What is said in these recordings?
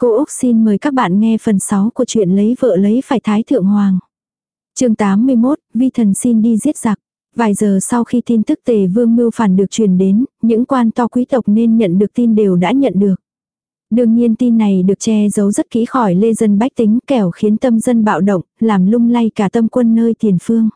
Cô Úc xin mời các bạn nghe phần 6 của chuyện lấy vợ lấy phải Thái Thượng Hoàng. chương 81, Vi Thần xin đi giết giặc. Vài giờ sau khi tin tức tề vương mưu phản được truyền đến, những quan to quý tộc nên nhận được tin đều đã nhận được. Đương nhiên tin này được che giấu rất kỹ khỏi lê dân bách tính kẻo khiến tâm dân bạo động, làm lung lay cả tâm quân nơi tiền phương.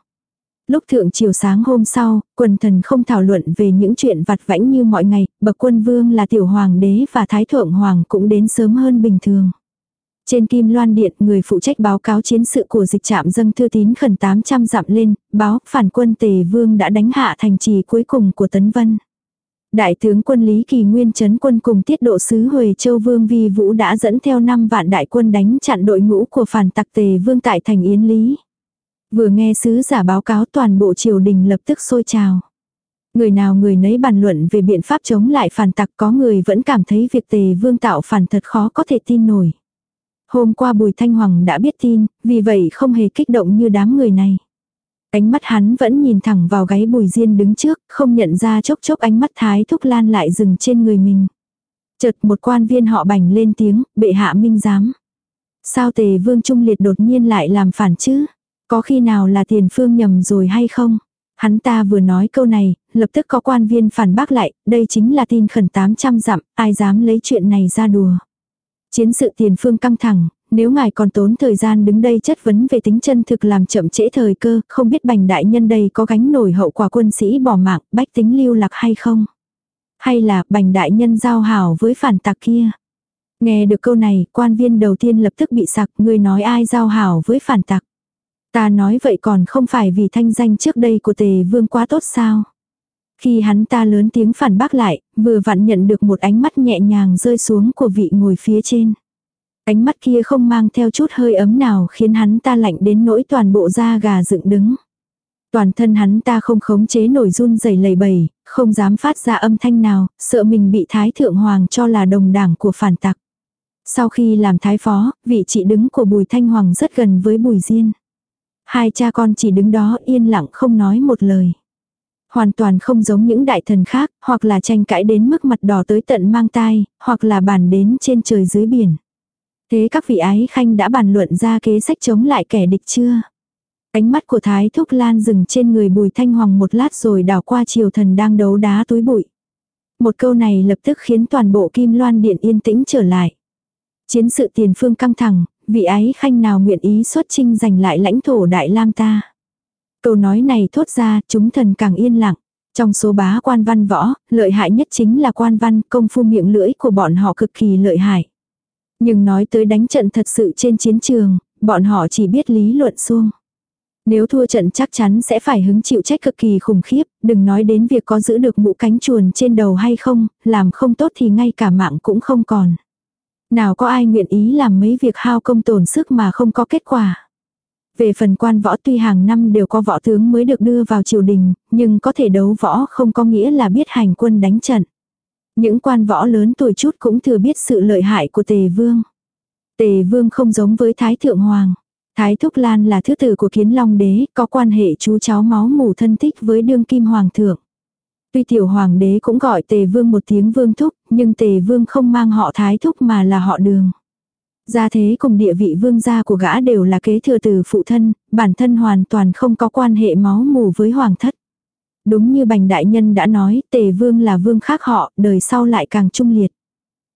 Lúc thượng chiều sáng hôm sau, quần thần không thảo luận về những chuyện vặt vãnh như mọi ngày, bậc quân vương là tiểu hoàng đế và thái thượng hoàng cũng đến sớm hơn bình thường. Trên kim loan điện, người phụ trách báo cáo chiến sự của dịch trạm dâng thư tín khẩn 800 dặm lên, báo phản quân tề vương đã đánh hạ thành trì cuối cùng của Tấn Vân. Đại tướng quân Lý Kỳ Nguyên chấn quân cùng tiết độ sứ Huề Châu Vương Vi Vũ đã dẫn theo 5 vạn đại quân đánh chặn đội ngũ của phản tặc tề vương tại thành Yến Lý. Vừa nghe sứ giả báo cáo toàn bộ triều đình lập tức sôi trào. Người nào người nấy bàn luận về biện pháp chống lại phản tặc có người vẫn cảm thấy việc tề vương tạo phản thật khó có thể tin nổi. Hôm qua Bùi Thanh Hoàng đã biết tin, vì vậy không hề kích động như đám người này. Ánh mắt hắn vẫn nhìn thẳng vào gáy Bùi Diên đứng trước, không nhận ra chốc chốc ánh mắt Thái Thúc Lan lại dừng trên người mình. Chợt một quan viên họ bành lên tiếng, bệ hạ minh giám. Sao tề vương trung liệt đột nhiên lại làm phản chứ? Có khi nào là tiền phương nhầm rồi hay không? Hắn ta vừa nói câu này, lập tức có quan viên phản bác lại, đây chính là tin khẩn 800 dặm, ai dám lấy chuyện này ra đùa. Chiến sự tiền phương căng thẳng, nếu ngài còn tốn thời gian đứng đây chất vấn về tính chân thực làm chậm trễ thời cơ, không biết bành đại nhân đây có gánh nổi hậu quả quân sĩ bỏ mạng, bách tính lưu lạc hay không? Hay là bành đại nhân giao hảo với phản tặc kia? Nghe được câu này, quan viên đầu tiên lập tức bị sặc, người nói ai giao hảo với phản tặc. Ta nói vậy còn không phải vì thanh danh trước đây của tề vương quá tốt sao? Khi hắn ta lớn tiếng phản bác lại, vừa vặn nhận được một ánh mắt nhẹ nhàng rơi xuống của vị ngồi phía trên. Ánh mắt kia không mang theo chút hơi ấm nào khiến hắn ta lạnh đến nỗi toàn bộ da gà dựng đứng. Toàn thân hắn ta không khống chế nổi run rẩy lầy bầy, không dám phát ra âm thanh nào, sợ mình bị Thái Thượng Hoàng cho là đồng đảng của phản tặc. Sau khi làm thái phó, vị trí đứng của Bùi Thanh Hoàng rất gần với Bùi Diên. Hai cha con chỉ đứng đó yên lặng không nói một lời. Hoàn toàn không giống những đại thần khác, hoặc là tranh cãi đến mức mặt đỏ tới tận mang tai, hoặc là bàn đến trên trời dưới biển. Thế các vị ái khanh đã bàn luận ra kế sách chống lại kẻ địch chưa? Ánh mắt của Thái Thúc Lan dừng trên người Bùi Thanh Hoàng một lát rồi đảo qua triều thần đang đấu đá túi bụi. Một câu này lập tức khiến toàn bộ kim loan điện yên tĩnh trở lại. Chiến sự tiền phương căng thẳng, vị ái khanh nào nguyện ý xuất chinh giành lại lãnh thổ Đại Lam ta. Câu nói này thốt ra chúng thần càng yên lặng. Trong số bá quan văn võ, lợi hại nhất chính là quan văn, công phu miệng lưỡi của bọn họ cực kỳ lợi hại. Nhưng nói tới đánh trận thật sự trên chiến trường, bọn họ chỉ biết lý luận xuông. Nếu thua trận chắc chắn sẽ phải hứng chịu trách cực kỳ khủng khiếp, đừng nói đến việc có giữ được mũ cánh chuồn trên đầu hay không, làm không tốt thì ngay cả mạng cũng không còn. Nào có ai nguyện ý làm mấy việc hao công tổn sức mà không có kết quả. Về phần quan võ tuy hàng năm đều có võ tướng mới được đưa vào triều đình, nhưng có thể đấu võ không có nghĩa là biết hành quân đánh trận. Những quan võ lớn tuổi chút cũng thừa biết sự lợi hại của tề vương. Tề vương không giống với Thái Thượng Hoàng. Thái Thúc Lan là thứ tử của kiến long đế, có quan hệ chú cháu máu mủ thân thích với đương kim hoàng thượng. Tuy tiểu hoàng đế cũng gọi tề vương một tiếng vương thúc, nhưng tề vương không mang họ thái thúc mà là họ đường. Gia thế cùng địa vị vương gia của gã đều là kế thừa từ phụ thân, bản thân hoàn toàn không có quan hệ máu mù với hoàng thất. Đúng như bành đại nhân đã nói, tề vương là vương khác họ, đời sau lại càng trung liệt.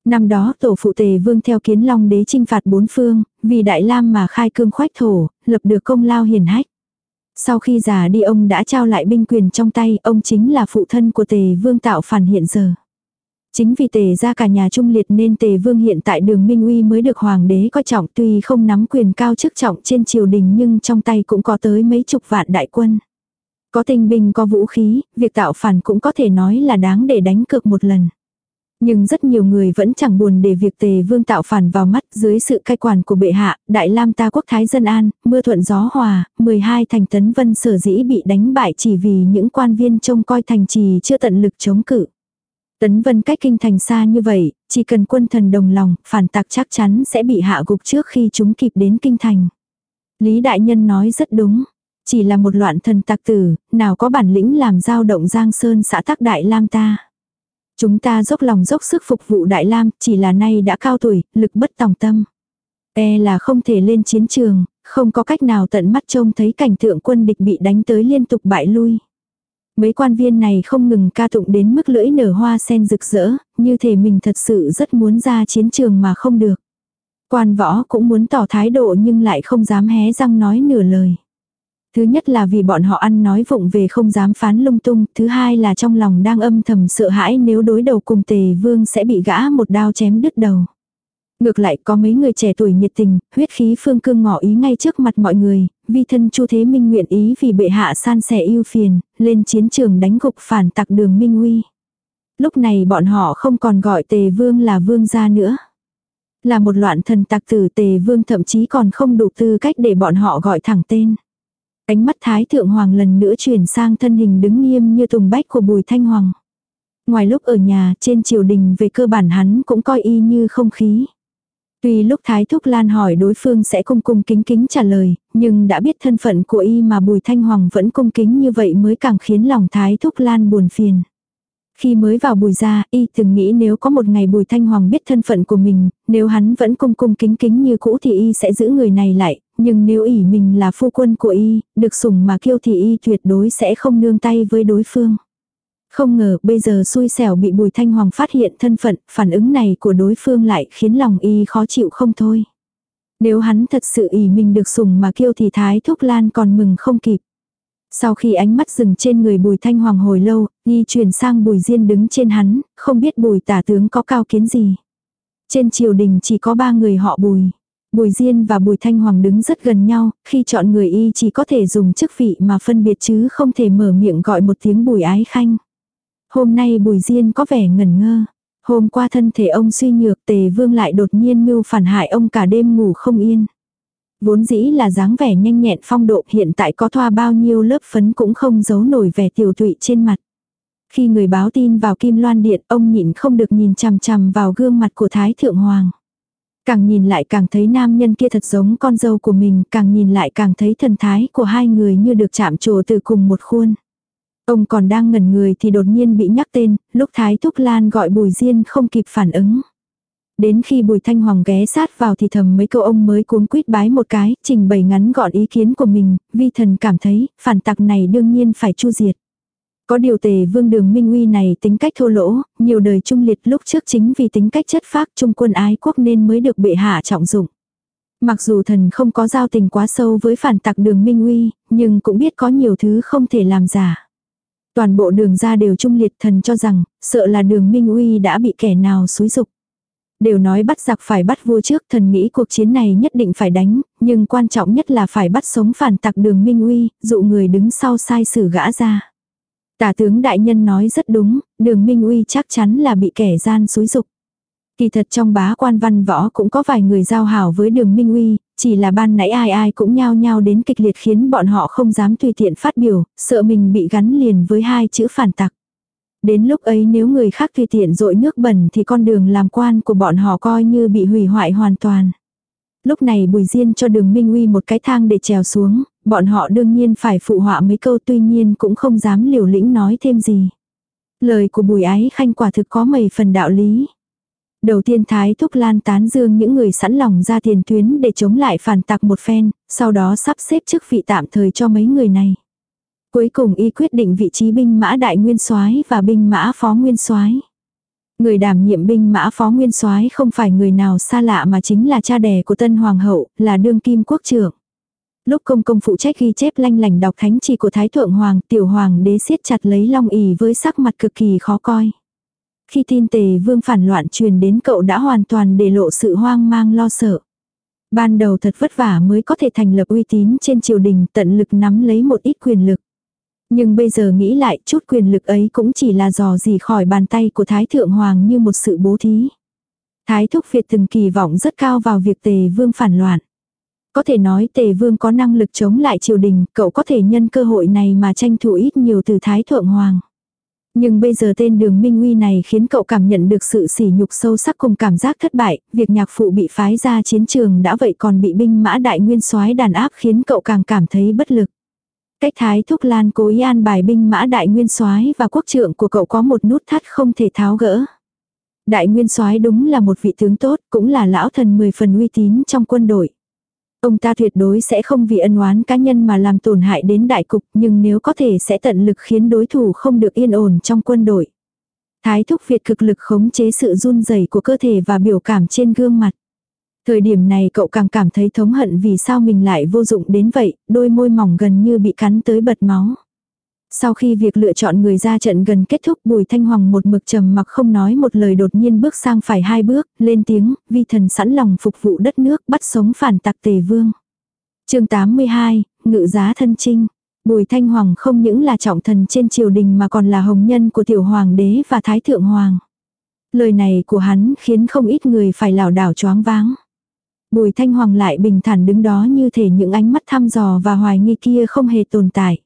Năm đó tổ phụ tề vương theo kiến long đế chinh phạt bốn phương, vì đại lam mà khai cương khoách thổ, lập được công lao hiền hách. Sau khi già đi ông đã trao lại binh quyền trong tay, ông chính là phụ thân của tề vương tạo phản hiện giờ. Chính vì tề ra cả nhà trung liệt nên tề vương hiện tại đường Minh Uy mới được hoàng đế coi trọng tuy không nắm quyền cao chức trọng trên triều đình nhưng trong tay cũng có tới mấy chục vạn đại quân. Có tinh binh có vũ khí, việc tạo phản cũng có thể nói là đáng để đánh cược một lần. Nhưng rất nhiều người vẫn chẳng buồn để việc tề vương tạo phản vào mắt dưới sự cai quản của bệ hạ, đại lam ta quốc thái dân an, mưa thuận gió hòa, 12 thành tấn vân sở dĩ bị đánh bại chỉ vì những quan viên trông coi thành trì chưa tận lực chống cự. Tấn vân cách kinh thành xa như vậy, chỉ cần quân thần đồng lòng, phản tặc chắc chắn sẽ bị hạ gục trước khi chúng kịp đến kinh thành. Lý đại nhân nói rất đúng. Chỉ là một loạn thần tặc tử, nào có bản lĩnh làm dao động giang sơn xã tắc đại lam ta. Chúng ta dốc lòng dốc sức phục vụ Đại Lam, chỉ là nay đã cao tuổi, lực bất tòng tâm. E là không thể lên chiến trường, không có cách nào tận mắt trông thấy cảnh tượng quân địch bị đánh tới liên tục bại lui. Mấy quan viên này không ngừng ca tụng đến mức lưỡi nở hoa sen rực rỡ, như thể mình thật sự rất muốn ra chiến trường mà không được. Quan võ cũng muốn tỏ thái độ nhưng lại không dám hé răng nói nửa lời. Thứ nhất là vì bọn họ ăn nói vụng về không dám phán lung tung, thứ hai là trong lòng đang âm thầm sợ hãi nếu đối đầu cùng tề vương sẽ bị gã một đao chém đứt đầu. Ngược lại có mấy người trẻ tuổi nhiệt tình, huyết khí phương cương ngỏ ý ngay trước mặt mọi người, vi thân Chu Thế Minh nguyện ý vì bệ hạ san sẻ yêu phiền, lên chiến trường đánh gục phản tặc đường Minh Uy. Lúc này bọn họ không còn gọi tề vương là vương gia nữa. Là một loạn thần tặc tử tề vương thậm chí còn không đủ tư cách để bọn họ gọi thẳng tên. Ánh mắt thái thượng hoàng lần nữa chuyển sang thân hình đứng nghiêm như tùng bách của bùi thanh hoàng. Ngoài lúc ở nhà trên triều đình về cơ bản hắn cũng coi y như không khí. Tuy lúc Thái Thúc Lan hỏi đối phương sẽ cung cung kính kính trả lời, nhưng đã biết thân phận của y mà Bùi Thanh Hoàng vẫn cung kính như vậy mới càng khiến lòng Thái Thúc Lan buồn phiền. Khi mới vào bùi gia, y từng nghĩ nếu có một ngày bùi thanh hoàng biết thân phận của mình, nếu hắn vẫn cung cung kính kính như cũ thì y sẽ giữ người này lại, nhưng nếu ỷ mình là phu quân của y, được sủng mà kiêu thì y tuyệt đối sẽ không nương tay với đối phương. Không ngờ bây giờ xui xẻo bị bùi thanh hoàng phát hiện thân phận, phản ứng này của đối phương lại khiến lòng y khó chịu không thôi. Nếu hắn thật sự ỷ mình được sủng mà kiêu thì thái thúc lan còn mừng không kịp. Sau khi ánh mắt dừng trên người bùi thanh hoàng hồi lâu, y chuyển sang bùi diên đứng trên hắn, không biết bùi tả tướng có cao kiến gì. Trên triều đình chỉ có ba người họ bùi. Bùi Diên và Bùi Thanh Hoàng đứng rất gần nhau, khi chọn người y chỉ có thể dùng chức vị mà phân biệt chứ không thể mở miệng gọi một tiếng Bùi Ái Khanh. Hôm nay Bùi Diên có vẻ ngẩn ngơ. Hôm qua thân thể ông suy nhược tề vương lại đột nhiên mưu phản hại ông cả đêm ngủ không yên. Vốn dĩ là dáng vẻ nhanh nhẹn phong độ hiện tại có thoa bao nhiêu lớp phấn cũng không giấu nổi vẻ tiểu tụy trên mặt. Khi người báo tin vào Kim Loan Điện ông nhịn không được nhìn chằm chằm vào gương mặt của Thái Thượng Hoàng. Càng nhìn lại càng thấy nam nhân kia thật giống con dâu của mình, càng nhìn lại càng thấy thần thái của hai người như được chạm trổ từ cùng một khuôn. Ông còn đang ngẩn người thì đột nhiên bị nhắc tên, lúc Thái Thúc Lan gọi Bùi Diên không kịp phản ứng. Đến khi Bùi Thanh Hoàng ghé sát vào thì thầm mấy câu ông mới cuốn quýt bái một cái, trình bày ngắn gọn ý kiến của mình, vi thần cảm thấy, phản tặc này đương nhiên phải chu diệt. Có điều tề vương đường minh uy này tính cách thô lỗ, nhiều đời trung liệt lúc trước chính vì tính cách chất phác trung quân ái quốc nên mới được bệ hạ trọng dụng. Mặc dù thần không có giao tình quá sâu với phản tặc đường minh uy, nhưng cũng biết có nhiều thứ không thể làm giả. Toàn bộ đường ra đều trung liệt thần cho rằng, sợ là đường minh uy đã bị kẻ nào xúi dục. Đều nói bắt giặc phải bắt vua trước thần nghĩ cuộc chiến này nhất định phải đánh, nhưng quan trọng nhất là phải bắt sống phản tặc đường minh uy, dụ người đứng sau sai xử gã ra. Tả tướng đại nhân nói rất đúng, đường minh uy chắc chắn là bị kẻ gian xúi dục. Kỳ thật trong bá quan văn võ cũng có vài người giao hảo với đường minh uy, chỉ là ban nãy ai ai cũng nhao nhao đến kịch liệt khiến bọn họ không dám tùy tiện phát biểu, sợ mình bị gắn liền với hai chữ phản tặc. Đến lúc ấy nếu người khác tùy tiện dội nước bẩn thì con đường làm quan của bọn họ coi như bị hủy hoại hoàn toàn. Lúc này Bùi Diên cho đường Minh Uy một cái thang để trèo xuống, bọn họ đương nhiên phải phụ họa mấy câu tuy nhiên cũng không dám liều lĩnh nói thêm gì. Lời của Bùi Ái Khanh quả thực có mầy phần đạo lý. Đầu tiên Thái Thúc Lan tán dương những người sẵn lòng ra tiền tuyến để chống lại phản tặc một phen, sau đó sắp xếp chức vị tạm thời cho mấy người này. Cuối cùng y quyết định vị trí binh mã đại nguyên soái và binh mã phó nguyên soái. Người đảm nhiệm binh mã phó nguyên soái không phải người nào xa lạ mà chính là cha đẻ của tân hoàng hậu, là đương kim quốc trưởng. Lúc công công phụ trách ghi chép lanh lành đọc thánh chỉ của Thái Thượng Hoàng, tiểu hoàng đế siết chặt lấy long ỷ với sắc mặt cực kỳ khó coi. Khi tin tề vương phản loạn truyền đến cậu đã hoàn toàn để lộ sự hoang mang lo sợ. Ban đầu thật vất vả mới có thể thành lập uy tín trên triều đình tận lực nắm lấy một ít quyền lực. Nhưng bây giờ nghĩ lại chút quyền lực ấy cũng chỉ là dò gì khỏi bàn tay của Thái Thượng Hoàng như một sự bố thí. Thái Thúc Việt từng kỳ vọng rất cao vào việc tề vương phản loạn. Có thể nói tề vương có năng lực chống lại triều đình, cậu có thể nhân cơ hội này mà tranh thủ ít nhiều từ Thái Thượng Hoàng. Nhưng bây giờ tên đường minh uy này khiến cậu cảm nhận được sự sỉ nhục sâu sắc cùng cảm giác thất bại, việc nhạc phụ bị phái ra chiến trường đã vậy còn bị binh mã đại nguyên soái đàn áp khiến cậu càng cảm thấy bất lực. Cách thái thúc lan cố ý an bài binh mã đại nguyên soái và quốc trượng của cậu có một nút thắt không thể tháo gỡ. Đại nguyên soái đúng là một vị tướng tốt, cũng là lão thần mười phần uy tín trong quân đội. Ông ta tuyệt đối sẽ không vì ân oán cá nhân mà làm tổn hại đến đại cục, nhưng nếu có thể sẽ tận lực khiến đối thủ không được yên ổn trong quân đội. Thái thúc Việt cực lực khống chế sự run rẩy của cơ thể và biểu cảm trên gương mặt. Thời điểm này cậu càng cảm thấy thống hận vì sao mình lại vô dụng đến vậy, đôi môi mỏng gần như bị cắn tới bật máu. Sau khi việc lựa chọn người ra trận gần kết thúc Bùi Thanh Hoàng một mực trầm mặc không nói một lời đột nhiên bước sang phải hai bước, lên tiếng, vi thần sẵn lòng phục vụ đất nước bắt sống phản tặc tề vương. chương 82, Ngự giá thân trinh. Bùi Thanh Hoàng không những là trọng thần trên triều đình mà còn là hồng nhân của tiểu hoàng đế và thái thượng hoàng. Lời này của hắn khiến không ít người phải lảo đảo choáng váng. Bùi Thanh Hoàng lại bình thản đứng đó như thể những ánh mắt thăm dò và hoài nghi kia không hề tồn tại.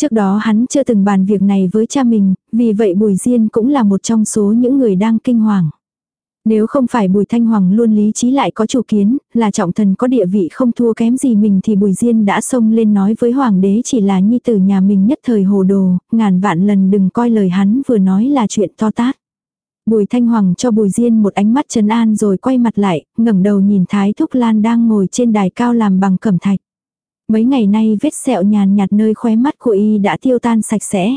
Trước đó hắn chưa từng bàn việc này với cha mình, vì vậy Bùi Diên cũng là một trong số những người đang kinh hoàng. Nếu không phải Bùi Thanh Hoàng luôn lý trí lại có chủ kiến, là trọng thần có địa vị không thua kém gì mình thì Bùi Diên đã xông lên nói với Hoàng đế chỉ là nhi tử nhà mình nhất thời hồ đồ, ngàn vạn lần đừng coi lời hắn vừa nói là chuyện to tát. Bùi Thanh Hoàng cho Bùi Diên một ánh mắt trấn an rồi quay mặt lại, ngẩng đầu nhìn Thái Thúc Lan đang ngồi trên đài cao làm bằng cẩm thạch. Mấy ngày nay vết sẹo nhàn nhạt nơi khóe mắt của y đã tiêu tan sạch sẽ.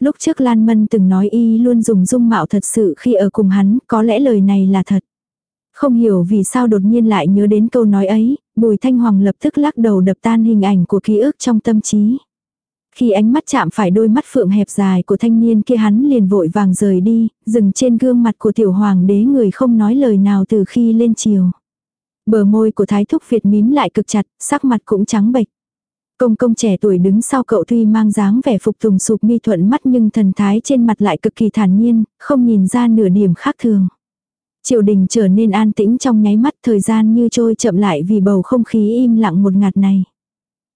Lúc trước Lan Mân từng nói y luôn dùng dung mạo thật sự khi ở cùng hắn, có lẽ lời này là thật. Không hiểu vì sao đột nhiên lại nhớ đến câu nói ấy, Bùi Thanh Hoàng lập tức lắc đầu đập tan hình ảnh của ký ức trong tâm trí. Khi ánh mắt chạm phải đôi mắt phượng hẹp dài của thanh niên kia hắn liền vội vàng rời đi, dừng trên gương mặt của tiểu hoàng đế người không nói lời nào từ khi lên chiều. Bờ môi của thái thúc Việt mím lại cực chặt, sắc mặt cũng trắng bệch. Công công trẻ tuổi đứng sau cậu tuy mang dáng vẻ phục tùng sụp mi thuận mắt nhưng thần thái trên mặt lại cực kỳ thản nhiên, không nhìn ra nửa điểm khác thường. Triều đình trở nên an tĩnh trong nháy mắt thời gian như trôi chậm lại vì bầu không khí im lặng một ngạt này.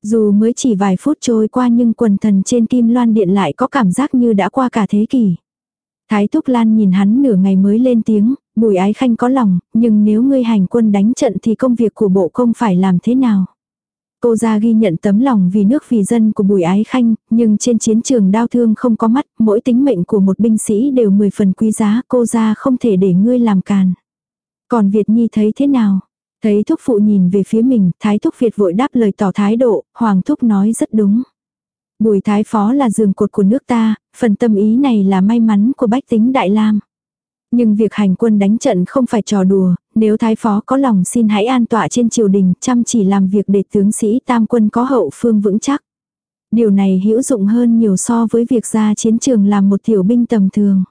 Dù mới chỉ vài phút trôi qua nhưng quần thần trên kim loan điện lại có cảm giác như đã qua cả thế kỷ. Thái Thúc Lan nhìn hắn nửa ngày mới lên tiếng, bùi ái khanh có lòng, nhưng nếu ngươi hành quân đánh trận thì công việc của bộ công phải làm thế nào? Cô ra ghi nhận tấm lòng vì nước vì dân của bùi ái khanh, nhưng trên chiến trường đau thương không có mắt, mỗi tính mệnh của một binh sĩ đều mười phần quý giá, cô ra không thể để ngươi làm càn. Còn Việt Nhi thấy thế nào? Thấy thúc phụ nhìn về phía mình, thái thúc Việt vội đáp lời tỏ thái độ, hoàng thúc nói rất đúng. Bùi thái phó là giường cột của nước ta, phần tâm ý này là may mắn của bách tính Đại Lam. Nhưng việc hành quân đánh trận không phải trò đùa, nếu thái phó có lòng xin hãy an tọa trên triều đình, chăm chỉ làm việc để tướng sĩ tam quân có hậu phương vững chắc. Điều này hữu dụng hơn nhiều so với việc ra chiến trường làm một tiểu binh tầm thường.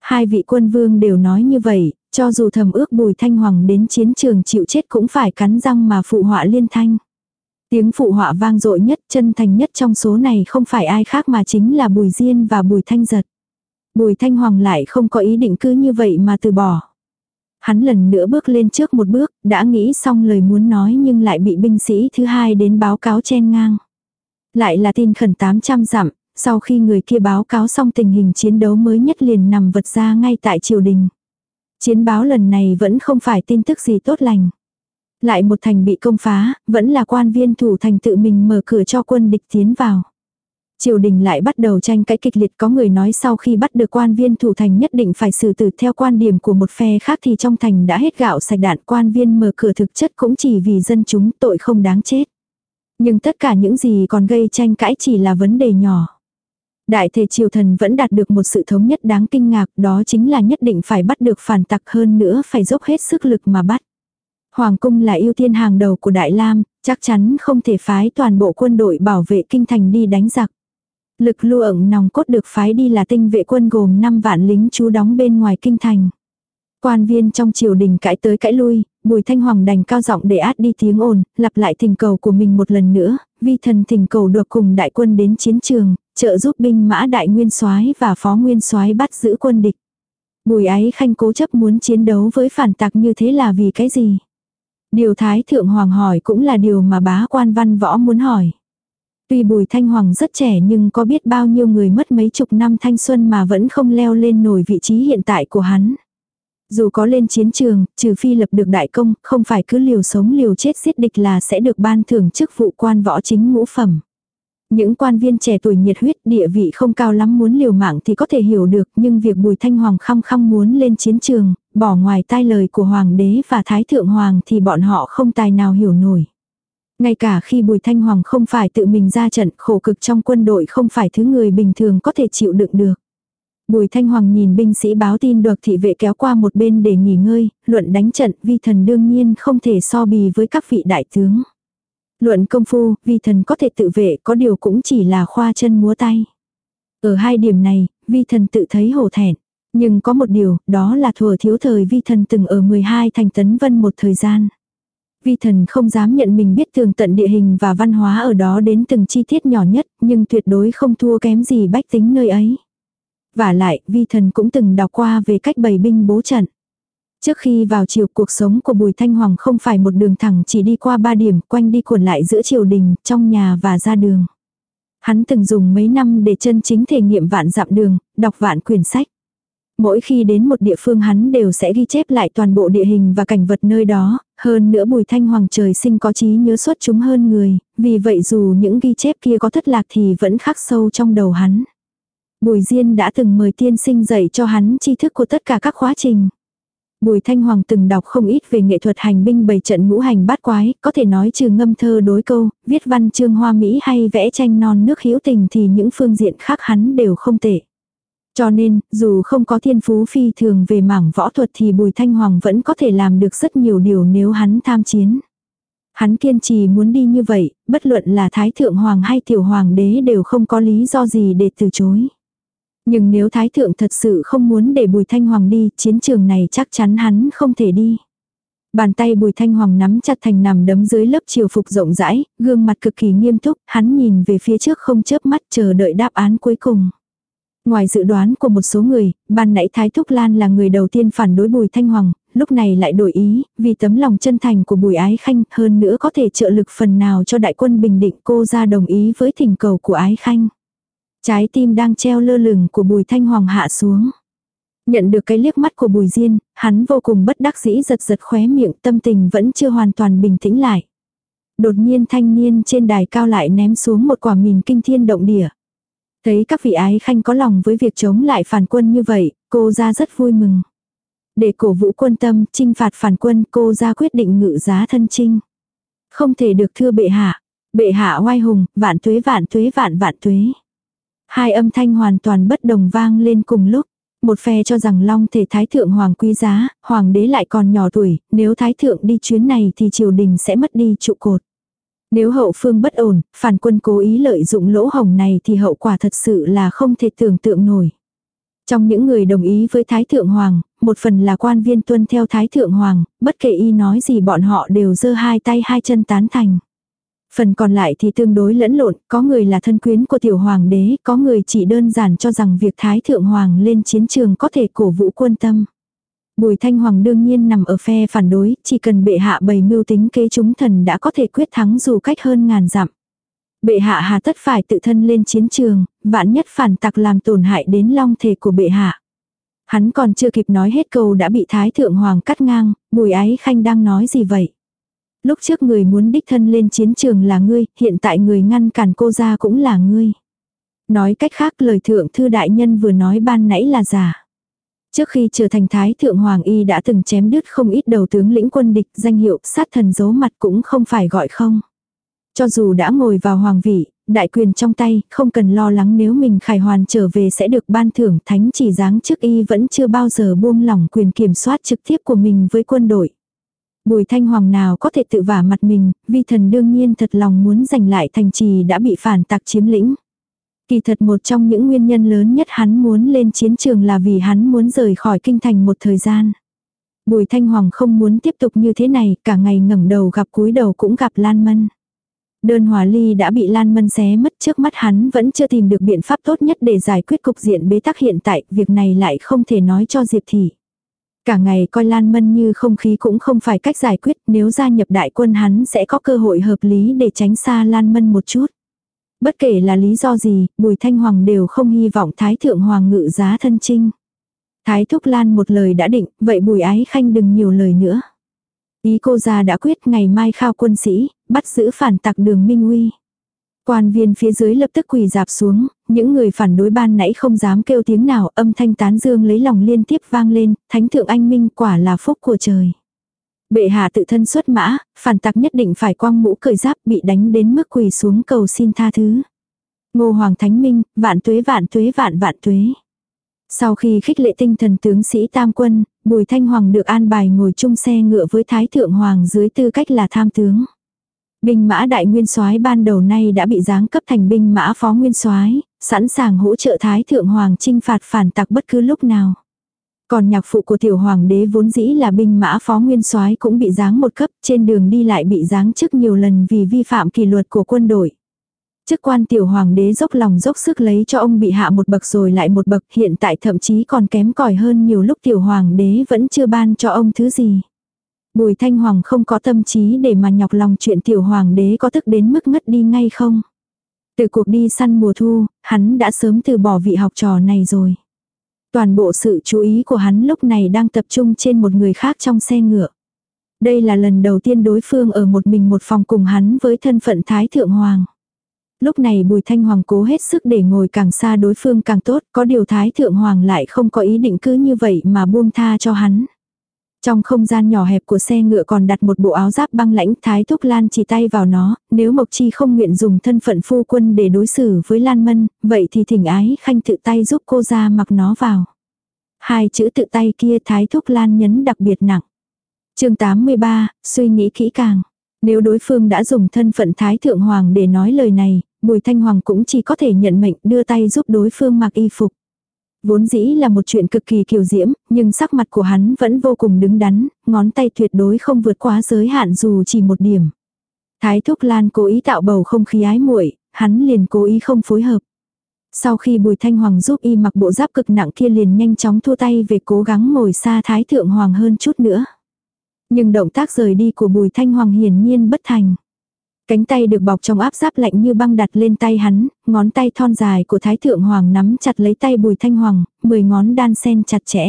Hai vị quân vương đều nói như vậy, cho dù thầm ước bùi thanh hoàng đến chiến trường chịu chết cũng phải cắn răng mà phụ họa liên thanh. Tiếng phụ họa vang dội nhất chân thành nhất trong số này không phải ai khác mà chính là bùi diên và bùi thanh giật. Bùi thanh hoàng lại không có ý định cứ như vậy mà từ bỏ. Hắn lần nữa bước lên trước một bước, đã nghĩ xong lời muốn nói nhưng lại bị binh sĩ thứ hai đến báo cáo chen ngang. Lại là tin khẩn 800 dặm, sau khi người kia báo cáo xong tình hình chiến đấu mới nhất liền nằm vật ra ngay tại triều đình. Chiến báo lần này vẫn không phải tin tức gì tốt lành. Lại một thành bị công phá, vẫn là quan viên thủ thành tự mình mở cửa cho quân địch tiến vào. Triều đình lại bắt đầu tranh cãi kịch liệt có người nói sau khi bắt được quan viên thủ thành nhất định phải xử tử theo quan điểm của một phe khác thì trong thành đã hết gạo sạch đạn quan viên mở cửa thực chất cũng chỉ vì dân chúng tội không đáng chết. Nhưng tất cả những gì còn gây tranh cãi chỉ là vấn đề nhỏ. Đại thể triều thần vẫn đạt được một sự thống nhất đáng kinh ngạc đó chính là nhất định phải bắt được phản tặc hơn nữa phải dốc hết sức lực mà bắt. Hoàng cung là ưu tiên hàng đầu của Đại Lam, chắc chắn không thể phái toàn bộ quân đội bảo vệ kinh thành đi đánh giặc. Lực lưu ẩn nòng cốt được phái đi là tinh vệ quân gồm 5 vạn lính trú đóng bên ngoài kinh thành. Quan viên trong triều đình cãi tới cãi lui, Bùi Thanh Hoàng đành cao giọng để át đi tiếng ồn, lặp lại thỉnh cầu của mình một lần nữa, vi thần thỉnh cầu được cùng đại quân đến chiến trường, trợ giúp binh mã đại nguyên soái và phó nguyên soái bắt giữ quân địch. Bùi ái khanh cố chấp muốn chiến đấu với phản tặc như thế là vì cái gì? Điều Thái Thượng Hoàng hỏi cũng là điều mà bá quan văn võ muốn hỏi. Tuy Bùi Thanh Hoàng rất trẻ nhưng có biết bao nhiêu người mất mấy chục năm thanh xuân mà vẫn không leo lên nổi vị trí hiện tại của hắn. Dù có lên chiến trường, trừ phi lập được đại công, không phải cứ liều sống liều chết giết địch là sẽ được ban thưởng chức vụ quan võ chính ngũ phẩm. Những quan viên trẻ tuổi nhiệt huyết địa vị không cao lắm muốn liều mạng thì có thể hiểu được nhưng việc Bùi Thanh Hoàng khăng khăng muốn lên chiến trường, bỏ ngoài tai lời của Hoàng đế và Thái Thượng Hoàng thì bọn họ không tài nào hiểu nổi. Ngay cả khi Bùi Thanh Hoàng không phải tự mình ra trận khổ cực trong quân đội không phải thứ người bình thường có thể chịu đựng được. Bùi Thanh Hoàng nhìn binh sĩ báo tin được thị vệ kéo qua một bên để nghỉ ngơi, luận đánh trận vi thần đương nhiên không thể so bì với các vị đại tướng. Luận công phu, vi thần có thể tự vệ có điều cũng chỉ là khoa chân múa tay. Ở hai điểm này, vi thần tự thấy hổ thẹn. Nhưng có một điều, đó là thừa thiếu thời vi thần từng ở 12 thành tấn vân một thời gian. Vi thần không dám nhận mình biết tường tận địa hình và văn hóa ở đó đến từng chi tiết nhỏ nhất, nhưng tuyệt đối không thua kém gì bách tính nơi ấy. Và lại, vi thần cũng từng đọc qua về cách bày binh bố trận. Trước khi vào chiều cuộc sống của Bùi Thanh Hoàng không phải một đường thẳng chỉ đi qua ba điểm quanh đi cuộn lại giữa triều đình, trong nhà và ra đường. Hắn từng dùng mấy năm để chân chính thể nghiệm vạn dặm đường, đọc vạn quyển sách. Mỗi khi đến một địa phương hắn đều sẽ ghi chép lại toàn bộ địa hình và cảnh vật nơi đó, hơn nữa Bùi Thanh Hoàng trời sinh có trí nhớ xuất chúng hơn người, vì vậy dù những ghi chép kia có thất lạc thì vẫn khắc sâu trong đầu hắn. Bùi Diên đã từng mời tiên sinh dạy cho hắn tri thức của tất cả các khóa trình. Bùi Thanh Hoàng từng đọc không ít về nghệ thuật hành binh bày trận ngũ hành bát quái, có thể nói trừ ngâm thơ đối câu, viết văn chương hoa mỹ hay vẽ tranh non nước hữu tình thì những phương diện khác hắn đều không tệ. Cho nên, dù không có thiên phú phi thường về mảng võ thuật thì Bùi Thanh Hoàng vẫn có thể làm được rất nhiều điều nếu hắn tham chiến. Hắn kiên trì muốn đi như vậy, bất luận là Thái Thượng Hoàng hay Tiểu Hoàng đế đều không có lý do gì để từ chối. Nhưng nếu Thái Thượng thật sự không muốn để Bùi Thanh Hoàng đi, chiến trường này chắc chắn hắn không thể đi. Bàn tay Bùi Thanh Hoàng nắm chặt thành nằm đấm dưới lớp chiều phục rộng rãi, gương mặt cực kỳ nghiêm túc, hắn nhìn về phía trước không chớp mắt chờ đợi đáp án cuối cùng. Ngoài dự đoán của một số người, ban nãy Thái Thúc Lan là người đầu tiên phản đối Bùi Thanh Hoàng, lúc này lại đổi ý, vì tấm lòng chân thành của Bùi Ái Khanh hơn nữa có thể trợ lực phần nào cho đại quân bình định cô ra đồng ý với thỉnh cầu của Ái Khanh. Trái tim đang treo lơ lửng của Bùi Thanh Hoàng hạ xuống. Nhận được cái liếc mắt của Bùi Diên, hắn vô cùng bất đắc dĩ giật giật khóe miệng tâm tình vẫn chưa hoàn toàn bình tĩnh lại. Đột nhiên thanh niên trên đài cao lại ném xuống một quả mìn kinh thiên động địa. Thấy các vị ái khanh có lòng với việc chống lại phản quân như vậy, cô ra rất vui mừng. Để cổ vũ quân tâm, trinh phạt phản quân, cô ra quyết định ngự giá thân trinh. Không thể được thưa bệ hạ. Bệ hạ oai hùng, vạn tuế vạn tuế vạn vạn tuế. Hai âm thanh hoàn toàn bất đồng vang lên cùng lúc. Một phe cho rằng long thể thái thượng hoàng quý giá, hoàng đế lại còn nhỏ tuổi, nếu thái thượng đi chuyến này thì triều đình sẽ mất đi trụ cột. Nếu hậu phương bất ổn, phản quân cố ý lợi dụng lỗ hồng này thì hậu quả thật sự là không thể tưởng tượng nổi. Trong những người đồng ý với Thái Thượng Hoàng, một phần là quan viên tuân theo Thái Thượng Hoàng, bất kể y nói gì bọn họ đều giơ hai tay hai chân tán thành. Phần còn lại thì tương đối lẫn lộn, có người là thân quyến của tiểu hoàng đế, có người chỉ đơn giản cho rằng việc Thái Thượng Hoàng lên chiến trường có thể cổ vũ quân tâm. Bùi Thanh Hoàng đương nhiên nằm ở phe phản đối, chỉ cần bệ hạ bày mưu tính kế chúng thần đã có thể quyết thắng dù cách hơn ngàn dặm. Bệ hạ hà tất phải tự thân lên chiến trường, vạn nhất phản tặc làm tổn hại đến long thể của bệ hạ. Hắn còn chưa kịp nói hết câu đã bị Thái Thượng Hoàng cắt ngang, bùi ái khanh đang nói gì vậy? Lúc trước người muốn đích thân lên chiến trường là ngươi, hiện tại người ngăn cản cô ra cũng là ngươi. Nói cách khác lời thượng thư đại nhân vừa nói ban nãy là giả. Trước khi trở thành Thái Thượng Hoàng Y đã từng chém đứt không ít đầu tướng lĩnh quân địch, danh hiệu sát thần giấu mặt cũng không phải gọi không. Cho dù đã ngồi vào hoàng vị, đại quyền trong tay, không cần lo lắng nếu mình khải hoàn trở về sẽ được ban thưởng thánh chỉ dáng trước y vẫn chưa bao giờ buông lỏng quyền kiểm soát trực tiếp của mình với quân đội. Bùi thanh hoàng nào có thể tự vả mặt mình, vi thần đương nhiên thật lòng muốn giành lại thành trì đã bị phản tặc chiếm lĩnh. Kỳ thật một trong những nguyên nhân lớn nhất hắn muốn lên chiến trường là vì hắn muốn rời khỏi kinh thành một thời gian. Bùi Thanh Hoàng không muốn tiếp tục như thế này, cả ngày ngẩng đầu gặp cúi đầu cũng gặp Lan Mân. Đơn hòa ly đã bị Lan Mân xé mất trước mắt hắn vẫn chưa tìm được biện pháp tốt nhất để giải quyết cục diện bế tắc hiện tại, việc này lại không thể nói cho Diệp Thị. Cả ngày coi Lan Mân như không khí cũng không phải cách giải quyết, nếu gia nhập đại quân hắn sẽ có cơ hội hợp lý để tránh xa Lan Mân một chút. Bất kể là lý do gì, Bùi Thanh Hoàng đều không hy vọng Thái Thượng Hoàng ngự giá thân trinh. Thái Thúc Lan một lời đã định, vậy Bùi Ái Khanh đừng nhiều lời nữa. Ý cô già đã quyết ngày mai khao quân sĩ, bắt giữ phản tặc đường Minh Uy. Quan viên phía dưới lập tức quỳ dạp xuống, những người phản đối ban nãy không dám kêu tiếng nào, âm thanh tán dương lấy lòng liên tiếp vang lên, thánh thượng anh minh quả là phúc của trời. Bệ hạ tự thân xuất mã, phản tặc nhất định phải quang mũ cởi giáp bị đánh đến mức quỳ xuống cầu xin tha thứ. Ngô Hoàng Thánh Minh, vạn tuế vạn tuế vạn vạn tuế. Sau khi khích lệ tinh thần tướng sĩ tam quân, Bùi Thanh Hoàng được an bài ngồi chung xe ngựa với Thái Thượng Hoàng dưới tư cách là tham tướng. Binh mã đại nguyên soái ban đầu nay đã bị giáng cấp thành binh mã phó nguyên soái, sẵn sàng hỗ trợ Thái Thượng Hoàng chinh phạt phản tặc bất cứ lúc nào. Còn nhạc phụ của tiểu hoàng đế vốn dĩ là binh mã phó nguyên soái cũng bị giáng một cấp, trên đường đi lại bị giáng chức nhiều lần vì vi phạm kỷ luật của quân đội. Chức quan tiểu hoàng đế dốc lòng dốc sức lấy cho ông bị hạ một bậc rồi lại một bậc, hiện tại thậm chí còn kém cỏi hơn nhiều lúc tiểu hoàng đế vẫn chưa ban cho ông thứ gì. Bùi Thanh Hoàng không có tâm trí để mà nhọc lòng chuyện tiểu hoàng đế có tức đến mức ngất đi ngay không. Từ cuộc đi săn mùa thu, hắn đã sớm từ bỏ vị học trò này rồi. Toàn bộ sự chú ý của hắn lúc này đang tập trung trên một người khác trong xe ngựa. Đây là lần đầu tiên đối phương ở một mình một phòng cùng hắn với thân phận Thái Thượng Hoàng. Lúc này Bùi Thanh Hoàng cố hết sức để ngồi càng xa đối phương càng tốt, có điều Thái Thượng Hoàng lại không có ý định cứ như vậy mà buông tha cho hắn. Trong không gian nhỏ hẹp của xe ngựa còn đặt một bộ áo giáp băng lãnh Thái Thúc Lan chỉ tay vào nó, nếu Mộc Chi không nguyện dùng thân phận phu quân để đối xử với Lan Mân, vậy thì thỉnh ái khanh tự tay giúp cô ra mặc nó vào. Hai chữ tự tay kia Thái Thúc Lan nhấn đặc biệt nặng. chương 83, suy nghĩ kỹ càng. Nếu đối phương đã dùng thân phận Thái Thượng Hoàng để nói lời này, Bùi Thanh Hoàng cũng chỉ có thể nhận mệnh đưa tay giúp đối phương mặc y phục. Vốn dĩ là một chuyện cực kỳ kiều diễm, nhưng sắc mặt của hắn vẫn vô cùng đứng đắn, ngón tay tuyệt đối không vượt quá giới hạn dù chỉ một điểm. Thái Thúc Lan cố ý tạo bầu không khí ái muội, hắn liền cố ý không phối hợp. Sau khi Bùi Thanh Hoàng giúp y mặc bộ giáp cực nặng kia liền nhanh chóng thua tay về cố gắng ngồi xa Thái Thượng Hoàng hơn chút nữa. Nhưng động tác rời đi của Bùi Thanh Hoàng hiển nhiên bất thành. Cánh tay được bọc trong áp giáp lạnh như băng đặt lên tay hắn, ngón tay thon dài của Thái Thượng Hoàng nắm chặt lấy tay Bùi Thanh Hoàng, mười ngón đan sen chặt chẽ.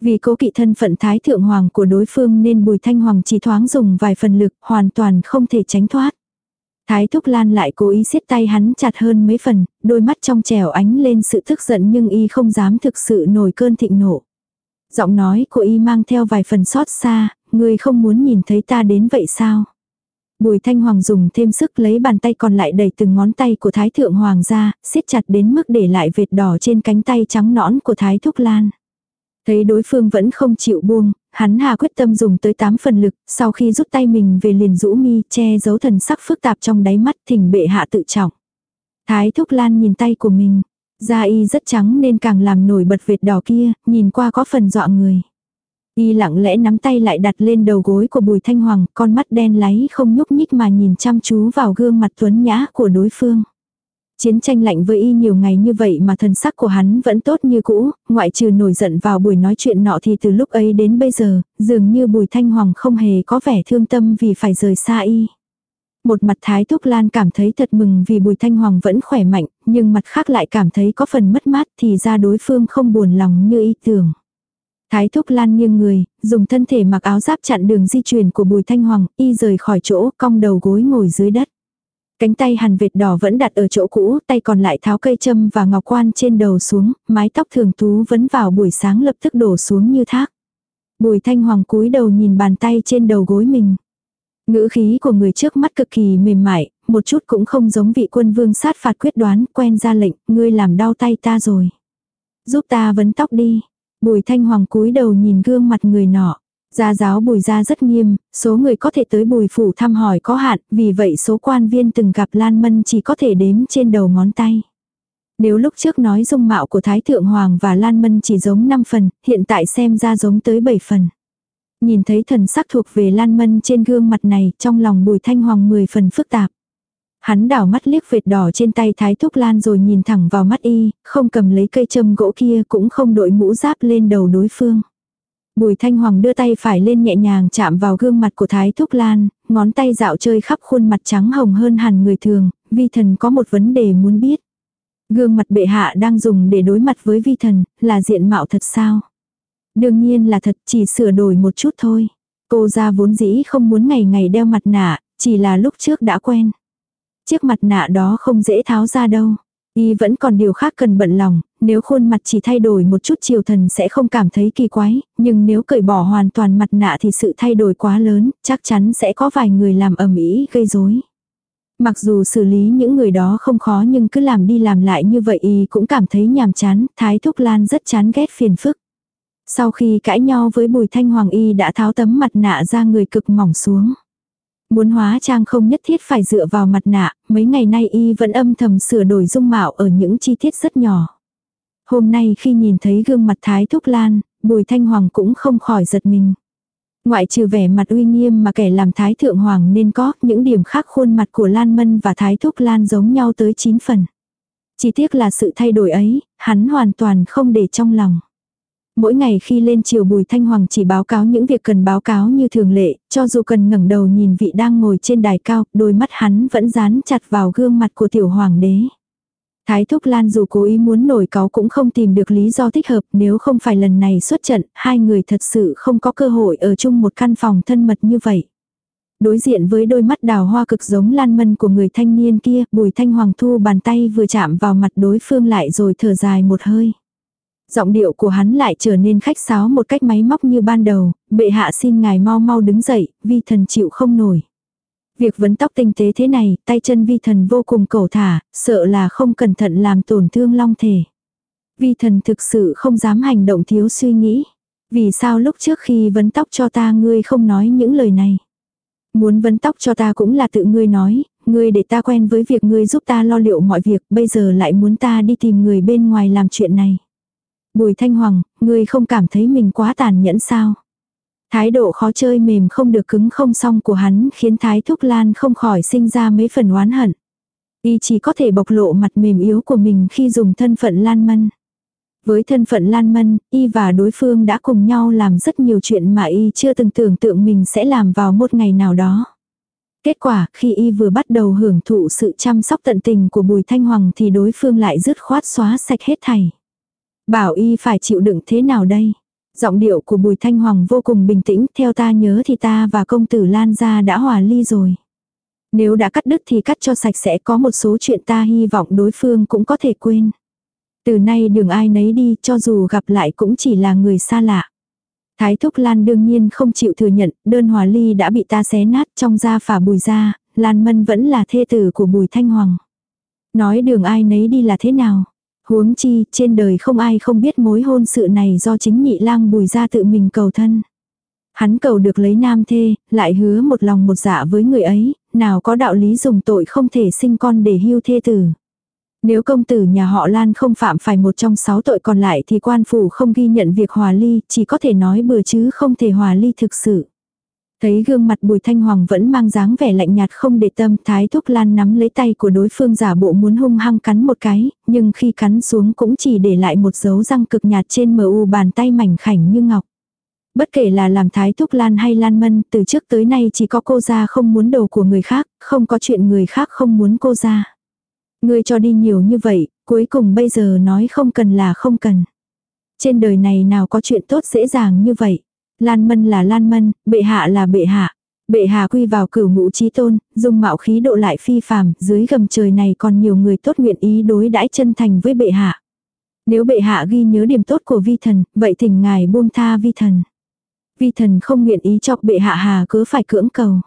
Vì cố kỵ thân phận Thái Thượng Hoàng của đối phương nên Bùi Thanh Hoàng chỉ thoáng dùng vài phần lực, hoàn toàn không thể tránh thoát. Thái Thúc Lan lại cố ý siết tay hắn chặt hơn mấy phần, đôi mắt trong trẻo ánh lên sự tức giận nhưng y không dám thực sự nổi cơn thịnh nộ. Giọng nói của y mang theo vài phần xót xa, người không muốn nhìn thấy ta đến vậy sao? Bùi Thanh Hoàng dùng thêm sức lấy bàn tay còn lại đẩy từng ngón tay của Thái Thượng Hoàng ra, siết chặt đến mức để lại vệt đỏ trên cánh tay trắng nõn của Thái Thúc Lan. Thấy đối phương vẫn không chịu buông, hắn hà quyết tâm dùng tới 8 phần lực, sau khi rút tay mình về liền rũ mi che giấu thần sắc phức tạp trong đáy mắt thỉnh bệ hạ tự trọng. Thái Thúc Lan nhìn tay của mình, da y rất trắng nên càng làm nổi bật vệt đỏ kia, nhìn qua có phần dọa người. Y lặng lẽ nắm tay lại đặt lên đầu gối của Bùi Thanh Hoàng, con mắt đen láy không nhúc nhích mà nhìn chăm chú vào gương mặt tuấn nhã của đối phương. Chiến tranh lạnh với y nhiều ngày như vậy mà thần sắc của hắn vẫn tốt như cũ, ngoại trừ nổi giận vào buổi nói chuyện nọ thì từ lúc ấy đến bây giờ, dường như Bùi Thanh Hoàng không hề có vẻ thương tâm vì phải rời xa y. Một mặt Thái Thúc Lan cảm thấy thật mừng vì Bùi Thanh Hoàng vẫn khỏe mạnh, nhưng mặt khác lại cảm thấy có phần mất mát thì ra đối phương không buồn lòng như y tưởng. Thái Thúc Lan nghiêng người, dùng thân thể mặc áo giáp chặn đường di chuyển của Bùi Thanh Hoàng, y rời khỏi chỗ, cong đầu gối ngồi dưới đất. Cánh tay hàn vệt đỏ vẫn đặt ở chỗ cũ, tay còn lại tháo cây châm và ngọc quan trên đầu xuống, mái tóc thường tú vẫn vào buổi sáng lập tức đổ xuống như thác. Bùi Thanh Hoàng cúi đầu nhìn bàn tay trên đầu gối mình. Ngữ khí của người trước mắt cực kỳ mềm mại, một chút cũng không giống vị quân vương sát phạt quyết đoán, quen ra lệnh, ngươi làm đau tay ta rồi. Giúp ta vấn tóc đi, Bùi Thanh Hoàng cúi đầu nhìn gương mặt người nọ. Gia giáo bùi gia rất nghiêm, số người có thể tới bùi phủ thăm hỏi có hạn, vì vậy số quan viên từng gặp Lan Mân chỉ có thể đếm trên đầu ngón tay. Nếu lúc trước nói dung mạo của Thái Thượng Hoàng và Lan Mân chỉ giống 5 phần, hiện tại xem ra giống tới 7 phần. Nhìn thấy thần sắc thuộc về Lan Mân trên gương mặt này, trong lòng bùi thanh hoàng 10 phần phức tạp. Hắn đảo mắt liếc vệt đỏ trên tay Thái Thúc Lan rồi nhìn thẳng vào mắt y, không cầm lấy cây châm gỗ kia cũng không đội mũ giáp lên đầu đối phương. Bùi Thanh Hoàng đưa tay phải lên nhẹ nhàng chạm vào gương mặt của Thái Thúc Lan, ngón tay dạo chơi khắp khuôn mặt trắng hồng hơn hẳn người thường, vi thần có một vấn đề muốn biết. Gương mặt bệ hạ đang dùng để đối mặt với vi thần, là diện mạo thật sao? Đương nhiên là thật, chỉ sửa đổi một chút thôi. Cô ra vốn dĩ không muốn ngày ngày đeo mặt nạ, chỉ là lúc trước đã quen. Chiếc mặt nạ đó không dễ tháo ra đâu. Y vẫn còn điều khác cần bận lòng, nếu khuôn mặt chỉ thay đổi một chút chiều thần sẽ không cảm thấy kỳ quái, nhưng nếu cởi bỏ hoàn toàn mặt nạ thì sự thay đổi quá lớn, chắc chắn sẽ có vài người làm ầm ĩ gây rối. Mặc dù xử lý những người đó không khó nhưng cứ làm đi làm lại như vậy y cũng cảm thấy nhàm chán, Thái Thúc Lan rất chán ghét phiền phức. Sau khi cãi nhau với Bùi Thanh Hoàng y đã tháo tấm mặt nạ ra người cực mỏng xuống. Muốn hóa trang không nhất thiết phải dựa vào mặt nạ, mấy ngày nay y vẫn âm thầm sửa đổi dung mạo ở những chi tiết rất nhỏ. Hôm nay khi nhìn thấy gương mặt Thái Thúc Lan, Bùi Thanh Hoàng cũng không khỏi giật mình. Ngoại trừ vẻ mặt uy nghiêm mà kẻ làm Thái Thượng Hoàng nên có, những điểm khác khuôn mặt của Lan Mân và Thái Thúc Lan giống nhau tới 9 phần. Chỉ tiếc là sự thay đổi ấy, hắn hoàn toàn không để trong lòng. Mỗi ngày khi lên chiều Bùi Thanh Hoàng chỉ báo cáo những việc cần báo cáo như thường lệ, cho dù cần ngẩng đầu nhìn vị đang ngồi trên đài cao, đôi mắt hắn vẫn dán chặt vào gương mặt của tiểu hoàng đế. Thái Thúc Lan dù cố ý muốn nổi cáo cũng không tìm được lý do thích hợp nếu không phải lần này xuất trận, hai người thật sự không có cơ hội ở chung một căn phòng thân mật như vậy. Đối diện với đôi mắt đào hoa cực giống lan mân của người thanh niên kia, bùi thanh hoàng thu bàn tay vừa chạm vào mặt đối phương lại rồi thở dài một hơi. Giọng điệu của hắn lại trở nên khách sáo một cách máy móc như ban đầu, bệ hạ xin ngài mau mau đứng dậy, vi thần chịu không nổi. Việc vấn tóc tinh tế thế này, tay chân vi thần vô cùng cầu thả, sợ là không cẩn thận làm tổn thương long thể. Vi thần thực sự không dám hành động thiếu suy nghĩ. Vì sao lúc trước khi vấn tóc cho ta ngươi không nói những lời này? Muốn vấn tóc cho ta cũng là tự ngươi nói, ngươi để ta quen với việc ngươi giúp ta lo liệu mọi việc, bây giờ lại muốn ta đi tìm người bên ngoài làm chuyện này. Bùi Thanh Hoàng, ngươi không cảm thấy mình quá tàn nhẫn sao? Thái độ khó chơi mềm không được cứng không xong của hắn khiến Thái Thúc Lan không khỏi sinh ra mấy phần oán hận. Y chỉ có thể bộc lộ mặt mềm yếu của mình khi dùng thân phận Lan Mân. Với thân phận Lan Mân, Y và đối phương đã cùng nhau làm rất nhiều chuyện mà Y chưa từng tưởng tượng mình sẽ làm vào một ngày nào đó. Kết quả, khi Y vừa bắt đầu hưởng thụ sự chăm sóc tận tình của Bùi Thanh Hoàng thì đối phương lại dứt khoát xóa sạch hết thảy. Bảo Y phải chịu đựng thế nào đây? Giọng điệu của Bùi Thanh Hoàng vô cùng bình tĩnh, theo ta nhớ thì ta và công tử Lan gia đã hòa ly rồi. Nếu đã cắt đứt thì cắt cho sạch sẽ có một số chuyện ta hy vọng đối phương cũng có thể quên. Từ nay đường ai nấy đi, cho dù gặp lại cũng chỉ là người xa lạ. Thái Thúc Lan đương nhiên không chịu thừa nhận, đơn hòa ly đã bị ta xé nát trong da phả bùi ra, Lan Mân vẫn là thê tử của bùi Thanh Hoàng. Nói đường ai nấy đi là thế nào? Huống chi, trên đời không ai không biết mối hôn sự này do chính nhị lang bùi ra tự mình cầu thân. Hắn cầu được lấy nam thê, lại hứa một lòng một dạ với người ấy, nào có đạo lý dùng tội không thể sinh con để hưu thê tử. Nếu công tử nhà họ Lan không phạm phải một trong sáu tội còn lại thì quan phủ không ghi nhận việc hòa ly, chỉ có thể nói bừa chứ không thể hòa ly thực sự. Thấy gương mặt bùi thanh hoàng vẫn mang dáng vẻ lạnh nhạt không để tâm thái thúc lan nắm lấy tay của đối phương giả bộ muốn hung hăng cắn một cái, nhưng khi cắn xuống cũng chỉ để lại một dấu răng cực nhạt trên mờ u bàn tay mảnh khảnh như ngọc. Bất kể là làm thái thúc lan hay lan mân, từ trước tới nay chỉ có cô ra không muốn đồ của người khác, không có chuyện người khác không muốn cô ra. Người cho đi nhiều như vậy, cuối cùng bây giờ nói không cần là không cần. Trên đời này nào có chuyện tốt dễ dàng như vậy. Lan Mân là Lan Mân, bệ hạ là bệ hạ. Bệ hạ quy vào cửu ngũ trí tôn, dung mạo khí độ lại phi phàm, dưới gầm trời này còn nhiều người tốt nguyện ý đối đãi chân thành với bệ hạ. Nếu bệ hạ ghi nhớ điểm tốt của vi thần, vậy thỉnh ngài buông tha vi thần. Vi thần không nguyện ý cho bệ hạ hà cứ phải cưỡng cầu.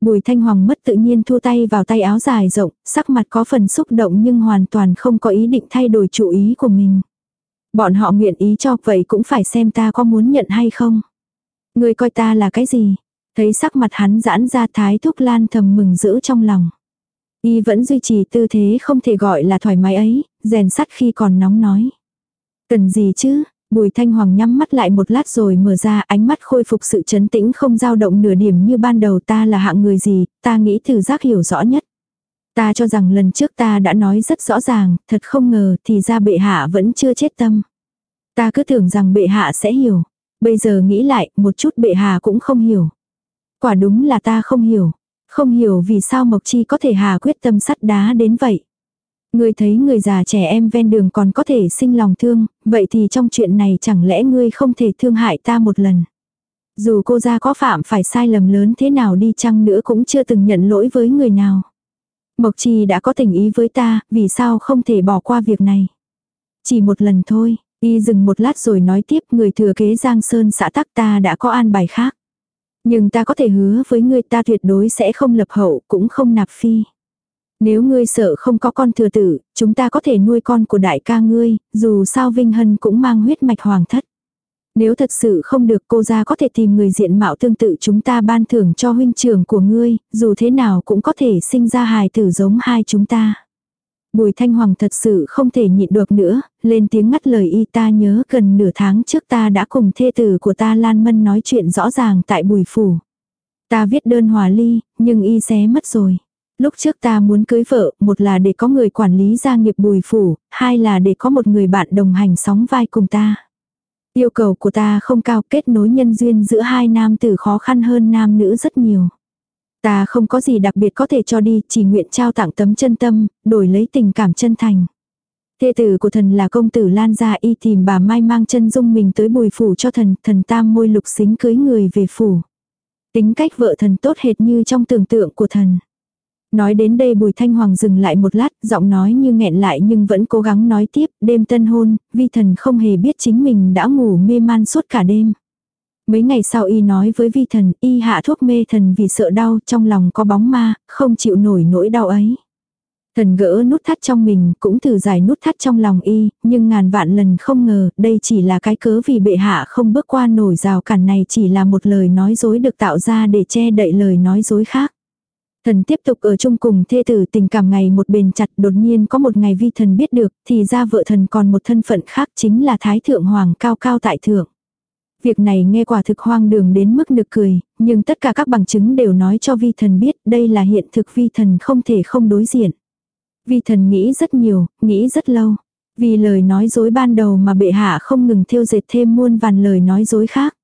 Bùi thanh hoàng mất tự nhiên thua tay vào tay áo dài rộng, sắc mặt có phần xúc động nhưng hoàn toàn không có ý định thay đổi chủ ý của mình. Bọn họ nguyện ý cho vậy cũng phải xem ta có muốn nhận hay không. Người coi ta là cái gì? Thấy sắc mặt hắn giãn ra thái thúc lan thầm mừng giữ trong lòng. Y vẫn duy trì tư thế không thể gọi là thoải mái ấy, rèn sắt khi còn nóng nói. Cần gì chứ? Bùi thanh hoàng nhắm mắt lại một lát rồi mở ra ánh mắt khôi phục sự chấn tĩnh không dao động nửa điểm như ban đầu ta là hạng người gì, ta nghĩ thử giác hiểu rõ nhất. Ta cho rằng lần trước ta đã nói rất rõ ràng, thật không ngờ thì ra bệ hạ vẫn chưa chết tâm. Ta cứ tưởng rằng bệ hạ sẽ hiểu. Bây giờ nghĩ lại, một chút bệ hạ cũng không hiểu. Quả đúng là ta không hiểu. Không hiểu vì sao Mộc Chi có thể hà quyết tâm sắt đá đến vậy. Ngươi thấy người già trẻ em ven đường còn có thể sinh lòng thương, vậy thì trong chuyện này chẳng lẽ ngươi không thể thương hại ta một lần. Dù cô ra có phạm phải sai lầm lớn thế nào đi chăng nữa cũng chưa từng nhận lỗi với người nào. Mộc Chi đã có tình ý với ta, vì sao không thể bỏ qua việc này. Chỉ một lần thôi, y dừng một lát rồi nói tiếp người thừa kế Giang Sơn xã tắc ta đã có an bài khác. Nhưng ta có thể hứa với ngươi ta tuyệt đối sẽ không lập hậu cũng không nạp phi. Nếu ngươi sợ không có con thừa tử, chúng ta có thể nuôi con của đại ca ngươi, dù sao Vinh Hân cũng mang huyết mạch hoàng thất. Nếu thật sự không được cô ra có thể tìm người diện mạo tương tự chúng ta ban thưởng cho huynh trưởng của ngươi, dù thế nào cũng có thể sinh ra hài tử giống hai chúng ta. Bùi Thanh Hoàng thật sự không thể nhịn được nữa, lên tiếng ngắt lời y ta nhớ gần nửa tháng trước ta đã cùng thê tử của ta Lan Mân nói chuyện rõ ràng tại bùi phủ. Ta viết đơn hòa ly, nhưng y xé mất rồi. Lúc trước ta muốn cưới vợ, một là để có người quản lý gia nghiệp bùi phủ, hai là để có một người bạn đồng hành sóng vai cùng ta. Yêu cầu của ta không cao kết nối nhân duyên giữa hai nam tử khó khăn hơn nam nữ rất nhiều. Ta không có gì đặc biệt có thể cho đi, chỉ nguyện trao tặng tấm chân tâm, đổi lấy tình cảm chân thành. Thê tử của thần là công tử Lan gia y tìm bà Mai mang chân dung mình tới bùi phủ cho thần, thần tam môi lục xính cưới người về phủ. Tính cách vợ thần tốt hệt như trong tưởng tượng của thần. Nói đến đây Bùi Thanh Hoàng dừng lại một lát, giọng nói như nghẹn lại nhưng vẫn cố gắng nói tiếp, đêm tân hôn, vi thần không hề biết chính mình đã ngủ mê man suốt cả đêm. Mấy ngày sau y nói với vi thần, y hạ thuốc mê thần vì sợ đau, trong lòng có bóng ma, không chịu nổi nỗi đau ấy. Thần gỡ nút thắt trong mình, cũng thử giải nút thắt trong lòng y, nhưng ngàn vạn lần không ngờ, đây chỉ là cái cớ vì bệ hạ không bước qua nổi rào cản này chỉ là một lời nói dối được tạo ra để che đậy lời nói dối khác. Thần tiếp tục ở chung cùng thê tử tình cảm ngày một bền chặt đột nhiên có một ngày vi thần biết được thì ra vợ thần còn một thân phận khác chính là thái thượng hoàng cao cao tại thượng. Việc này nghe quả thực hoang đường đến mức nực cười, nhưng tất cả các bằng chứng đều nói cho vi thần biết đây là hiện thực vi thần không thể không đối diện. Vi thần nghĩ rất nhiều, nghĩ rất lâu. Vì lời nói dối ban đầu mà bệ hạ không ngừng thiêu dệt thêm muôn vàn lời nói dối khác.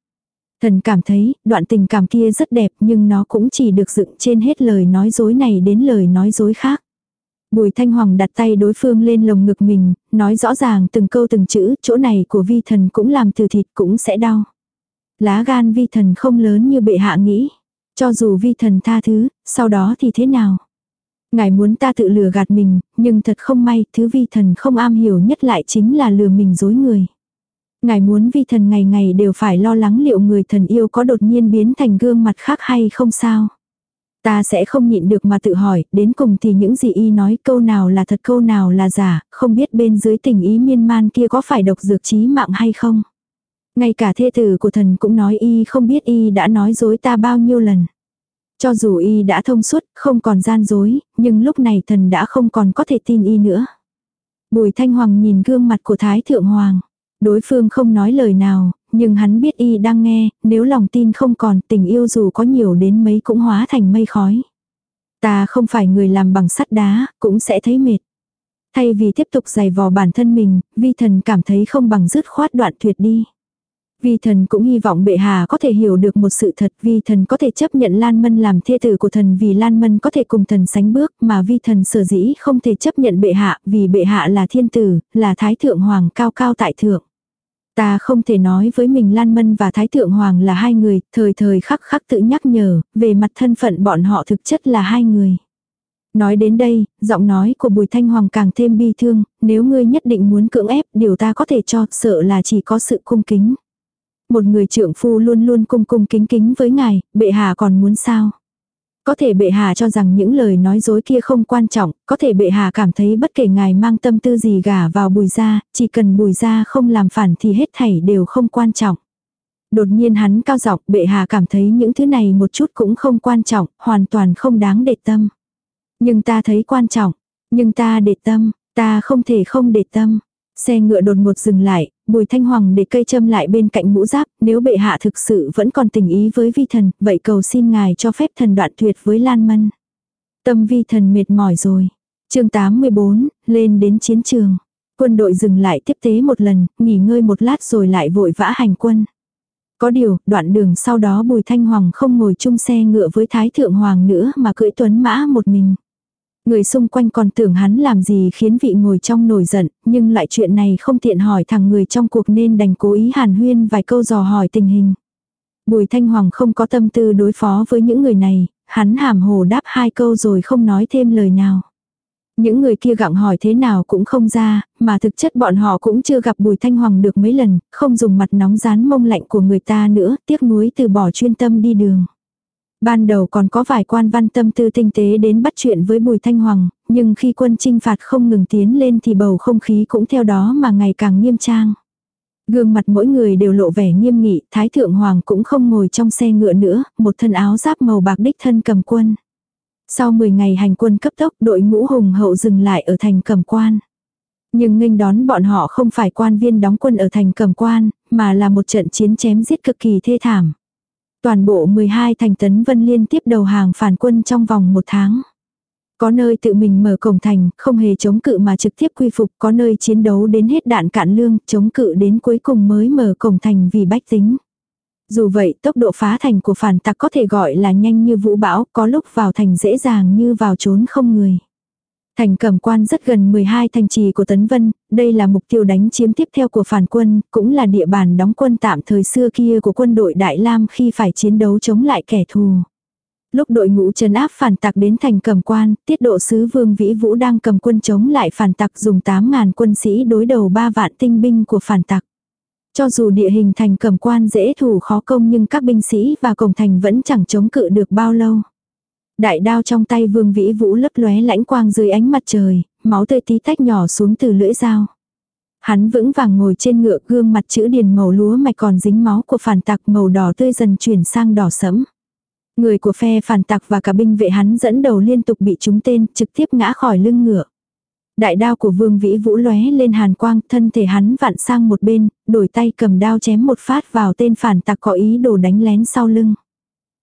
Thần cảm thấy, đoạn tình cảm kia rất đẹp nhưng nó cũng chỉ được dựng trên hết lời nói dối này đến lời nói dối khác. Bùi Thanh Hoàng đặt tay đối phương lên lồng ngực mình, nói rõ ràng từng câu từng chữ, chỗ này của vi thần cũng làm từ thịt cũng sẽ đau. Lá gan vi thần không lớn như bệ hạ nghĩ. Cho dù vi thần tha thứ, sau đó thì thế nào? Ngài muốn ta tự lừa gạt mình, nhưng thật không may, thứ vi thần không am hiểu nhất lại chính là lừa mình dối người. Ngài muốn vi thần ngày ngày đều phải lo lắng liệu người thần yêu có đột nhiên biến thành gương mặt khác hay không sao. Ta sẽ không nhịn được mà tự hỏi, đến cùng thì những gì y nói câu nào là thật câu nào là giả, không biết bên dưới tình ý miên man kia có phải độc dược chí mạng hay không. Ngay cả thê tử của thần cũng nói y không biết y đã nói dối ta bao nhiêu lần. Cho dù y đã thông suốt, không còn gian dối, nhưng lúc này thần đã không còn có thể tin y nữa. Bùi Thanh Hoàng nhìn gương mặt của Thái Thượng Hoàng. Đối phương không nói lời nào, nhưng hắn biết y đang nghe, nếu lòng tin không còn tình yêu dù có nhiều đến mấy cũng hóa thành mây khói. Ta không phải người làm bằng sắt đá, cũng sẽ thấy mệt. Thay vì tiếp tục giày vò bản thân mình, vi thần cảm thấy không bằng dứt khoát đoạn tuyệt đi. Vi thần cũng hy vọng bệ hạ có thể hiểu được một sự thật vi thần có thể chấp nhận Lan Mân làm thê tử của thần vì Lan Mân có thể cùng thần sánh bước mà vi thần sở dĩ không thể chấp nhận bệ hạ vì bệ hạ là thiên tử, là thái thượng hoàng cao cao tại thượng. Ta không thể nói với mình Lan Mân và Thái Thượng Hoàng là hai người, thời thời khắc khắc tự nhắc nhở, về mặt thân phận bọn họ thực chất là hai người. Nói đến đây, giọng nói của Bùi Thanh Hoàng càng thêm bi thương, nếu ngươi nhất định muốn cưỡng ép, điều ta có thể cho, sợ là chỉ có sự cung kính. Một người trưởng phu luôn luôn cung cung kính kính với ngài, bệ hạ còn muốn sao? Có thể bệ hạ cho rằng những lời nói dối kia không quan trọng, có thể bệ hạ cảm thấy bất kể ngài mang tâm tư gì gả vào bùi gia, chỉ cần bùi gia không làm phản thì hết thảy đều không quan trọng. Đột nhiên hắn cao giọng bệ hạ cảm thấy những thứ này một chút cũng không quan trọng, hoàn toàn không đáng để tâm. Nhưng ta thấy quan trọng, nhưng ta để tâm, ta không thể không để tâm. Xe ngựa đột ngột dừng lại, Bùi Thanh Hoàng để cây châm lại bên cạnh mũ giáp, nếu bệ hạ thực sự vẫn còn tình ý với vi thần, vậy cầu xin ngài cho phép thần đoạn tuyệt với Lan Mân. Tâm vi thần mệt mỏi rồi. chương 84, lên đến chiến trường. Quân đội dừng lại tiếp tế một lần, nghỉ ngơi một lát rồi lại vội vã hành quân. Có điều, đoạn đường sau đó Bùi Thanh Hoàng không ngồi chung xe ngựa với Thái Thượng Hoàng nữa mà cưỡi tuấn mã một mình. Người xung quanh còn tưởng hắn làm gì khiến vị ngồi trong nổi giận, nhưng lại chuyện này không tiện hỏi thằng người trong cuộc nên đành cố ý hàn huyên vài câu dò hỏi tình hình. Bùi Thanh Hoàng không có tâm tư đối phó với những người này, hắn hàm hồ đáp hai câu rồi không nói thêm lời nào. Những người kia gặng hỏi thế nào cũng không ra, mà thực chất bọn họ cũng chưa gặp Bùi Thanh Hoàng được mấy lần, không dùng mặt nóng rán mông lạnh của người ta nữa, tiếc nuối từ bỏ chuyên tâm đi đường. Ban đầu còn có vài quan văn tâm tư tinh tế đến bắt chuyện với Bùi Thanh Hoàng, nhưng khi quân trinh phạt không ngừng tiến lên thì bầu không khí cũng theo đó mà ngày càng nghiêm trang. Gương mặt mỗi người đều lộ vẻ nghiêm nghị, Thái Thượng Hoàng cũng không ngồi trong xe ngựa nữa, một thân áo giáp màu bạc đích thân cầm quân. Sau 10 ngày hành quân cấp tốc, đội ngũ hùng hậu dừng lại ở thành cầm quan. Nhưng nghênh đón bọn họ không phải quan viên đóng quân ở thành cầm quan, mà là một trận chiến chém giết cực kỳ thê thảm. Toàn bộ 12 thành tấn vân liên tiếp đầu hàng phản quân trong vòng một tháng. Có nơi tự mình mở cổng thành, không hề chống cự mà trực tiếp quy phục, có nơi chiến đấu đến hết đạn cạn lương, chống cự đến cuối cùng mới mở cổng thành vì bách tính. Dù vậy, tốc độ phá thành của phản tặc có thể gọi là nhanh như vũ bão, có lúc vào thành dễ dàng như vào trốn không người. Thành cẩm quan rất gần 12 thành trì của Tấn Vân, đây là mục tiêu đánh chiếm tiếp theo của phản quân, cũng là địa bàn đóng quân tạm thời xưa kia của quân đội Đại Lam khi phải chiến đấu chống lại kẻ thù. Lúc đội ngũ trấn áp phản tặc đến thành cầm quan, tiết độ sứ Vương Vĩ Vũ đang cầm quân chống lại phản tặc dùng 8.000 quân sĩ đối đầu 3 vạn tinh binh của phản tặc. Cho dù địa hình thành cầm quan dễ thủ khó công nhưng các binh sĩ và cổng thành vẫn chẳng chống cự được bao lâu. Đại đao trong tay Vương Vĩ Vũ lấp lóe lãnh quang dưới ánh mặt trời, máu tươi tí tách nhỏ xuống từ lưỡi dao. Hắn vững vàng ngồi trên ngựa gương mặt chữ điền màu lúa mạch còn dính máu của phản tặc màu đỏ tươi dần chuyển sang đỏ sẫm. Người của phe phản tặc và cả binh vệ hắn dẫn đầu liên tục bị trúng tên trực tiếp ngã khỏi lưng ngựa. Đại đao của Vương Vĩ Vũ lóe lên hàn quang, thân thể hắn vặn sang một bên, đổi tay cầm đao chém một phát vào tên phản tặc có ý đồ đánh lén sau lưng.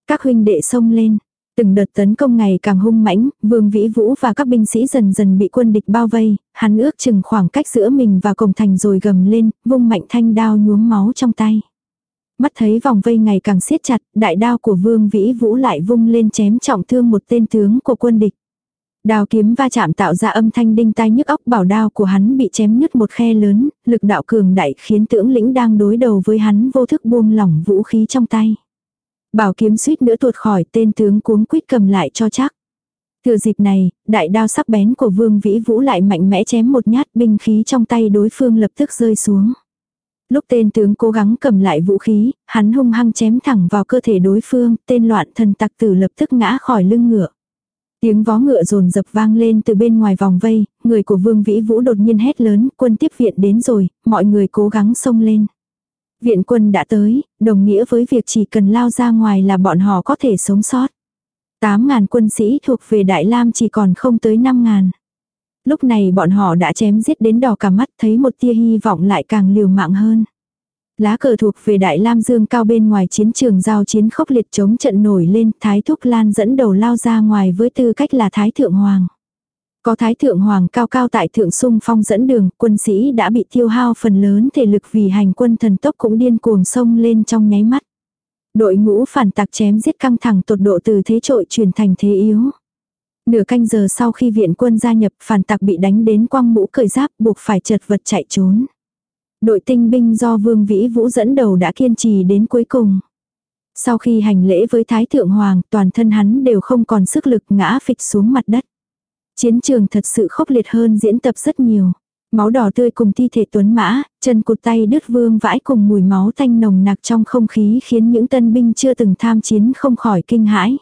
Các huynh đệ xông lên, từng đợt tấn công ngày càng hung mãnh, Vương Vĩ Vũ và các binh sĩ dần dần bị quân địch bao vây, hắn ước chừng khoảng cách giữa mình và cổng thành rồi gầm lên, vung mạnh thanh đao nhuốm máu trong tay. Mắt thấy vòng vây ngày càng siết chặt, đại đao của Vương Vĩ Vũ lại vung lên chém trọng thương một tên tướng của quân địch. Đao kiếm va chạm tạo ra âm thanh đinh tai nhức óc bảo đao của hắn bị chém nứt một khe lớn, lực đạo cường đại khiến tướng lĩnh đang đối đầu với hắn vô thức buông lỏng vũ khí trong tay. Bảo kiếm suýt nữa tuột khỏi tên tướng cuống quýt cầm lại cho chắc. Thừa dịp này, đại đao sắc bén của vương vĩ vũ lại mạnh mẽ chém một nhát binh khí trong tay đối phương lập tức rơi xuống. Lúc tên tướng cố gắng cầm lại vũ khí, hắn hung hăng chém thẳng vào cơ thể đối phương, tên loạn thần tặc tử lập tức ngã khỏi lưng ngựa. Tiếng vó ngựa rồn dập vang lên từ bên ngoài vòng vây, người của Vương Vĩ Vũ đột nhiên hét lớn, quân tiếp viện đến rồi, mọi người cố gắng xông lên. Viện quân đã tới, đồng nghĩa với việc chỉ cần lao ra ngoài là bọn họ có thể sống sót. 8.000 quân sĩ thuộc về Đại Lam chỉ còn không tới 5.000. Lúc này bọn họ đã chém giết đến đỏ cả mắt thấy một tia hy vọng lại càng liều mạng hơn. Lá cờ thuộc về Đại Lam Dương cao bên ngoài chiến trường giao chiến khốc liệt chống trận nổi lên, Thái Thúc Lan dẫn đầu lao ra ngoài với tư cách là Thái Thượng Hoàng. Có Thái Thượng Hoàng cao cao tại Thượng Sung Phong dẫn đường, quân sĩ đã bị tiêu hao phần lớn thể lực vì hành quân thần tốc cũng điên cuồng sông lên trong nháy mắt. Đội ngũ phản tạc chém giết căng thẳng tột độ từ thế trội chuyển thành thế yếu. Nửa canh giờ sau khi viện quân gia nhập phản tặc bị đánh đến quang mũ cởi giáp buộc phải chật vật chạy trốn. Đội tinh binh do Vương Vĩ Vũ dẫn đầu đã kiên trì đến cuối cùng. Sau khi hành lễ với Thái Thượng Hoàng, toàn thân hắn đều không còn sức lực ngã phịch xuống mặt đất. Chiến trường thật sự khốc liệt hơn diễn tập rất nhiều. Máu đỏ tươi cùng thi thể tuấn mã, chân cụt tay đứt vương vãi cùng mùi máu thanh nồng nặc trong không khí khiến những tân binh chưa từng tham chiến không khỏi kinh hãi.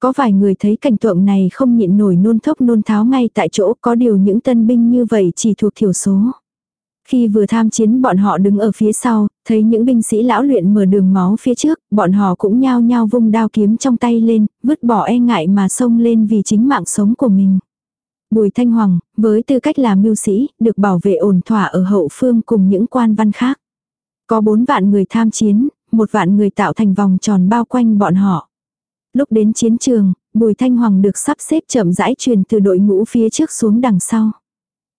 Có vài người thấy cảnh tượng này không nhịn nổi nôn thốc nôn tháo ngay tại chỗ, có điều những tân binh như vậy chỉ thuộc thiểu số. Khi vừa tham chiến bọn họ đứng ở phía sau, thấy những binh sĩ lão luyện mở đường máu phía trước, bọn họ cũng nhao nhao vung đao kiếm trong tay lên, vứt bỏ e ngại mà xông lên vì chính mạng sống của mình. Bùi Thanh Hoàng, với tư cách là mưu sĩ, được bảo vệ ổn thỏa ở hậu phương cùng những quan văn khác. Có bốn vạn người tham chiến, một vạn người tạo thành vòng tròn bao quanh bọn họ. Lúc đến chiến trường, Bùi Thanh Hoàng được sắp xếp chậm rãi truyền từ đội ngũ phía trước xuống đằng sau.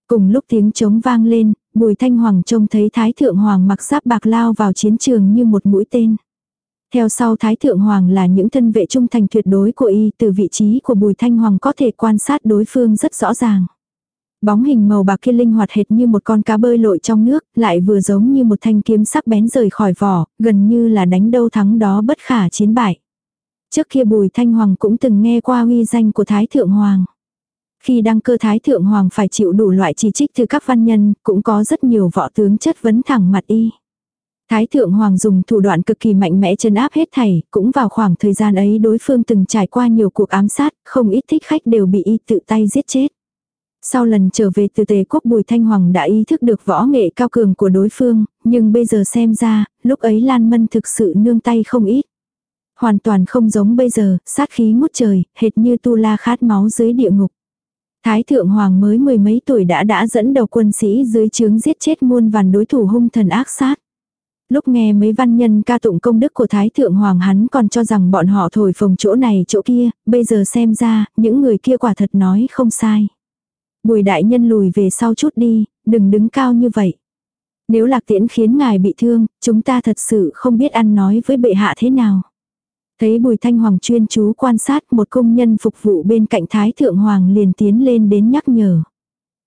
Cùng lúc tiếng trống vang lên, Bùi Thanh Hoàng trông thấy Thái Thượng Hoàng mặc giáp bạc lao vào chiến trường như một mũi tên. Theo sau Thái Thượng Hoàng là những thân vệ trung thành tuyệt đối của y từ vị trí của Bùi Thanh Hoàng có thể quan sát đối phương rất rõ ràng. Bóng hình màu bạc kia linh hoạt hệt như một con cá bơi lội trong nước, lại vừa giống như một thanh kiếm sắc bén rời khỏi vỏ, gần như là đánh đâu thắng đó bất khả chiến bại. Trước kia Bùi Thanh Hoàng cũng từng nghe qua uy danh của Thái Thượng Hoàng. Khi đăng cơ Thái Thượng Hoàng phải chịu đủ loại chỉ trích từ các văn nhân, cũng có rất nhiều võ tướng chất vấn thẳng mặt y. Thái Thượng Hoàng dùng thủ đoạn cực kỳ mạnh mẽ chân áp hết thảy, cũng vào khoảng thời gian ấy đối phương từng trải qua nhiều cuộc ám sát, không ít thích khách đều bị y tự tay giết chết. Sau lần trở về từ tề quốc Bùi Thanh Hoàng đã ý thức được võ nghệ cao cường của đối phương, nhưng bây giờ xem ra, lúc ấy Lan Mân thực sự nương tay không ít. Hoàn toàn không giống bây giờ, sát khí ngút trời, hệt như tu la khát máu dưới địa ngục. Thái thượng hoàng mới mười mấy tuổi đã đã dẫn đầu quân sĩ dưới trướng giết chết muôn vàn đối thủ hung thần ác sát. Lúc nghe mấy văn nhân ca tụng công đức của Thái Thượng Hoàng hắn còn cho rằng bọn họ thổi phồng chỗ này chỗ kia, bây giờ xem ra, những người kia quả thật nói không sai. Bùi đại nhân lùi về sau chút đi, đừng đứng cao như vậy. Nếu lạc tiễn khiến ngài bị thương, chúng ta thật sự không biết ăn nói với bệ hạ thế nào. Thấy bùi thanh hoàng chuyên chú quan sát một công nhân phục vụ bên cạnh thái thượng hoàng liền tiến lên đến nhắc nhở.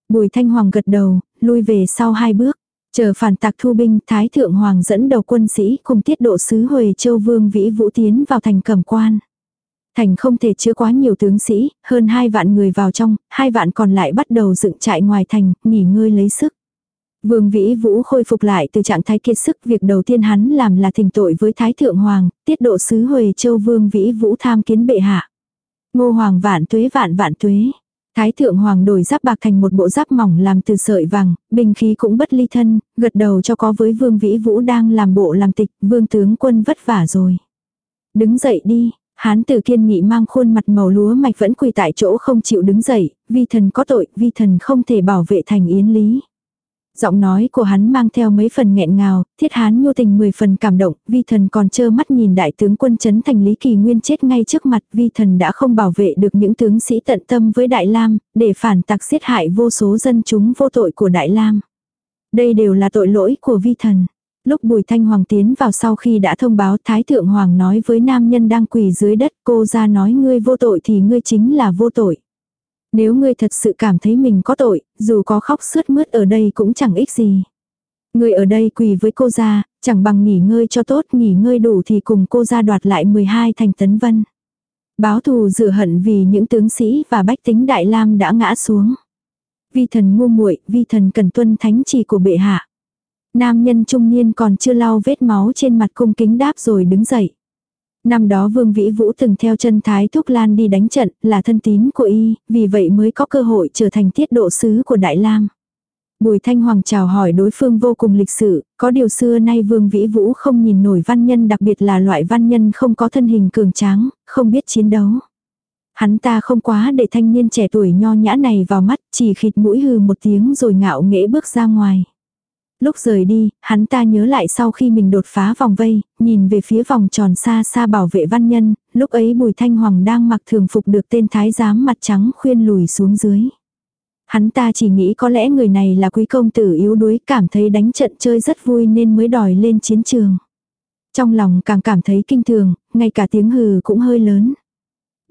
Bùi thanh hoàng gật đầu, lui về sau hai bước. Chờ phản tạc thu binh, Thái Thượng Hoàng dẫn đầu quân sĩ cùng tiết độ sứ Huề Châu Vương Vĩ Vũ tiến vào thành cẩm quan. Thành không thể chứa quá nhiều tướng sĩ, hơn hai vạn người vào trong, hai vạn còn lại bắt đầu dựng trại ngoài thành, nghỉ ngơi lấy sức. Vương Vĩ Vũ khôi phục lại từ trạng thái kiệt sức, việc đầu tiên hắn làm là thỉnh tội với Thái Thượng Hoàng, tiết độ sứ Huề Châu Vương Vĩ Vũ tham kiến bệ hạ. Ngô Hoàng vạn tuế vạn vạn tuế. Thái thượng hoàng đổi giáp bạc thành một bộ giáp mỏng làm từ sợi vàng, bình khí cũng bất ly thân, gật đầu cho có với vương vĩ vũ đang làm bộ làm tịch, vương tướng quân vất vả rồi. Đứng dậy đi, hán tử kiên nghị mang khuôn mặt màu lúa mạch vẫn quỳ tại chỗ không chịu đứng dậy, vi thần có tội, vi thần không thể bảo vệ thành yến lý. Giọng nói của hắn mang theo mấy phần nghẹn ngào, thiết hán nhu tình mười phần cảm động, vi thần còn trơ mắt nhìn đại tướng quân chấn thành Lý Kỳ Nguyên chết ngay trước mặt, vi thần đã không bảo vệ được những tướng sĩ tận tâm với Đại Lam, để phản tặc giết hại vô số dân chúng vô tội của Đại Lam. Đây đều là tội lỗi của vi thần. Lúc Bùi Thanh Hoàng tiến vào sau khi đã thông báo Thái Thượng Hoàng nói với nam nhân đang quỳ dưới đất cô ra nói ngươi vô tội thì ngươi chính là vô tội. Nếu ngươi thật sự cảm thấy mình có tội, dù có khóc sướt mướt ở đây cũng chẳng ích gì. Ngươi ở đây quỳ với cô ra, chẳng bằng nghỉ ngơi cho tốt, nghỉ ngơi đủ thì cùng cô ra đoạt lại 12 thành tấn vân. Báo thù rửa hận vì những tướng sĩ và bách tính Đại Lam đã ngã xuống. Vi thần ngu muội, vi thần cần tuân thánh chỉ của bệ hạ. Nam nhân trung niên còn chưa lau vết máu trên mặt cung kính đáp rồi đứng dậy. Năm đó Vương Vĩ Vũ từng theo chân Thái Thúc Lan đi đánh trận, là thân tín của y, vì vậy mới có cơ hội trở thành tiết độ sứ của Đại Lam. Bùi Thanh Hoàng chào hỏi đối phương vô cùng lịch sự, có điều xưa nay Vương Vĩ Vũ không nhìn nổi văn nhân đặc biệt là loại văn nhân không có thân hình cường tráng, không biết chiến đấu. Hắn ta không quá để thanh niên trẻ tuổi nho nhã này vào mắt, chỉ khịt mũi hừ một tiếng rồi ngạo nghễ bước ra ngoài. Lúc rời đi, hắn ta nhớ lại sau khi mình đột phá vòng vây, nhìn về phía vòng tròn xa xa bảo vệ văn nhân, lúc ấy Bùi Thanh Hoàng đang mặc thường phục được tên thái giám mặt trắng khuyên lùi xuống dưới. Hắn ta chỉ nghĩ có lẽ người này là quý công tử yếu đuối cảm thấy đánh trận chơi rất vui nên mới đòi lên chiến trường. Trong lòng càng cảm thấy kinh thường, ngay cả tiếng hừ cũng hơi lớn.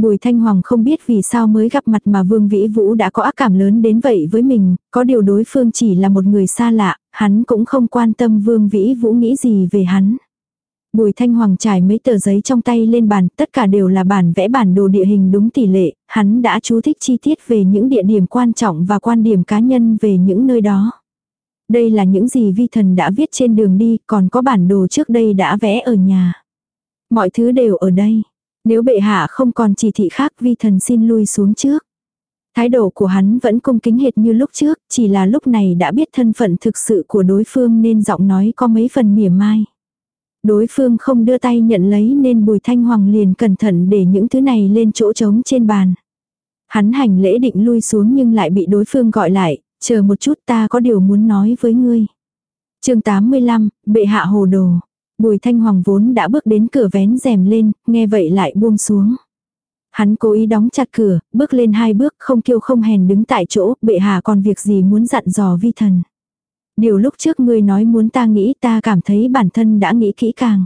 Bùi Thanh Hoàng không biết vì sao mới gặp mặt mà Vương Vĩ Vũ đã có ác cảm lớn đến vậy với mình, có điều đối phương chỉ là một người xa lạ, hắn cũng không quan tâm Vương Vĩ Vũ nghĩ gì về hắn. Bùi Thanh Hoàng trải mấy tờ giấy trong tay lên bàn, tất cả đều là bản vẽ bản đồ địa hình đúng tỷ lệ, hắn đã chú thích chi tiết về những địa điểm quan trọng và quan điểm cá nhân về những nơi đó. Đây là những gì vi thần đã viết trên đường đi, còn có bản đồ trước đây đã vẽ ở nhà. Mọi thứ đều ở đây. Nếu bệ hạ không còn chỉ thị khác vi thần xin lui xuống trước. Thái độ của hắn vẫn cung kính hệt như lúc trước, chỉ là lúc này đã biết thân phận thực sự của đối phương nên giọng nói có mấy phần mỉa mai. Đối phương không đưa tay nhận lấy nên Bùi Thanh Hoàng liền cẩn thận để những thứ này lên chỗ trống trên bàn. Hắn hành lễ định lui xuống nhưng lại bị đối phương gọi lại, chờ một chút ta có điều muốn nói với ngươi. chương 85, bệ hạ hồ đồ. Bùi Thanh Hoàng vốn đã bước đến cửa vén rèm lên, nghe vậy lại buông xuống. Hắn cố ý đóng chặt cửa, bước lên hai bước không kiêu không hèn đứng tại chỗ, bệ hạ còn việc gì muốn dặn dò vi thần. Điều lúc trước ngươi nói muốn ta nghĩ ta cảm thấy bản thân đã nghĩ kỹ càng.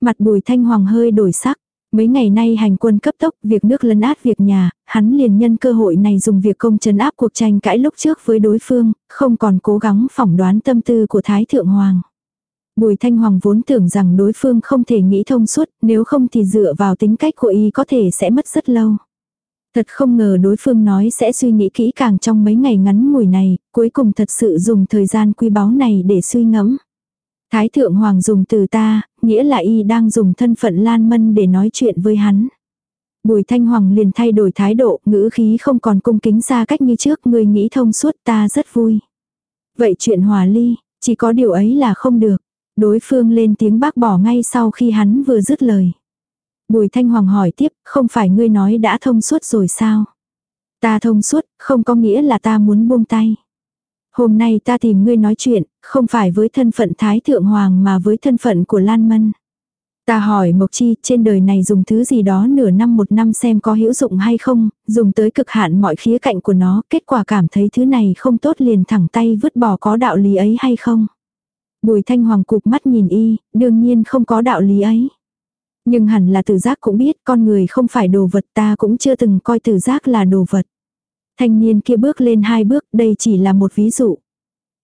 Mặt bùi thanh hoàng hơi đổi sắc. Mấy ngày nay hành quân cấp tốc, việc nước lấn át việc nhà, hắn liền nhân cơ hội này dùng việc công chấn áp cuộc tranh cãi lúc trước với đối phương, không còn cố gắng phỏng đoán tâm tư của Thái Thượng Hoàng. Bùi Thanh Hoàng vốn tưởng rằng đối phương không thể nghĩ thông suốt, nếu không thì dựa vào tính cách của y có thể sẽ mất rất lâu. Thật không ngờ đối phương nói sẽ suy nghĩ kỹ càng trong mấy ngày ngắn ngủi này, cuối cùng thật sự dùng thời gian quý báu này để suy ngẫm. Thái thượng hoàng dùng từ ta, nghĩa là y đang dùng thân phận lan mân để nói chuyện với hắn. Bùi thanh hoàng liền thay đổi thái độ, ngữ khí không còn cung kính xa cách như trước, người nghĩ thông suốt ta rất vui. Vậy chuyện hòa ly, chỉ có điều ấy là không được. Đối phương lên tiếng bác bỏ ngay sau khi hắn vừa dứt lời. Bùi Thanh Hoàng hỏi tiếp, không phải ngươi nói đã thông suốt rồi sao? Ta thông suốt, không có nghĩa là ta muốn buông tay. Hôm nay ta tìm ngươi nói chuyện, không phải với thân phận Thái Thượng Hoàng mà với thân phận của Lan Mân. Ta hỏi Mộc Chi, trên đời này dùng thứ gì đó nửa năm một năm xem có hữu dụng hay không, dùng tới cực hạn mọi khía cạnh của nó, kết quả cảm thấy thứ này không tốt liền thẳng tay vứt bỏ có đạo lý ấy hay không. Bùi Thanh Hoàng cụp mắt nhìn y, đương nhiên không có đạo lý ấy. Nhưng hẳn là tử giác cũng biết con người không phải đồ vật ta cũng chưa từng coi tử giác là đồ vật. Thanh niên kia bước lên hai bước, đây chỉ là một ví dụ.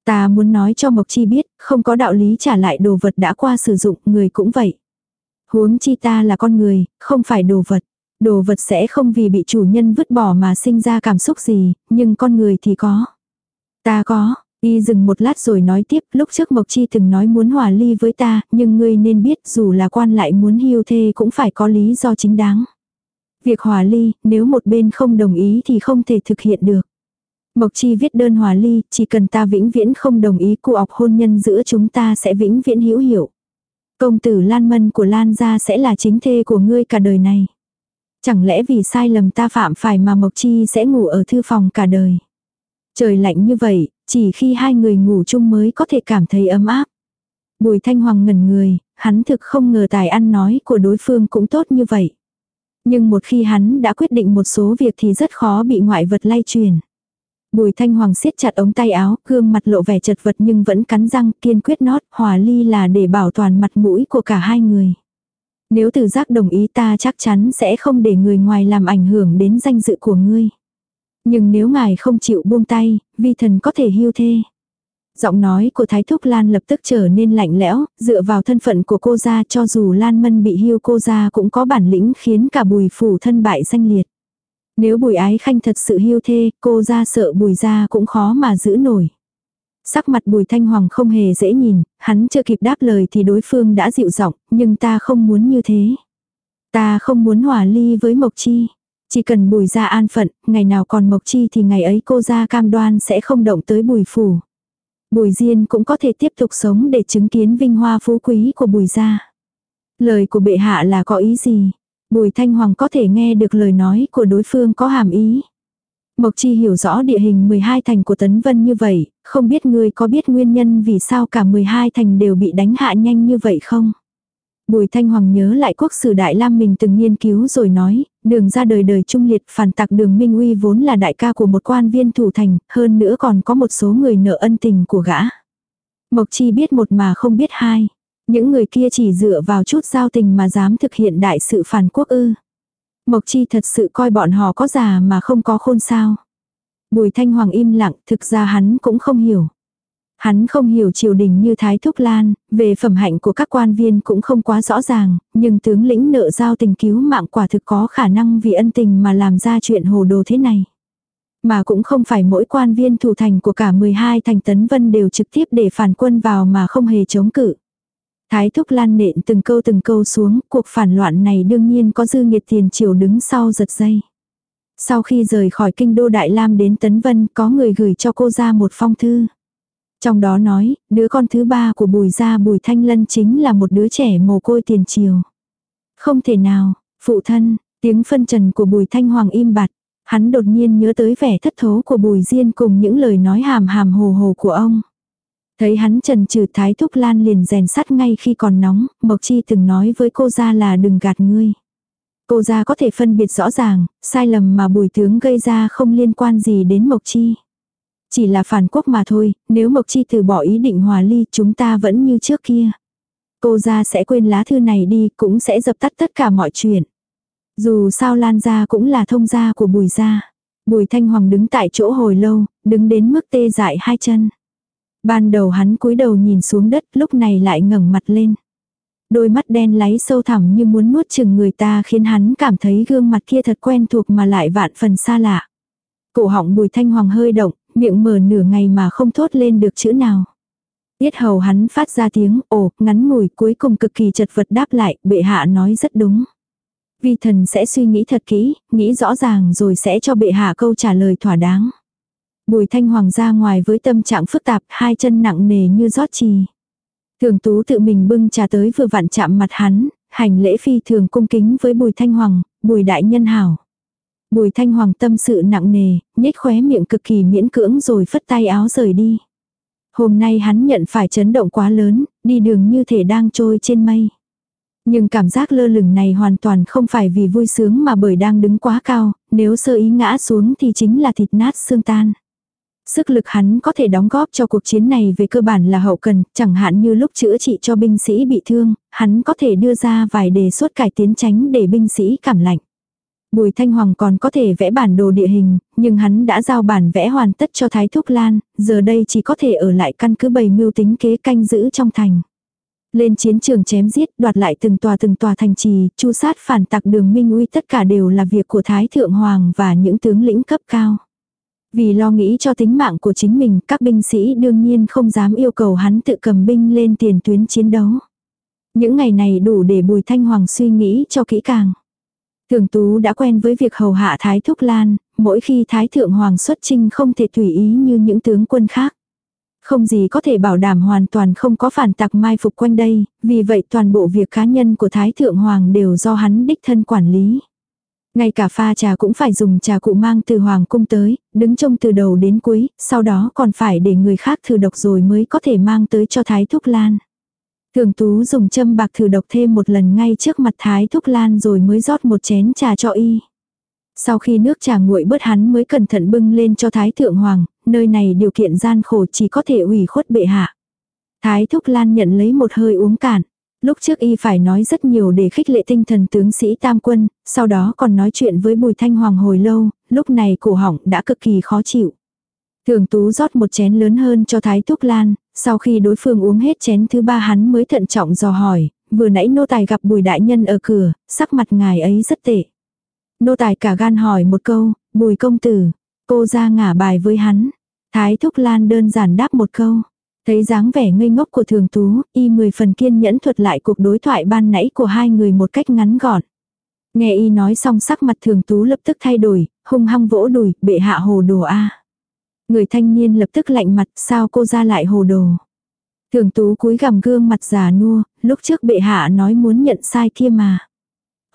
Ta muốn nói cho Mộc Chi biết, không có đạo lý trả lại đồ vật đã qua sử dụng, người cũng vậy. Huống chi ta là con người, không phải đồ vật. Đồ vật sẽ không vì bị chủ nhân vứt bỏ mà sinh ra cảm xúc gì, nhưng con người thì có. Ta có, Y dừng một lát rồi nói tiếp, lúc trước Mộc Chi từng nói muốn hòa ly với ta, nhưng ngươi nên biết dù là quan lại muốn hưu thê cũng phải có lý do chính đáng. Việc hòa ly, nếu một bên không đồng ý thì không thể thực hiện được. Mộc Chi viết đơn hòa ly, chỉ cần ta vĩnh viễn không đồng ý cuộc ọc hôn nhân giữa chúng ta sẽ vĩnh viễn hữu hiệu. Công tử Lan Mân của Lan gia sẽ là chính thê của ngươi cả đời này. Chẳng lẽ vì sai lầm ta phạm phải mà Mộc Chi sẽ ngủ ở thư phòng cả đời. Trời lạnh như vậy, chỉ khi hai người ngủ chung mới có thể cảm thấy ấm áp. Bùi Thanh Hoàng ngẩn người, hắn thực không ngờ tài ăn nói của đối phương cũng tốt như vậy. Nhưng một khi hắn đã quyết định một số việc thì rất khó bị ngoại vật lay truyền. Bùi Thanh Hoàng siết chặt ống tay áo, gương mặt lộ vẻ chật vật nhưng vẫn cắn răng kiên quyết nót, hòa ly là để bảo toàn mặt mũi của cả hai người. Nếu từ giác đồng ý ta chắc chắn sẽ không để người ngoài làm ảnh hưởng đến danh dự của ngươi. Nhưng nếu ngài không chịu buông tay, vi thần có thể hưu thê. Giọng nói của Thái Thúc Lan lập tức trở nên lạnh lẽo, dựa vào thân phận của cô gia cho dù Lan Mân bị hưu cô gia cũng có bản lĩnh khiến cả bùi phủ thân bại danh liệt. Nếu bùi ái khanh thật sự hưu thê, cô gia sợ bùi gia cũng khó mà giữ nổi. Sắc mặt bùi thanh hoàng không hề dễ nhìn, hắn chưa kịp đáp lời thì đối phương đã dịu giọng, nhưng ta không muốn như thế. Ta không muốn hòa ly với Mộc Chi. Chỉ cần bùi ra an phận, ngày nào còn mộc chi thì ngày ấy cô ra cam đoan sẽ không động tới bùi phủ. Bùi Diên cũng có thể tiếp tục sống để chứng kiến vinh hoa phú quý của bùi gia. Lời của bệ hạ là có ý gì? Bùi Thanh Hoàng có thể nghe được lời nói của đối phương có hàm ý. Mộc Chi hiểu rõ địa hình 12 thành của Tấn Vân như vậy, không biết ngươi có biết nguyên nhân vì sao cả 12 thành đều bị đánh hạ nhanh như vậy không? Bùi Thanh Hoàng nhớ lại quốc sử Đại Lam mình từng nghiên cứu rồi nói, đường ra đời đời trung liệt phản tặc đường Minh Uy vốn là đại ca của một quan viên thủ thành, hơn nữa còn có một số người nợ ân tình của gã. Mộc Chi biết một mà không biết hai. Những người kia chỉ dựa vào chút giao tình mà dám thực hiện đại sự phản quốc ư. Mộc Chi thật sự coi bọn họ có già mà không có khôn sao. Bùi Thanh Hoàng im lặng, thực ra hắn cũng không hiểu. Hắn không hiểu triều đình như Thái Thúc Lan, về phẩm hạnh của các quan viên cũng không quá rõ ràng, nhưng tướng lĩnh nợ giao tình cứu mạng quả thực có khả năng vì ân tình mà làm ra chuyện hồ đồ thế này. Mà cũng không phải mỗi quan viên thủ thành của cả 12 thành tấn vân đều trực tiếp để phản quân vào mà không hề chống cự. Thái Thúc Lan nện từng câu từng câu xuống, cuộc phản loạn này đương nhiên có dư nghiệt tiền triều đứng sau giật dây. Sau khi rời khỏi kinh đô Đại Lam đến Tấn Vân có người gửi cho cô ra một phong thư. Trong đó nói, đứa con thứ ba của bùi gia bùi thanh lân chính là một đứa trẻ mồ côi tiền triều. Không thể nào, phụ thân, tiếng phân trần của bùi thanh hoàng im bặt. Hắn đột nhiên nhớ tới vẻ thất thố của bùi diên cùng những lời nói hàm hàm hồ hồ của ông. Thấy hắn trần trừ thái thúc lan liền rèn sắt ngay khi còn nóng, Mộc Chi từng nói với cô ra là đừng gạt ngươi. Cô ra có thể phân biệt rõ ràng, sai lầm mà bùi tướng gây ra không liên quan gì đến Mộc Chi. Chỉ là phản quốc mà thôi, nếu Mộc Chi từ bỏ ý định hòa ly chúng ta vẫn như trước kia. Cô ra sẽ quên lá thư này đi cũng sẽ dập tắt tất cả mọi chuyện. Dù sao Lan gia cũng là thông gia của Bùi gia. Bùi Thanh Hoàng đứng tại chỗ hồi lâu, đứng đến mức tê dại hai chân. Ban đầu hắn cúi đầu nhìn xuống đất lúc này lại ngẩng mặt lên. Đôi mắt đen láy sâu thẳm như muốn nuốt chừng người ta khiến hắn cảm thấy gương mặt kia thật quen thuộc mà lại vạn phần xa lạ. Cổ họng bùi thanh hoàng hơi động, miệng mở nửa ngày mà không thốt lên được chữ nào. Tiết hầu hắn phát ra tiếng ồ, ngắn ngủi cuối cùng cực kỳ chật vật đáp lại, bệ hạ nói rất đúng. Vi thần sẽ suy nghĩ thật kỹ, nghĩ rõ ràng rồi sẽ cho bệ hạ câu trả lời thỏa đáng. Bùi thanh hoàng ra ngoài với tâm trạng phức tạp, hai chân nặng nề như rót trì. Thường tú tự mình bưng trà tới vừa vặn chạm mặt hắn, hành lễ phi thường cung kính với bùi thanh hoàng, bùi đại nhân hảo. Bùi thanh hoàng tâm sự nặng nề, nhếch khóe miệng cực kỳ miễn cưỡng rồi phất tay áo rời đi. Hôm nay hắn nhận phải chấn động quá lớn, đi đường như thể đang trôi trên mây. Nhưng cảm giác lơ lửng này hoàn toàn không phải vì vui sướng mà bởi đang đứng quá cao, nếu sơ ý ngã xuống thì chính là thịt nát xương tan. Sức lực hắn có thể đóng góp cho cuộc chiến này về cơ bản là hậu cần, chẳng hạn như lúc chữa trị cho binh sĩ bị thương, hắn có thể đưa ra vài đề xuất cải tiến tránh để binh sĩ cảm lạnh. Bùi Thanh Hoàng còn có thể vẽ bản đồ địa hình, nhưng hắn đã giao bản vẽ hoàn tất cho Thái Thúc Lan, giờ đây chỉ có thể ở lại căn cứ bày mưu tính kế canh giữ trong thành. Lên chiến trường chém giết, đoạt lại từng tòa từng tòa thành trì, chu sát phản tặc đường minh uy tất cả đều là việc của Thái Thượng Hoàng và những tướng lĩnh cấp cao. Vì lo nghĩ cho tính mạng của chính mình, các binh sĩ đương nhiên không dám yêu cầu hắn tự cầm binh lên tiền tuyến chiến đấu. Những ngày này đủ để Bùi Thanh Hoàng suy nghĩ cho kỹ càng. Thường Tú đã quen với việc hầu hạ Thái Thúc Lan, mỗi khi Thái Thượng Hoàng xuất trinh không thể tùy ý như những tướng quân khác. Không gì có thể bảo đảm hoàn toàn không có phản tặc mai phục quanh đây, vì vậy toàn bộ việc cá nhân của Thái Thượng Hoàng đều do hắn đích thân quản lý. Ngay cả pha trà cũng phải dùng trà cụ mang từ Hoàng cung tới, đứng trông từ đầu đến cuối, sau đó còn phải để người khác thử độc rồi mới có thể mang tới cho Thái Thúc Lan. Thường Tú dùng châm bạc thử độc thêm một lần ngay trước mặt Thái Thúc Lan rồi mới rót một chén trà cho y. Sau khi nước trà nguội bớt hắn mới cẩn thận bưng lên cho Thái Thượng Hoàng, nơi này điều kiện gian khổ chỉ có thể ủy khuất bệ hạ. Thái Thúc Lan nhận lấy một hơi uống cạn. Lúc trước y phải nói rất nhiều để khích lệ tinh thần tướng sĩ tam quân, sau đó còn nói chuyện với Bùi Thanh Hoàng hồi lâu, lúc này cổ họng đã cực kỳ khó chịu. Thường Tú rót một chén lớn hơn cho Thái Thúc Lan, sau khi đối phương uống hết chén thứ ba hắn mới thận trọng dò hỏi, vừa nãy nô tài gặp Bùi Đại Nhân ở cửa, sắc mặt ngài ấy rất tệ. Nô tài cả gan hỏi một câu, Bùi công tử, cô ra ngả bài với hắn. Thái Thúc Lan đơn giản đáp một câu. Thấy dáng vẻ ngây ngốc của thường tú, y mười phần kiên nhẫn thuật lại cuộc đối thoại ban nãy của hai người một cách ngắn gọn. Nghe y nói xong sắc mặt thường tú lập tức thay đổi, hung hăng vỗ đùi, bệ hạ hồ đồ a. Người thanh niên lập tức lạnh mặt, sao cô ra lại hồ đồ. Thường tú cúi gằm gương mặt già nua, lúc trước bệ hạ nói muốn nhận sai kia mà.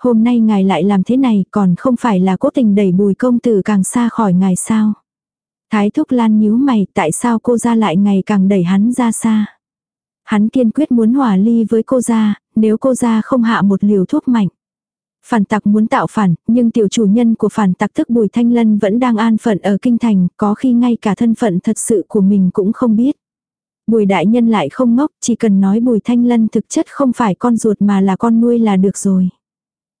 Hôm nay ngài lại làm thế này còn không phải là cố tình đẩy bùi công tử càng xa khỏi ngài sao. Thái thúc lan nhíu mày tại sao cô ra lại ngày càng đẩy hắn ra xa. Hắn kiên quyết muốn hòa ly với cô ra, nếu cô ra không hạ một liều thuốc mạnh. Phản tặc muốn tạo phản, nhưng tiểu chủ nhân của phản tặc thức Bùi Thanh Lân vẫn đang an phận ở kinh thành, có khi ngay cả thân phận thật sự của mình cũng không biết. Bùi đại nhân lại không ngốc, chỉ cần nói Bùi Thanh Lân thực chất không phải con ruột mà là con nuôi là được rồi.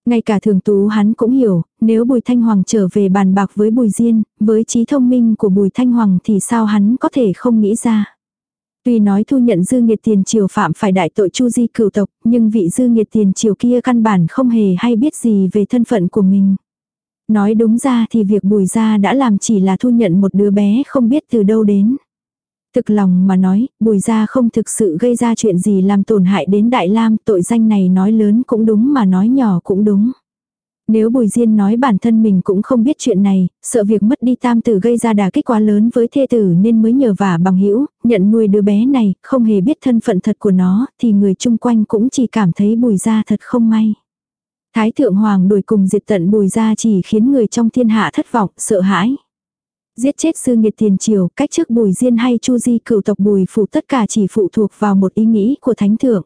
Ngay cả thường tú hắn cũng hiểu, nếu Bùi Thanh Hoàng trở về bàn bạc với Bùi Diên, với trí thông minh của Bùi Thanh Hoàng thì sao hắn có thể không nghĩ ra. Tuy nói thu nhận dư nghiệt tiền triều phạm phải đại tội chu di cửu tộc, nhưng vị dư nghiệt tiền triều kia căn bản không hề hay biết gì về thân phận của mình. Nói đúng ra thì việc bùi gia đã làm chỉ là thu nhận một đứa bé không biết từ đâu đến. Thực lòng mà nói, bùi gia không thực sự gây ra chuyện gì làm tổn hại đến Đại Lam, tội danh này nói lớn cũng đúng mà nói nhỏ cũng đúng. Nếu Bùi Diên nói bản thân mình cũng không biết chuyện này, sợ việc mất đi tam tử gây ra đả kích quá lớn với thê tử nên mới nhờ vả bằng hữu nhận nuôi đứa bé này, không hề biết thân phận thật của nó, thì người chung quanh cũng chỉ cảm thấy Bùi gia thật không may. Thái thượng hoàng đuổi cùng diệt tận Bùi gia chỉ khiến người trong thiên hạ thất vọng, sợ hãi. Giết chết sư nghiệt tiền triều, cách trước Bùi Diên hay Chu Di cửu tộc Bùi phụ tất cả chỉ phụ thuộc vào một ý nghĩ của thánh thượng.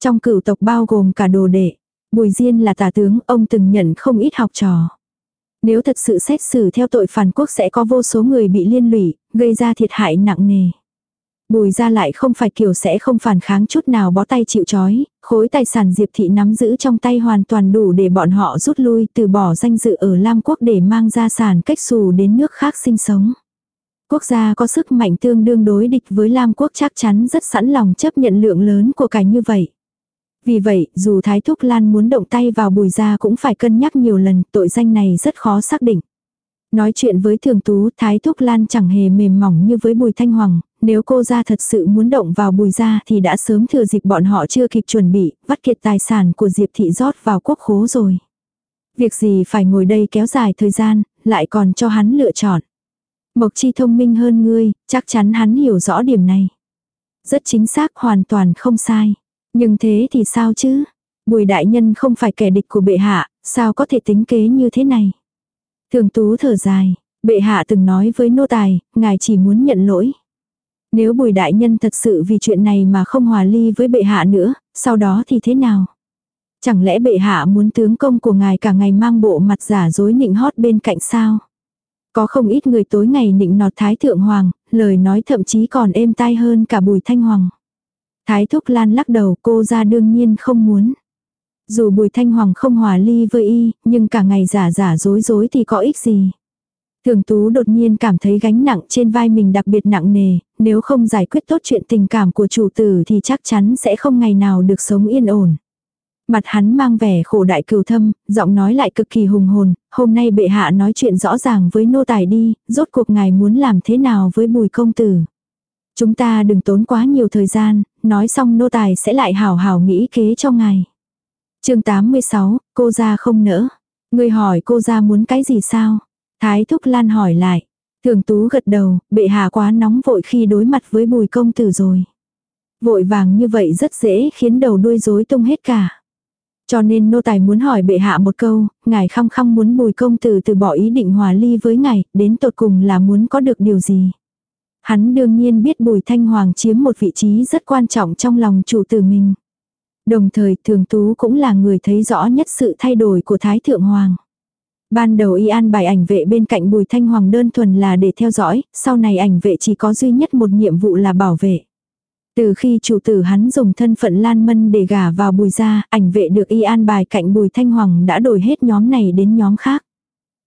Trong cửu tộc bao gồm cả đồ đệ. Bùi Diên là tả tướng, ông từng nhận không ít học trò. Nếu thật sự xét xử theo tội phản quốc sẽ có vô số người bị liên lụy, gây ra thiệt hại nặng nề. Bùi ra lại không phải kiểu sẽ không phản kháng chút nào bó tay chịu chói, khối tài sản Diệp Thị nắm giữ trong tay hoàn toàn đủ để bọn họ rút lui từ bỏ danh dự ở Lam Quốc để mang gia sản cách xù đến nước khác sinh sống. Quốc gia có sức mạnh tương đương đối địch với Lam quốc chắc chắn rất sẵn lòng chấp nhận lượng lớn của cải như vậy. Vì vậy, dù Thái Thúc Lan muốn động tay vào bùi gia cũng phải cân nhắc nhiều lần, tội danh này rất khó xác định. Nói chuyện với thường tú, Thái Thúc Lan chẳng hề mềm mỏng như với bùi thanh hoàng, nếu cô ra thật sự muốn động vào bùi gia thì đã sớm thừa dịp bọn họ chưa kịp chuẩn bị, vắt kiệt tài sản của Diệp Thị rót vào quốc khố rồi. Việc gì phải ngồi đây kéo dài thời gian, lại còn cho hắn lựa chọn. Mộc Chi thông minh hơn ngươi, chắc chắn hắn hiểu rõ điểm này. Rất chính xác, hoàn toàn không sai. Nhưng thế thì sao chứ? Bùi đại nhân không phải kẻ địch của bệ hạ, sao có thể tính kế như thế này? Thường tú thở dài, bệ hạ từng nói với nô tài, ngài chỉ muốn nhận lỗi. Nếu bùi đại nhân thật sự vì chuyện này mà không hòa ly với bệ hạ nữa, sau đó thì thế nào? Chẳng lẽ bệ hạ muốn tướng công của ngài cả ngày mang bộ mặt giả dối nịnh hót bên cạnh sao? Có không ít người tối ngày nịnh nọt Thái Thượng Hoàng, lời nói thậm chí còn êm tai hơn cả Bùi Thanh Hoàng. Thái Thúc Lan lắc đầu cô ra đương nhiên không muốn. Dù Bùi Thanh Hoàng không hòa ly với y, nhưng cả ngày giả giả dối dối thì có ích gì. Thường Tú đột nhiên cảm thấy gánh nặng trên vai mình đặc biệt nặng nề, nếu không giải quyết tốt chuyện tình cảm của chủ tử thì chắc chắn sẽ không ngày nào được sống yên ổn. Mặt hắn mang vẻ khổ đại cừu thâm, giọng nói lại cực kỳ hùng hồn, hôm nay bệ hạ nói chuyện rõ ràng với nô tài đi, rốt cuộc ngài muốn làm thế nào với bùi công tử. Chúng ta đừng tốn quá nhiều thời gian, nói xong nô tài sẽ lại hảo hảo nghĩ kế cho ngài. chương 86, cô ra không nỡ. Người hỏi cô ra muốn cái gì sao? Thái Thúc Lan hỏi lại. Thường Tú gật đầu, bệ hạ quá nóng vội khi đối mặt với bùi công tử rồi. Vội vàng như vậy rất dễ khiến đầu đuôi rối tung hết cả. Cho nên nô tài muốn hỏi bệ hạ một câu, ngài khăng khăng muốn bùi công tử từ bỏ ý định hòa ly với ngài, đến tột cùng là muốn có được điều gì. Hắn đương nhiên biết bùi thanh hoàng chiếm một vị trí rất quan trọng trong lòng chủ tử mình. Đồng thời thường tú cũng là người thấy rõ nhất sự thay đổi của Thái Thượng Hoàng. Ban đầu y an bài ảnh vệ bên cạnh bùi thanh hoàng đơn thuần là để theo dõi, sau này ảnh vệ chỉ có duy nhất một nhiệm vụ là bảo vệ. Từ khi chủ tử hắn dùng thân phận Lan Mân để gả vào bùi gia, ảnh vệ được y an bài cạnh bùi thanh hoàng đã đổi hết nhóm này đến nhóm khác.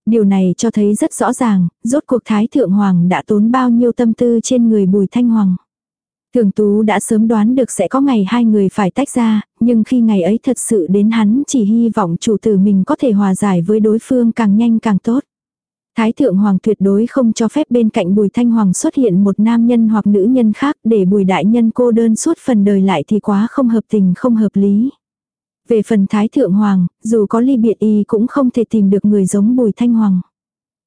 Điều này cho thấy rất rõ ràng, rốt cuộc Thái Thượng Hoàng đã tốn bao nhiêu tâm tư trên người bùi thanh hoàng. Thường Tú đã sớm đoán được sẽ có ngày hai người phải tách ra, nhưng khi ngày ấy thật sự đến hắn chỉ hy vọng chủ tử mình có thể hòa giải với đối phương càng nhanh càng tốt. Thái thượng hoàng tuyệt đối không cho phép bên cạnh bùi thanh hoàng xuất hiện một nam nhân hoặc nữ nhân khác để bùi đại nhân cô đơn suốt phần đời lại thì quá không hợp tình không hợp lý. Về phần thái thượng hoàng, dù có ly biệt y cũng không thể tìm được người giống bùi thanh hoàng.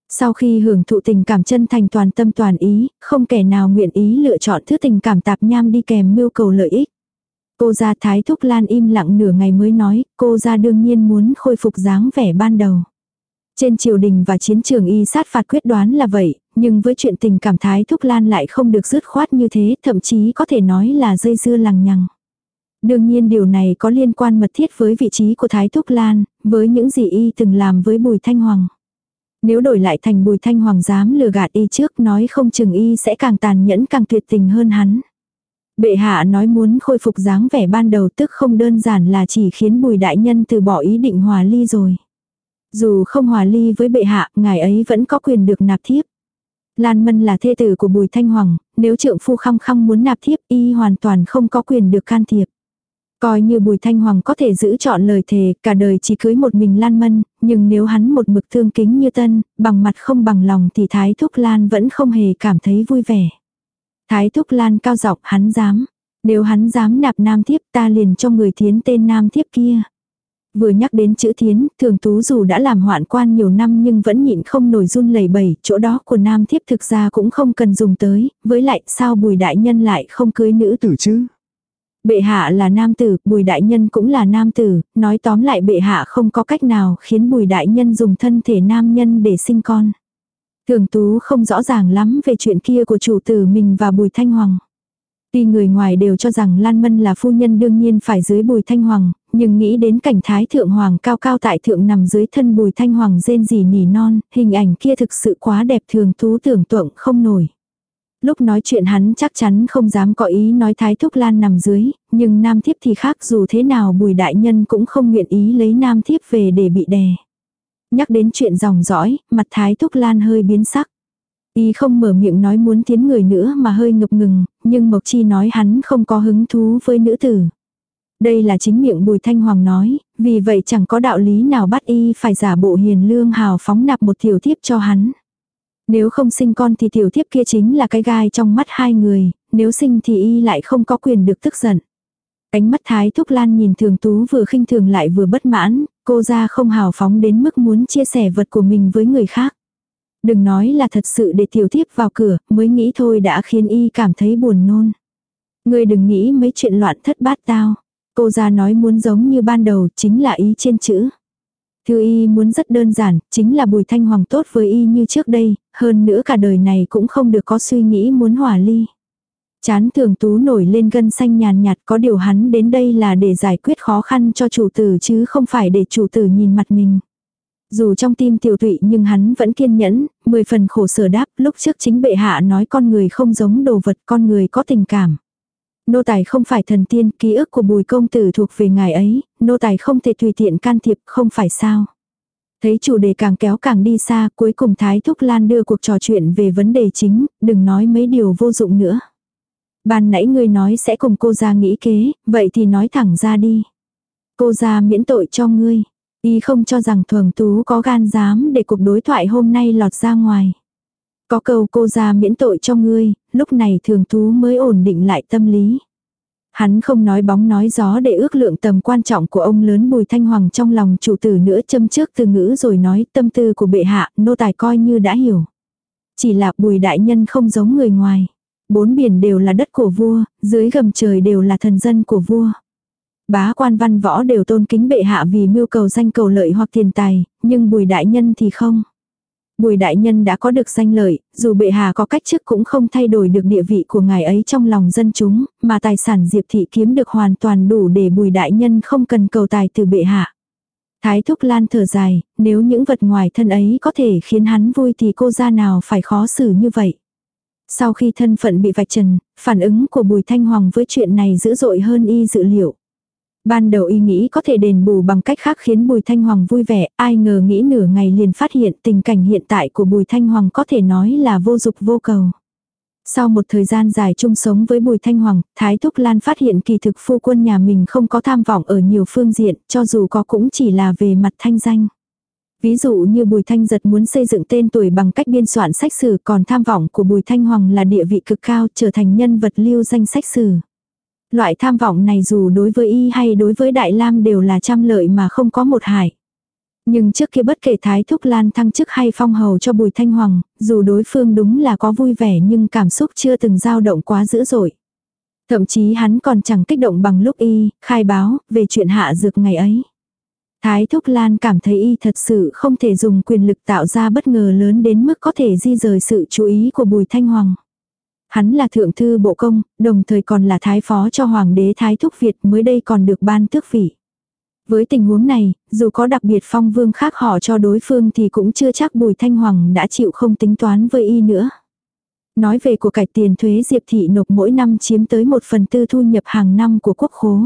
Sau khi hưởng thụ tình cảm chân thành toàn tâm toàn ý, không kẻ nào nguyện ý lựa chọn thứ tình cảm tạp nham đi kèm mưu cầu lợi ích. Cô ra thái thúc lan im lặng nửa ngày mới nói, cô ra đương nhiên muốn khôi phục dáng vẻ ban đầu. Trên triều đình và chiến trường y sát phạt quyết đoán là vậy, nhưng với chuyện tình cảm thái thúc lan lại không được dứt khoát như thế, thậm chí có thể nói là dây dưa lằng nhằng. Đương nhiên điều này có liên quan mật thiết với vị trí của Thái Thúc Lan, với những gì y từng làm với Bùi Thanh Hoàng. Nếu đổi lại thành Bùi Thanh Hoàng dám lừa gạt y trước nói không chừng y sẽ càng tàn nhẫn càng tuyệt tình hơn hắn. Bệ hạ nói muốn khôi phục dáng vẻ ban đầu tức không đơn giản là chỉ khiến Bùi Đại Nhân từ bỏ ý định hòa ly rồi. Dù không hòa ly với bệ hạ, ngài ấy vẫn có quyền được nạp thiếp. Lan Mân là thê tử của Bùi Thanh Hoàng, nếu trượng phu khăng khăng muốn nạp thiếp y hoàn toàn không có quyền được can thiệp. Coi như Bùi Thanh Hoàng có thể giữ chọn lời thề, cả đời chỉ cưới một mình Lan Mân, nhưng nếu hắn một mực thương kính như tân, bằng mặt không bằng lòng thì Thái Thúc Lan vẫn không hề cảm thấy vui vẻ. Thái Thúc Lan cao giọng hắn dám. Nếu hắn dám nạp nam thiếp ta liền cho người thiến tên nam thiếp kia. Vừa nhắc đến chữ thiến, thường tú dù đã làm hoạn quan nhiều năm nhưng vẫn nhịn không nổi run lẩy bẩy, chỗ đó của nam thiếp thực ra cũng không cần dùng tới, với lại sao bùi đại nhân lại không cưới nữ tử chứ. Bệ hạ là nam tử, bùi đại nhân cũng là nam tử, nói tóm lại bệ hạ không có cách nào khiến bùi đại nhân dùng thân thể nam nhân để sinh con. Thường tú không rõ ràng lắm về chuyện kia của chủ tử mình và bùi thanh hoàng. Tuy người ngoài đều cho rằng Lan Mân là phu nhân đương nhiên phải dưới bùi thanh hoàng, nhưng nghĩ đến cảnh thái thượng hoàng cao cao tại thượng nằm dưới thân bùi thanh hoàng rên rỉ nỉ non, hình ảnh kia thực sự quá đẹp thường tú tưởng tượng không nổi. Lúc nói chuyện hắn chắc chắn không dám có ý nói thái thúc lan nằm dưới, nhưng nam thiếp thì khác dù thế nào bùi đại nhân cũng không nguyện ý lấy nam thiếp về để bị đè. Nhắc đến chuyện dòng dõi, mặt thái thúc lan hơi biến sắc. Y không mở miệng nói muốn tiến người nữa mà hơi ngập ngừng, nhưng Mộc Chi nói hắn không có hứng thú với nữ tử. Đây là chính miệng Bùi Thanh Hoàng nói, vì vậy chẳng có đạo lý nào bắt y phải giả bộ hiền lương hào phóng nạp một tiểu thiếp cho hắn. Nếu không sinh con thì tiểu thiếp kia chính là cái gai trong mắt hai người, nếu sinh thì y lại không có quyền được tức giận. Ánh mắt Thái Thúc Lan nhìn Thường Tú vừa khinh thường lại vừa bất mãn, cô ra không hào phóng đến mức muốn chia sẻ vật của mình với người khác. Đừng nói là thật sự để tiểu thiếp vào cửa, mới nghĩ thôi đã khiến y cảm thấy buồn nôn. Ngươi đừng nghĩ mấy chuyện loạn thất bát tao. Cô ra nói muốn giống như ban đầu, chính là ý trên chữ. Thư y muốn rất đơn giản, chính là bùi thanh hoàng tốt với y như trước đây, hơn nữa cả đời này cũng không được có suy nghĩ muốn hòa ly. Chán thường tú nổi lên gân xanh nhàn nhạt có điều hắn đến đây là để giải quyết khó khăn cho chủ tử chứ không phải để chủ tử nhìn mặt mình. Dù trong tim tiểu tụy nhưng hắn vẫn kiên nhẫn, mười phần khổ sở đáp lúc trước chính bệ hạ nói con người không giống đồ vật con người có tình cảm. Nô tài không phải thần tiên, ký ức của bùi công tử thuộc về ngài ấy, nô tài không thể tùy tiện can thiệp, không phải sao. Thấy chủ đề càng kéo càng đi xa, cuối cùng Thái Thúc Lan đưa cuộc trò chuyện về vấn đề chính, đừng nói mấy điều vô dụng nữa. Ban nãy ngươi nói sẽ cùng cô ra nghĩ kế, vậy thì nói thẳng ra đi. Cô ra miễn tội cho ngươi. Y không cho rằng thuần tú có gan dám để cuộc đối thoại hôm nay lọt ra ngoài. Có câu cô ra miễn tội cho ngươi, lúc này thường tú mới ổn định lại tâm lý. Hắn không nói bóng nói gió để ước lượng tầm quan trọng của ông lớn Bùi Thanh Hoàng trong lòng chủ tử nữa châm trước từ ngữ rồi nói tâm tư của bệ hạ, nô tài coi như đã hiểu. Chỉ là bùi đại nhân không giống người ngoài. Bốn biển đều là đất của vua, dưới gầm trời đều là thần dân của vua. Bá quan văn võ đều tôn kính bệ hạ vì mưu cầu danh cầu lợi hoặc tiền tài, nhưng bùi đại nhân thì không. Bùi đại nhân đã có được danh lợi, dù bệ hạ có cách chức cũng không thay đổi được địa vị của ngài ấy trong lòng dân chúng, mà tài sản diệp thị kiếm được hoàn toàn đủ để bùi đại nhân không cần cầu tài từ bệ hạ. Thái thúc lan thở dài, nếu những vật ngoài thân ấy có thể khiến hắn vui thì cô ra nào phải khó xử như vậy. Sau khi thân phận bị vạch trần, phản ứng của Bùi Thanh Hoàng với chuyện này dữ dội hơn y dự liệu. Ban đầu y nghĩ có thể đền bù bằng cách khác khiến Bùi Thanh Hoàng vui vẻ, ai ngờ nghĩ nửa ngày liền phát hiện tình cảnh hiện tại của Bùi Thanh Hoàng có thể nói là vô dục vô cầu. Sau một thời gian dài chung sống với Bùi Thanh Hoàng, Thái Thúc Lan phát hiện kỳ thực phu quân nhà mình không có tham vọng ở nhiều phương diện, cho dù có cũng chỉ là về mặt thanh danh. Ví dụ như Bùi Thanh Giật muốn xây dựng tên tuổi bằng cách biên soạn sách sử còn tham vọng của Bùi Thanh Hoàng là địa vị cực cao trở thành nhân vật lưu danh sách sử. Loại tham vọng này dù đối với y hay đối với Đại Lam đều là trăm lợi mà không có một hại. Nhưng trước kia bất kể Thái Thúc Lan thăng chức hay phong hầu cho Bùi Thanh Hoàng, dù đối phương đúng là có vui vẻ nhưng cảm xúc chưa từng dao động quá dữ dội. Thậm chí hắn còn chẳng kích động bằng lúc y, khai báo, về chuyện hạ dược ngày ấy. Thái Thúc Lan cảm thấy y thật sự không thể dùng quyền lực tạo ra bất ngờ lớn đến mức có thể di rời sự chú ý của Bùi Thanh Hoàng. Hắn là thượng thư bộ công, đồng thời còn là thái phó cho Hoàng đế Thái Thúc Việt mới đây còn được ban tước vị. Với tình huống này, dù có đặc biệt phong vương khác họ cho đối phương thì cũng chưa chắc Bùi Thanh Hoàng đã chịu không tính toán với y nữa. Nói về của cải tiền thuế Diệp Thị nộp mỗi năm chiếm tới một phần tư thu nhập hàng năm của quốc khố.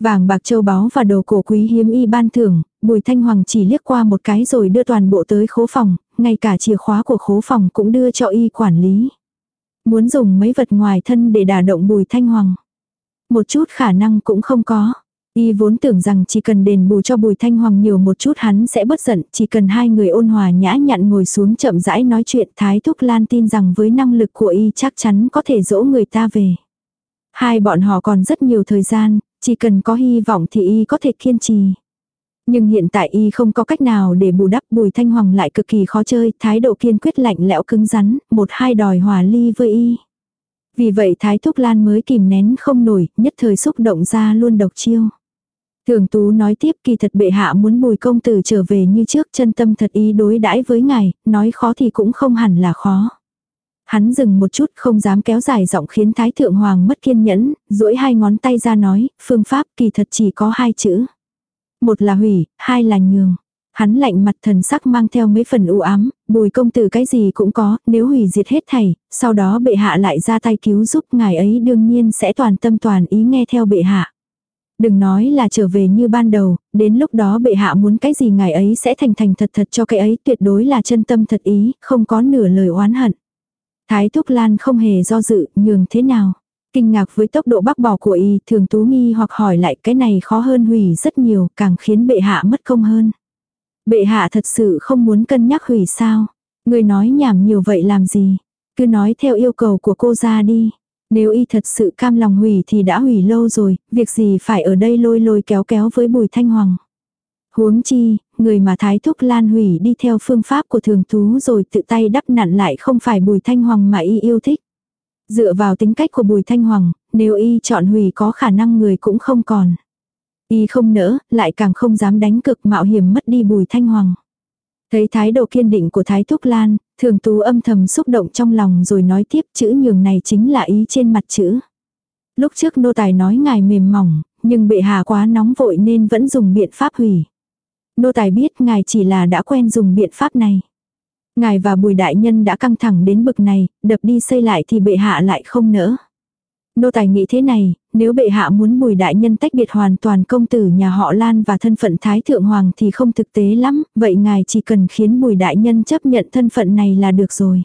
Vàng bạc châu báu và đồ cổ quý hiếm y ban thưởng, Bùi Thanh Hoàng chỉ liếc qua một cái rồi đưa toàn bộ tới khố phòng, ngay cả chìa khóa của khố phòng cũng đưa cho y quản lý. Muốn dùng mấy vật ngoài thân để đả động Bùi Thanh Hoàng. Một chút khả năng cũng không có. Y vốn tưởng rằng chỉ cần đền bù cho Bùi Thanh Hoàng nhiều một chút hắn sẽ bất giận, chỉ cần hai người ôn hòa nhã nhặn ngồi xuống chậm rãi nói chuyện Thái Thúc Lan tin rằng với năng lực của Y chắc chắn có thể dỗ người ta về. Hai bọn họ còn rất nhiều thời gian, chỉ cần có hy vọng thì y có thể kiên trì. Nhưng hiện tại y không có cách nào để bù đắp bùi thanh hoàng lại cực kỳ khó chơi, thái độ kiên quyết lạnh lẽo cứng rắn, một hai đòi hòa ly với y. Vì vậy thái thúc lan mới kìm nén không nổi, nhất thời xúc động ra luôn độc chiêu. Thường tú nói tiếp kỳ thật bệ hạ muốn bùi công tử trở về như trước chân tâm thật ý đối đãi với ngài, nói khó thì cũng không hẳn là khó. Hắn dừng một chút không dám kéo dài giọng khiến Thái Thượng Hoàng mất kiên nhẫn, duỗi hai ngón tay ra nói, phương pháp kỳ thật chỉ có hai chữ. Một là hủy, hai là nhường. Hắn lạnh mặt thần sắc mang theo mấy phần u ám, bùi công tử cái gì cũng có, nếu hủy diệt hết thầy, sau đó bệ hạ lại ra tay cứu giúp ngài ấy đương nhiên sẽ toàn tâm toàn ý nghe theo bệ hạ. Đừng nói là trở về như ban đầu, đến lúc đó bệ hạ muốn cái gì ngài ấy sẽ thành thành thật thật cho cái ấy tuyệt đối là chân tâm thật ý, không có nửa lời oán hận. Thái Thúc Lan không hề do dự, nhường thế nào. Kinh ngạc với tốc độ bác bỏ của y, thường tú nghi hoặc hỏi lại cái này khó hơn hủy rất nhiều, càng khiến bệ hạ mất công hơn. Bệ hạ thật sự không muốn cân nhắc hủy sao. Người nói nhảm nhiều vậy làm gì. Cứ nói theo yêu cầu của cô ra đi. Nếu y thật sự cam lòng hủy thì đã hủy lâu rồi, việc gì phải ở đây lôi lôi kéo kéo với bùi thanh hoàng. Huống chi, người mà thái thúc lan hủy đi theo phương pháp của thường tú rồi tự tay đắp nặn lại không phải bùi thanh hoàng mà y yêu thích. Dựa vào tính cách của bùi thanh hoàng, nếu y chọn hủy có khả năng người cũng không còn. Y không nỡ, lại càng không dám đánh cực mạo hiểm mất đi bùi thanh hoàng. Thấy thái độ kiên định của Thái Thúc Lan, thường tú âm thầm xúc động trong lòng rồi nói tiếp chữ nhường này chính là ý trên mặt chữ. Lúc trước nô tài nói ngài mềm mỏng, nhưng bệ hạ quá nóng vội nên vẫn dùng biện pháp hủy. Nô tài biết ngài chỉ là đã quen dùng biện pháp này. Ngài và bùi đại nhân đã căng thẳng đến bực này, đập đi xây lại thì bệ hạ lại không nỡ. Nô tài nghĩ thế này, nếu bệ hạ muốn bùi đại nhân tách biệt hoàn toàn công tử nhà họ Lan và thân phận Thái Thượng Hoàng thì không thực tế lắm, vậy ngài chỉ cần khiến bùi đại nhân chấp nhận thân phận này là được rồi.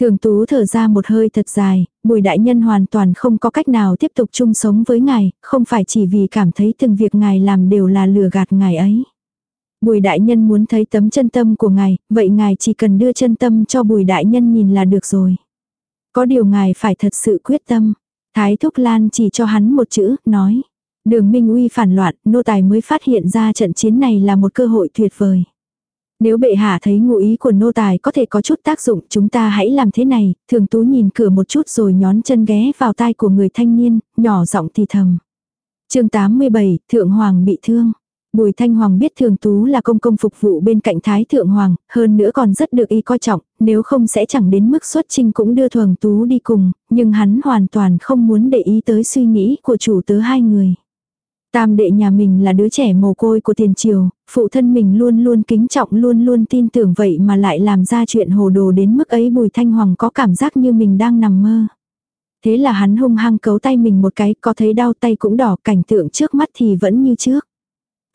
Thường tú thở ra một hơi thật dài, bùi đại nhân hoàn toàn không có cách nào tiếp tục chung sống với ngài, không phải chỉ vì cảm thấy từng việc ngài làm đều là lừa gạt ngài ấy. Bùi đại nhân muốn thấy tấm chân tâm của ngài, vậy ngài chỉ cần đưa chân tâm cho bùi đại nhân nhìn là được rồi. Có điều ngài phải thật sự quyết tâm. Thái Thúc Lan chỉ cho hắn một chữ, nói. Đường Minh Uy phản loạn, nô tài mới phát hiện ra trận chiến này là một cơ hội tuyệt vời. Nếu bệ hạ thấy ngụ ý của nô tài có thể có chút tác dụng, chúng ta hãy làm thế này, thường tú nhìn cửa một chút rồi nhón chân ghé vào tai của người thanh niên, nhỏ giọng thì thầm. chương 87, Thượng Hoàng bị thương. Bùi Thanh Hoàng biết Thường Tú là công công phục vụ bên cạnh Thái Thượng Hoàng, hơn nữa còn rất được y coi trọng, nếu không sẽ chẳng đến mức xuất trinh cũng đưa Thường Tú đi cùng, nhưng hắn hoàn toàn không muốn để ý tới suy nghĩ của chủ tớ hai người. Tam đệ nhà mình là đứa trẻ mồ côi của tiền triều, phụ thân mình luôn luôn kính trọng luôn luôn tin tưởng vậy mà lại làm ra chuyện hồ đồ đến mức ấy Bùi Thanh Hoàng có cảm giác như mình đang nằm mơ. Thế là hắn hung hăng cấu tay mình một cái, có thấy đau tay cũng đỏ, cảnh tượng trước mắt thì vẫn như trước.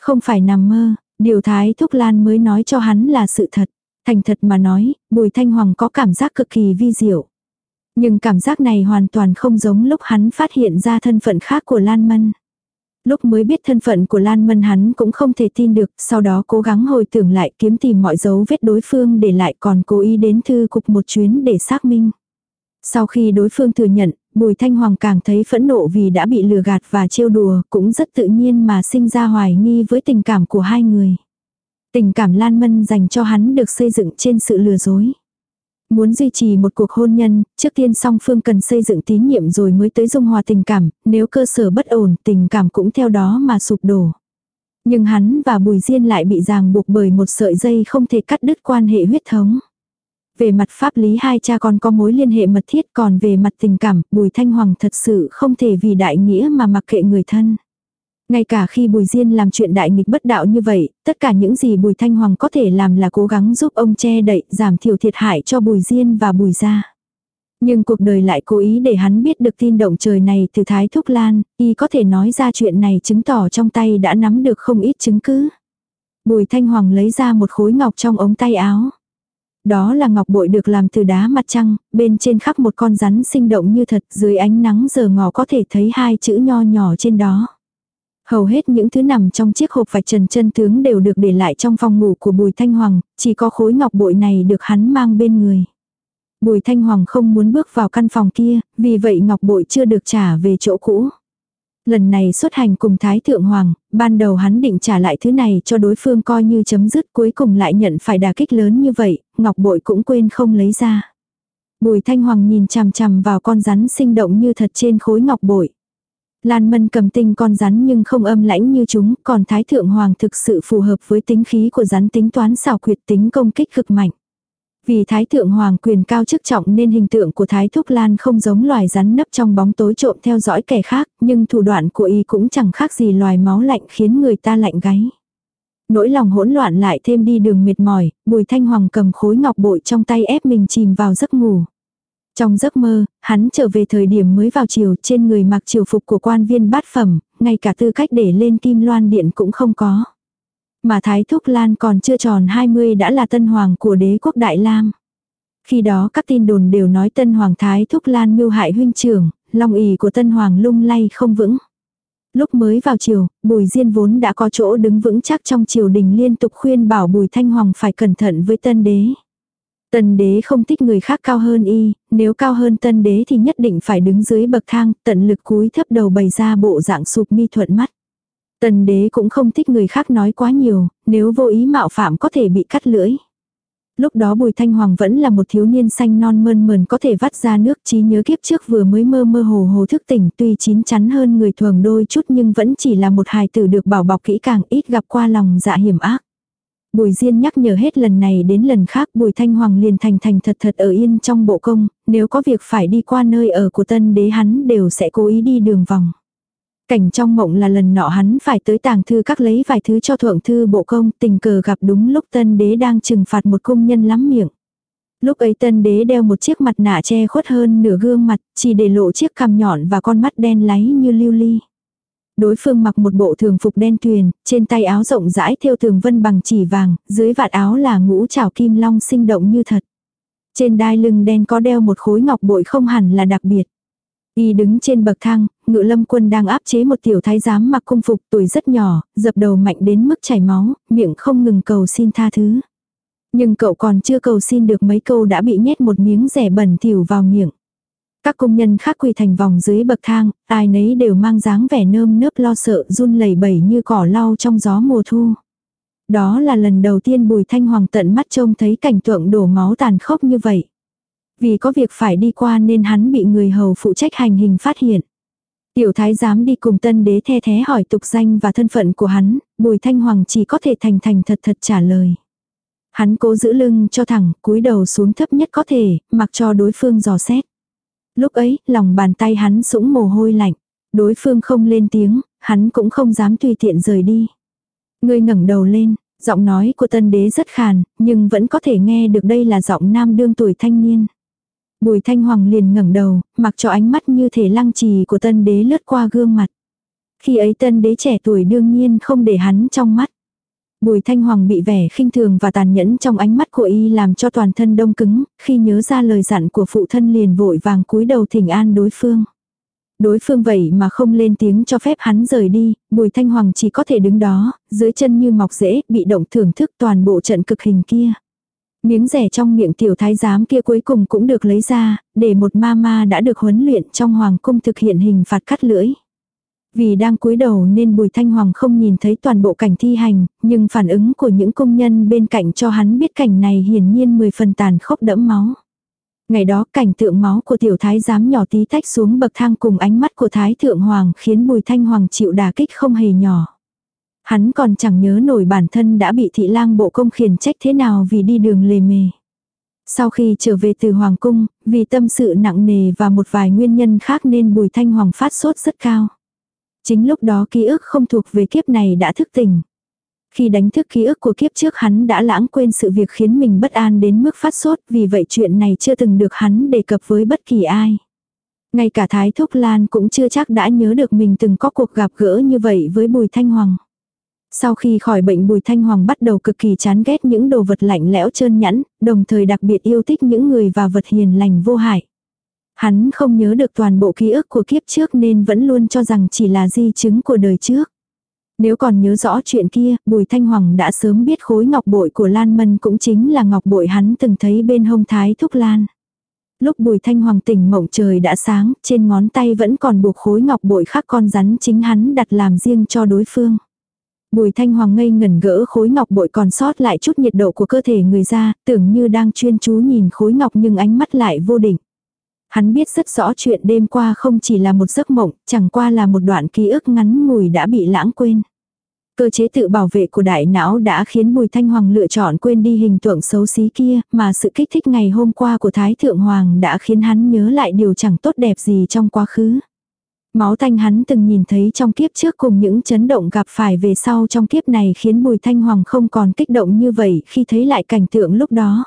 Không phải nằm mơ, điều Thái Thúc Lan mới nói cho hắn là sự thật. Thành thật mà nói, Bùi Thanh Hoàng có cảm giác cực kỳ vi diệu. Nhưng cảm giác này hoàn toàn không giống lúc hắn phát hiện ra thân phận khác của Lan Mân. Lúc mới biết thân phận của Lan Mân hắn cũng không thể tin được, sau đó cố gắng hồi tưởng lại kiếm tìm mọi dấu vết đối phương để lại còn cố ý đến thư cục một chuyến để xác minh. Sau khi đối phương thừa nhận, Bùi Thanh Hoàng càng thấy phẫn nộ vì đã bị lừa gạt và trêu đùa, cũng rất tự nhiên mà sinh ra hoài nghi với tình cảm của hai người. Tình cảm Lan Mân dành cho hắn được xây dựng trên sự lừa dối. Muốn duy trì một cuộc hôn nhân, trước tiên song phương cần xây dựng tín nhiệm rồi mới tới dung hòa tình cảm, nếu cơ sở bất ổn, tình cảm cũng theo đó mà sụp đổ. Nhưng hắn và Bùi Diên lại bị ràng buộc bởi một sợi dây không thể cắt đứt quan hệ huyết thống. Về mặt pháp lý hai cha con có mối liên hệ mật thiết còn về mặt tình cảm, Bùi Thanh Hoàng thật sự không thể vì đại nghĩa mà mặc kệ người thân. Ngay cả khi Bùi Diên làm chuyện đại nghịch bất đạo như vậy, tất cả những gì Bùi Thanh Hoàng có thể làm là cố gắng giúp ông che đậy, giảm thiểu thiệt hại cho Bùi Diên và Bùi gia. Nhưng cuộc đời lại cố ý để hắn biết được tin động trời này từ Thái Thúc Lan, y có thể nói ra chuyện này chứng tỏ trong tay đã nắm được không ít chứng cứ. Bùi Thanh Hoàng lấy ra một khối ngọc trong ống tay áo. Đó là ngọc bội được làm từ đá mặt trăng, bên trên khắc một con rắn sinh động như thật, dưới ánh nắng giờ ngọ có thể thấy hai chữ nho nhỏ trên đó. Hầu hết những thứ nằm trong chiếc hộp vạch trần chân tướng đều được để lại trong phòng ngủ của Bùi Thanh Hoàng, chỉ có khối ngọc bội này được hắn mang bên người. Bùi Thanh Hoàng không muốn bước vào căn phòng kia, vì vậy ngọc bội chưa được trả về chỗ cũ. Lần này xuất hành cùng Thái Thượng Hoàng, ban đầu hắn định trả lại thứ này cho đối phương coi như chấm dứt cuối cùng lại nhận phải đà kích lớn như vậy, Ngọc Bội cũng quên không lấy ra. Bùi Thanh Hoàng nhìn chằm chằm vào con rắn sinh động như thật trên khối ngọc bội. Lan Mân cầm tinh con rắn nhưng không âm lãnh như chúng, còn Thái Thượng Hoàng thực sự phù hợp với tính khí của rắn tính toán xảo quyệt tính công kích cực mạnh. Vì Thái Thượng Hoàng quyền cao chức trọng nên hình tượng của Thái Thúc Lan không giống loài rắn nấp trong bóng tối trộm theo dõi kẻ khác, nhưng thủ đoạn của y cũng chẳng khác gì loài máu lạnh khiến người ta lạnh gáy. Nỗi lòng hỗn loạn lại thêm đi đường mệt mỏi, Bùi Thanh Hoàng cầm khối ngọc bội trong tay ép mình chìm vào giấc ngủ. Trong giấc mơ, hắn trở về thời điểm mới vào chiều trên người mặc triều phục của quan viên bát phẩm, ngay cả tư cách để lên kim loan điện cũng không có. Mà Thái Thúc Lan còn chưa tròn 20 đã là tân hoàng của đế quốc Đại Lam. Khi đó các tin đồn đều nói tân hoàng Thái Thúc Lan mưu hại huynh trưởng, long ỷ của tân hoàng lung lay không vững. Lúc mới vào triều, Bùi Diên vốn đã có chỗ đứng vững chắc trong triều đình liên tục khuyên bảo Bùi Thanh Hoàng phải cẩn thận với tân đế. Tân đế không thích người khác cao hơn y, nếu cao hơn tân đế thì nhất định phải đứng dưới bậc thang, tận lực cúi thấp đầu bày ra bộ dạng sụp mi thuận mắt. Tân đế cũng không thích người khác nói quá nhiều, nếu vô ý mạo phạm có thể bị cắt lưỡi. Lúc đó Bùi Thanh Hoàng vẫn là một thiếu niên xanh non mơn mờn có thể vắt ra nước trí nhớ kiếp trước vừa mới mơ mơ hồ hồ thức tỉnh tuy chín chắn hơn người thường đôi chút nhưng vẫn chỉ là một hài tử được bảo bọc kỹ càng ít gặp qua lòng dạ hiểm ác. Bùi Diên nhắc nhở hết lần này đến lần khác Bùi Thanh Hoàng liền thành thành thật thật ở yên trong bộ công, nếu có việc phải đi qua nơi ở của tân đế hắn đều sẽ cố ý đi đường vòng. Cảnh trong mộng là lần nọ hắn phải tới tàng thư các lấy vài thứ cho thượng thư bộ công, tình cờ gặp đúng lúc tân đế đang trừng phạt một công nhân lắm miệng. Lúc ấy tân đế đeo một chiếc mặt nạ che khuất hơn nửa gương mặt, chỉ để lộ chiếc cằm nhọn và con mắt đen láy như lưu ly. Đối phương mặc một bộ thường phục đen tuyền, trên tay áo rộng rãi thêu tường vân bằng chỉ vàng, dưới vạt áo là ngũ trảo kim long sinh động như thật. Trên đai lưng đen có đeo một khối ngọc bội không hẳn là đặc biệt. Y đứng trên bậc thang, ngự lâm quân đang áp chế một tiểu thái giám mặc cung phục tuổi rất nhỏ, dập đầu mạnh đến mức chảy máu, miệng không ngừng cầu xin tha thứ. Nhưng cậu còn chưa cầu xin được mấy câu đã bị nhét một miếng rẻ bẩn thỉu vào miệng. Các công nhân khác quỳ thành vòng dưới bậc thang, ai nấy đều mang dáng vẻ nơm nớp lo sợ run lẩy bẩy như cỏ lau trong gió mùa thu. Đó là lần đầu tiên Bùi Thanh Hoàng tận mắt trông thấy cảnh tượng đổ máu tàn khốc như vậy. Vì có việc phải đi qua nên hắn bị người hầu phụ trách hành hình phát hiện. Tiểu thái giám đi cùng tân đế the thế hỏi tục danh và thân phận của hắn, Bùi Thanh Hoàng chỉ có thể thành thành thật thật trả lời. Hắn cố giữ lưng cho thẳng, cúi đầu xuống thấp nhất có thể, mặc cho đối phương dò xét. Lúc ấy, lòng bàn tay hắn sũng mồ hôi lạnh. Đối phương không lên tiếng, hắn cũng không dám tùy tiện rời đi. Người ngẩng đầu lên, giọng nói của tân đế rất khàn, nhưng vẫn có thể nghe được đây là giọng nam đương tuổi thanh niên. Bùi thanh hoàng liền ngẩng đầu, mặc cho ánh mắt như thể lăng trì của tân đế lướt qua gương mặt. Khi ấy tân đế trẻ tuổi đương nhiên không để hắn trong mắt. Bùi Thanh Hoàng bị vẻ khinh thường và tàn nhẫn trong ánh mắt của y làm cho toàn thân đông cứng, khi nhớ ra lời dặn của phụ thân liền vội vàng cúi đầu thỉnh an đối phương. Đối phương vậy mà không lên tiếng cho phép hắn rời đi, Bùi Thanh Hoàng chỉ có thể đứng đó, dưới chân như mọc rễ, bị động thưởng thức toàn bộ trận cực hình kia. Miếng rẻ trong miệng tiểu thái giám kia cuối cùng cũng được lấy ra, để một ma ma đã được huấn luyện trong hoàng cung thực hiện hình phạt cắt lưỡi. Vì đang cúi đầu nên Bùi Thanh Hoàng không nhìn thấy toàn bộ cảnh thi hành, nhưng phản ứng của những công nhân bên cạnh cho hắn biết cảnh này hiển nhiên mười phần tàn khốc đẫm máu. Ngày đó cảnh tượng máu của tiểu thái giám nhỏ tí tách xuống bậc thang cùng ánh mắt của thái thượng hoàng khiến Bùi Thanh Hoàng chịu đà kích không hề nhỏ. Hắn còn chẳng nhớ nổi bản thân đã bị thị lang bộ công khiển trách thế nào vì đi đường lề mề. Sau khi trở về từ Hoàng cung, vì tâm sự nặng nề và một vài nguyên nhân khác nên Bùi Thanh Hoàng phát sốt rất cao. Chính lúc đó ký ức không thuộc về kiếp này đã thức tỉnh. Khi đánh thức ký ức của kiếp trước hắn đã lãng quên sự việc khiến mình bất an đến mức phát sốt vì vậy chuyện này chưa từng được hắn đề cập với bất kỳ ai. Ngay cả Thái Thúc Lan cũng chưa chắc đã nhớ được mình từng có cuộc gặp gỡ như vậy với Bùi Thanh Hoàng. Sau khi khỏi bệnh Bùi Thanh Hoàng bắt đầu cực kỳ chán ghét những đồ vật lạnh lẽo trơn nhẵn, đồng thời đặc biệt yêu thích những người và vật hiền lành vô hại. Hắn không nhớ được toàn bộ ký ức của kiếp trước nên vẫn luôn cho rằng chỉ là di chứng của đời trước. Nếu còn nhớ rõ chuyện kia, Bùi Thanh Hoàng đã sớm biết khối ngọc bội của Lan Mân cũng chính là ngọc bội hắn từng thấy bên hông thái thúc Lan. Lúc Bùi Thanh Hoàng tỉnh mộng trời đã sáng, trên ngón tay vẫn còn buộc khối ngọc bội khác con rắn chính hắn đặt làm riêng cho đối phương. Bùi Thanh Hoàng ngây ngẩn gỡ khối ngọc bội còn sót lại chút nhiệt độ của cơ thể người ra, tưởng như đang chuyên chú nhìn khối ngọc nhưng ánh mắt lại vô định. Hắn biết rất rõ chuyện đêm qua không chỉ là một giấc mộng, chẳng qua là một đoạn ký ức ngắn ngủi đã bị lãng quên. Cơ chế tự bảo vệ của đại não đã khiến Bùi Thanh Hoàng lựa chọn quên đi hình tượng xấu xí kia, mà sự kích thích ngày hôm qua của Thái Thượng Hoàng đã khiến hắn nhớ lại điều chẳng tốt đẹp gì trong quá khứ. Máu thanh hắn từng nhìn thấy trong kiếp trước cùng những chấn động gặp phải về sau trong kiếp này khiến Bùi Thanh Hoàng không còn kích động như vậy khi thấy lại cảnh tượng lúc đó.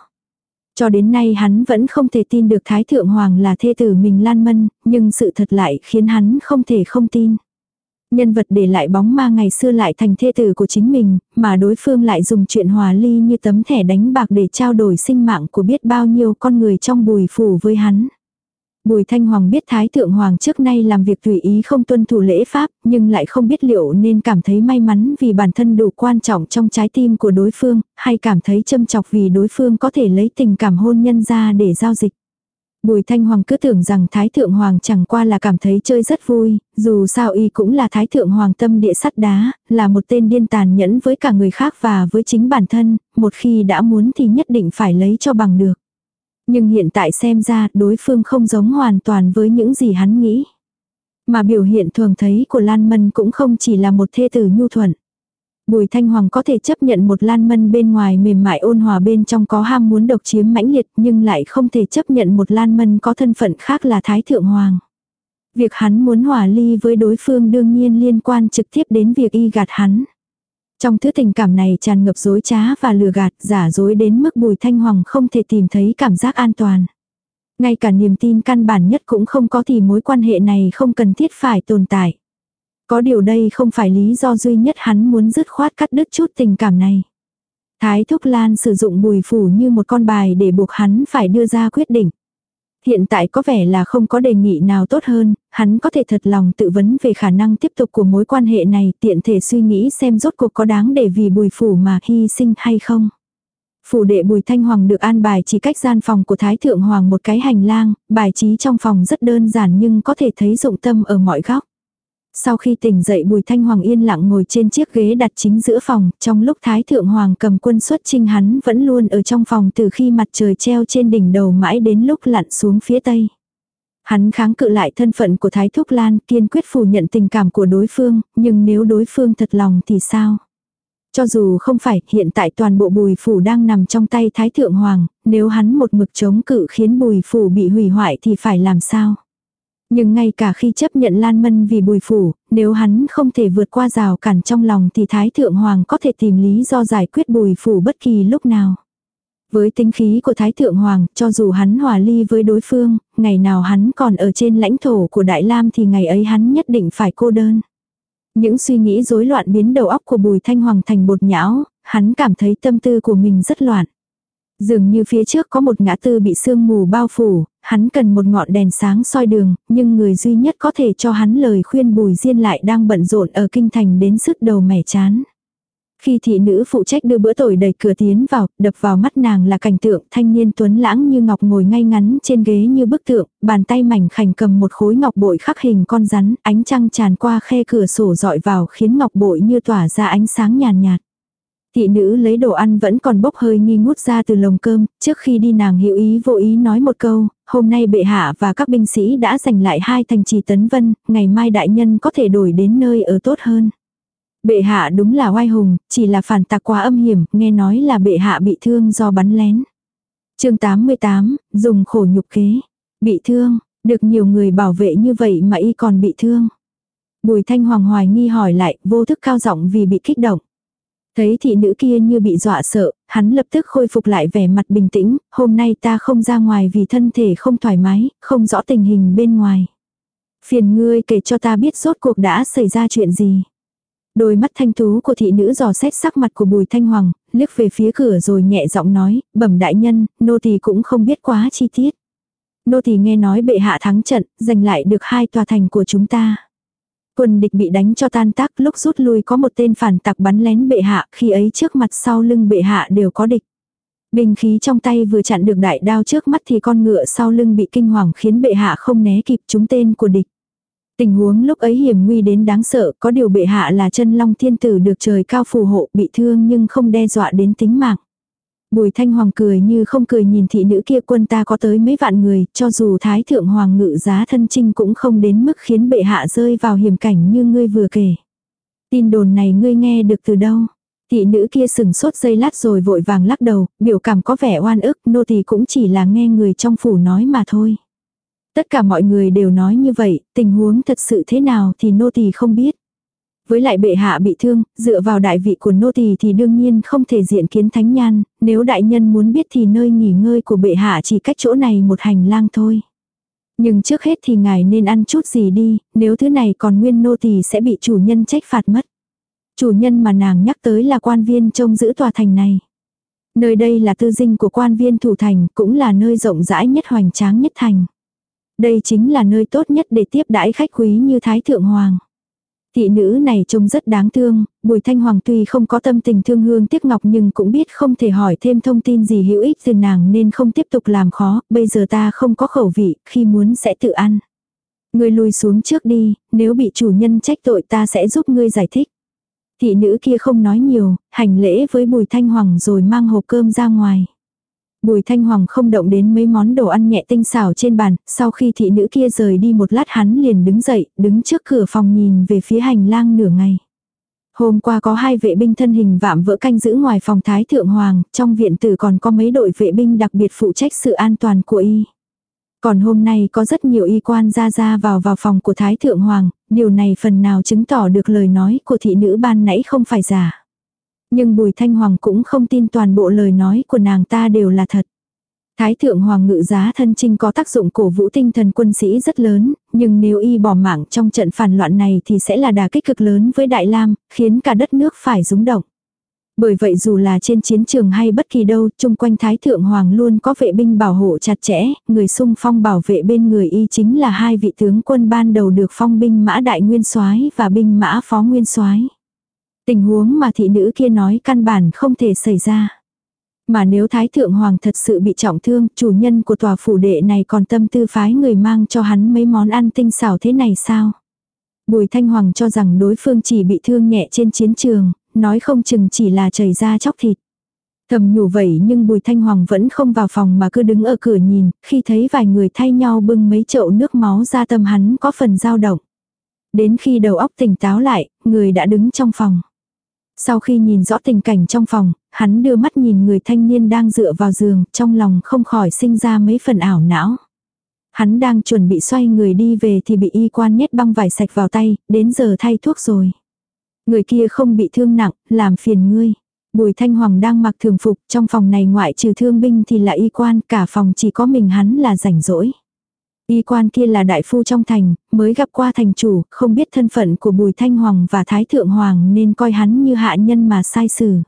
Cho đến nay hắn vẫn không thể tin được Thái Thượng Hoàng là thê tử mình Lan Mân, nhưng sự thật lại khiến hắn không thể không tin. Nhân vật để lại bóng ma ngày xưa lại thành thê tử của chính mình, mà đối phương lại dùng chuyện hòa ly như tấm thẻ đánh bạc để trao đổi sinh mạng của biết bao nhiêu con người trong bùi phủ với hắn. Bùi Thanh Hoàng biết Thái Thượng Hoàng trước nay làm việc tùy ý không tuân thủ lễ pháp, nhưng lại không biết liệu nên cảm thấy may mắn vì bản thân đủ quan trọng trong trái tim của đối phương, hay cảm thấy châm chọc vì đối phương có thể lấy tình cảm hôn nhân ra để giao dịch. Bùi Thanh Hoàng cứ tưởng rằng Thái Thượng Hoàng chẳng qua là cảm thấy chơi rất vui, dù sao y cũng là Thái Thượng Hoàng tâm địa sắt đá, là một tên điên tàn nhẫn với cả người khác và với chính bản thân, một khi đã muốn thì nhất định phải lấy cho bằng được. Nhưng hiện tại xem ra đối phương không giống hoàn toàn với những gì hắn nghĩ. Mà biểu hiện thường thấy của Lan Mân cũng không chỉ là một thê tử nhu thuận. Bùi Thanh Hoàng có thể chấp nhận một Lan Mân bên ngoài mềm mại ôn hòa bên trong có ham muốn độc chiếm mãnh liệt, nhưng lại không thể chấp nhận một Lan Mân có thân phận khác là Thái Thượng Hoàng. Việc hắn muốn hòa ly với đối phương đương nhiên liên quan trực tiếp đến việc y gạt hắn. Trong thứ tình cảm này tràn ngập dối trá và lừa gạt, giả dối đến mức bùi thanh hoàng không thể tìm thấy cảm giác an toàn. Ngay cả niềm tin căn bản nhất cũng không có thì mối quan hệ này không cần thiết phải tồn tại. Có điều đây không phải lý do duy nhất hắn muốn dứt khoát cắt đứt chút tình cảm này. Thái Thúc Lan sử dụng bùi phủ như một con bài để buộc hắn phải đưa ra quyết định. Hiện tại có vẻ là không có đề nghị nào tốt hơn, hắn có thể thật lòng tự vấn về khả năng tiếp tục của mối quan hệ này tiện thể suy nghĩ xem rốt cuộc có đáng để vì bùi phủ mà hy sinh hay không. Phủ đệ bùi thanh hoàng được an bài chỉ cách gian phòng của Thái Thượng Hoàng một cái hành lang, bài trí trong phòng rất đơn giản nhưng có thể thấy dụng tâm ở mọi góc. Sau khi tỉnh dậy Bùi Thanh Hoàng yên lặng ngồi trên chiếc ghế đặt chính giữa phòng, trong lúc Thái Thượng Hoàng cầm quân xuất trinh hắn vẫn luôn ở trong phòng từ khi mặt trời treo trên đỉnh đầu mãi đến lúc lặn xuống phía tây. Hắn kháng cự lại thân phận của Thái Thúc Lan kiên quyết phủ nhận tình cảm của đối phương, nhưng nếu đối phương thật lòng thì sao? Cho dù không phải, hiện tại toàn bộ bùi phủ đang nằm trong tay Thái Thượng Hoàng, nếu hắn một mực chống cự khiến bùi phủ bị hủy hoại thì phải làm sao? Nhưng ngay cả khi chấp nhận Lan Mân vì bùi phủ, nếu hắn không thể vượt qua rào cản trong lòng thì Thái Thượng Hoàng có thể tìm lý do giải quyết bùi phủ bất kỳ lúc nào. Với tính khí của Thái Thượng Hoàng, cho dù hắn hòa ly với đối phương, ngày nào hắn còn ở trên lãnh thổ của Đại Lam thì ngày ấy hắn nhất định phải cô đơn. Những suy nghĩ rối loạn biến đầu óc của Bùi Thanh Hoàng thành bột nhão, hắn cảm thấy tâm tư của mình rất loạn. Dường như phía trước có một ngã tư bị sương mù bao phủ, hắn cần một ngọn đèn sáng soi đường, nhưng người duy nhất có thể cho hắn lời khuyên Bùi Diên lại đang bận rộn ở kinh thành đến sức đầu mẻ chán. Khi thị nữ phụ trách đưa bữa tỏi đầy cửa tiến vào, đập vào mắt nàng là cảnh tượng thanh niên tuấn lãng như ngọc ngồi ngay ngắn trên ghế như bức tượng, bàn tay mảnh khảnh cầm một khối ngọc bội khắc hình con rắn, ánh trăng tràn qua khe cửa sổ dọi vào khiến ngọc bội như tỏa ra ánh sáng nhàn nhạt, nhạt. Thị nữ lấy đồ ăn vẫn còn bốc hơi nghi ngút ra từ lồng cơm, trước khi đi nàng hữu ý vô ý nói một câu, hôm nay bệ hạ và các binh sĩ đã giành lại hai thành trì tấn vân, ngày mai đại nhân có thể đổi đến nơi ở tốt hơn. Bệ hạ đúng là oai hùng, chỉ là phản tạc quá âm hiểm, nghe nói là bệ hạ bị thương do bắn lén. chương 88, dùng khổ nhục kế. Bị thương, được nhiều người bảo vệ như vậy mà y còn bị thương. Bùi thanh hoàng hoài nghi hỏi lại, vô thức cao giọng vì bị kích động. Thấy thị nữ kia như bị dọa sợ, hắn lập tức khôi phục lại vẻ mặt bình tĩnh, hôm nay ta không ra ngoài vì thân thể không thoải mái, không rõ tình hình bên ngoài. Phiền ngươi kể cho ta biết rốt cuộc đã xảy ra chuyện gì. Đôi mắt thanh tú của thị nữ dò xét sắc mặt của bùi thanh hoàng, liếc về phía cửa rồi nhẹ giọng nói, bẩm đại nhân, nô tỳ cũng không biết quá chi tiết. Nô tỳ nghe nói bệ hạ thắng trận, giành lại được hai tòa thành của chúng ta. Quân địch bị đánh cho tan tác lúc rút lui có một tên phản tặc bắn lén bệ hạ, khi ấy trước mặt sau lưng bệ hạ đều có địch. Bình khí trong tay vừa chặn được đại đao trước mắt thì con ngựa sau lưng bị kinh hoàng khiến bệ hạ không né kịp chúng tên của địch. Tình huống lúc ấy hiểm nguy đến đáng sợ, có điều bệ hạ là chân long thiên tử được trời cao phù hộ, bị thương nhưng không đe dọa đến tính mạng. Bùi thanh hoàng cười như không cười nhìn thị nữ kia quân ta có tới mấy vạn người, cho dù thái thượng hoàng ngự giá thân trinh cũng không đến mức khiến bệ hạ rơi vào hiểm cảnh như ngươi vừa kể. Tin đồn này ngươi nghe được từ đâu? Thị nữ kia sừng sốt dây lát rồi vội vàng lắc đầu, biểu cảm có vẻ oan ức, nô tỳ cũng chỉ là nghe người trong phủ nói mà thôi. Tất cả mọi người đều nói như vậy, tình huống thật sự thế nào thì nô tỳ không biết. Với lại bệ hạ bị thương, dựa vào đại vị của nô tỳ thì đương nhiên không thể diện kiến thánh nhan, nếu đại nhân muốn biết thì nơi nghỉ ngơi của bệ hạ chỉ cách chỗ này một hành lang thôi. Nhưng trước hết thì ngài nên ăn chút gì đi, nếu thứ này còn nguyên nô tỳ sẽ bị chủ nhân trách phạt mất. Chủ nhân mà nàng nhắc tới là quan viên trông giữ tòa thành này. Nơi đây là tư dinh của quan viên thủ thành, cũng là nơi rộng rãi nhất hoành tráng nhất thành. Đây chính là nơi tốt nhất để tiếp đãi khách quý như Thái Thượng Hoàng. Thị nữ này trông rất đáng thương, Bùi Thanh Hoàng tuy không có tâm tình thương hương tiếc ngọc nhưng cũng biết không thể hỏi thêm thông tin gì hữu ích từ nàng nên không tiếp tục làm khó, bây giờ ta không có khẩu vị, khi muốn sẽ tự ăn. Ngươi lùi xuống trước đi, nếu bị chủ nhân trách tội ta sẽ giúp ngươi giải thích. Thị nữ kia không nói nhiều, hành lễ với Bùi Thanh Hoàng rồi mang hộp cơm ra ngoài. Bùi Thanh Hoàng không động đến mấy món đồ ăn nhẹ tinh xảo trên bàn, sau khi thị nữ kia rời đi một lát hắn liền đứng dậy, đứng trước cửa phòng nhìn về phía hành lang nửa ngày. Hôm qua có hai vệ binh thân hình vạm vỡ canh giữ ngoài phòng Thái Thượng Hoàng, trong viện tử còn có mấy đội vệ binh đặc biệt phụ trách sự an toàn của y. Còn hôm nay có rất nhiều y quan ra ra vào vào phòng của Thái Thượng Hoàng, điều này phần nào chứng tỏ được lời nói của thị nữ ban nãy không phải giả. Nhưng Bùi Thanh Hoàng cũng không tin toàn bộ lời nói của nàng ta đều là thật. Thái thượng hoàng ngự giá thân trinh có tác dụng cổ vũ tinh thần quân sĩ rất lớn, nhưng nếu y bỏ mạng trong trận phản loạn này thì sẽ là đà kích cực lớn với Đại Lam, khiến cả đất nước phải rúng động. Bởi vậy dù là trên chiến trường hay bất kỳ đâu, chung quanh Thái Thượng Hoàng luôn có vệ binh bảo hộ chặt chẽ, người sung phong bảo vệ bên người y chính là hai vị tướng quân ban đầu được phong binh mã đại nguyên soái và binh mã phó nguyên soái Tình huống mà thị nữ kia nói căn bản không thể xảy ra. Mà nếu Thái Thượng Hoàng thật sự bị trọng thương, chủ nhân của tòa phủ đệ này còn tâm tư phái người mang cho hắn mấy món ăn tinh xảo thế này sao? Bùi Thanh Hoàng cho rằng đối phương chỉ bị thương nhẹ trên chiến trường, nói không chừng chỉ là chảy ra chóc thịt. Thầm nhủ vậy nhưng Bùi Thanh Hoàng vẫn không vào phòng mà cứ đứng ở cửa nhìn, khi thấy vài người thay nhau bưng mấy chậu nước máu ra tâm hắn có phần dao động. Đến khi đầu óc tỉnh táo lại, người đã đứng trong phòng. Sau khi nhìn rõ tình cảnh trong phòng, hắn đưa mắt nhìn người thanh niên đang dựa vào giường, trong lòng không khỏi sinh ra mấy phần ảo não. Hắn đang chuẩn bị xoay người đi về thì bị y quan nhét băng vải sạch vào tay, đến giờ thay thuốc rồi. Người kia không bị thương nặng, làm phiền ngươi. Bùi Thanh Hoàng đang mặc thường phục, trong phòng này ngoại trừ thương binh thì là y quan, cả phòng chỉ có mình hắn là rảnh rỗi. Y quan kia là đại phu trong thành, mới gặp qua thành chủ, không biết thân phận của Bùi Thanh Hoàng và Thái Thượng Hoàng nên coi hắn như hạ nhân mà sai xử.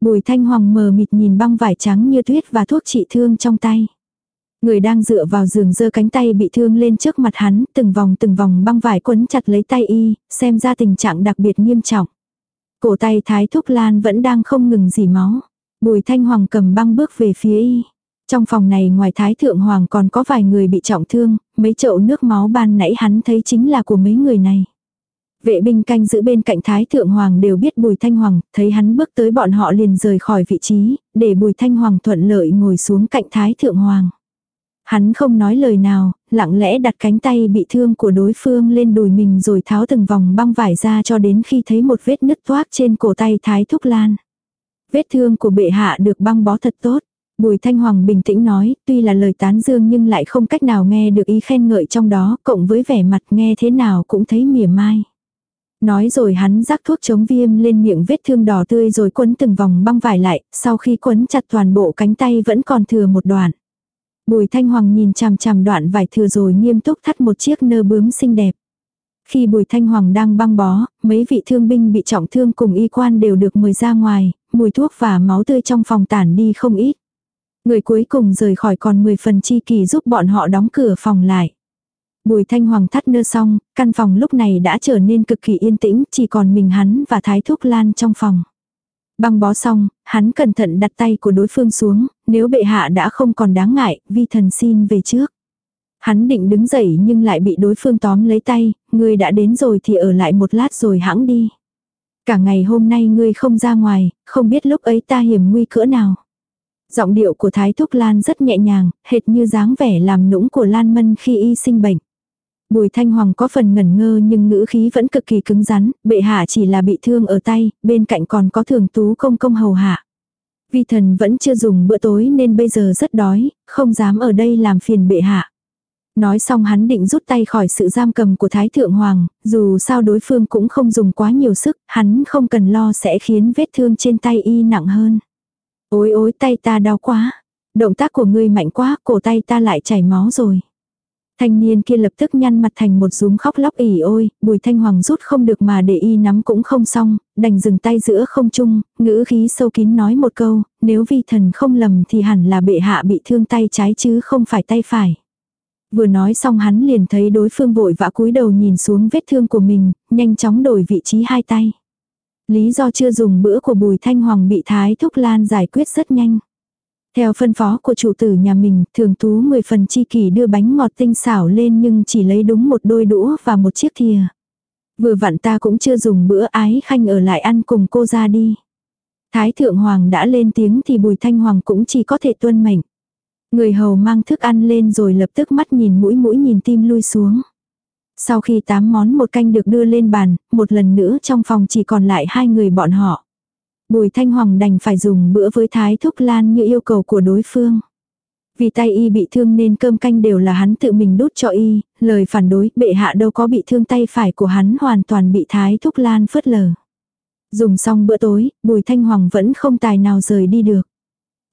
Bùi Thanh Hoàng mờ mịt nhìn băng vải trắng như tuyết và thuốc trị thương trong tay. Người đang dựa vào giường giơ cánh tay bị thương lên trước mặt hắn, từng vòng từng vòng băng vải quấn chặt lấy tay y, xem ra tình trạng đặc biệt nghiêm trọng. Cổ tay Thái Thúc Lan vẫn đang không ngừng dỉ máu. Bùi Thanh Hoàng cầm băng bước về phía y. Trong phòng này ngoài Thái Thượng Hoàng còn có vài người bị trọng thương, mấy chậu nước máu ban nãy hắn thấy chính là của mấy người này. Vệ binh canh giữ bên cạnh Thái Thượng Hoàng đều biết Bùi Thanh Hoàng, thấy hắn bước tới bọn họ liền rời khỏi vị trí, để Bùi Thanh Hoàng thuận lợi ngồi xuống cạnh Thái Thượng Hoàng. Hắn không nói lời nào, lặng lẽ đặt cánh tay bị thương của đối phương lên đùi mình rồi tháo từng vòng băng vải ra cho đến khi thấy một vết nứt toác trên cổ tay Thái Thúc Lan. Vết thương của bệ hạ được băng bó thật tốt. Bùi Thanh Hoàng bình tĩnh nói, tuy là lời tán dương nhưng lại không cách nào nghe được ý khen ngợi trong đó, cộng với vẻ mặt nghe thế nào cũng thấy mỉa mai. Nói rồi hắn rắc thuốc chống viêm lên miệng vết thương đỏ tươi rồi quấn từng vòng băng vải lại, sau khi quấn chặt toàn bộ cánh tay vẫn còn thừa một đoạn. Bùi Thanh Hoàng nhìn chằm chằm đoạn vải thừa rồi nghiêm túc thắt một chiếc nơ bướm xinh đẹp. Khi Bùi Thanh Hoàng đang băng bó, mấy vị thương binh bị trọng thương cùng y quan đều được mời ra ngoài, mùi thuốc và máu tươi trong phòng tản đi không ít. Người cuối cùng rời khỏi còn 10 phần chi kỳ giúp bọn họ đóng cửa phòng lại. Bùi thanh hoàng thắt nơ xong, căn phòng lúc này đã trở nên cực kỳ yên tĩnh, chỉ còn mình hắn và thái thúc lan trong phòng. Băng bó xong, hắn cẩn thận đặt tay của đối phương xuống, nếu bệ hạ đã không còn đáng ngại, vi thần xin về trước. Hắn định đứng dậy nhưng lại bị đối phương tóm lấy tay, ngươi đã đến rồi thì ở lại một lát rồi hãng đi. Cả ngày hôm nay ngươi không ra ngoài, không biết lúc ấy ta hiểm nguy cỡ nào. Giọng điệu của Thái Thúc Lan rất nhẹ nhàng, hệt như dáng vẻ làm nũng của Lan Mân khi y sinh bệnh. Bùi Thanh Hoàng có phần ngẩn ngơ nhưng ngữ khí vẫn cực kỳ cứng rắn, bệ hạ chỉ là bị thương ở tay, bên cạnh còn có thường tú công công hầu hạ. Vi thần vẫn chưa dùng bữa tối nên bây giờ rất đói, không dám ở đây làm phiền bệ hạ. Nói xong hắn định rút tay khỏi sự giam cầm của Thái Thượng Hoàng, dù sao đối phương cũng không dùng quá nhiều sức, hắn không cần lo sẽ khiến vết thương trên tay y nặng hơn. Ôi ôi tay ta đau quá. Động tác của ngươi mạnh quá, cổ tay ta lại chảy máu rồi. Thanh niên kia lập tức nhăn mặt thành một rúm khóc lóc ỉ ôi, bùi thanh hoàng rút không được mà để y nắm cũng không xong, đành dừng tay giữa không trung, ngữ khí sâu kín nói một câu, nếu vi thần không lầm thì hẳn là bệ hạ bị thương tay trái chứ không phải tay phải. Vừa nói xong hắn liền thấy đối phương vội vã cúi đầu nhìn xuống vết thương của mình, nhanh chóng đổi vị trí hai tay. Lý do chưa dùng bữa của bùi thanh hoàng bị thái thúc lan giải quyết rất nhanh. Theo phân phó của chủ tử nhà mình, thường tú 10 phần chi kỷ đưa bánh ngọt tinh xảo lên nhưng chỉ lấy đúng một đôi đũa và một chiếc thìa. Vừa vặn ta cũng chưa dùng bữa ái khanh ở lại ăn cùng cô ra đi. Thái thượng hoàng đã lên tiếng thì bùi thanh hoàng cũng chỉ có thể tuân mệnh. Người hầu mang thức ăn lên rồi lập tức mắt nhìn mũi mũi nhìn tim lui xuống. Sau khi tám món một canh được đưa lên bàn, một lần nữa trong phòng chỉ còn lại hai người bọn họ. Bùi Thanh Hoàng đành phải dùng bữa với Thái Thúc Lan như yêu cầu của đối phương. Vì tay y bị thương nên cơm canh đều là hắn tự mình đút cho y, lời phản đối bệ hạ đâu có bị thương tay phải của hắn hoàn toàn bị Thái Thúc Lan phớt lờ. Dùng xong bữa tối, Bùi Thanh Hoàng vẫn không tài nào rời đi được.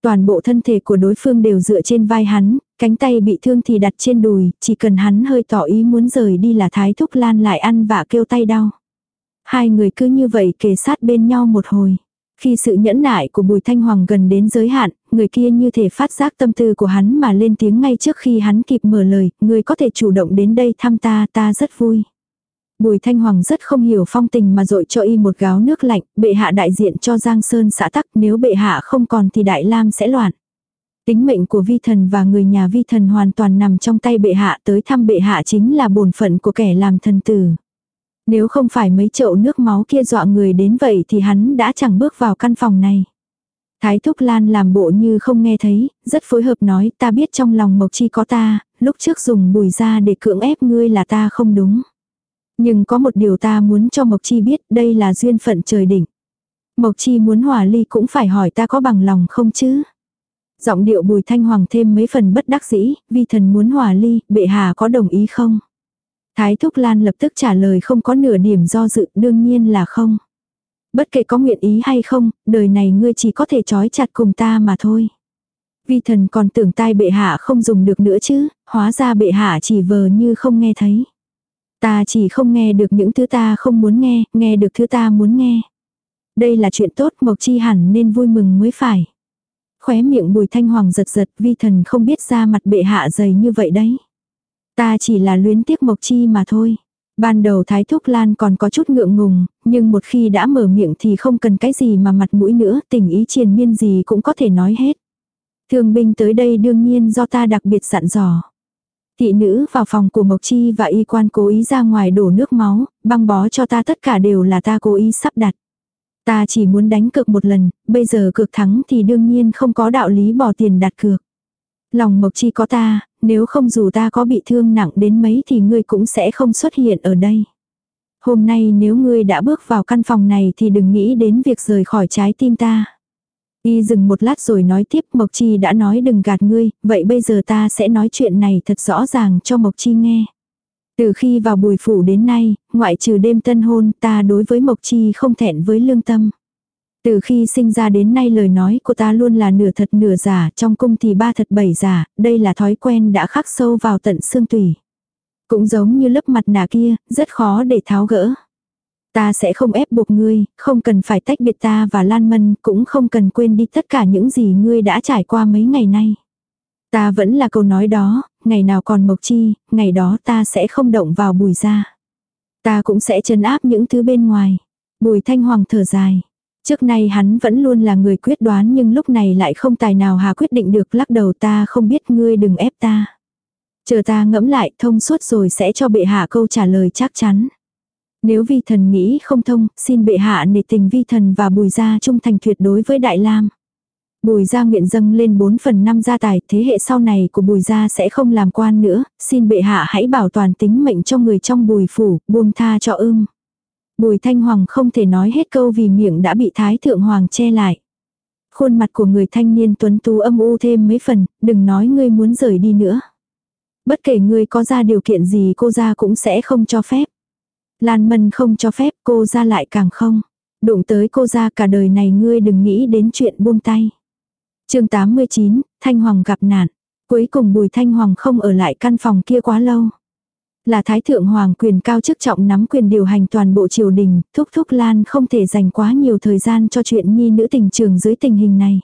Toàn bộ thân thể của đối phương đều dựa trên vai hắn, cánh tay bị thương thì đặt trên đùi, chỉ cần hắn hơi tỏ ý muốn rời đi là Thái Thúc Lan lại ăn và kêu tay đau. Hai người cứ như vậy kề sát bên nhau một hồi. Khi sự nhẫn nại của Bùi Thanh Hoàng gần đến giới hạn, người kia như thể phát giác tâm tư của hắn mà lên tiếng ngay trước khi hắn kịp mở lời, người có thể chủ động đến đây thăm ta, ta rất vui. Bùi Thanh Hoàng rất không hiểu phong tình mà dội cho y một gáo nước lạnh, bệ hạ đại diện cho Giang Sơn xã tắc, nếu bệ hạ không còn thì Đại Lam sẽ loạn. Tính mệnh của vi thần và người nhà vi thần hoàn toàn nằm trong tay bệ hạ tới thăm bệ hạ chính là bổn phận của kẻ làm thần tử. Nếu không phải mấy chậu nước máu kia dọa người đến vậy thì hắn đã chẳng bước vào căn phòng này. Thái Thúc Lan làm bộ như không nghe thấy, rất phối hợp nói ta biết trong lòng Mộc Chi có ta, lúc trước dùng bùi ra để cưỡng ép ngươi là ta không đúng. Nhưng có một điều ta muốn cho Mộc Chi biết đây là duyên phận trời đỉnh. Mộc Chi muốn hòa ly cũng phải hỏi ta có bằng lòng không chứ. Giọng điệu bùi thanh hoàng thêm mấy phần bất đắc dĩ, vì thần muốn hòa ly, bệ hạ có đồng ý không? Thái Thúc Lan lập tức trả lời không có nửa điểm do dự, đương nhiên là không. Bất kể có nguyện ý hay không, đời này ngươi chỉ có thể trói chặt cùng ta mà thôi. Vi thần còn tưởng tai bệ hạ không dùng được nữa chứ, hóa ra bệ hạ chỉ vờ như không nghe thấy. Ta chỉ không nghe được những thứ ta không muốn nghe, nghe được thứ ta muốn nghe. Đây là chuyện tốt Mộc Chi hẳn nên vui mừng mới phải. Khóe miệng bùi thanh hoàng giật giật vi thần không biết ra mặt bệ hạ dày như vậy đấy. Ta chỉ là luyến tiếc Mộc Chi mà thôi. Ban đầu Thái Thúc Lan còn có chút ngượng ngùng, nhưng một khi đã mở miệng thì không cần cái gì mà mặt mũi nữa, tình ý triền miên gì cũng có thể nói hết. Thương binh tới đây đương nhiên do ta đặc biệt dặn dò. Thị nữ vào phòng của Mộc Chi và y quan cố ý ra ngoài đổ nước máu, băng bó cho ta tất cả đều là ta cố ý sắp đặt. Ta chỉ muốn đánh cược một lần, bây giờ cược thắng thì đương nhiên không có đạo lý bỏ tiền đặt cược. Lòng Mộc Chi có ta, nếu không dù ta có bị thương nặng đến mấy thì ngươi cũng sẽ không xuất hiện ở đây. Hôm nay nếu ngươi đã bước vào căn phòng này thì đừng nghĩ đến việc rời khỏi trái tim ta. Y dừng một lát rồi nói tiếp Mộc Chi đã nói đừng gạt ngươi, vậy bây giờ ta sẽ nói chuyện này thật rõ ràng cho Mộc Chi nghe. Từ khi vào bùi phủ đến nay, ngoại trừ đêm tân hôn ta đối với Mộc Chi không thẹn với lương tâm. Từ khi sinh ra đến nay lời nói của ta luôn là nửa thật nửa giả, trong cung thì ba thật bảy giả, đây là thói quen đã khắc sâu vào tận xương tủy. Cũng giống như lớp mặt nạ kia, rất khó để tháo gỡ. Ta sẽ không ép buộc ngươi, không cần phải tách biệt ta và Lan Mân, cũng không cần quên đi tất cả những gì ngươi đã trải qua mấy ngày nay. Ta vẫn là câu nói đó, ngày nào còn mộc chi, ngày đó ta sẽ không động vào bùi ra. Ta cũng sẽ chấn áp những thứ bên ngoài. Bùi thanh hoàng thở dài. Trước nay hắn vẫn luôn là người quyết đoán nhưng lúc này lại không tài nào hà quyết định được lắc đầu ta không biết ngươi đừng ép ta. Chờ ta ngẫm lại thông suốt rồi sẽ cho bệ hạ câu trả lời chắc chắn. Nếu vi thần nghĩ không thông, xin bệ hạ nể tình vi thần và bùi gia trung thành tuyệt đối với Đại Lam. Bùi gia nguyện dâng lên 4 phần 5 gia tài, thế hệ sau này của bùi gia sẽ không làm quan nữa, xin bệ hạ hãy bảo toàn tính mệnh cho người trong bùi phủ, buông tha cho ưng. Bùi thanh hoàng không thể nói hết câu vì miệng đã bị thái thượng hoàng che lại. Khuôn mặt của người thanh niên tuấn tú âm u thêm mấy phần, đừng nói ngươi muốn rời đi nữa. Bất kể ngươi có ra điều kiện gì cô ra cũng sẽ không cho phép. Lan Mân không cho phép cô ra lại càng không. Đụng tới cô ra cả đời này ngươi đừng nghĩ đến chuyện buông tay. chương 89, Thanh Hoàng gặp nạn. Cuối cùng Bùi Thanh Hoàng không ở lại căn phòng kia quá lâu. Là Thái Thượng Hoàng quyền cao chức trọng nắm quyền điều hành toàn bộ triều đình, thúc thúc Lan không thể dành quá nhiều thời gian cho chuyện nhi nữ tình trường dưới tình hình này.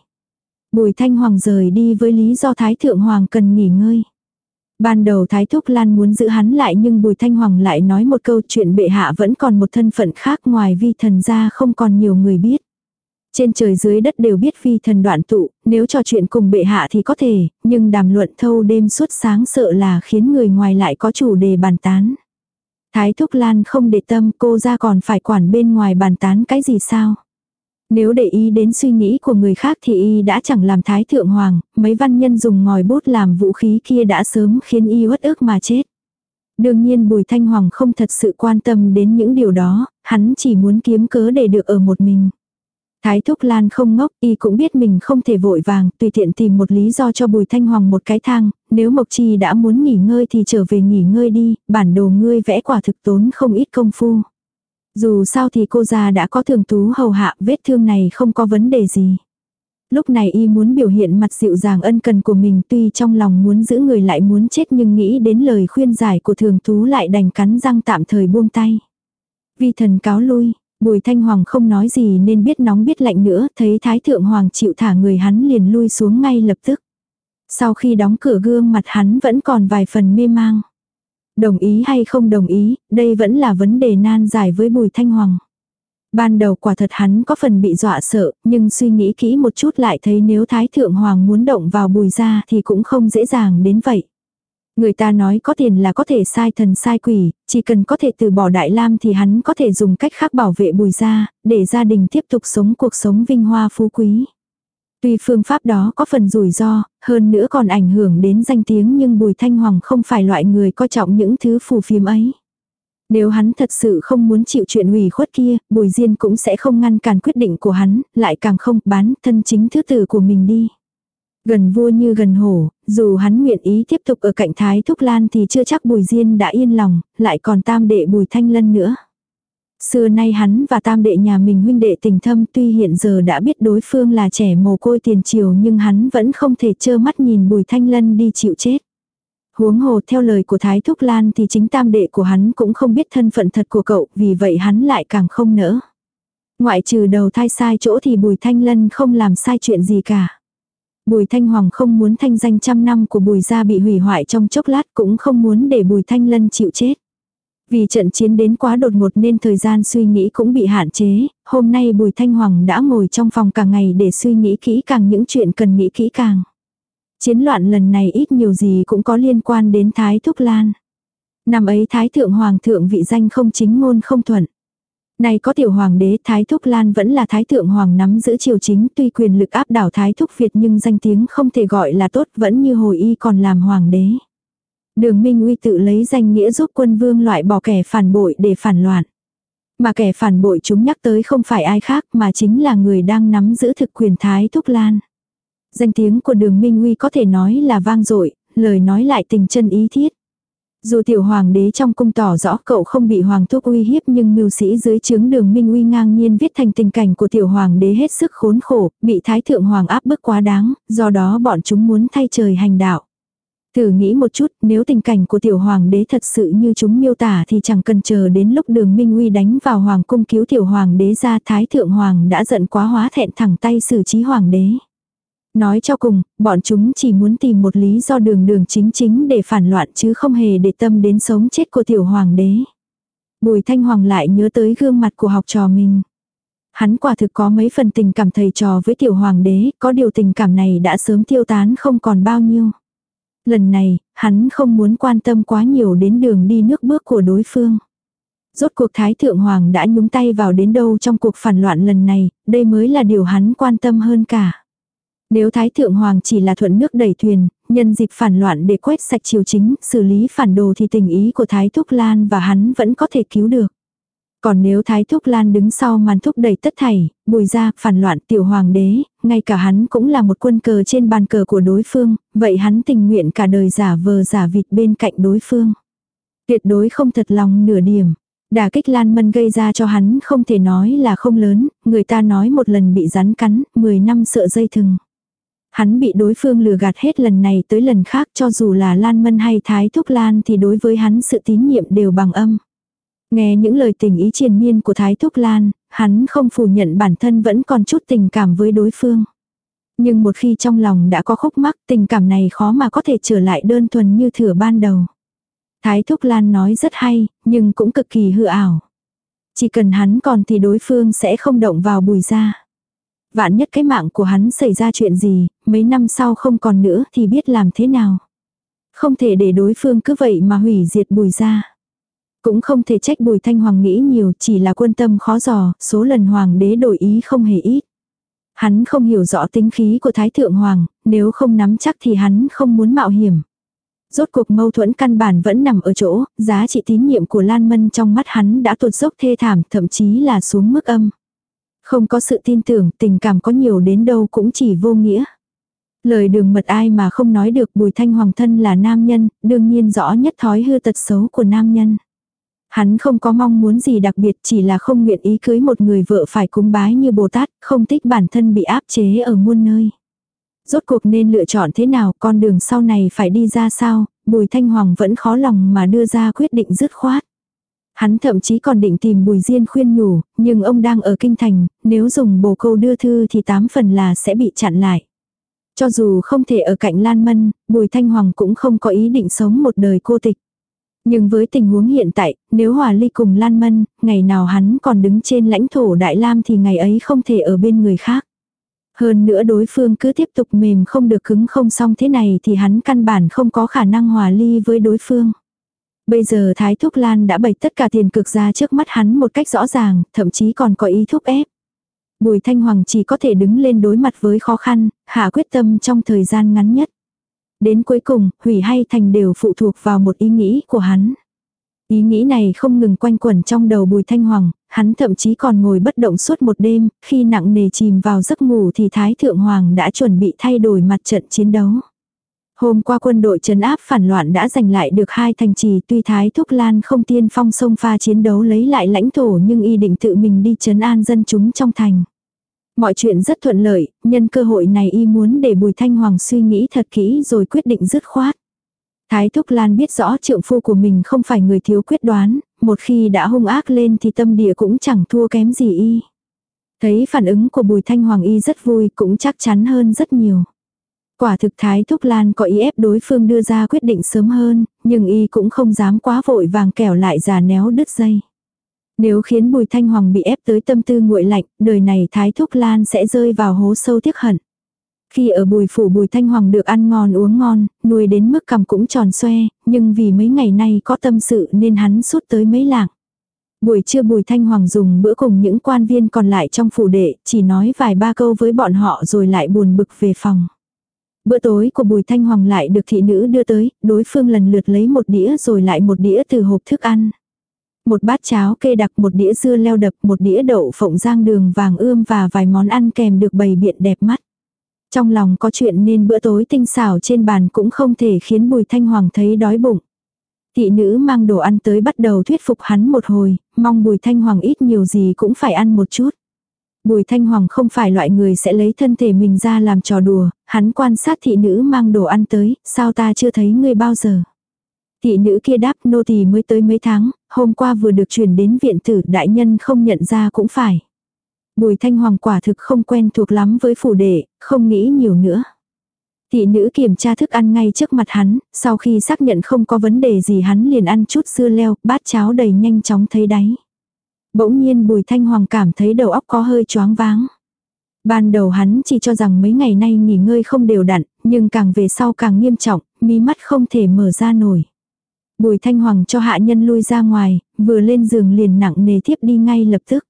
Bùi Thanh Hoàng rời đi với lý do Thái Thượng Hoàng cần nghỉ ngơi. Ban đầu Thái Thúc Lan muốn giữ hắn lại nhưng Bùi Thanh Hoàng lại nói một câu chuyện bệ hạ vẫn còn một thân phận khác ngoài vi thần ra không còn nhiều người biết. Trên trời dưới đất đều biết vi thần đoạn tụ, nếu trò chuyện cùng bệ hạ thì có thể, nhưng đàm luận thâu đêm suốt sáng sợ là khiến người ngoài lại có chủ đề bàn tán. Thái Thúc Lan không để tâm cô ra còn phải quản bên ngoài bàn tán cái gì sao. Nếu để ý đến suy nghĩ của người khác thì y đã chẳng làm thái thượng hoàng, mấy văn nhân dùng ngòi bút làm vũ khí kia đã sớm khiến y uất ức mà chết. Đương nhiên Bùi Thanh Hoàng không thật sự quan tâm đến những điều đó, hắn chỉ muốn kiếm cớ để được ở một mình. Thái Thúc Lan không ngốc, y cũng biết mình không thể vội vàng, tùy tiện tìm một lý do cho Bùi Thanh Hoàng một cái thang, nếu Mộc Chi đã muốn nghỉ ngơi thì trở về nghỉ ngơi đi, bản đồ ngươi vẽ quả thực tốn không ít công phu. Dù sao thì cô già đã có thường tú hầu hạ, vết thương này không có vấn đề gì. Lúc này y muốn biểu hiện mặt dịu dàng ân cần của mình tuy trong lòng muốn giữ người lại muốn chết nhưng nghĩ đến lời khuyên giải của thường tú lại đành cắn răng tạm thời buông tay. Vi thần cáo lui, Bùi Thanh Hoàng không nói gì nên biết nóng biết lạnh nữa, thấy Thái Thượng Hoàng chịu thả người hắn liền lui xuống ngay lập tức. Sau khi đóng cửa gương mặt hắn vẫn còn vài phần mê mang. Đồng ý hay không đồng ý, đây vẫn là vấn đề nan giải với Bùi Thanh Hoàng. Ban đầu quả thật hắn có phần bị dọa sợ, nhưng suy nghĩ kỹ một chút lại thấy nếu Thái Thượng Hoàng muốn động vào bùi ra thì cũng không dễ dàng đến vậy. Người ta nói có tiền là có thể sai thần sai quỷ, chỉ cần có thể từ bỏ Đại Lam thì hắn có thể dùng cách khác bảo vệ bùi ra, để gia đình tiếp tục sống cuộc sống vinh hoa phú quý. Tuy phương pháp đó có phần rủi ro, hơn nữa còn ảnh hưởng đến danh tiếng nhưng Bùi Thanh Hoàng không phải loại người coi trọng những thứ phù phiếm ấy. Nếu hắn thật sự không muốn chịu chuyện ủy khuất kia, Bùi Diên cũng sẽ không ngăn cản quyết định của hắn, lại càng không bán thân chính thứ tử của mình đi. Gần vua như gần hổ, dù hắn nguyện ý tiếp tục ở cạnh Thái Thúc Lan thì chưa chắc Bùi Diên đã yên lòng, lại còn tam đệ Bùi Thanh Lân nữa. Xưa nay hắn và tam đệ nhà mình huynh đệ tình thâm tuy hiện giờ đã biết đối phương là trẻ mồ côi tiền triều nhưng hắn vẫn không thể trơ mắt nhìn Bùi Thanh Lân đi chịu chết. Huống hồ theo lời của Thái Thúc Lan thì chính tam đệ của hắn cũng không biết thân phận thật của cậu, vì vậy hắn lại càng không nỡ. Ngoại trừ đầu thai sai chỗ thì Bùi Thanh Lân không làm sai chuyện gì cả. Bùi Thanh Hoàng không muốn thanh danh trăm năm của Bùi gia bị hủy hoại trong chốc lát cũng không muốn để Bùi Thanh Lân chịu chết. Vì trận chiến đến quá đột ngột nên thời gian suy nghĩ cũng bị hạn chế, hôm nay Bùi Thanh Hoàng đã ngồi trong phòng cả ngày để suy nghĩ kỹ càng những chuyện cần nghĩ kỹ càng. Chiến loạn lần này ít nhiều gì cũng có liên quan đến Thái Thúc Lan. Năm ấy Thái Thượng Hoàng thượng vị danh không chính ngôn không thuận. Này có tiểu hoàng đế Thái Thúc Lan vẫn là Thái Thượng Hoàng nắm giữ triều chính tuy quyền lực áp đảo Thái Thúc Việt nhưng danh tiếng không thể gọi là tốt vẫn như hồi y còn làm hoàng đế. Đường Minh Uy tự lấy danh nghĩa giúp quân vương loại bỏ kẻ phản bội để phản loạn. Mà kẻ phản bội chúng nhắc tới không phải ai khác mà chính là người đang nắm giữ thực quyền Thái Thúc Lan. Danh tiếng của đường Minh Uy có thể nói là vang dội, lời nói lại tình chân ý thiết. Dù tiểu hoàng đế trong cung tỏ rõ cậu không bị hoàng thúc uy hiếp nhưng mưu sĩ dưới chướng đường minh uy ngang nhiên viết thành tình cảnh của tiểu hoàng đế hết sức khốn khổ, bị thái thượng hoàng áp bức quá đáng, do đó bọn chúng muốn thay trời hành đạo. Thử nghĩ một chút, nếu tình cảnh của tiểu hoàng đế thật sự như chúng miêu tả thì chẳng cần chờ đến lúc đường Minh Uy đánh vào hoàng cung cứu tiểu hoàng đế ra thái thượng hoàng đã giận quá hóa thẹn thẳng tay xử trí hoàng đế. Nói cho cùng, bọn chúng chỉ muốn tìm một lý do đường đường chính chính để phản loạn chứ không hề để tâm đến sống chết của tiểu hoàng đế. Bùi Thanh Hoàng lại nhớ tới gương mặt của học trò mình. Hắn quả thực có mấy phần tình cảm thầy trò với tiểu hoàng đế, có điều tình cảm này đã sớm tiêu tán không còn bao nhiêu. Lần này, hắn không muốn quan tâm quá nhiều đến đường đi nước bước của đối phương. Rốt cuộc Thái Thượng Hoàng đã nhúng tay vào đến đâu trong cuộc phản loạn lần này, đây mới là điều hắn quan tâm hơn cả. Nếu Thái Thượng Hoàng chỉ là thuận nước đẩy thuyền, nhân dịp phản loạn để quét sạch triều chính, xử lý phản đồ thì tình ý của Thái Thúc Lan và hắn vẫn có thể cứu được. Còn nếu Thái Thúc Lan đứng sau màn thúc đẩy tất thảy, bùi ra, phản loạn tiểu hoàng đế, ngay cả hắn cũng là một quân cờ trên bàn cờ của đối phương, vậy hắn tình nguyện cả đời giả vờ giả vịt bên cạnh đối phương. Tuyệt đối không thật lòng nửa điểm. Đả kích Lan Mân gây ra cho hắn không thể nói là không lớn, người ta nói một lần bị rắn cắn, 10 năm sợ dây thừng. Hắn bị đối phương lừa gạt hết lần này tới lần khác cho dù là Lan Mân hay Thái Thúc Lan thì đối với hắn sự tín nhiệm đều bằng âm. Nghe những lời tình ý triền miên của Thái Thúc Lan, hắn không phủ nhận bản thân vẫn còn chút tình cảm với đối phương. Nhưng một khi trong lòng đã có khúc mắc tình cảm này khó mà có thể trở lại đơn thuần như thửa ban đầu. Thái Thúc Lan nói rất hay, nhưng cũng cực kỳ hư ảo. Chỉ cần hắn còn thì đối phương sẽ không động vào bùi ra. Vạn nhất cái mạng của hắn xảy ra chuyện gì, mấy năm sau không còn nữa thì biết làm thế nào. Không thể để đối phương cứ vậy mà hủy diệt bùi ra. Cũng không thể trách bùi thanh hoàng nghĩ nhiều chỉ là quân tâm khó dò, số lần hoàng đế đổi ý không hề ít. Hắn không hiểu rõ tính khí của Thái Thượng Hoàng, nếu không nắm chắc thì hắn không muốn mạo hiểm. Rốt cuộc mâu thuẫn căn bản vẫn nằm ở chỗ, giá trị tín nhiệm của Lan Mân trong mắt hắn đã tuột dốc thê thảm, thậm chí là xuống mức âm. Không có sự tin tưởng, tình cảm có nhiều đến đâu cũng chỉ vô nghĩa. Lời đường mật ai mà không nói được bùi thanh hoàng thân là nam nhân, đương nhiên rõ nhất thói hư tật xấu của nam nhân. Hắn không có mong muốn gì đặc biệt chỉ là không nguyện ý cưới một người vợ phải cúng bái như Bồ Tát, không thích bản thân bị áp chế ở muôn nơi. Rốt cuộc nên lựa chọn thế nào, con đường sau này phải đi ra sao, Bùi Thanh Hoàng vẫn khó lòng mà đưa ra quyết định dứt khoát. Hắn thậm chí còn định tìm Bùi Diên khuyên nhủ, nhưng ông đang ở kinh thành, nếu dùng bồ câu đưa thư thì tám phần là sẽ bị chặn lại. Cho dù không thể ở cạnh Lan Mân, Bùi Thanh Hoàng cũng không có ý định sống một đời cô tịch. Nhưng với tình huống hiện tại, nếu Hòa Ly cùng Lan Mân, ngày nào hắn còn đứng trên lãnh thổ Đại Lam thì ngày ấy không thể ở bên người khác. Hơn nữa đối phương cứ tiếp tục mềm không được cứng không xong thế này thì hắn căn bản không có khả năng hòa ly với đối phương. Bây giờ Thái Thúc Lan đã bày tất cả tiền cực ra trước mắt hắn một cách rõ ràng, thậm chí còn có ý thúc ép. Bùi Thanh Hoàng chỉ có thể đứng lên đối mặt với khó khăn, hạ quyết tâm trong thời gian ngắn nhất. Đến cuối cùng, hủy hay thành đều phụ thuộc vào một ý nghĩ của hắn. Ý nghĩ này không ngừng quanh quẩn trong đầu bùi thanh hoàng, hắn thậm chí còn ngồi bất động suốt một đêm, khi nặng nề chìm vào giấc ngủ thì Thái Thượng Hoàng đã chuẩn bị thay đổi mặt trận chiến đấu. Hôm qua quân đội trấn áp phản loạn đã giành lại được hai thành trì tuy Thái Thúc Lan không tiên phong sông pha chiến đấu lấy lại lãnh thổ nhưng y định tự mình đi trấn an dân chúng trong thành. Mọi chuyện rất thuận lợi, nhân cơ hội này y muốn để Bùi Thanh Hoàng suy nghĩ thật kỹ rồi quyết định dứt khoát. Thái Thúc Lan biết rõ trượng phu của mình không phải người thiếu quyết đoán, một khi đã hung ác lên thì tâm địa cũng chẳng thua kém gì y. Thấy phản ứng của Bùi Thanh Hoàng y rất vui cũng chắc chắn hơn rất nhiều. Quả thực Thái Thúc Lan có ý ép đối phương đưa ra quyết định sớm hơn, nhưng y cũng không dám quá vội vàng kẻo lại già néo đứt dây. Nếu khiến Bùi Thanh Hoàng bị ép tới tâm tư nguội lạnh, đời này Thái Thúc Lan sẽ rơi vào hố sâu tiếc hận. Khi ở bùi phủ bùi thanh hoàng được ăn ngon uống ngon, nuôi đến mức cầm cũng tròn xoe, nhưng vì mấy ngày nay có tâm sự nên hắn suốt tới mấy lạng. Buổi trưa bùi thanh hoàng dùng bữa cùng những quan viên còn lại trong phủ đệ, chỉ nói vài ba câu với bọn họ rồi lại buồn bực về phòng. Bữa tối của bùi thanh hoàng lại được thị nữ đưa tới, đối phương lần lượt lấy một đĩa rồi lại một đĩa từ hộp thức ăn. Một bát cháo kê đặc một đĩa dưa leo đập một đĩa đậu phộng rang đường vàng ươm và vài món ăn kèm được bày biện đẹp mắt. Trong lòng có chuyện nên bữa tối tinh xảo trên bàn cũng không thể khiến Bùi Thanh Hoàng thấy đói bụng. Thị nữ mang đồ ăn tới bắt đầu thuyết phục hắn một hồi, mong Bùi Thanh Hoàng ít nhiều gì cũng phải ăn một chút. Bùi Thanh Hoàng không phải loại người sẽ lấy thân thể mình ra làm trò đùa, hắn quan sát thị nữ mang đồ ăn tới, sao ta chưa thấy ngươi bao giờ. Thị nữ kia đáp nô tỳ mới tới mấy tháng, hôm qua vừa được chuyển đến viện tử đại nhân không nhận ra cũng phải. Bùi thanh hoàng quả thực không quen thuộc lắm với phủ đệ, không nghĩ nhiều nữa. Thị nữ kiểm tra thức ăn ngay trước mặt hắn, sau khi xác nhận không có vấn đề gì hắn liền ăn chút dưa leo, bát cháo đầy nhanh chóng thấy đáy. Bỗng nhiên bùi thanh hoàng cảm thấy đầu óc có hơi choáng váng. Ban đầu hắn chỉ cho rằng mấy ngày nay nghỉ ngơi không đều đặn, nhưng càng về sau càng nghiêm trọng, mí mắt không thể mở ra nổi. Bùi thanh hoàng cho hạ nhân lui ra ngoài, vừa lên giường liền nặng nề thiếp đi ngay lập tức.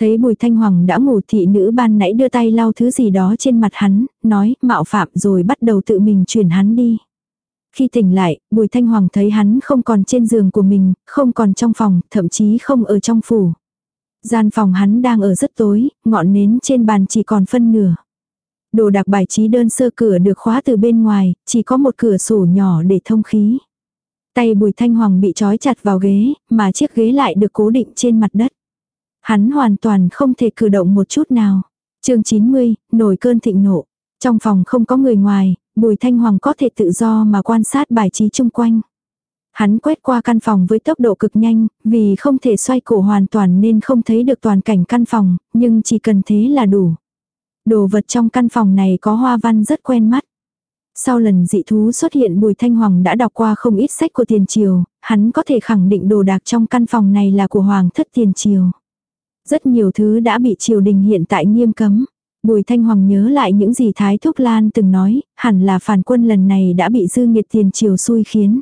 Thấy bùi thanh hoàng đã ngủ thị nữ ban nãy đưa tay lau thứ gì đó trên mặt hắn, nói mạo phạm rồi bắt đầu tự mình chuyển hắn đi. Khi tỉnh lại, Bùi Thanh Hoàng thấy hắn không còn trên giường của mình, không còn trong phòng, thậm chí không ở trong phủ. Gian phòng hắn đang ở rất tối, ngọn nến trên bàn chỉ còn phân nửa. Đồ đạc bài trí đơn sơ cửa được khóa từ bên ngoài, chỉ có một cửa sổ nhỏ để thông khí. Tay Bùi Thanh Hoàng bị trói chặt vào ghế, mà chiếc ghế lại được cố định trên mặt đất. Hắn hoàn toàn không thể cử động một chút nào. chương 90, nổi cơn thịnh nộ. Trong phòng không có người ngoài, Bùi Thanh Hoàng có thể tự do mà quan sát bài trí chung quanh. Hắn quét qua căn phòng với tốc độ cực nhanh, vì không thể xoay cổ hoàn toàn nên không thấy được toàn cảnh căn phòng, nhưng chỉ cần thế là đủ. Đồ vật trong căn phòng này có hoa văn rất quen mắt. Sau lần dị thú xuất hiện Bùi Thanh Hoàng đã đọc qua không ít sách của tiền triều, hắn có thể khẳng định đồ đạc trong căn phòng này là của Hoàng thất tiền triều. Rất nhiều thứ đã bị triều đình hiện tại nghiêm cấm. Bùi Thanh Hoàng nhớ lại những gì Thái Thúc Lan từng nói, hẳn là phản quân lần này đã bị dư nghiệt tiền triều xui khiến.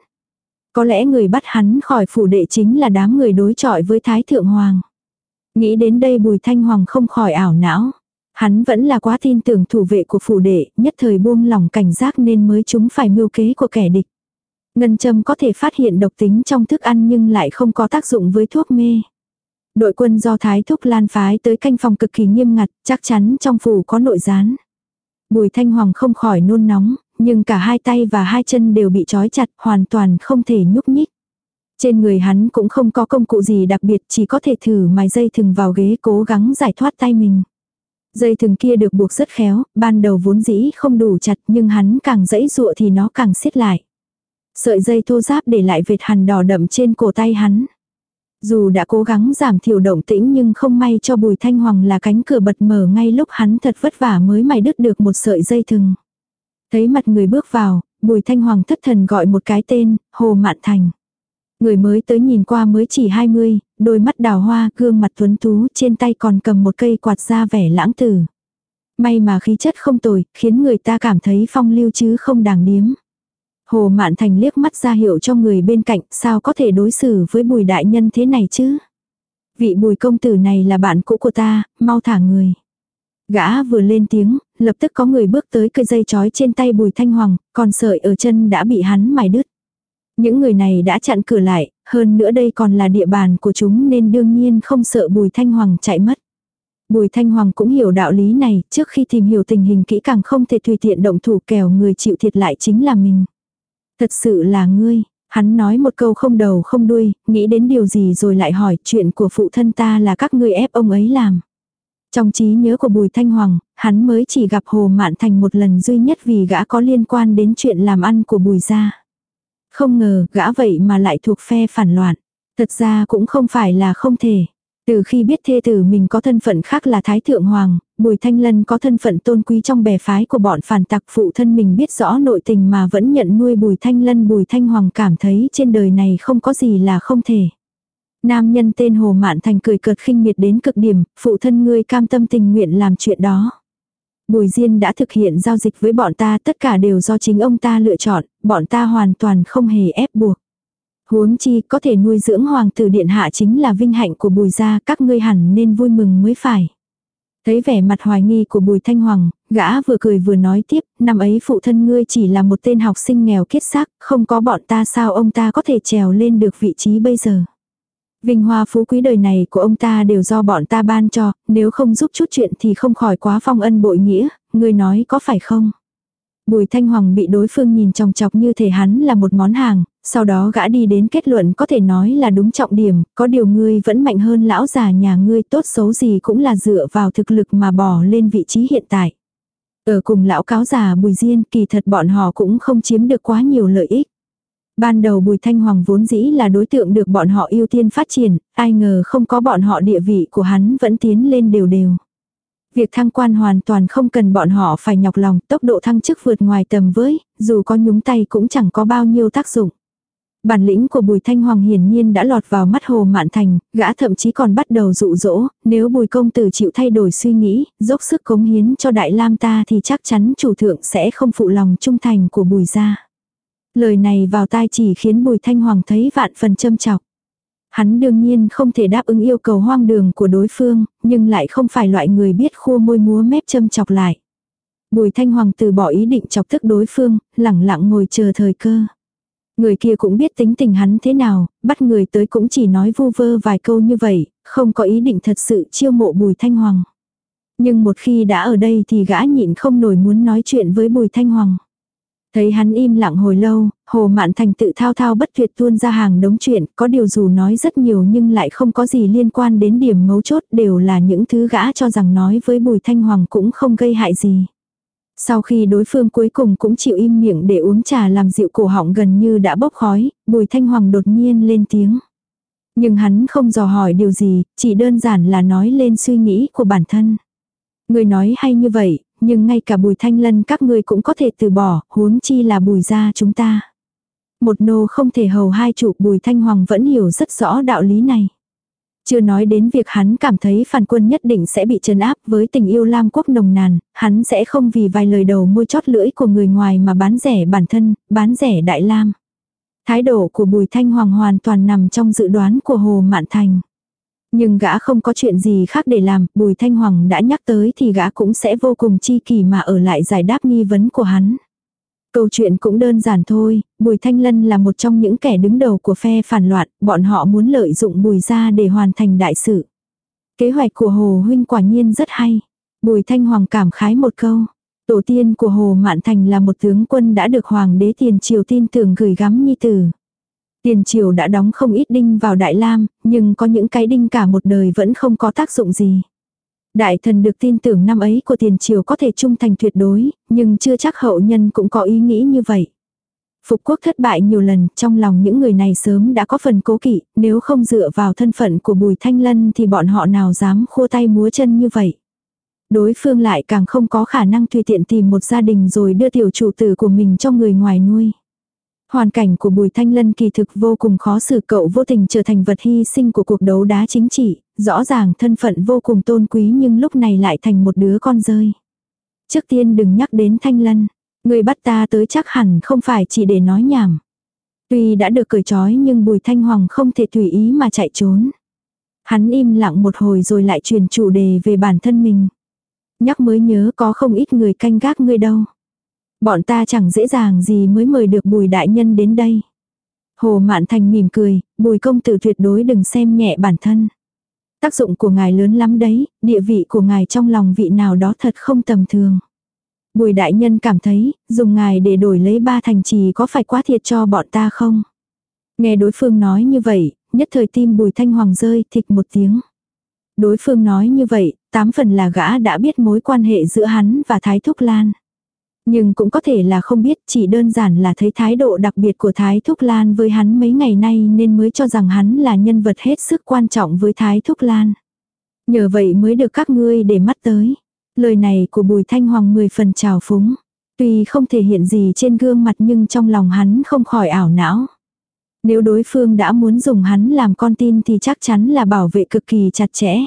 Có lẽ người bắt hắn khỏi phủ đệ chính là đám người đối chọi với Thái Thượng Hoàng. Nghĩ đến đây Bùi Thanh Hoàng không khỏi ảo não. Hắn vẫn là quá tin tưởng thủ vệ của phủ đệ, nhất thời buông lỏng cảnh giác nên mới chúng phải mưu kế của kẻ địch. Ngân châm có thể phát hiện độc tính trong thức ăn nhưng lại không có tác dụng với thuốc mê. Đội quân do Thái Thúc Lan phái tới canh phòng cực kỳ nghiêm ngặt, chắc chắn trong phủ có nội gián. Bùi Thanh Hoàng không khỏi nôn nóng, nhưng cả hai tay và hai chân đều bị trói chặt, hoàn toàn không thể nhúc nhích. Trên người hắn cũng không có công cụ gì đặc biệt, chỉ có thể thử mài dây thừng vào ghế cố gắng giải thoát tay mình. Dây thừng kia được buộc rất khéo, ban đầu vốn dĩ không đủ chặt nhưng hắn càng dẫy dụa thì nó càng siết lại. Sợi dây thô giáp để lại vệt hằn đỏ đậm trên cổ tay hắn. Dù đã cố gắng giảm thiểu động tĩnh nhưng không may cho Bùi Thanh Hoàng là cánh cửa bật mở ngay lúc hắn thật vất vả mới mày đứt được một sợi dây thừng. Thấy mặt người bước vào, Bùi Thanh Hoàng thất thần gọi một cái tên, Hồ Mạn Thành. Người mới tới nhìn qua mới chỉ 20, đôi mắt đào hoa, gương mặt tuấn tú, trên tay còn cầm một cây quạt da vẻ lãng tử. May mà khí chất không tồi, khiến người ta cảm thấy phong lưu chứ không đàng điếm. Hồ Mạn Thành liếc mắt ra hiệu cho người bên cạnh, sao có thể đối xử với bùi đại nhân thế này chứ? Vị bùi công tử này là bạn cũ của ta, mau thả người. Gã vừa lên tiếng, lập tức có người bước tới cây dây chói trên tay bùi thanh hoàng, còn sợi ở chân đã bị hắn mài đứt. Những người này đã chặn cửa lại, hơn nữa đây còn là địa bàn của chúng nên đương nhiên không sợ bùi thanh hoàng chạy mất. Bùi Thanh Hoàng cũng hiểu đạo lý này, trước khi tìm hiểu tình hình kỹ càng không thể tùy tiện động thủ kèo người chịu thiệt lại chính là mình. Thật sự là ngươi, hắn nói một câu không đầu không đuôi, nghĩ đến điều gì rồi lại hỏi chuyện của phụ thân ta là các ngươi ép ông ấy làm. Trong trí nhớ của Bùi Thanh Hoàng, hắn mới chỉ gặp Hồ Mạn Thành một lần duy nhất vì gã có liên quan đến chuyện làm ăn của Bùi gia. Không ngờ, gã vậy mà lại thuộc phe phản loạn. Thật ra cũng không phải là không thể. Từ khi biết thê tử mình có thân phận khác là Thái Thượng Hoàng, Bùi Thanh Lân có thân phận tôn quý trong bè phái của bọn phản tặc phụ thân mình biết rõ nội tình mà vẫn nhận nuôi Bùi Thanh Lân Bùi Thanh Hoàng cảm thấy trên đời này không có gì là không thể. Nam nhân tên Hồ Mạn Thành cười cợt khinh miệt đến cực điểm, phụ thân ngươi cam tâm tình nguyện làm chuyện đó. Bùi Diên đã thực hiện giao dịch với bọn ta tất cả đều do chính ông ta lựa chọn, bọn ta hoàn toàn không hề ép buộc. Huống chi có thể nuôi dưỡng hoàng tử điện hạ chính là vinh hạnh của bùi gia các ngươi hẳn nên vui mừng mới phải. Thấy vẻ mặt hoài nghi của bùi thanh hoàng, gã vừa cười vừa nói tiếp, năm ấy phụ thân ngươi chỉ là một tên học sinh nghèo kiết xác, không có bọn ta sao ông ta có thể trèo lên được vị trí bây giờ. Vinh hoa phú quý đời này của ông ta đều do bọn ta ban cho, nếu không giúp chút chuyện thì không khỏi quá phong ân bội nghĩa, người nói có phải không? Bùi Thanh Hoàng bị đối phương nhìn chòng chọc như thể hắn là một món hàng, sau đó gã đi đến kết luận có thể nói là đúng trọng điểm, có điều ngươi vẫn mạnh hơn lão già nhà ngươi tốt xấu gì cũng là dựa vào thực lực mà bỏ lên vị trí hiện tại. Ở cùng lão cáo già Bùi Diên kỳ thật bọn họ cũng không chiếm được quá nhiều lợi ích. Ban đầu Bùi Thanh Hoàng vốn dĩ là đối tượng được bọn họ ưu tiên phát triển, ai ngờ không có bọn họ địa vị của hắn vẫn tiến lên đều đều. Việc thăng quan hoàn toàn không cần bọn họ phải nhọc lòng, tốc độ thăng chức vượt ngoài tầm với, dù có nhúng tay cũng chẳng có bao nhiêu tác dụng. Bản lĩnh của Bùi Thanh Hoàng hiển nhiên đã lọt vào mắt Hồ Mạn Thành, gã thậm chí còn bắt đầu dụ dỗ, nếu Bùi công tử chịu thay đổi suy nghĩ, dốc sức cống hiến cho Đại Lam ta thì chắc chắn chủ thượng sẽ không phụ lòng trung thành của Bùi gia. Lời này vào tai chỉ khiến Bùi Thanh Hoàng thấy vạn phần châm chọc. Hắn đương nhiên không thể đáp ứng yêu cầu hoang đường của đối phương, nhưng lại không phải loại người biết khua môi múa mép châm chọc lại. Bùi Thanh Hoàng từ bỏ ý định chọc tức đối phương, lẳng lặng ngồi chờ thời cơ. Người kia cũng biết tính tình hắn thế nào, bắt người tới cũng chỉ nói vu vơ vài câu như vậy, không có ý định thật sự chiêu mộ Bùi Thanh Hoàng. Nhưng một khi đã ở đây thì gã nhịn không nổi muốn nói chuyện với Bùi Thanh Hoàng. Thấy hắn im lặng hồi lâu, Hồ Mạn Thành tự thao thao bất tuyệt tuôn ra hàng đống chuyện, có điều dù nói rất nhiều nhưng lại không có gì liên quan đến điểm mấu chốt đều là những thứ gã cho rằng nói với Bùi Thanh Hoàng cũng không gây hại gì. Sau khi đối phương cuối cùng cũng chịu im miệng để uống trà làm dịu cổ họng gần như đã bốc khói, Bùi Thanh Hoàng đột nhiên lên tiếng. Nhưng hắn không dò hỏi điều gì, chỉ đơn giản là nói lên suy nghĩ của bản thân. Người nói hay như vậy, nhưng ngay cả bùi thanh lân các ngươi cũng có thể từ bỏ, huống chi là bùi gia chúng ta. Một nô không thể hầu hai chủ bùi thanh hoàng vẫn hiểu rất rõ đạo lý này. Chưa nói đến việc hắn cảm thấy phản quân nhất định sẽ bị trấn áp với tình yêu Lam quốc nồng nàn, hắn sẽ không vì vài lời đầu môi chót lưỡi của người ngoài mà bán rẻ bản thân, bán rẻ Đại Lam. Thái độ của Bùi Thanh Hoàng hoàn toàn nằm trong dự đoán của Hồ Mạn Thành. Nhưng gã không có chuyện gì khác để làm, Bùi Thanh Hoàng đã nhắc tới thì gã cũng sẽ vô cùng chi kỳ mà ở lại giải đáp nghi vấn của hắn. Câu chuyện cũng đơn giản thôi, Bùi Thanh Lân là một trong những kẻ đứng đầu của phe phản loạn, bọn họ muốn lợi dụng Bùi ra để hoàn thành đại sự. Kế hoạch của Hồ Huynh quả nhiên rất hay. Bùi Thanh Hoàng cảm khái một câu. Tổ tiên của Hồ Mạn Thành là một tướng quân đã được Hoàng đế tiền triều tin tưởng gửi gắm nhi tử. Tiền triều đã đóng không ít đinh vào Đại Lam, nhưng có những cái đinh cả một đời vẫn không có tác dụng gì. Đại thần được tin tưởng năm ấy của tiền triều có thể trung thành tuyệt đối, nhưng chưa chắc hậu nhân cũng có ý nghĩ như vậy. Phục quốc thất bại nhiều lần, trong lòng những người này sớm đã có phần cố kỵ, nếu không dựa vào thân phận của Bùi Thanh Lân thì bọn họ nào dám khua tay múa chân như vậy. Đối phương lại càng không có khả năng tùy tiện tìm một gia đình rồi đưa tiểu chủ tử của mình cho người ngoài nuôi. Hoàn cảnh của Bùi Thanh Lân kỳ thực vô cùng khó xử cậu vô tình trở thành vật hy sinh của cuộc đấu đá chính trị, rõ ràng thân phận vô cùng tôn quý nhưng lúc này lại thành một đứa con rơi. Trước tiên đừng nhắc đến Thanh Lân, người bắt ta tới chắc hẳn không phải chỉ để nói nhảm. Tuy đã được cởi trói nhưng Bùi Thanh Hoàng không thể tùy ý mà chạy trốn. Hắn im lặng một hồi rồi lại truyền chủ đề về bản thân mình. Nhắc mới nhớ có không ít người canh gác ngươi đâu. Bọn ta chẳng dễ dàng gì mới mời được bùi đại nhân đến đây. Hồ Mạn Thành mỉm cười, bùi công tử tuyệt đối đừng xem nhẹ bản thân. Tác dụng của ngài lớn lắm đấy, địa vị của ngài trong lòng vị nào đó thật không tầm thường. Bùi đại nhân cảm thấy, dùng ngài để đổi lấy ba thành trì có phải quá thiệt cho bọn ta không? Nghe đối phương nói như vậy, nhất thời tim bùi thanh hoàng rơi thịch một tiếng. Đối phương nói như vậy, tám phần là gã đã biết mối quan hệ giữa hắn và Thái Thúc Lan. Nhưng cũng có thể là không biết, chỉ đơn giản là thấy thái độ đặc biệt của Thái Thúc Lan với hắn mấy ngày nay nên mới cho rằng hắn là nhân vật hết sức quan trọng với Thái Thúc Lan. Nhờ vậy mới được các ngươi để mắt tới. Lời này của Bùi Thanh Hoàng mười phần trào phúng. Tuy không thể hiện gì trên gương mặt nhưng trong lòng hắn không khỏi ảo não. Nếu đối phương đã muốn dùng hắn làm con tin thì chắc chắn là bảo vệ cực kỳ chặt chẽ.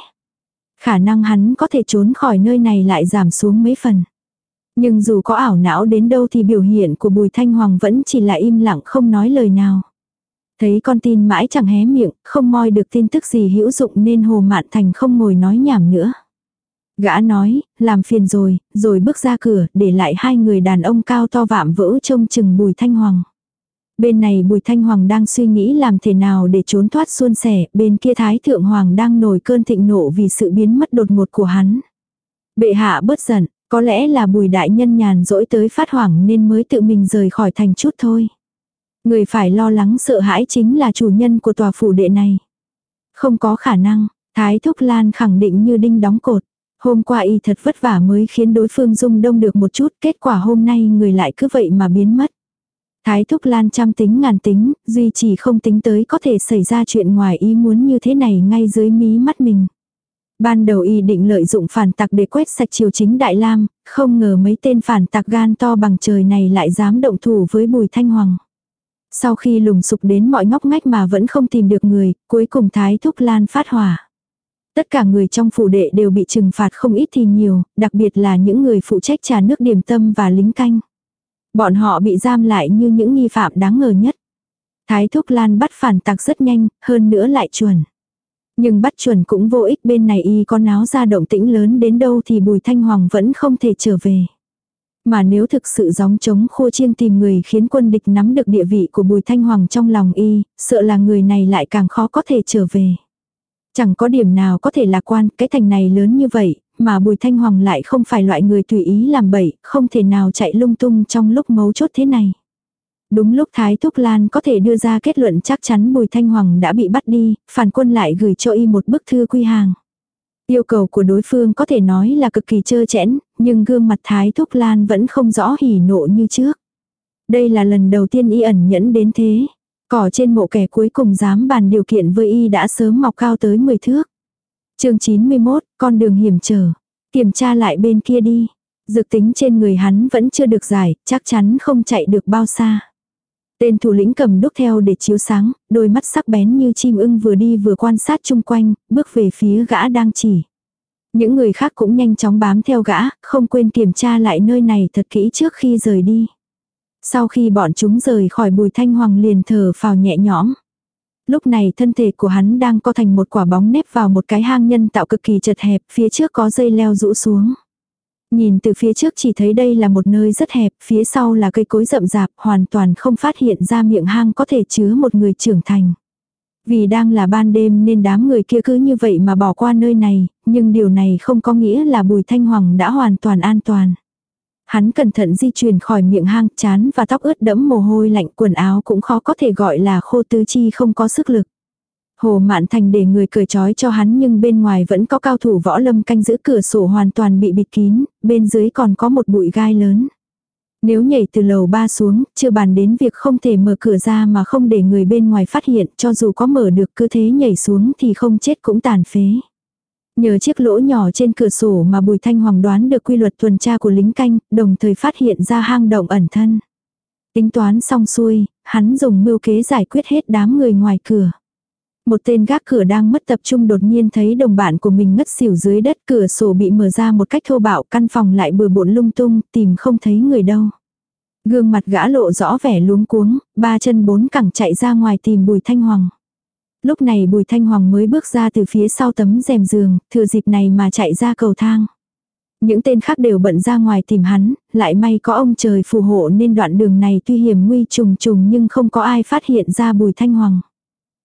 Khả năng hắn có thể trốn khỏi nơi này lại giảm xuống mấy phần. Nhưng dù có ảo não đến đâu thì biểu hiện của Bùi Thanh Hoàng vẫn chỉ là im lặng không nói lời nào. Thấy con tin mãi chẳng hé miệng, không moi được tin tức gì hữu dụng nên Hồ Mạn Thành không ngồi nói nhảm nữa. Gã nói, làm phiền rồi, rồi bước ra cửa, để lại hai người đàn ông cao to vạm vỡ trông chừng Bùi Thanh Hoàng. Bên này Bùi Thanh Hoàng đang suy nghĩ làm thế nào để trốn thoát suôn sẻ, bên kia Thái Thượng Hoàng đang nổi cơn thịnh nộ vì sự biến mất đột ngột của hắn. Bệ hạ bớt giận, có lẽ là bùi đại nhân nhàn dỗi tới phát hoảng nên mới tự mình rời khỏi thành chút thôi. Người phải lo lắng sợ hãi chính là chủ nhân của tòa phủ đệ này. Không có khả năng, Thái Thúc Lan khẳng định như đinh đóng cột. Hôm qua y thật vất vả mới khiến đối phương rung đông được một chút, kết quả hôm nay người lại cứ vậy mà biến mất. Thái Thúc Lan trăm tính ngàn tính, duy chỉ không tính tới có thể xảy ra chuyện ngoài ý muốn như thế này ngay dưới mí mắt mình. Ban đầu y định lợi dụng phản tặc để quét sạch triều chính Đại Lam, không ngờ mấy tên phản tặc gan to bằng trời này lại dám động thủ với Bùi Thanh Hoàng. Sau khi lùng sục đến mọi ngóc ngách mà vẫn không tìm được người, cuối cùng Thái Thúc Lan phát hỏa. Tất cả người trong phủ đệ đều bị trừng phạt không ít thì nhiều, đặc biệt là những người phụ trách trà nước điểm tâm và lính canh. Bọn họ bị giam lại như những nghi phạm đáng ngờ nhất. Thái Thúc Lan bắt phản tặc rất nhanh, hơn nữa lại chuẩn. Nhưng bắt chuẩn cũng vô ích bên này y có náo ra động tĩnh lớn đến đâu thì Bùi Thanh Hoàng vẫn không thể trở về. Mà nếu thực sự gióng chống khô chiêng tìm người khiến quân địch nắm được địa vị của Bùi Thanh Hoàng trong lòng y, sợ là người này lại càng khó có thể trở về. Chẳng có điểm nào có thể lạc quan, cái thành này lớn như vậy, mà Bùi Thanh Hoàng lại không phải loại người tùy ý làm bậy, không thể nào chạy lung tung trong lúc mấu chốt thế này. Đúng lúc Thái Thúc Lan có thể đưa ra kết luận chắc chắn Bùi Thanh Hoàng đã bị bắt đi, phản quân lại gửi cho y một bức thư quy hàng. Yêu cầu của đối phương có thể nói là cực kỳ trơ chẽn, nhưng gương mặt Thái Thúc Lan vẫn không rõ hỉ nộ như trước. Đây là lần đầu tiên y ẩn nhẫn đến thế. Cỏ trên mộ kẻ cuối cùng dám bàn điều kiện với y đã sớm mọc cao tới 10 thước. chương 91, con đường hiểm trở. Kiểm tra lại bên kia đi. Dược tính trên người hắn vẫn chưa được giải, chắc chắn không chạy được bao xa. Tên thủ lĩnh cầm đúc theo để chiếu sáng, đôi mắt sắc bén như chim ưng vừa đi vừa quan sát chung quanh, bước về phía gã đang chỉ. Những người khác cũng nhanh chóng bám theo gã, không quên kiểm tra lại nơi này thật kỹ trước khi rời đi. Sau khi bọn chúng rời khỏi bùi thanh hoàng liền thở phào nhẹ nhõm. Lúc này thân thể của hắn đang co thành một quả bóng nếp vào một cái hang nhân tạo cực kỳ chật hẹp, phía trước có dây leo rũ xuống. Nhìn từ phía trước chỉ thấy đây là một nơi rất hẹp, phía sau là cây cối rậm rạp, hoàn toàn không phát hiện ra miệng hang có thể chứa một người trưởng thành. Vì đang là ban đêm nên đám người kia cứ như vậy mà bỏ qua nơi này, nhưng điều này không có nghĩa là Bùi Thanh Hoàng đã hoàn toàn an toàn. Hắn cẩn thận di chuyển khỏi miệng hang, chán và tóc ướt đẫm mồ hôi lạnh, quần áo cũng khó có thể gọi là khô tứ chi không có sức lực. Hồ Mạn Thành để người cởi trói cho hắn nhưng bên ngoài vẫn có cao thủ võ lâm canh giữ cửa sổ hoàn toàn bị bịt kín, bên dưới còn có một bụi gai lớn. Nếu nhảy từ lầu ba xuống, chưa bàn đến việc không thể mở cửa ra mà không để người bên ngoài phát hiện, cho dù có mở được cứ thế nhảy xuống thì không chết cũng tàn phế. Nhờ chiếc lỗ nhỏ trên cửa sổ mà Bùi Thanh Hoàng đoán được quy luật tuần tra của lính canh, đồng thời phát hiện ra hang động ẩn thân. Tính toán xong xuôi, hắn dùng mưu kế giải quyết hết đám người ngoài cửa. Một tên gác cửa đang mất tập trung đột nhiên thấy đồng bạn của mình ngất xỉu dưới đất cửa sổ bị mở ra một cách thô bạo căn phòng lại bừa bộn lung tung tìm không thấy người đâu. Gương mặt gã lộ rõ vẻ luống cuống, ba chân bốn cẳng chạy ra ngoài tìm Bùi Thanh Hoàng. Lúc này Bùi Thanh Hoàng mới bước ra từ phía sau tấm rèm giường, thừa dịp này mà chạy ra cầu thang. Những tên khác đều bận ra ngoài tìm hắn, lại may có ông trời phù hộ nên đoạn đường này tuy hiểm nguy trùng trùng nhưng không có ai phát hiện ra Bùi Thanh Hoàng.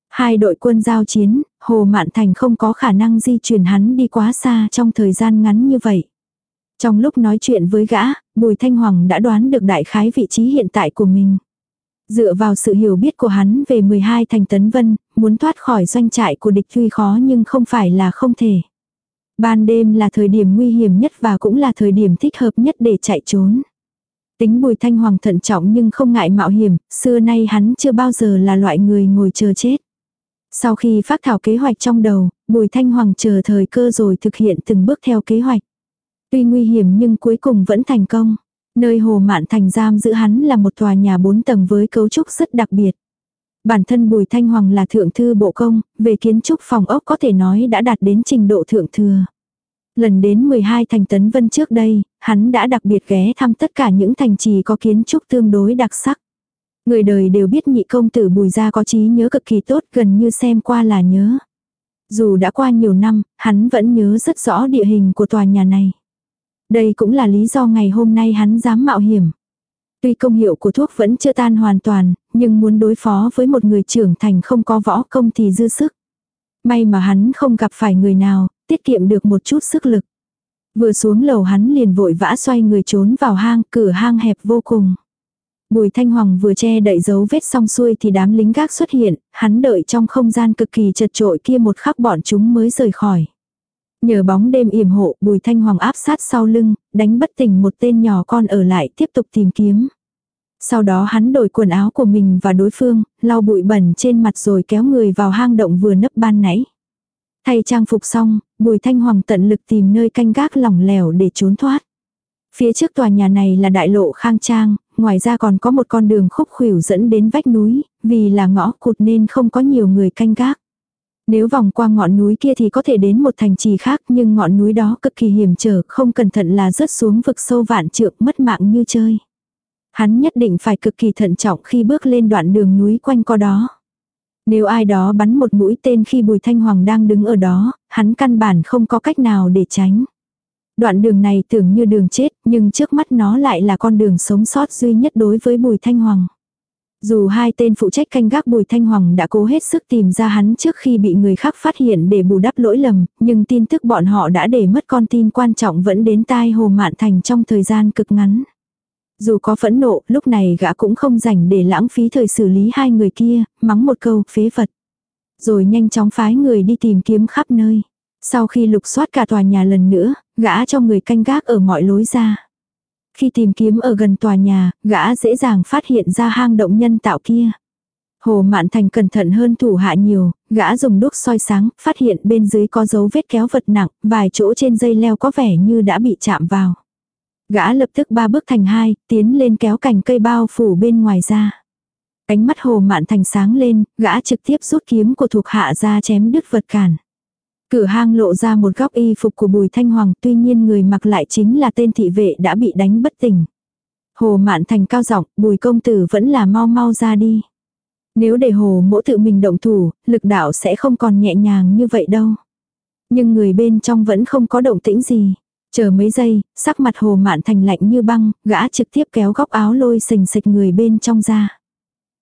Hai đội quân giao chiến, Hồ Mạn Thành không có khả năng di chuyển hắn đi quá xa trong thời gian ngắn như vậy. Trong lúc nói chuyện với gã, Bùi Thanh Hoàng đã đoán được đại khái vị trí hiện tại của mình. Dựa vào sự hiểu biết của hắn về 12 thành tấn vân, muốn thoát khỏi doanh trại của địch tuy khó nhưng không phải là không thể. Ban đêm là thời điểm nguy hiểm nhất và cũng là thời điểm thích hợp nhất để chạy trốn. Tính bùi thanh hoàng thận trọng nhưng không ngại mạo hiểm, xưa nay hắn chưa bao giờ là loại người ngồi chờ chết. Sau khi phát thảo kế hoạch trong đầu, Bùi Thanh Hoàng chờ thời cơ rồi thực hiện từng bước theo kế hoạch. Tuy nguy hiểm nhưng cuối cùng vẫn thành công. Nơi Hồ Mạn Thành giam giữ hắn là một tòa nhà bốn tầng với cấu trúc rất đặc biệt. Bản thân Bùi Thanh Hoàng là thượng thư bộ công, về kiến trúc phòng ốc có thể nói đã đạt đến trình độ thượng thừa. Lần đến 12 thành tấn vân trước đây, hắn đã đặc biệt ghé thăm tất cả những thành trì có kiến trúc tương đối đặc sắc. Người đời đều biết nhị công tử bùi gia có trí nhớ cực kỳ tốt gần như xem qua là nhớ. Dù đã qua nhiều năm, hắn vẫn nhớ rất rõ địa hình của tòa nhà này. Đây cũng là lý do ngày hôm nay hắn dám mạo hiểm. Tuy công hiệu của thuốc vẫn chưa tan hoàn toàn, nhưng muốn đối phó với một người trưởng thành không có võ công thì dư sức. May mà hắn không gặp phải người nào, tiết kiệm được một chút sức lực. Vừa xuống lầu hắn liền vội vã xoay người trốn vào hang, cửa hang hẹp vô cùng. Bùi Thanh Hoàng vừa che đậy dấu vết xong xuôi thì đám lính gác xuất hiện, hắn đợi trong không gian cực kỳ chật trội kia một khắc bọn chúng mới rời khỏi. Nhờ bóng đêm yểm hộ, Bùi Thanh Hoàng áp sát sau lưng, đánh bất tỉnh một tên nhỏ con ở lại tiếp tục tìm kiếm. Sau đó hắn đổi quần áo của mình và đối phương, lau bụi bẩn trên mặt rồi kéo người vào hang động vừa nấp ban nãy. Thay trang phục xong, Bùi Thanh Hoàng tận lực tìm nơi canh gác lỏng lẻo để trốn thoát. Phía trước tòa nhà này là đại lộ khang trang, ngoài ra còn có một con đường khúc khuỷu dẫn đến vách núi, vì là ngõ cụt nên không có nhiều người canh gác. Nếu vòng qua ngọn núi kia thì có thể đến một thành trì khác nhưng ngọn núi đó cực kỳ hiểm trở, không cẩn thận là rớt xuống vực sâu vạn trượng mất mạng như chơi. Hắn nhất định phải cực kỳ thận trọng khi bước lên đoạn đường núi quanh co đó. Nếu ai đó bắn một mũi tên khi Bùi Thanh Hoàng đang đứng ở đó, hắn căn bản không có cách nào để tránh. Đoạn đường này tưởng như đường chết, nhưng trước mắt nó lại là con đường sống sót duy nhất đối với Bùi Thanh Hoàng. Dù hai tên phụ trách canh gác Bùi Thanh Hoàng đã cố hết sức tìm ra hắn trước khi bị người khác phát hiện để bù đắp lỗi lầm, nhưng tin tức bọn họ đã để mất con tin quan trọng vẫn đến tai Hồ Mạn Thành trong thời gian cực ngắn. Dù có phẫn nộ, lúc này gã cũng không rảnh để lãng phí thời xử lý hai người kia, mắng một câu phế vật. Rồi nhanh chóng phái người đi tìm kiếm khắp nơi. Sau khi lục soát cả tòa nhà lần nữa, gã cho người canh gác ở mọi lối ra. Khi tìm kiếm ở gần tòa nhà, gã dễ dàng phát hiện ra hang động nhân tạo kia. Hồ Mạn Thành cẩn thận hơn thủ hạ nhiều, gã dùng đúc soi sáng, phát hiện bên dưới có dấu vết kéo vật nặng, vài chỗ trên dây leo có vẻ như đã bị chạm vào. Gã lập tức ba bước thành hai, tiến lên kéo cành cây bao phủ bên ngoài ra. Cánh mắt Hồ Mạn Thành sáng lên, gã trực tiếp rút kiếm của thuộc hạ ra chém đứt vật cản. Cửa hang lộ ra một góc y phục của Bùi Thanh Hoàng, tuy nhiên người mặc lại chính là tên thị vệ đã bị đánh bất tỉnh. Hồ Mạn Thành cao giọng, Bùi công tử vẫn là mau mau ra đi. Nếu để Hồ mỗ tự mình động thủ, lực đạo sẽ không còn nhẹ nhàng như vậy đâu. Nhưng người bên trong vẫn không có động tĩnh gì. Chờ mấy giây, sắc mặt Hồ Mạn Thành lạnh như băng, gã trực tiếp kéo góc áo lôi sình sịch người bên trong ra.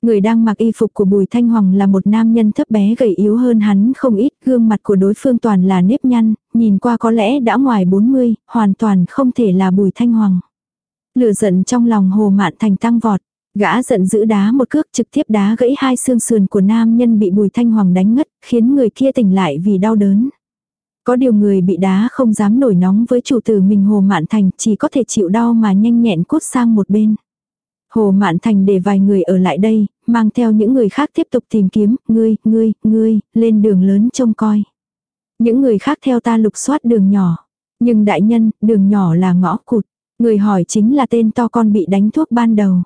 Người đang mặc y phục của Bùi Thanh Hoàng là một nam nhân thấp bé gầy yếu hơn hắn không ít, gương mặt của đối phương toàn là nếp nhăn, nhìn qua có lẽ đã ngoài 40, hoàn toàn không thể là Bùi Thanh Hoàng. Lửa giận trong lòng Hồ Mạn Thành tăng vọt, gã giận giữ đá một cước trực tiếp đá gãy hai xương sườn của nam nhân bị Bùi Thanh Hoàng đánh ngất, khiến người kia tỉnh lại vì đau đớn. Có điều người bị đá không dám nổi nóng với chủ tử mình Hồ Mạn Thành chỉ có thể chịu đau mà nhanh nhẹn cút sang một bên. Hồ Mạn Thành để vài người ở lại đây, mang theo những người khác tiếp tục tìm kiếm, ngươi, ngươi, ngươi, lên đường lớn trông coi. Những người khác theo ta lục soát đường nhỏ. Nhưng đại nhân, đường nhỏ là ngõ cụt. Người hỏi chính là tên to con bị đánh thuốc ban đầu.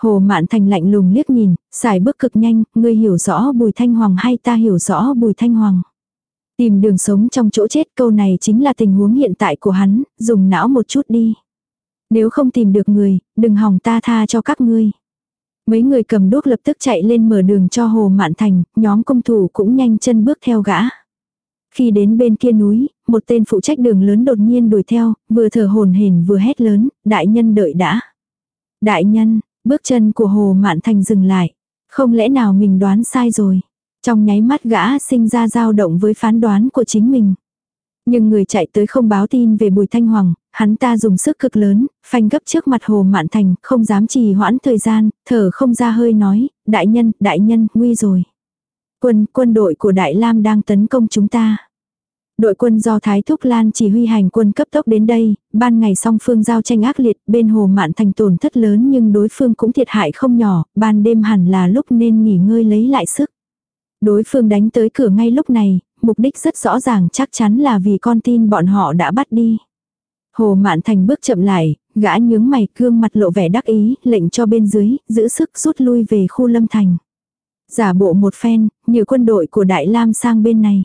Hồ Mạn Thành lạnh lùng liếc nhìn, xài bước cực nhanh, ngươi hiểu rõ Bùi Thanh Hoàng hay ta hiểu rõ Bùi Thanh Hoàng. Tìm đường sống trong chỗ chết câu này chính là tình huống hiện tại của hắn, dùng não một chút đi. Nếu không tìm được người, đừng hòng ta tha cho các ngươi. Mấy người cầm đuốc lập tức chạy lên mở đường cho Hồ Mạn Thành, nhóm công thủ cũng nhanh chân bước theo gã. Khi đến bên kia núi, một tên phụ trách đường lớn đột nhiên đuổi theo, vừa thở hồn hển vừa hét lớn, đại nhân đợi đã. Đại nhân, bước chân của Hồ Mạn Thành dừng lại. Không lẽ nào mình đoán sai rồi. Trong nháy mắt gã sinh ra dao động với phán đoán của chính mình. Nhưng người chạy tới không báo tin về Bùi Thanh Hoàng, hắn ta dùng sức cực lớn, phanh gấp trước mặt Hồ Mạn Thành, không dám trì hoãn thời gian, thở không ra hơi nói, đại nhân, đại nhân, nguy rồi. Quân, quân đội của Đại Lam đang tấn công chúng ta. Đội quân do Thái Thúc Lan chỉ huy hành quân cấp tốc đến đây, ban ngày song phương giao tranh ác liệt, bên Hồ Mạn Thành tổn thất lớn nhưng đối phương cũng thiệt hại không nhỏ, ban đêm hẳn là lúc nên nghỉ ngơi lấy lại sức. Đối phương đánh tới cửa ngay lúc này, mục đích rất rõ ràng chắc chắn là vì con tin bọn họ đã bắt đi. Hồ Mạn Thành bước chậm lại, gã nhướng mày cương mặt lộ vẻ đắc ý, lệnh cho bên dưới, giữ sức rút lui về khu lâm thành. Giả bộ một phen, như quân đội của Đại Lam sang bên này.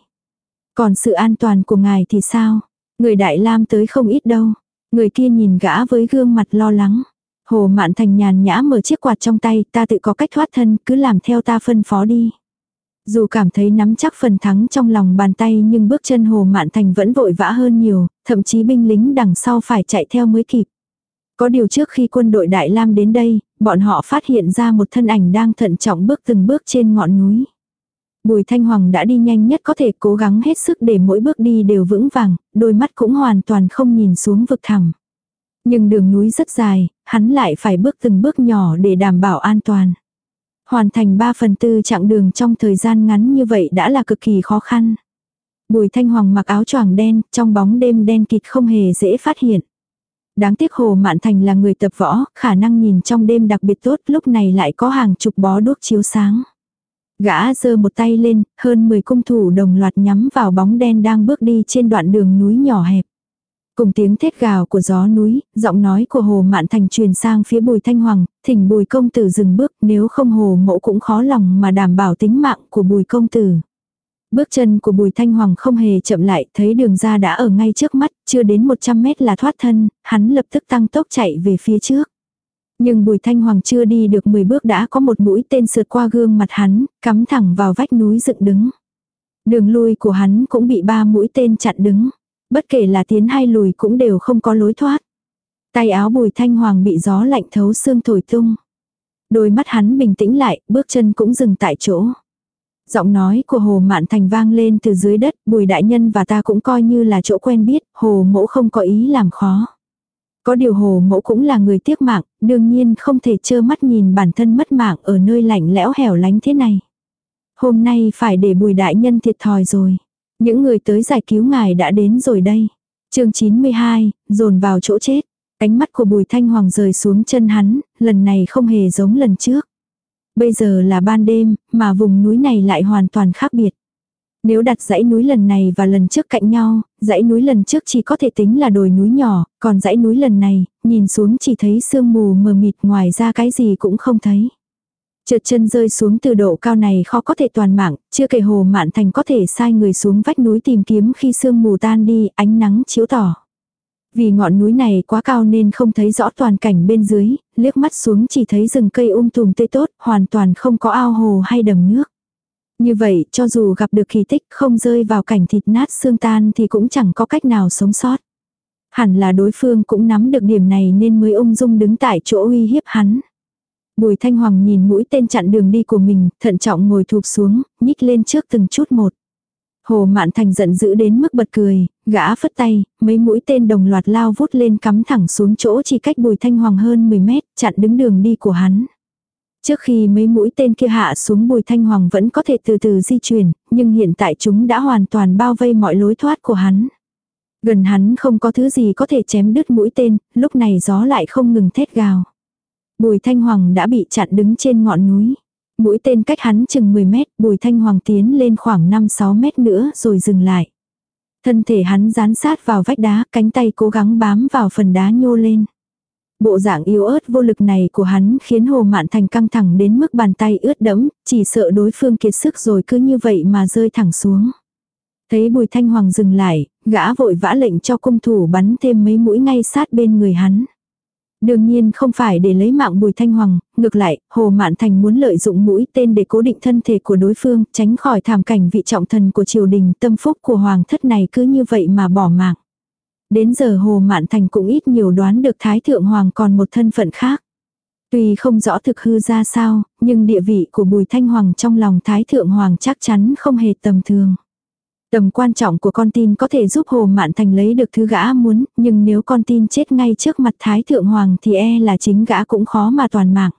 Còn sự an toàn của ngài thì sao? Người Đại Lam tới không ít đâu. Người kia nhìn gã với gương mặt lo lắng. Hồ Mạn Thành nhàn nhã mở chiếc quạt trong tay, ta tự có cách thoát thân, cứ làm theo ta phân phó đi. Dù cảm thấy nắm chắc phần thắng trong lòng bàn tay nhưng bước chân Hồ Mạn Thành vẫn vội vã hơn nhiều, thậm chí binh lính đằng sau phải chạy theo mới kịp. Có điều trước khi quân đội Đại Lam đến đây, bọn họ phát hiện ra một thân ảnh đang thận trọng bước từng bước trên ngọn núi. Bùi Thanh Hoàng đã đi nhanh nhất có thể cố gắng hết sức để mỗi bước đi đều vững vàng, đôi mắt cũng hoàn toàn không nhìn xuống vực thẳm. Nhưng đường núi rất dài, hắn lại phải bước từng bước nhỏ để đảm bảo an toàn. Hoàn thành 3 phần tư chặng đường trong thời gian ngắn như vậy đã là cực kỳ khó khăn. Bùi Thanh Hoàng mặc áo choàng đen, trong bóng đêm đen kịt không hề dễ phát hiện. Đáng tiếc Hồ Mạn Thành là người tập võ, khả năng nhìn trong đêm đặc biệt tốt, lúc này lại có hàng chục bó đuốc chiếu sáng. Gã giơ một tay lên, hơn 10 cung thủ đồng loạt nhắm vào bóng đen đang bước đi trên đoạn đường núi nhỏ hẹp. Cùng tiếng thét gào của gió núi, giọng nói của Hồ Mạn Thành truyền sang phía Bùi Thanh Hoàng, thỉnh Bùi công tử dừng bước, nếu không Hồ Mộ cũng khó lòng mà đảm bảo tính mạng của Bùi công tử. Bước chân của Bùi Thanh Hoàng không hề chậm lại, thấy đường ra đã ở ngay trước mắt, chưa đến 100 mét là thoát thân, hắn lập tức tăng tốc chạy về phía trước. Nhưng Bùi Thanh Hoàng chưa đi được 10 bước đã có một mũi tên sượt qua gương mặt hắn, cắm thẳng vào vách núi dựng đứng. Đường lui của hắn cũng bị ba mũi tên chặn đứng. Bất kể là tiến hay lùi cũng đều không có lối thoát. Tay áo bùi thanh hoàng bị gió lạnh thấu xương thổi tung. Đôi mắt hắn bình tĩnh lại, bước chân cũng dừng tại chỗ. Giọng nói của Hồ Mạn Thành vang lên từ dưới đất, bùi đại nhân và ta cũng coi như là chỗ quen biết, Hồ mẫu không có ý làm khó. Có điều Hồ mẫu cũng là người tiếc mạng, đương nhiên không thể trơ mắt nhìn bản thân mất mạng ở nơi lạnh lẽo hẻo lánh thế này. Hôm nay phải để bùi đại nhân thiệt thòi rồi. Những người tới giải cứu ngài đã đến rồi đây. chương 92, dồn vào chỗ chết. Ánh mắt của bùi thanh hoàng rời xuống chân hắn, lần này không hề giống lần trước. Bây giờ là ban đêm, mà vùng núi này lại hoàn toàn khác biệt. Nếu đặt dãy núi lần này và lần trước cạnh nhau, dãy núi lần trước chỉ có thể tính là đồi núi nhỏ, còn dãy núi lần này, nhìn xuống chỉ thấy sương mù mờ mịt ngoài ra cái gì cũng không thấy. Trượt chân rơi xuống từ độ cao này khó có thể toàn mạng, chưa kể hồ mạn thành có thể sai người xuống vách núi tìm kiếm khi sương mù tan đi, ánh nắng chiếu tỏ. Vì ngọn núi này quá cao nên không thấy rõ toàn cảnh bên dưới, liếc mắt xuống chỉ thấy rừng cây um tùm tươi tốt, hoàn toàn không có ao hồ hay đầm nước. Như vậy, cho dù gặp được kỳ tích không rơi vào cảnh thịt nát xương tan thì cũng chẳng có cách nào sống sót. Hẳn là đối phương cũng nắm được điểm này nên mới ung dung đứng tại chỗ uy hiếp hắn. Bùi Thanh Hoàng nhìn mũi tên chặn đường đi của mình, thận trọng ngồi thụp xuống, nhích lên trước từng chút một. Hồ Mạn Thành giận dữ đến mức bật cười, gã phất tay, mấy mũi tên đồng loạt lao vút lên cắm thẳng xuống chỗ chỉ cách Bùi Thanh Hoàng hơn 10 mét, chặn đứng đường đi của hắn. Trước khi mấy mũi tên kia hạ xuống Bùi Thanh Hoàng vẫn có thể từ từ di chuyển, nhưng hiện tại chúng đã hoàn toàn bao vây mọi lối thoát của hắn. Gần hắn không có thứ gì có thể chém đứt mũi tên, lúc này gió lại không ngừng thét gào. Bùi Thanh Hoàng đã bị chặn đứng trên ngọn núi. Mũi tên cách hắn chừng 10 mét, Bùi Thanh Hoàng tiến lên khoảng 5-6 mét nữa rồi dừng lại. Thân thể hắn dán sát vào vách đá, cánh tay cố gắng bám vào phần đá nhô lên. Bộ dạng yếu ớt vô lực này của hắn khiến Hồ Mạn Thành căng thẳng đến mức bàn tay ướt đẫm, chỉ sợ đối phương kiệt sức rồi cứ như vậy mà rơi thẳng xuống. Thấy Bùi Thanh Hoàng dừng lại, gã vội vã lệnh cho cung thủ bắn thêm mấy mũi ngay sát bên người hắn. Đương nhiên không phải để lấy mạng Bùi Thanh Hoàng, ngược lại, Hồ Mạn Thành muốn lợi dụng mũi tên để cố định thân thể của đối phương, tránh khỏi thảm cảnh vị trọng thần của triều đình, tâm phúc của hoàng thất này cứ như vậy mà bỏ mạng. Đến giờ Hồ Mạn Thành cũng ít nhiều đoán được Thái Thượng Hoàng còn một thân phận khác. Tuy không rõ thực hư ra sao, nhưng địa vị của Bùi Thanh Hoàng trong lòng Thái Thượng Hoàng chắc chắn không hề tầm thường. Tầm quan trọng của con tin có thể giúp Hồ Mạn Thành lấy được thứ gã muốn, nhưng nếu con tin chết ngay trước mặt Thái Thượng Hoàng thì e là chính gã cũng khó mà toàn mạng.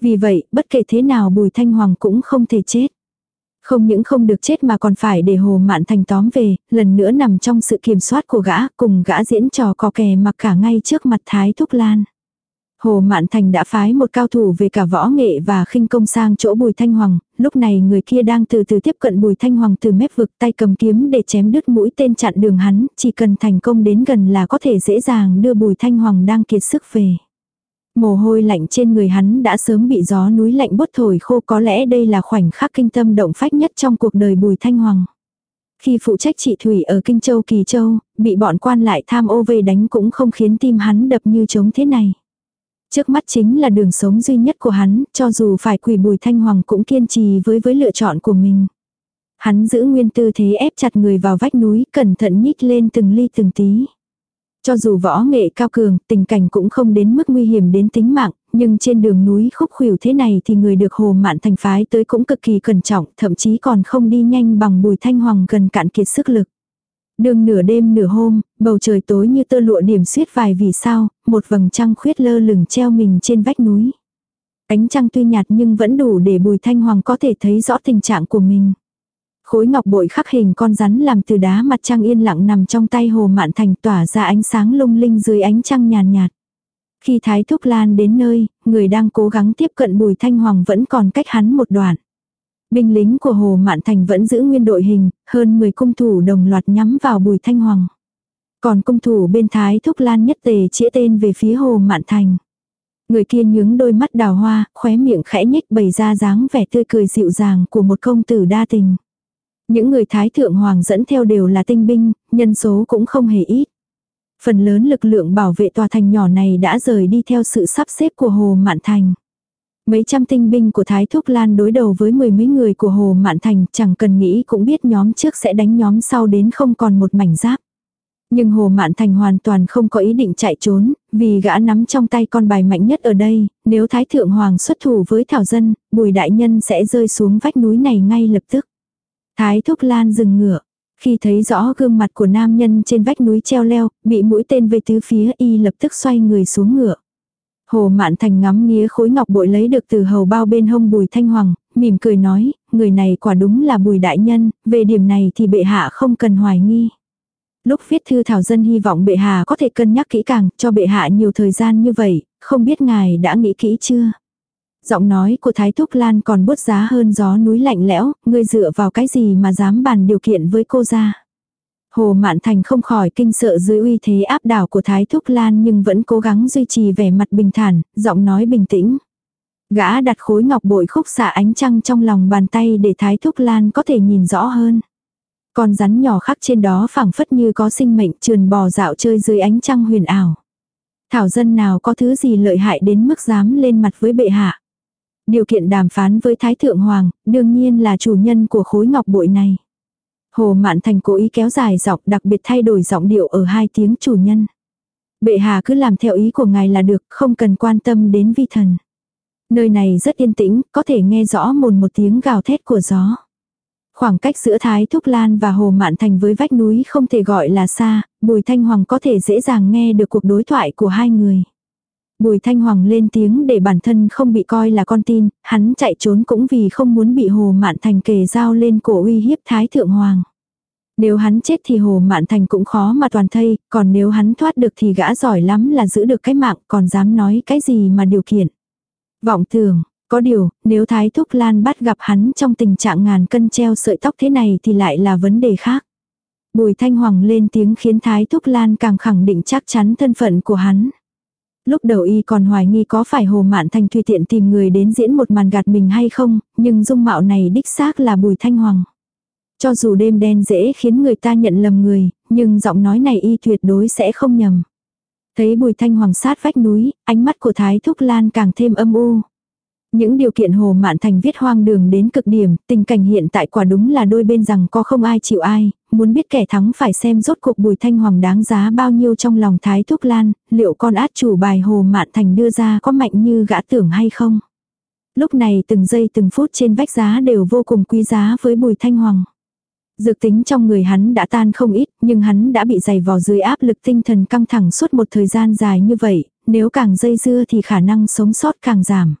Vì vậy, bất kể thế nào Bùi Thanh Hoàng cũng không thể chết. Không những không được chết mà còn phải để Hồ Mạn Thành tóm về, lần nữa nằm trong sự kiểm soát của gã, cùng gã diễn trò cò kè mặc cả ngay trước mặt Thái Thúc Lan. Hồ Mạn Thành đã phái một cao thủ về cả võ nghệ và khinh công sang chỗ Bùi Thanh Hoàng, lúc này người kia đang từ từ tiếp cận Bùi Thanh Hoàng từ mép vực tay cầm kiếm để chém đứt mũi tên chặn đường hắn, chỉ cần thành công đến gần là có thể dễ dàng đưa Bùi Thanh Hoàng đang kiệt sức về. Mồ hôi lạnh trên người hắn đã sớm bị gió núi lạnh bốt thổi khô có lẽ đây là khoảnh khắc kinh tâm động phách nhất trong cuộc đời Bùi Thanh Hoàng. Khi phụ trách trị thủy ở Kinh Châu Kỳ Châu, bị bọn quan lại tham ô về đánh cũng không khiến tim hắn đập như trống thế này. Trước mắt chính là đường sống duy nhất của hắn, cho dù phải quỳ bùi thanh hoàng cũng kiên trì với với lựa chọn của mình. Hắn giữ nguyên tư thế ép chặt người vào vách núi, cẩn thận nhích lên từng ly từng tí. Cho dù võ nghệ cao cường, tình cảnh cũng không đến mức nguy hiểm đến tính mạng, nhưng trên đường núi khúc khuỷu thế này thì người được hồ mạn thành phái tới cũng cực kỳ cẩn trọng, thậm chí còn không đi nhanh bằng bùi thanh hoàng gần cạn kiệt sức lực. Đường nửa đêm nửa hôm, bầu trời tối như tơ lụa điểm xuyết vài vì sao, một vầng trăng khuyết lơ lửng treo mình trên vách núi. Ánh trăng tuy nhạt nhưng vẫn đủ để bùi thanh hoàng có thể thấy rõ tình trạng của mình. Khối ngọc bội khắc hình con rắn làm từ đá mặt trăng yên lặng nằm trong tay hồ mạn thành tỏa ra ánh sáng lung linh dưới ánh trăng nhàn nhạt, Khi Thái Thúc Lan đến nơi, người đang cố gắng tiếp cận bùi thanh hoàng vẫn còn cách hắn một đoạn. Binh lính của Hồ Mạn Thành vẫn giữ nguyên đội hình, hơn 10 cung thủ đồng loạt nhắm vào Bùi Thanh Hoàng. Còn cung thủ bên Thái Thúc Lan nhất tề chĩa tên về phía Hồ Mạn Thành. Người kia nhướng đôi mắt đào hoa, khóe miệng khẽ nhếch bày ra dáng vẻ tươi cười dịu dàng của một công tử đa tình. Những người Thái Thượng Hoàng dẫn theo đều là tinh binh, nhân số cũng không hề ít. Phần lớn lực lượng bảo vệ tòa thành nhỏ này đã rời đi theo sự sắp xếp của Hồ Mạn Thành. Mấy trăm tinh binh của Thái Thúc Lan đối đầu với mười mấy người của Hồ Mạn Thành chẳng cần nghĩ cũng biết nhóm trước sẽ đánh nhóm sau đến không còn một mảnh giáp. Nhưng Hồ Mạn Thành hoàn toàn không có ý định chạy trốn, vì gã nắm trong tay con bài mạnh nhất ở đây, nếu Thái Thượng Hoàng xuất thủ với Thảo Dân, Bùi Đại Nhân sẽ rơi xuống vách núi này ngay lập tức. Thái Thúc Lan dừng ngựa, khi thấy rõ gương mặt của nam nhân trên vách núi treo leo, bị mũi tên về tứ phía y lập tức xoay người xuống ngựa. Hồ Mạn Thành ngắm nghía khối ngọc bội lấy được từ hầu bao bên hông Bùi Thanh Hoàng, mỉm cười nói, người này quả đúng là Bùi Đại Nhân, về điểm này thì bệ hạ không cần hoài nghi. Lúc viết thư thảo dân hy vọng bệ hạ có thể cân nhắc kỹ càng, cho bệ hạ nhiều thời gian như vậy, không biết ngài đã nghĩ kỹ chưa? Giọng nói của Thái Thúc Lan còn bút giá hơn gió núi lạnh lẽo, ngươi dựa vào cái gì mà dám bàn điều kiện với cô ra. Hồ Mạn Thành không khỏi kinh sợ dưới uy thế áp đảo của Thái Thúc Lan nhưng vẫn cố gắng duy trì vẻ mặt bình thản, giọng nói bình tĩnh. Gã đặt khối ngọc bội khúc xạ ánh trăng trong lòng bàn tay để Thái Thúc Lan có thể nhìn rõ hơn. Con rắn nhỏ khắc trên đó phảng phất như có sinh mệnh trườn bò dạo chơi dưới ánh trăng huyền ảo. Thảo dân nào có thứ gì lợi hại đến mức dám lên mặt với bệ hạ. Điều kiện đàm phán với Thái Thượng Hoàng, đương nhiên là chủ nhân của khối ngọc bội này. Hồ Mạn Thành cố ý kéo dài giọng đặc biệt thay đổi giọng điệu ở hai tiếng chủ nhân. Bệ hạ cứ làm theo ý của ngài là được, không cần quan tâm đến vi thần. Nơi này rất yên tĩnh, có thể nghe rõ mồn một tiếng gào thét của gió. Khoảng cách giữa Thái Thúc Lan và Hồ Mạn Thành với vách núi không thể gọi là xa, Bùi Thanh Hoàng có thể dễ dàng nghe được cuộc đối thoại của hai người. Bùi Thanh Hoàng lên tiếng để bản thân không bị coi là con tin, hắn chạy trốn cũng vì không muốn bị Hồ Mạn Thành kề dao lên cổ uy hiếp Thái Thượng Hoàng. Nếu hắn chết thì Hồ Mạn Thành cũng khó mà toàn thây, còn nếu hắn thoát được thì gã giỏi lắm là giữ được cái mạng, còn dám nói cái gì mà điều kiện. Vọng tưởng, có điều, nếu Thái Thúc Lan bắt gặp hắn trong tình trạng ngàn cân treo sợi tóc thế này thì lại là vấn đề khác. Bùi Thanh Hoàng lên tiếng khiến Thái Thúc Lan càng khẳng định chắc chắn thân phận của hắn. Lúc đầu y còn hoài nghi có phải Hồ Mạn Thành tùy tiện tìm người đến diễn một màn gạt mình hay không, nhưng dung mạo này đích xác là Bùi Thanh Hoàng. Cho dù đêm đen dễ khiến người ta nhận lầm người, nhưng giọng nói này y tuyệt đối sẽ không nhầm. Thấy Bùi Thanh Hoàng sát vách núi, ánh mắt của Thái Thúc Lan càng thêm âm u. Những điều kiện Hồ Mạn Thành viết hoang đường đến cực điểm, tình cảnh hiện tại quả đúng là đôi bên rằng có không ai chịu ai, muốn biết kẻ thắng phải xem rốt cuộc Bùi Thanh Hoàng đáng giá bao nhiêu trong lòng Thái Thúc Lan, liệu con át chủ bài Hồ Mạn Thành đưa ra có mạnh như gã tưởng hay không. Lúc này từng giây từng phút trên vách giá đều vô cùng quý giá với Bùi Thanh Hoàng. Dược tính trong người hắn đã tan không ít, nhưng hắn đã bị dày vò dưới áp lực tinh thần căng thẳng suốt một thời gian dài như vậy, nếu càng dây dưa thì khả năng sống sót càng giảm.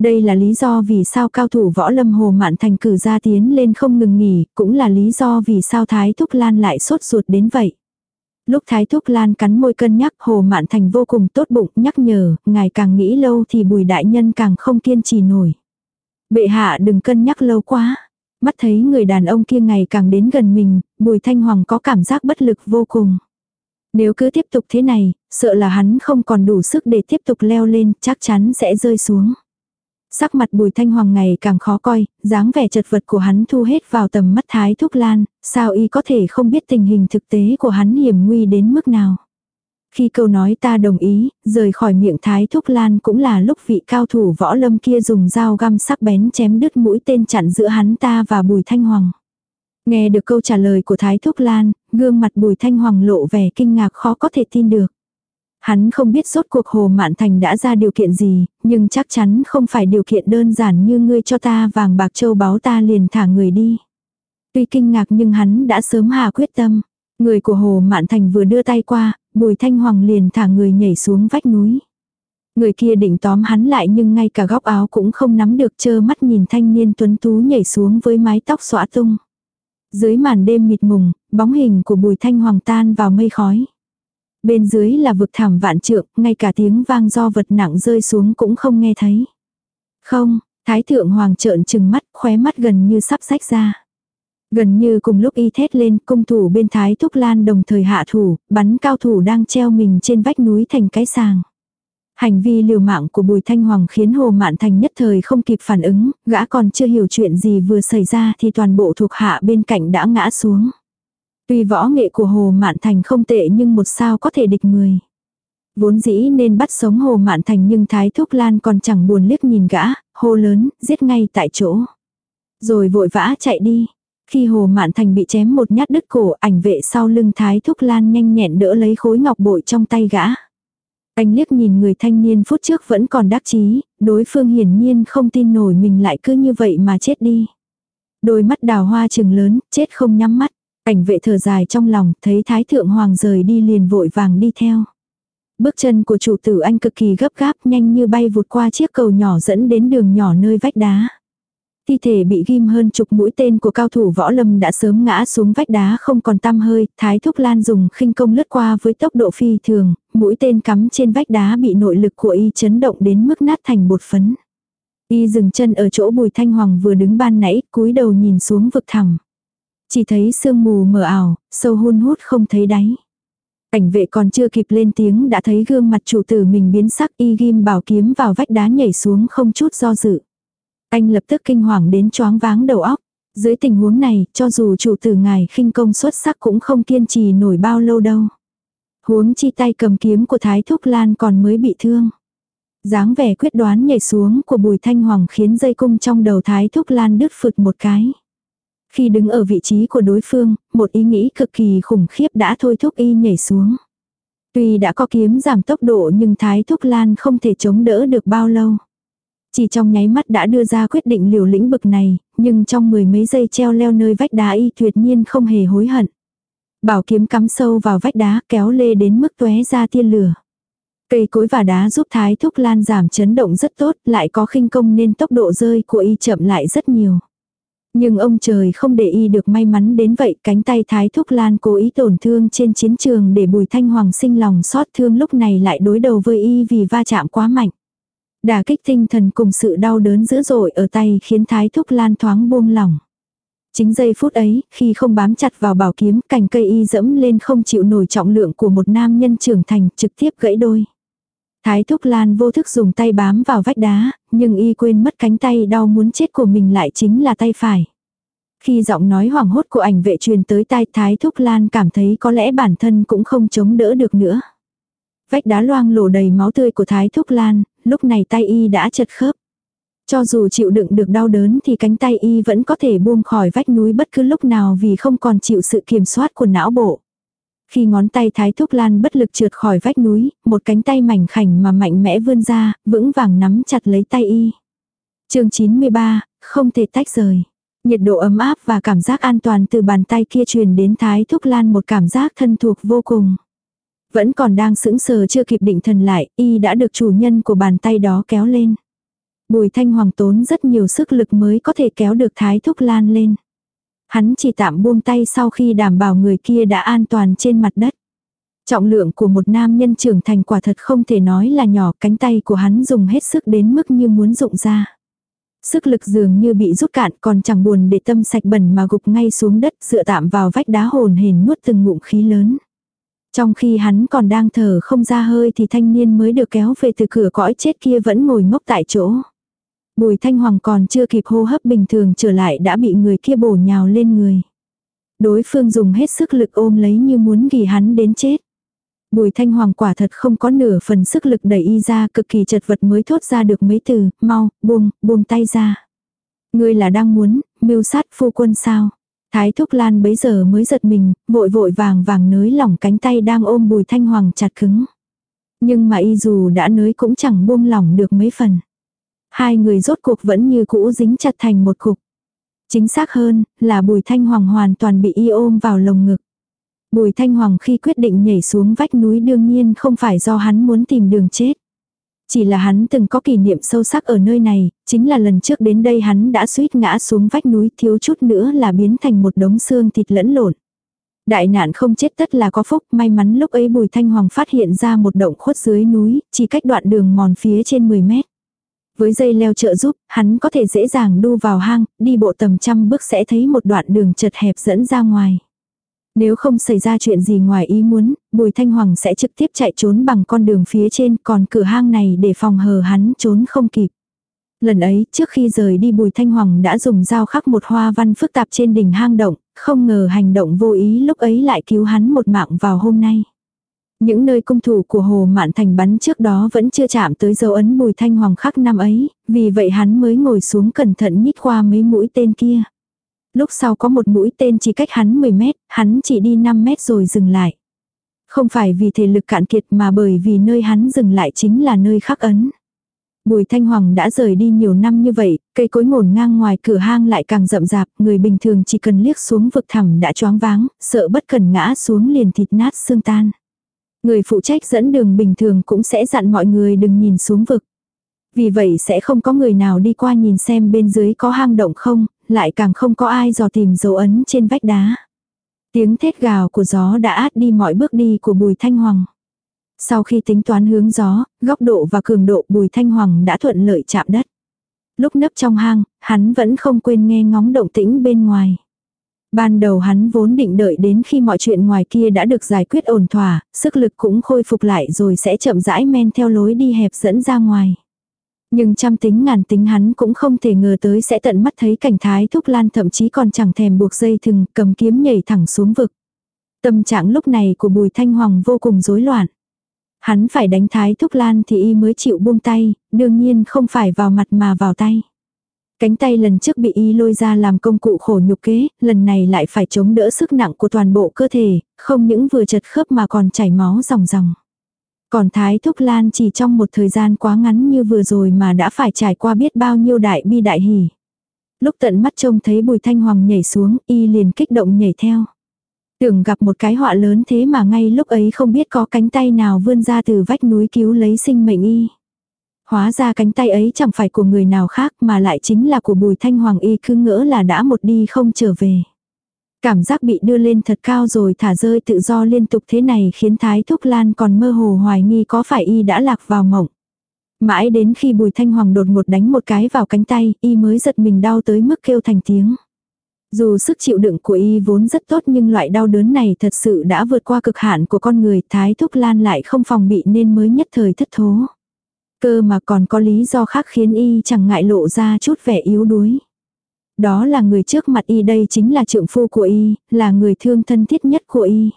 Đây là lý do vì sao cao thủ võ lâm Hồ Mạn Thành cử ra tiến lên không ngừng nghỉ, cũng là lý do vì sao Thái Thúc Lan lại sốt ruột đến vậy. Lúc Thái Thúc Lan cắn môi cân nhắc Hồ Mạn Thành vô cùng tốt bụng nhắc nhở, ngài càng nghĩ lâu thì bùi đại nhân càng không kiên trì nổi. Bệ hạ đừng cân nhắc lâu quá. Mắt thấy người đàn ông kia ngày càng đến gần mình, bùi thanh hoàng có cảm giác bất lực vô cùng. Nếu cứ tiếp tục thế này, sợ là hắn không còn đủ sức để tiếp tục leo lên, chắc chắn sẽ rơi xuống. Sắc mặt bùi thanh hoàng ngày càng khó coi, dáng vẻ chật vật của hắn thu hết vào tầm mắt thái thúc lan, sao y có thể không biết tình hình thực tế của hắn hiểm nguy đến mức nào. Khi câu nói ta đồng ý, rời khỏi miệng thái thúc lan cũng là lúc vị cao thủ võ lâm kia dùng dao găm sắc bén chém đứt mũi tên chặn giữa hắn ta và bùi thanh hoàng. Nghe được câu trả lời của thái thúc lan, gương mặt bùi thanh hoàng lộ vẻ kinh ngạc khó có thể tin được. Hắn không biết rốt cuộc Hồ Mạn Thành đã ra điều kiện gì, nhưng chắc chắn không phải điều kiện đơn giản như ngươi cho ta vàng bạc châu báu ta liền thả người đi. Tuy kinh ngạc nhưng hắn đã sớm hà quyết tâm. Người của Hồ Mạn Thành vừa đưa tay qua, Bùi Thanh Hoàng liền thả người nhảy xuống vách núi. Người kia định tóm hắn lại nhưng ngay cả góc áo cũng không nắm được chơ mắt nhìn thanh niên tuấn tú nhảy xuống với mái tóc xõa tung. Dưới màn đêm mịt mùng, bóng hình của Bùi Thanh Hoàng tan vào mây khói. Bên dưới là vực thảm vạn trượng, ngay cả tiếng vang do vật nặng rơi xuống cũng không nghe thấy. Không, Thái thượng hoàng trợn trừng mắt, khóe mắt gần như sắp rách ra. Gần như cùng lúc y thét lên, cung thủ bên Thái Thúc Lan đồng thời hạ thủ, bắn cao thủ đang treo mình trên vách núi thành cái sàng. Hành vi liều mạng của Bùi Thanh Hoàng khiến Hồ Mạn Thành nhất thời không kịp phản ứng, gã còn chưa hiểu chuyện gì vừa xảy ra thì toàn bộ thuộc hạ bên cạnh đã ngã xuống. Tuy võ nghệ của Hồ Mạn Thành không tệ nhưng một sao có thể địch mười. Vốn dĩ nên bắt sống Hồ Mạn Thành nhưng Thái Thúc Lan còn chẳng buồn liếc nhìn gã, hô lớn, giết ngay tại chỗ. Rồi vội vã chạy đi. Khi Hồ Mạn Thành bị chém một nhát đứt cổ, ảnh vệ sau lưng Thái Thúc Lan nhanh nhẹn đỡ lấy khối ngọc bội trong tay gã. Anh liếc nhìn người thanh niên phút trước vẫn còn đắc chí, đối phương hiển nhiên không tin nổi mình lại cứ như vậy mà chết đi. Đôi mắt đào hoa trừng lớn, chết không nhắm mắt. Ảnh vệ thở dài trong lòng, thấy Thái Thượng Hoàng rời đi liền vội vàng đi theo. Bước chân của chủ tử anh cực kỳ gấp gáp nhanh như bay vụt qua chiếc cầu nhỏ dẫn đến đường nhỏ nơi vách đá. Thi thể bị ghim hơn chục mũi tên của cao thủ võ lâm đã sớm ngã xuống vách đá không còn tăm hơi, Thái Thúc Lan dùng khinh công lướt qua với tốc độ phi thường, mũi tên cắm trên vách đá bị nội lực của y chấn động đến mức nát thành bột phấn. Y dừng chân ở chỗ Bùi Thanh Hoàng vừa đứng ban nãy, cúi đầu nhìn xuống vực thẳm. Chỉ thấy sương mù mờ ảo, sâu hun hút không thấy đáy. Cảnh vệ còn chưa kịp lên tiếng đã thấy gương mặt chủ tử mình biến sắc y ghim bảo kiếm vào vách đá nhảy xuống không chút do dự. Anh lập tức kinh hoàng đến choáng váng đầu óc. Dưới tình huống này, cho dù chủ tử ngài khinh công xuất sắc cũng không kiên trì nổi bao lâu đâu. Huống chi tay cầm kiếm của Thái Thúc Lan còn mới bị thương. dáng vẻ quyết đoán nhảy xuống của Bùi Thanh Hoàng khiến dây cung trong đầu Thái Thúc Lan đứt phượt một cái. Khi đứng ở vị trí của đối phương, một ý nghĩ cực kỳ khủng khiếp đã thôi thúc y nhảy xuống. Tuy đã có kiếm giảm tốc độ nhưng Thái Thúc Lan không thể chống đỡ được bao lâu. Chỉ trong nháy mắt đã đưa ra quyết định liều lĩnh bực này, nhưng trong mười mấy giây treo leo nơi vách đá y tuyệt nhiên không hề hối hận. Bảo kiếm cắm sâu vào vách đá kéo lê đến mức tóe ra tiên lửa. Cây cối và đá giúp Thái Thúc Lan giảm chấn động rất tốt, lại có khinh công nên tốc độ rơi của y chậm lại rất nhiều. Nhưng ông trời không để y được may mắn đến vậy, cánh tay Thái Thúc Lan cố ý tổn thương trên chiến trường để Bùi Thanh Hoàng sinh lòng xót thương lúc này lại đối đầu với y vì va chạm quá mạnh. Đả kích tinh thần cùng sự đau đớn dữ dội ở tay khiến Thái Thúc Lan thoáng buông lỏng. Chính giây phút ấy, khi không bám chặt vào bảo kiếm, cành cây y dẫm lên không chịu nổi trọng lượng của một nam nhân trưởng thành trực tiếp gãy đôi. Thái Thúc Lan vô thức dùng tay bám vào vách đá, nhưng y quên mất cánh tay đau muốn chết của mình lại chính là tay phải. Khi giọng nói hoảng hốt của ảnh vệ truyền tới tai Thái Thúc Lan cảm thấy có lẽ bản thân cũng không chống đỡ được nữa. Vách đá loang lổ đầy máu tươi của Thái Thúc Lan, lúc này tay y đã chật khớp. Cho dù chịu đựng được đau đớn thì cánh tay y vẫn có thể buông khỏi vách núi bất cứ lúc nào vì không còn chịu sự kiểm soát của não bộ. Khi ngón tay Thái Thúc Lan bất lực trượt khỏi vách núi, một cánh tay mảnh khảnh mà mạnh mẽ vươn ra, vững vàng nắm chặt lấy tay y. chương 93, không thể tách rời. Nhiệt độ ấm áp và cảm giác an toàn từ bàn tay kia truyền đến Thái Thúc Lan một cảm giác thân thuộc vô cùng. Vẫn còn đang sững sờ chưa kịp định thần lại, y đã được chủ nhân của bàn tay đó kéo lên. Bùi thanh hoàng tốn rất nhiều sức lực mới có thể kéo được Thái Thúc Lan lên. Hắn chỉ tạm buông tay sau khi đảm bảo người kia đã an toàn trên mặt đất. Trọng lượng của một nam nhân trưởng thành quả thật không thể nói là nhỏ, cánh tay của hắn dùng hết sức đến mức như muốn rụng ra. Sức lực dường như bị rút cạn còn chẳng buồn để tâm sạch bẩn mà gục ngay xuống đất dựa tạm vào vách đá hồn hển nuốt từng ngụm khí lớn. Trong khi hắn còn đang thở không ra hơi thì thanh niên mới được kéo về từ cửa cõi chết kia vẫn ngồi ngốc tại chỗ. Bùi thanh hoàng còn chưa kịp hô hấp bình thường trở lại đã bị người kia bổ nhào lên người. Đối phương dùng hết sức lực ôm lấy như muốn ghi hắn đến chết. Bùi thanh hoàng quả thật không có nửa phần sức lực đẩy y ra cực kỳ chật vật mới thốt ra được mấy từ, mau, buông, buông tay ra. Ngươi là đang muốn, mưu sát phu quân sao? Thái Thúc Lan bấy giờ mới giật mình, vội vội vàng vàng nới lỏng cánh tay đang ôm bùi thanh hoàng chặt cứng. Nhưng mà y dù đã nới cũng chẳng buông lỏng được mấy phần. Hai người rốt cuộc vẫn như cũ dính chặt thành một cục. Chính xác hơn, là bùi thanh hoàng hoàn toàn bị y ôm vào lồng ngực. Bùi thanh hoàng khi quyết định nhảy xuống vách núi đương nhiên không phải do hắn muốn tìm đường chết. Chỉ là hắn từng có kỷ niệm sâu sắc ở nơi này, chính là lần trước đến đây hắn đã suýt ngã xuống vách núi thiếu chút nữa là biến thành một đống xương thịt lẫn lộn. Đại nạn không chết tất là có phúc, may mắn lúc ấy Bùi Thanh Hoàng phát hiện ra một động khuất dưới núi, chỉ cách đoạn đường mòn phía trên 10 mét. Với dây leo trợ giúp, hắn có thể dễ dàng đu vào hang, đi bộ tầm trăm bước sẽ thấy một đoạn đường chật hẹp dẫn ra ngoài. Nếu không xảy ra chuyện gì ngoài ý muốn, Bùi Thanh Hoàng sẽ trực tiếp chạy trốn bằng con đường phía trên còn cửa hang này để phòng hờ hắn trốn không kịp. Lần ấy, trước khi rời đi Bùi Thanh Hoàng đã dùng dao khắc một hoa văn phức tạp trên đỉnh hang động, không ngờ hành động vô ý lúc ấy lại cứu hắn một mạng vào hôm nay. Những nơi cung thủ của Hồ Mạn Thành bắn trước đó vẫn chưa chạm tới dấu ấn Bùi Thanh Hoàng khắc năm ấy, vì vậy hắn mới ngồi xuống cẩn thận nhít qua mấy mũi tên kia. Lúc sau có một mũi tên chỉ cách hắn 10 mét, hắn chỉ đi 5 mét rồi dừng lại. Không phải vì thể lực cạn kiệt mà bởi vì nơi hắn dừng lại chính là nơi khắc ấn. Bùi Thanh Hoàng đã rời đi nhiều năm như vậy, cây cối ngổn ngang ngoài cửa hang lại càng rậm rạp, người bình thường chỉ cần liếc xuống vực thẳm đã choáng váng, sợ bất cần ngã xuống liền thịt nát xương tan. Người phụ trách dẫn đường bình thường cũng sẽ dặn mọi người đừng nhìn xuống vực. Vì vậy sẽ không có người nào đi qua nhìn xem bên dưới có hang động không, lại càng không có ai dò tìm dấu ấn trên vách đá. Tiếng thét gào của gió đã át đi mọi bước đi của Bùi Thanh Hoàng. Sau khi tính toán hướng gió, góc độ và cường độ Bùi Thanh Hoàng đã thuận lợi chạm đất. Lúc nấp trong hang, hắn vẫn không quên nghe ngóng động tĩnh bên ngoài. Ban đầu hắn vốn định đợi đến khi mọi chuyện ngoài kia đã được giải quyết ổn thỏa, sức lực cũng khôi phục lại rồi sẽ chậm rãi men theo lối đi hẹp dẫn ra ngoài. Nhưng trăm tính ngàn tính hắn cũng không thể ngờ tới sẽ tận mắt thấy cảnh thái thúc lan thậm chí còn chẳng thèm buộc dây thừng cầm kiếm nhảy thẳng xuống vực. Tâm trạng lúc này của bùi thanh hoàng vô cùng rối loạn. Hắn phải đánh thái thúc lan thì y mới chịu buông tay, đương nhiên không phải vào mặt mà vào tay. Cánh tay lần trước bị y lôi ra làm công cụ khổ nhục kế, lần này lại phải chống đỡ sức nặng của toàn bộ cơ thể, không những vừa chật khớp mà còn chảy máu ròng ròng. Còn Thái Thúc Lan chỉ trong một thời gian quá ngắn như vừa rồi mà đã phải trải qua biết bao nhiêu đại bi đại hỉ. Lúc tận mắt trông thấy Bùi Thanh Hoàng nhảy xuống, y liền kích động nhảy theo. Tưởng gặp một cái họa lớn thế mà ngay lúc ấy không biết có cánh tay nào vươn ra từ vách núi cứu lấy sinh mệnh y. Hóa ra cánh tay ấy chẳng phải của người nào khác mà lại chính là của Bùi Thanh Hoàng y cứ ngỡ là đã một đi không trở về. Cảm giác bị đưa lên thật cao rồi thả rơi tự do liên tục thế này khiến Thái Thúc Lan còn mơ hồ hoài nghi có phải y đã lạc vào mộng. Mãi đến khi Bùi Thanh Hoàng đột ngột đánh một cái vào cánh tay, y mới giật mình đau tới mức kêu thành tiếng. Dù sức chịu đựng của y vốn rất tốt nhưng loại đau đớn này thật sự đã vượt qua cực hạn của con người, Thái Thúc Lan lại không phòng bị nên mới nhất thời thất thố. Cơ mà còn có lý do khác khiến y chẳng ngại lộ ra chút vẻ yếu đuối. Đó là người trước mặt y đây chính là trượng phu của y, là người thương thân thiết nhất của y.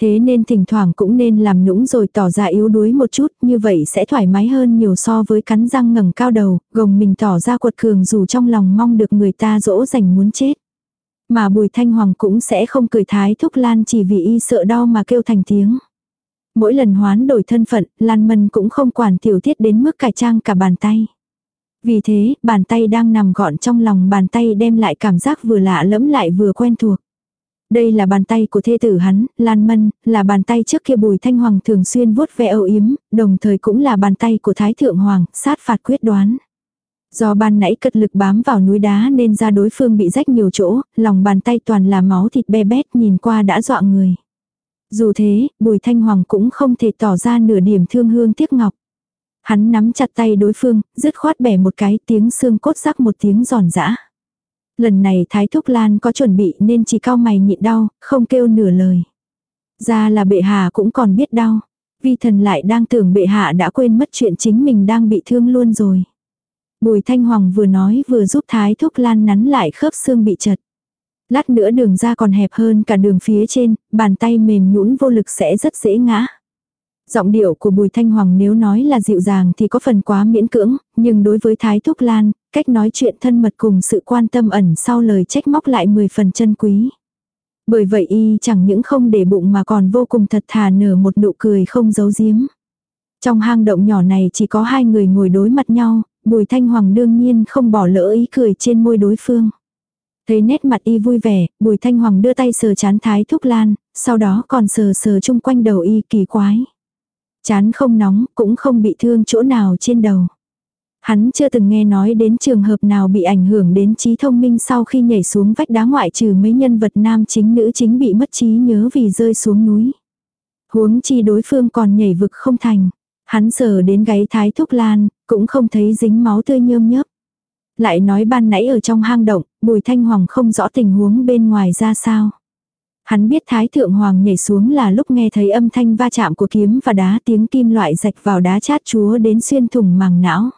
Thế nên thỉnh thoảng cũng nên làm nũng rồi tỏ ra yếu đuối một chút, như vậy sẽ thoải mái hơn nhiều so với cắn răng ngẩng cao đầu, gồng mình tỏ ra quật cường dù trong lòng mong được người ta dỗ dành muốn chết. Mà Bùi Thanh Hoàng cũng sẽ không cười thái thúc Lan chỉ vì y sợ đau mà kêu thành tiếng. Mỗi lần hoán đổi thân phận, Lan Mân cũng không quản tiểu tiết đến mức cải trang cả bàn tay. Vì thế, bàn tay đang nằm gọn trong lòng bàn tay đem lại cảm giác vừa lạ lẫm lại vừa quen thuộc. Đây là bàn tay của thê tử hắn, Lan Mân, là bàn tay trước kia Bùi Thanh Hoàng thường xuyên vuốt ve âu yếm, đồng thời cũng là bàn tay của Thái Thượng Hoàng, sát phạt quyết đoán. Do ban nãy cật lực bám vào núi đá nên ra đối phương bị rách nhiều chỗ, lòng bàn tay toàn là máu thịt be bét nhìn qua đã dọa người. Dù thế, Bùi Thanh Hoàng cũng không thể tỏ ra nửa điểm thương hương tiếc ngọc. Hắn nắm chặt tay đối phương, dứt khoát bẻ một cái tiếng xương cốt rắc một tiếng giòn giã. Lần này Thái Thúc Lan có chuẩn bị nên chỉ cao mày nhịn đau, không kêu nửa lời. Ra là bệ hạ cũng còn biết đau. Vi thần lại đang tưởng bệ hạ đã quên mất chuyện chính mình đang bị thương luôn rồi. Bùi Thanh Hoàng vừa nói vừa giúp Thái Thúc Lan nắn lại khớp xương bị chật. Lát nữa đường ra còn hẹp hơn cả đường phía trên, bàn tay mềm nhũn vô lực sẽ rất dễ ngã. Giọng điệu của Bùi Thanh Hoàng nếu nói là dịu dàng thì có phần quá miễn cưỡng, nhưng đối với Thái Thúc Lan, cách nói chuyện thân mật cùng sự quan tâm ẩn sau lời trách móc lại 10 phần chân quý. Bởi vậy y chẳng những không để bụng mà còn vô cùng thật thà nở một nụ cười không giấu giếm. Trong hang động nhỏ này chỉ có hai người ngồi đối mặt nhau, Bùi Thanh Hoàng đương nhiên không bỏ lỡ ý cười trên môi đối phương. Thấy nét mặt y vui vẻ, Bùi Thanh Hoàng đưa tay sờ chán Thái Thúc Lan, sau đó còn sờ sờ chung quanh đầu y kỳ quái. Chán không nóng, cũng không bị thương chỗ nào trên đầu. Hắn chưa từng nghe nói đến trường hợp nào bị ảnh hưởng đến trí thông minh sau khi nhảy xuống vách đá ngoại trừ mấy nhân vật nam chính nữ chính bị mất trí nhớ vì rơi xuống núi. Huống chi đối phương còn nhảy vực không thành. Hắn sờ đến gáy thái thúc lan, cũng không thấy dính máu tươi nhơm nhớp. Lại nói ban nãy ở trong hang động, bùi thanh hoàng không rõ tình huống bên ngoài ra sao. Hắn biết Thái Thượng Hoàng nhảy xuống là lúc nghe thấy âm thanh va chạm của kiếm và đá tiếng kim loại rạch vào đá chát chúa đến xuyên thủng màng não.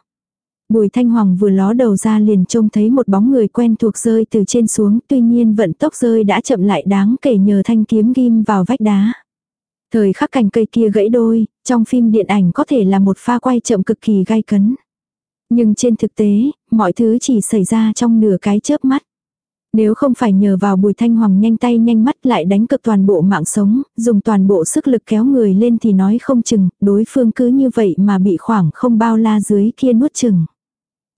Bùi Thanh Hoàng vừa ló đầu ra liền trông thấy một bóng người quen thuộc rơi từ trên xuống, tuy nhiên vận tốc rơi đã chậm lại đáng kể nhờ thanh kiếm ghim vào vách đá. Thời khắc cành cây kia gãy đôi, trong phim điện ảnh có thể là một pha quay chậm cực kỳ gai cấn. Nhưng trên thực tế, mọi thứ chỉ xảy ra trong nửa cái chớp mắt. Nếu không phải nhờ vào bùi thanh hoàng nhanh tay nhanh mắt lại đánh cực toàn bộ mạng sống, dùng toàn bộ sức lực kéo người lên thì nói không chừng, đối phương cứ như vậy mà bị khoảng không bao la dưới kia nuốt chừng.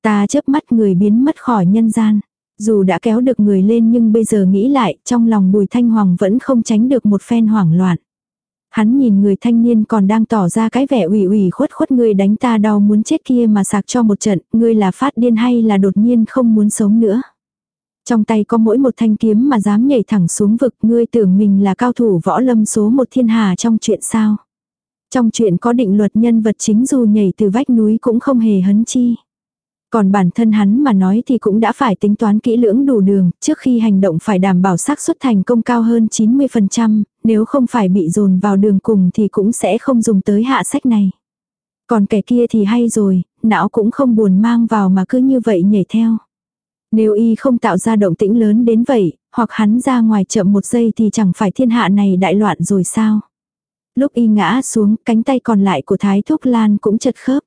Ta chớp mắt người biến mất khỏi nhân gian. Dù đã kéo được người lên nhưng bây giờ nghĩ lại, trong lòng bùi thanh hoàng vẫn không tránh được một phen hoảng loạn. Hắn nhìn người thanh niên còn đang tỏ ra cái vẻ ủy ủy khuất khuất người đánh ta đau muốn chết kia mà sạc cho một trận, ngươi là phát điên hay là đột nhiên không muốn sống nữa. Trong tay có mỗi một thanh kiếm mà dám nhảy thẳng xuống vực, ngươi tưởng mình là cao thủ võ lâm số một thiên hà trong chuyện sao. Trong chuyện có định luật nhân vật chính dù nhảy từ vách núi cũng không hề hấn chi. Còn bản thân hắn mà nói thì cũng đã phải tính toán kỹ lưỡng đủ đường, trước khi hành động phải đảm bảo xác suất thành công cao hơn 90%, nếu không phải bị dồn vào đường cùng thì cũng sẽ không dùng tới hạ sách này. Còn kẻ kia thì hay rồi, não cũng không buồn mang vào mà cứ như vậy nhảy theo. Nếu y không tạo ra động tĩnh lớn đến vậy, hoặc hắn ra ngoài chậm một giây thì chẳng phải thiên hạ này đại loạn rồi sao. Lúc y ngã xuống, cánh tay còn lại của Thái Thúc Lan cũng chật khớp.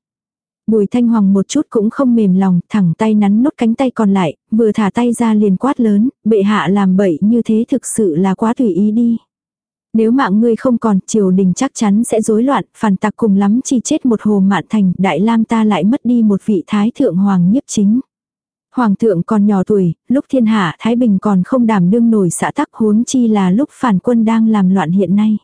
Bùi Thanh Hoàng một chút cũng không mềm lòng, thẳng tay nắn nốt cánh tay còn lại, vừa thả tay ra liền quát lớn, bệ hạ làm bậy như thế thực sự là quá tùy ý đi. Nếu mạng ngươi không còn, triều đình chắc chắn sẽ rối loạn, phản tặc cùng lắm chỉ chết một hồ mạn thành, đại lam ta lại mất đi một vị thái thượng hoàng nhiếp chính. Hoàng thượng còn nhỏ tuổi, lúc thiên hạ Thái Bình còn không đảm đương nổi xã tắc huống chi là lúc phản quân đang làm loạn hiện nay.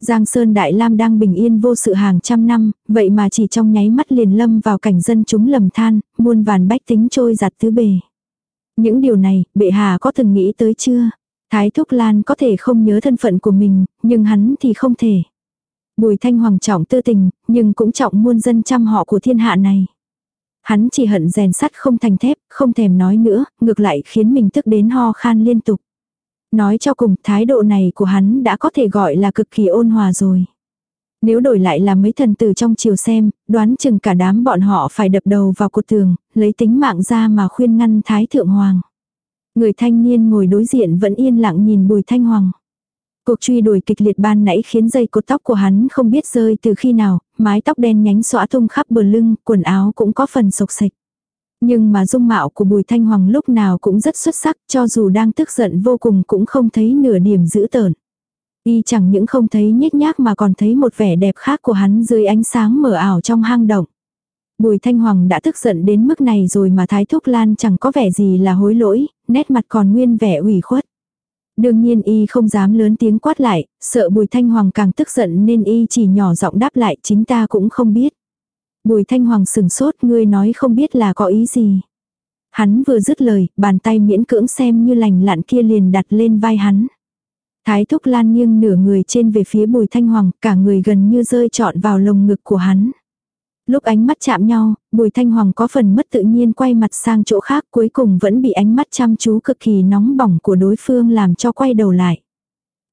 Giang Sơn Đại Lam đang bình yên vô sự hàng trăm năm, vậy mà chỉ trong nháy mắt liền lâm vào cảnh dân chúng lầm than, muôn vàn bách tính trôi giặt tứ bề. Những điều này, bệ hạ có từng nghĩ tới chưa? Thái Thúc Lan có thể không nhớ thân phận của mình, nhưng hắn thì không thể. Bùi Thanh Hoàng trọng tư tình, nhưng cũng trọng muôn dân trăm họ của thiên hạ này. Hắn chỉ hận rèn sắt không thành thép, không thèm nói nữa, ngược lại khiến mình tức đến ho khan liên tục. Nói cho cùng, thái độ này của hắn đã có thể gọi là cực kỳ ôn hòa rồi. Nếu đổi lại là mấy thần tử trong chiều xem, đoán chừng cả đám bọn họ phải đập đầu vào cột tường, lấy tính mạng ra mà khuyên ngăn Thái Thượng Hoàng. Người thanh niên ngồi đối diện vẫn yên lặng nhìn Bùi Thanh Hoàng. Cuộc truy đuổi kịch liệt ban nãy khiến dây cột tóc của hắn không biết rơi từ khi nào, mái tóc đen nhánh xõa tung khắp bờ lưng, quần áo cũng có phần sộc sạch. Nhưng mà dung mạo của Bùi Thanh Hoàng lúc nào cũng rất xuất sắc, cho dù đang tức giận vô cùng cũng không thấy nửa điểm dữ tợn. Y chẳng những không thấy nhếch nhác mà còn thấy một vẻ đẹp khác của hắn dưới ánh sáng mờ ảo trong hang động. Bùi Thanh Hoàng đã tức giận đến mức này rồi mà Thái Thúc Lan chẳng có vẻ gì là hối lỗi, nét mặt còn nguyên vẻ ủy khuất. Đương nhiên y không dám lớn tiếng quát lại, sợ Bùi Thanh Hoàng càng tức giận nên y chỉ nhỏ giọng đáp lại chính ta cũng không biết. Bùi Thanh Hoàng sừng sốt ngươi nói không biết là có ý gì. Hắn vừa dứt lời, bàn tay miễn cưỡng xem như lành lặn kia liền đặt lên vai hắn. Thái Thúc Lan nghiêng nửa người trên về phía Bùi Thanh Hoàng, cả người gần như rơi trọn vào lồng ngực của hắn. Lúc ánh mắt chạm nhau, Bùi Thanh Hoàng có phần mất tự nhiên quay mặt sang chỗ khác cuối cùng vẫn bị ánh mắt chăm chú cực kỳ nóng bỏng của đối phương làm cho quay đầu lại.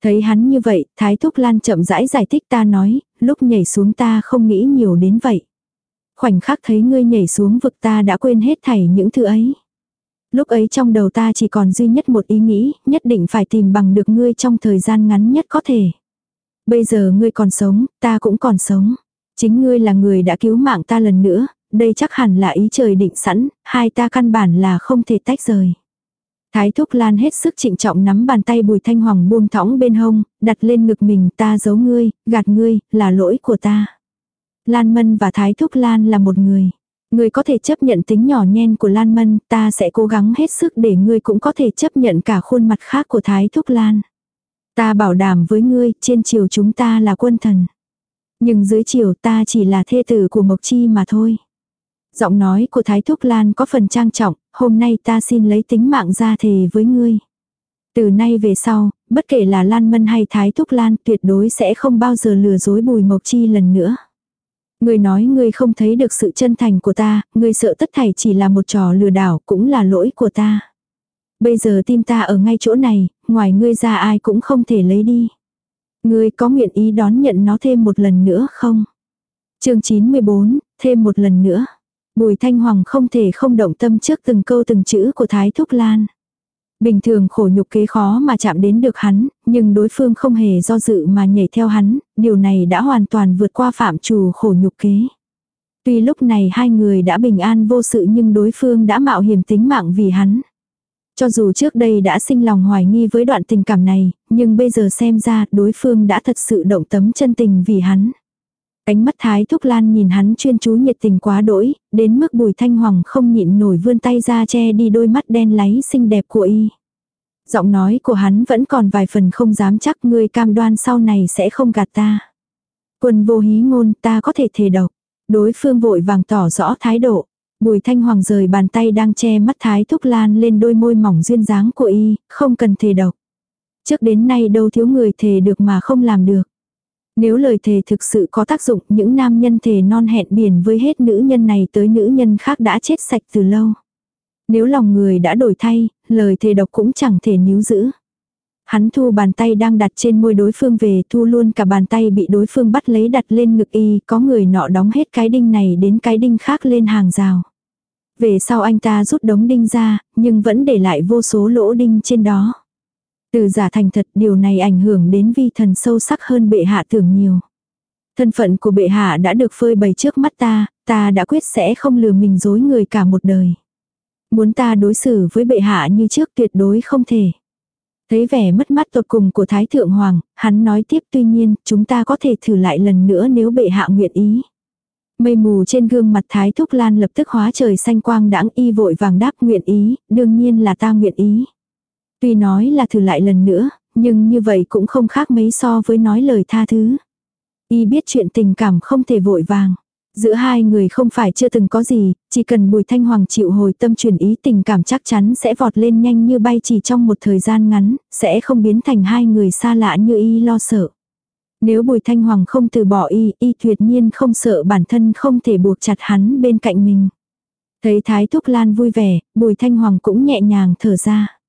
Thấy hắn như vậy, Thái Thúc Lan chậm rãi giải thích ta nói, lúc nhảy xuống ta không nghĩ nhiều đến vậy. Khoảnh khắc thấy ngươi nhảy xuống vực ta đã quên hết thảy những thứ ấy. Lúc ấy trong đầu ta chỉ còn duy nhất một ý nghĩ, nhất định phải tìm bằng được ngươi trong thời gian ngắn nhất có thể. Bây giờ ngươi còn sống, ta cũng còn sống. Chính ngươi là người đã cứu mạng ta lần nữa, đây chắc hẳn là ý trời định sẵn, hai ta căn bản là không thể tách rời. Thái Thúc Lan hết sức trịnh trọng nắm bàn tay Bùi Thanh Hoàng buông thõng bên hông, đặt lên ngực mình ta giấu ngươi, gạt ngươi, là lỗi của ta. Lan Mân và Thái Thúc Lan là một người. Ngươi có thể chấp nhận tính nhỏ nhen của Lan Mân, ta sẽ cố gắng hết sức để ngươi cũng có thể chấp nhận cả khuôn mặt khác của Thái Thúc Lan. Ta bảo đảm với ngươi, trên chiều chúng ta là quân thần. Nhưng dưới chiều ta chỉ là thê tử của Mộc Chi mà thôi. Giọng nói của Thái Thúc Lan có phần trang trọng, hôm nay ta xin lấy tính mạng ra thề với ngươi. Từ nay về sau, bất kể là Lan Mân hay Thái Thúc Lan tuyệt đối sẽ không bao giờ lừa dối Bùi Mộc Chi lần nữa. Ngươi nói ngươi không thấy được sự chân thành của ta, ngươi sợ tất thảy chỉ là một trò lừa đảo cũng là lỗi của ta. Bây giờ tim ta ở ngay chỗ này, ngoài ngươi ra ai cũng không thể lấy đi. Ngươi có nguyện ý đón nhận nó thêm một lần nữa không? chương 94, thêm một lần nữa. Bùi Thanh Hoàng không thể không động tâm trước từng câu từng chữ của Thái Thúc Lan. Bình thường khổ nhục kế khó mà chạm đến được hắn, nhưng đối phương không hề do dự mà nhảy theo hắn, điều này đã hoàn toàn vượt qua phạm trù khổ nhục kế. Tuy lúc này hai người đã bình an vô sự nhưng đối phương đã mạo hiểm tính mạng vì hắn. Cho dù trước đây đã sinh lòng hoài nghi với đoạn tình cảm này, nhưng bây giờ xem ra đối phương đã thật sự động tấm chân tình vì hắn. Ánh mắt Thái Thúc Lan nhìn hắn chuyên chú nhiệt tình quá đỗi, đến mức Bùi Thanh Hoàng không nhịn nổi vươn tay ra che đi đôi mắt đen láy xinh đẹp của y. Giọng nói của hắn vẫn còn vài phần không dám chắc ngươi cam đoan sau này sẽ không gạt ta. Quân vô hí ngôn ta có thể thề độc. Đối phương vội vàng tỏ rõ thái độ. Bùi thanh hoàng rời bàn tay đang che mắt thái thúc lan lên đôi môi mỏng duyên dáng của y, không cần thề độc. Trước đến nay đâu thiếu người thề được mà không làm được. Nếu lời thề thực sự có tác dụng, những nam nhân thề non hẹn biển với hết nữ nhân này tới nữ nhân khác đã chết sạch từ lâu. Nếu lòng người đã đổi thay, lời thề độc cũng chẳng thể níu giữ. Hắn thu bàn tay đang đặt trên môi đối phương về, thu luôn cả bàn tay bị đối phương bắt lấy đặt lên ngực y, có người nọ đóng hết cái đinh này đến cái đinh khác lên hàng rào. Về sau anh ta rút đống đinh ra, nhưng vẫn để lại vô số lỗ đinh trên đó. Từ giả thành thật điều này ảnh hưởng đến vi thần sâu sắc hơn bệ hạ tưởng nhiều. Thân phận của bệ hạ đã được phơi bày trước mắt ta, ta đã quyết sẽ không lừa mình dối người cả một đời. Muốn ta đối xử với bệ hạ như trước tuyệt đối không thể. Thấy vẻ mất mắt tột cùng của Thái Thượng Hoàng, hắn nói tiếp tuy nhiên, chúng ta có thể thử lại lần nữa nếu bệ hạ nguyện ý. Mây mù trên gương mặt Thái Thúc Lan lập tức hóa trời xanh quang đãng y vội vàng đáp nguyện ý, đương nhiên là ta nguyện ý. Tuy nói là thử lại lần nữa, nhưng như vậy cũng không khác mấy so với nói lời tha thứ. Y biết chuyện tình cảm không thể vội vàng. Giữa hai người không phải chưa từng có gì, chỉ cần Bùi Thanh Hoàng chịu hồi tâm chuyển ý tình cảm chắc chắn sẽ vọt lên nhanh như bay chỉ trong một thời gian ngắn, sẽ không biến thành hai người xa lạ như y lo sợ. Nếu Bùi Thanh Hoàng không từ bỏ y, y tuyệt nhiên không sợ bản thân không thể buộc chặt hắn bên cạnh mình. Thấy Thái Thúc Lan vui vẻ, Bùi Thanh Hoàng cũng nhẹ nhàng thở ra.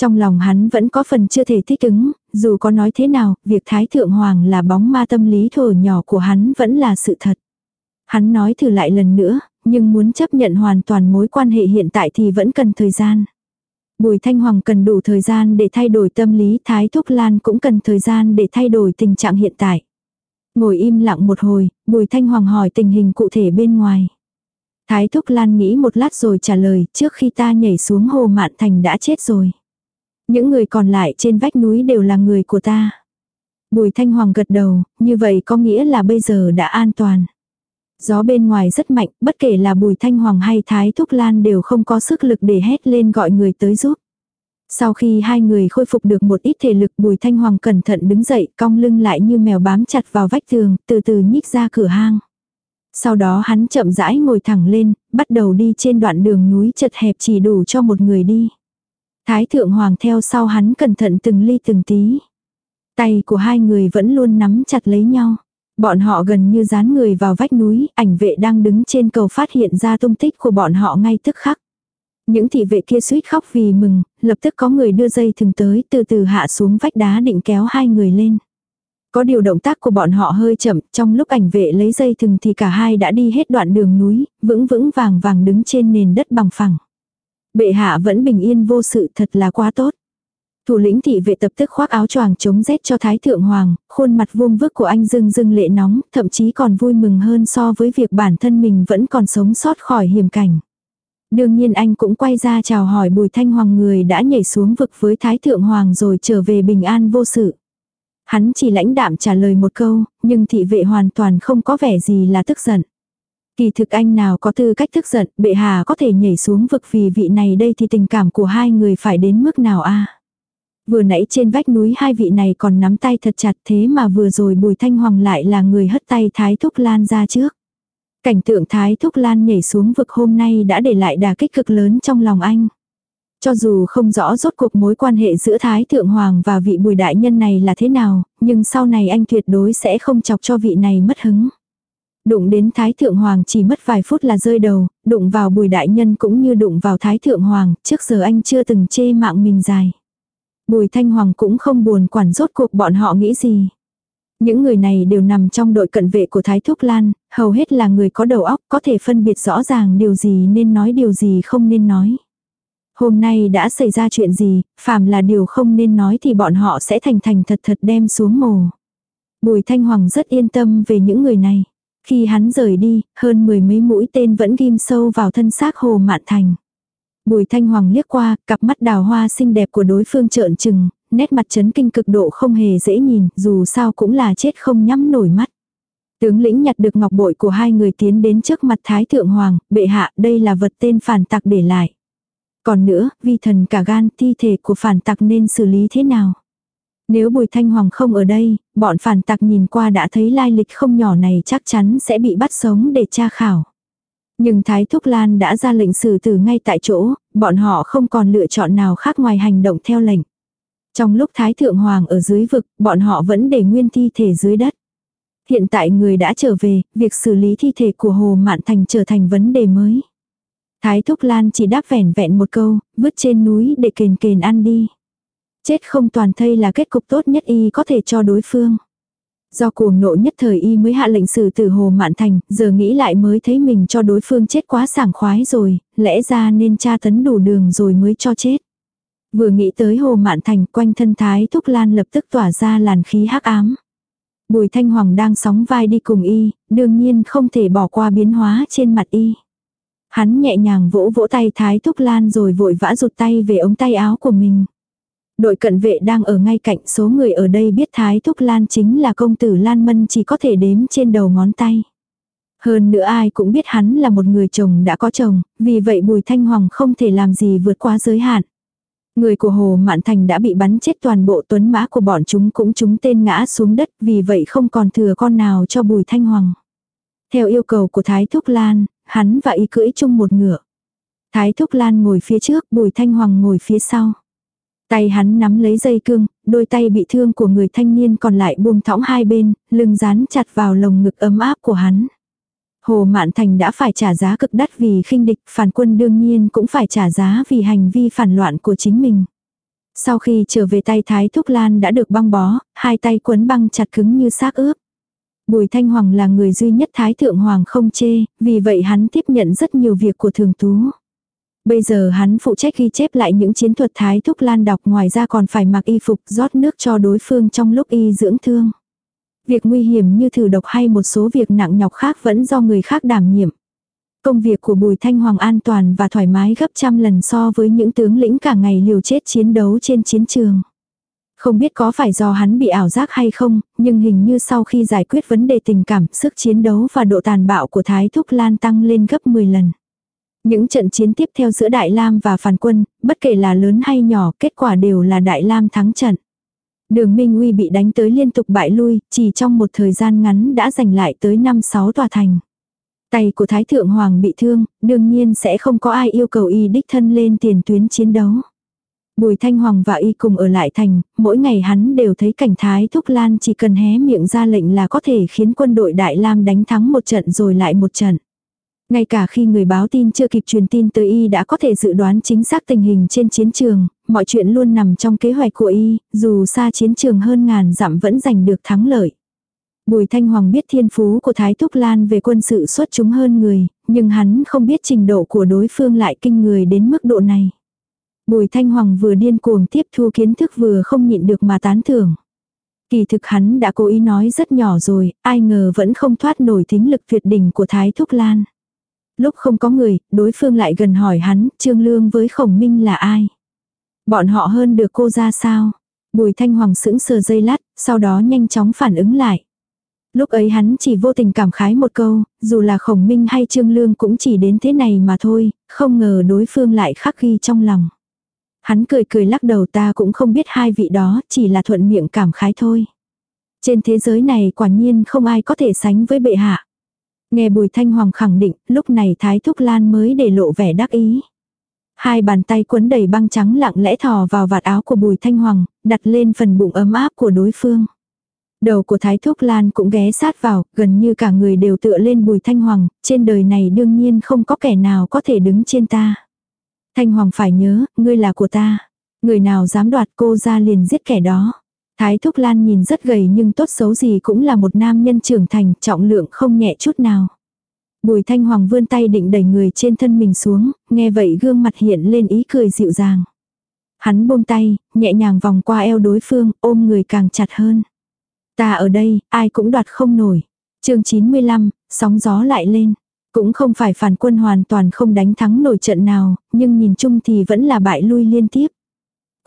Trong lòng hắn vẫn có phần chưa thể thích ứng, dù có nói thế nào, việc Thái Thượng Hoàng là bóng ma tâm lý thổ nhỏ của hắn vẫn là sự thật. Hắn nói thử lại lần nữa, nhưng muốn chấp nhận hoàn toàn mối quan hệ hiện tại thì vẫn cần thời gian. Bùi Thanh Hoàng cần đủ thời gian để thay đổi tâm lý Thái Thúc Lan cũng cần thời gian để thay đổi tình trạng hiện tại. Ngồi im lặng một hồi, Bùi Thanh Hoàng hỏi tình hình cụ thể bên ngoài. Thái Thúc Lan nghĩ một lát rồi trả lời trước khi ta nhảy xuống hồ mạn thành đã chết rồi. Những người còn lại trên vách núi đều là người của ta. Bùi Thanh Hoàng gật đầu, như vậy có nghĩa là bây giờ đã an toàn. Gió bên ngoài rất mạnh, bất kể là Bùi Thanh Hoàng hay Thái Thúc Lan đều không có sức lực để hét lên gọi người tới giúp. Sau khi hai người khôi phục được một ít thể lực Bùi Thanh Hoàng cẩn thận đứng dậy cong lưng lại như mèo bám chặt vào vách tường, từ từ nhích ra cửa hang. Sau đó hắn chậm rãi ngồi thẳng lên, bắt đầu đi trên đoạn đường núi chật hẹp chỉ đủ cho một người đi. Thái thượng hoàng theo sau hắn cẩn thận từng ly từng tí. Tay của hai người vẫn luôn nắm chặt lấy nhau. Bọn họ gần như dán người vào vách núi, ảnh vệ đang đứng trên cầu phát hiện ra tung tích của bọn họ ngay tức khắc. Những thị vệ kia suýt khóc vì mừng, lập tức có người đưa dây thừng tới từ từ hạ xuống vách đá định kéo hai người lên. Có điều động tác của bọn họ hơi chậm, trong lúc ảnh vệ lấy dây thừng thì cả hai đã đi hết đoạn đường núi, vững vững vàng vàng đứng trên nền đất bằng phẳng. Bệ hạ vẫn bình yên vô sự thật là quá tốt. Thủ lĩnh thị vệ tập tức khoác áo choàng chống rét cho Thái Thượng Hoàng, khuôn mặt vuông vức của anh dưng dưng lệ nóng, thậm chí còn vui mừng hơn so với việc bản thân mình vẫn còn sống sót khỏi hiểm cảnh. Đương nhiên anh cũng quay ra chào hỏi Bùi Thanh Hoàng người đã nhảy xuống vực với Thái Thượng Hoàng rồi trở về bình an vô sự. Hắn chỉ lãnh đạm trả lời một câu, nhưng thị vệ hoàn toàn không có vẻ gì là tức giận. Kỳ thực anh nào có tư cách tức giận, bệ hạ có thể nhảy xuống vực vì vị này đây thì tình cảm của hai người phải đến mức nào a Vừa nãy trên vách núi hai vị này còn nắm tay thật chặt thế mà vừa rồi Bùi Thanh Hoàng lại là người hất tay Thái Thúc Lan ra trước. Cảnh tượng Thái Thúc Lan nhảy xuống vực hôm nay đã để lại đà kích cực lớn trong lòng anh. Cho dù không rõ rốt cuộc mối quan hệ giữa Thái Thượng Hoàng và vị bùi đại nhân này là thế nào, nhưng sau này anh tuyệt đối sẽ không chọc cho vị này mất hứng. Đụng đến Thái Thượng Hoàng chỉ mất vài phút là rơi đầu, đụng vào bùi đại nhân cũng như đụng vào Thái Thượng Hoàng, trước giờ anh chưa từng chê mạng mình dài. Bùi Thanh Hoàng cũng không buồn quản rốt cuộc bọn họ nghĩ gì. Những người này đều nằm trong đội cận vệ của Thái Thúc Lan, hầu hết là người có đầu óc, có thể phân biệt rõ ràng điều gì nên nói điều gì không nên nói. Hôm nay đã xảy ra chuyện gì, phàm là điều không nên nói thì bọn họ sẽ thành thành thật thật đem xuống mồ. Bùi Thanh Hoàng rất yên tâm về những người này. Khi hắn rời đi, hơn mười mấy mũi tên vẫn ghim sâu vào thân xác Hồ Mạn Thành. Bùi Thanh Hoàng liếc qua, cặp mắt đào hoa xinh đẹp của đối phương trợn trừng, nét mặt chấn kinh cực độ không hề dễ nhìn, dù sao cũng là chết không nhắm nổi mắt. Tướng lĩnh nhặt được ngọc bội của hai người tiến đến trước mặt Thái Thượng Hoàng, bệ hạ đây là vật tên phản tặc để lại. Còn nữa, vi thần cả gan thi thể của phản tặc nên xử lý thế nào? Nếu Bùi Thanh Hoàng không ở đây, bọn phản tặc nhìn qua đã thấy lai lịch không nhỏ này chắc chắn sẽ bị bắt sống để tra khảo. Nhưng Thái Thúc Lan đã ra lệnh xử tử ngay tại chỗ, bọn họ không còn lựa chọn nào khác ngoài hành động theo lệnh. Trong lúc Thái Thượng Hoàng ở dưới vực, bọn họ vẫn để nguyên thi thể dưới đất. Hiện tại người đã trở về, việc xử lý thi thể của Hồ Mạn Thành trở thành vấn đề mới. Thái Thúc Lan chỉ đáp vẻn vẹn một câu, vứt trên núi để kền kền ăn đi. Chết không toàn thây là kết cục tốt nhất y có thể cho đối phương. Do cuồng nộ nhất thời y mới hạ lệnh xử tử Hồ Mạn Thành, giờ nghĩ lại mới thấy mình cho đối phương chết quá sảng khoái rồi, lẽ ra nên tra tấn đủ đường rồi mới cho chết. Vừa nghĩ tới Hồ Mạn Thành quanh thân Thái Thúc Lan lập tức tỏa ra làn khí hắc ám. Bùi Thanh Hoàng đang sóng vai đi cùng y, đương nhiên không thể bỏ qua biến hóa trên mặt y. Hắn nhẹ nhàng vỗ vỗ tay Thái Thúc Lan rồi vội vã rụt tay về ống tay áo của mình. Đội cận vệ đang ở ngay cạnh số người ở đây biết Thái Thúc Lan chính là công tử Lan Mân chỉ có thể đếm trên đầu ngón tay. Hơn nữa ai cũng biết hắn là một người chồng đã có chồng, vì vậy Bùi Thanh Hoàng không thể làm gì vượt qua giới hạn. Người của Hồ Mạn Thành đã bị bắn chết toàn bộ tuấn mã của bọn chúng cũng trúng tên ngã xuống đất vì vậy không còn thừa con nào cho Bùi Thanh Hoàng. Theo yêu cầu của Thái Thúc Lan, hắn và y cưỡi chung một ngựa. Thái Thúc Lan ngồi phía trước, Bùi Thanh Hoàng ngồi phía sau. Tay hắn nắm lấy dây cương, đôi tay bị thương của người thanh niên còn lại buông thõng hai bên, lưng dán chặt vào lồng ngực ấm áp của hắn. Hồ Mạn Thành đã phải trả giá cực đắt vì khinh địch, phản quân đương nhiên cũng phải trả giá vì hành vi phản loạn của chính mình. Sau khi trở về tay Thái Thúc Lan đã được băng bó, hai tay quấn băng chặt cứng như xác ướp. Bùi Thanh Hoàng là người duy nhất Thái Thượng Hoàng không chê, vì vậy hắn tiếp nhận rất nhiều việc của Thường Tú. Bây giờ hắn phụ trách ghi chép lại những chiến thuật Thái Thúc Lan đọc ngoài ra còn phải mặc y phục rót nước cho đối phương trong lúc y dưỡng thương. Việc nguy hiểm như thử độc hay một số việc nặng nhọc khác vẫn do người khác đảm nhiệm. Công việc của Bùi Thanh Hoàng an toàn và thoải mái gấp trăm lần so với những tướng lĩnh cả ngày liều chết chiến đấu trên chiến trường. Không biết có phải do hắn bị ảo giác hay không, nhưng hình như sau khi giải quyết vấn đề tình cảm, sức chiến đấu và độ tàn bạo của Thái Thúc Lan tăng lên gấp 10 lần. Những trận chiến tiếp theo giữa Đại Lam và phản quân, bất kể là lớn hay nhỏ, kết quả đều là Đại Lam thắng trận. Đường Minh Uy bị đánh tới liên tục bại lui, chỉ trong một thời gian ngắn đã giành lại tới 5-6 tòa thành. Tay của Thái Thượng Hoàng bị thương, đương nhiên sẽ không có ai yêu cầu y đích thân lên tiền tuyến chiến đấu. Bùi Thanh Hoàng và y cùng ở lại thành, mỗi ngày hắn đều thấy cảnh Thái Thúc Lan chỉ cần hé miệng ra lệnh là có thể khiến quân đội Đại Lam đánh thắng một trận rồi lại một trận. Ngay cả khi người báo tin chưa kịp truyền tin tới y đã có thể dự đoán chính xác tình hình trên chiến trường, mọi chuyện luôn nằm trong kế hoạch của y, dù xa chiến trường hơn ngàn dặm vẫn giành được thắng lợi. Bùi Thanh Hoàng biết thiên phú của Thái Thúc Lan về quân sự xuất chúng hơn người, nhưng hắn không biết trình độ của đối phương lại kinh người đến mức độ này. Bùi Thanh Hoàng vừa điên cuồng tiếp thu kiến thức vừa không nhịn được mà tán thưởng. Kỳ thực hắn đã cố ý nói rất nhỏ rồi, ai ngờ vẫn không thoát nổi thính lực tuyệt đỉnh của Thái Thúc Lan. Lúc không có người, đối phương lại gần hỏi hắn, Trương Lương với Khổng Minh là ai? Bọn họ hơn được cô ra sao? Bùi Thanh Hoàng sững sờ dây lát, sau đó nhanh chóng phản ứng lại. Lúc ấy hắn chỉ vô tình cảm khái một câu, dù là Khổng Minh hay Trương Lương cũng chỉ đến thế này mà thôi, không ngờ đối phương lại khắc ghi trong lòng. Hắn cười cười lắc đầu ta cũng không biết hai vị đó, chỉ là thuận miệng cảm khái thôi. Trên thế giới này quả nhiên không ai có thể sánh với bệ hạ. Nghe Bùi Thanh Hoàng khẳng định, lúc này Thái Thúc Lan mới để lộ vẻ đắc ý. Hai bàn tay quấn đầy băng trắng lặng lẽ thò vào vạt áo của Bùi Thanh Hoàng, đặt lên phần bụng ấm áp của đối phương. Đầu của Thái Thúc Lan cũng ghé sát vào, gần như cả người đều tựa lên Bùi Thanh Hoàng, trên đời này đương nhiên không có kẻ nào có thể đứng trên ta. Thanh Hoàng phải nhớ, ngươi là của ta. Người nào dám đoạt cô ra liền giết kẻ đó. Thái Thúc Lan nhìn rất gầy nhưng tốt xấu gì cũng là một nam nhân trưởng thành, trọng lượng không nhẹ chút nào. Bùi Thanh Hoàng vươn tay định đẩy người trên thân mình xuống, nghe vậy gương mặt hiện lên ý cười dịu dàng. Hắn buông tay, nhẹ nhàng vòng qua eo đối phương, ôm người càng chặt hơn. Ta ở đây, ai cũng đoạt không nổi. chương 95, sóng gió lại lên. Cũng không phải phản quân hoàn toàn không đánh thắng nổi trận nào, nhưng nhìn chung thì vẫn là bại lui liên tiếp.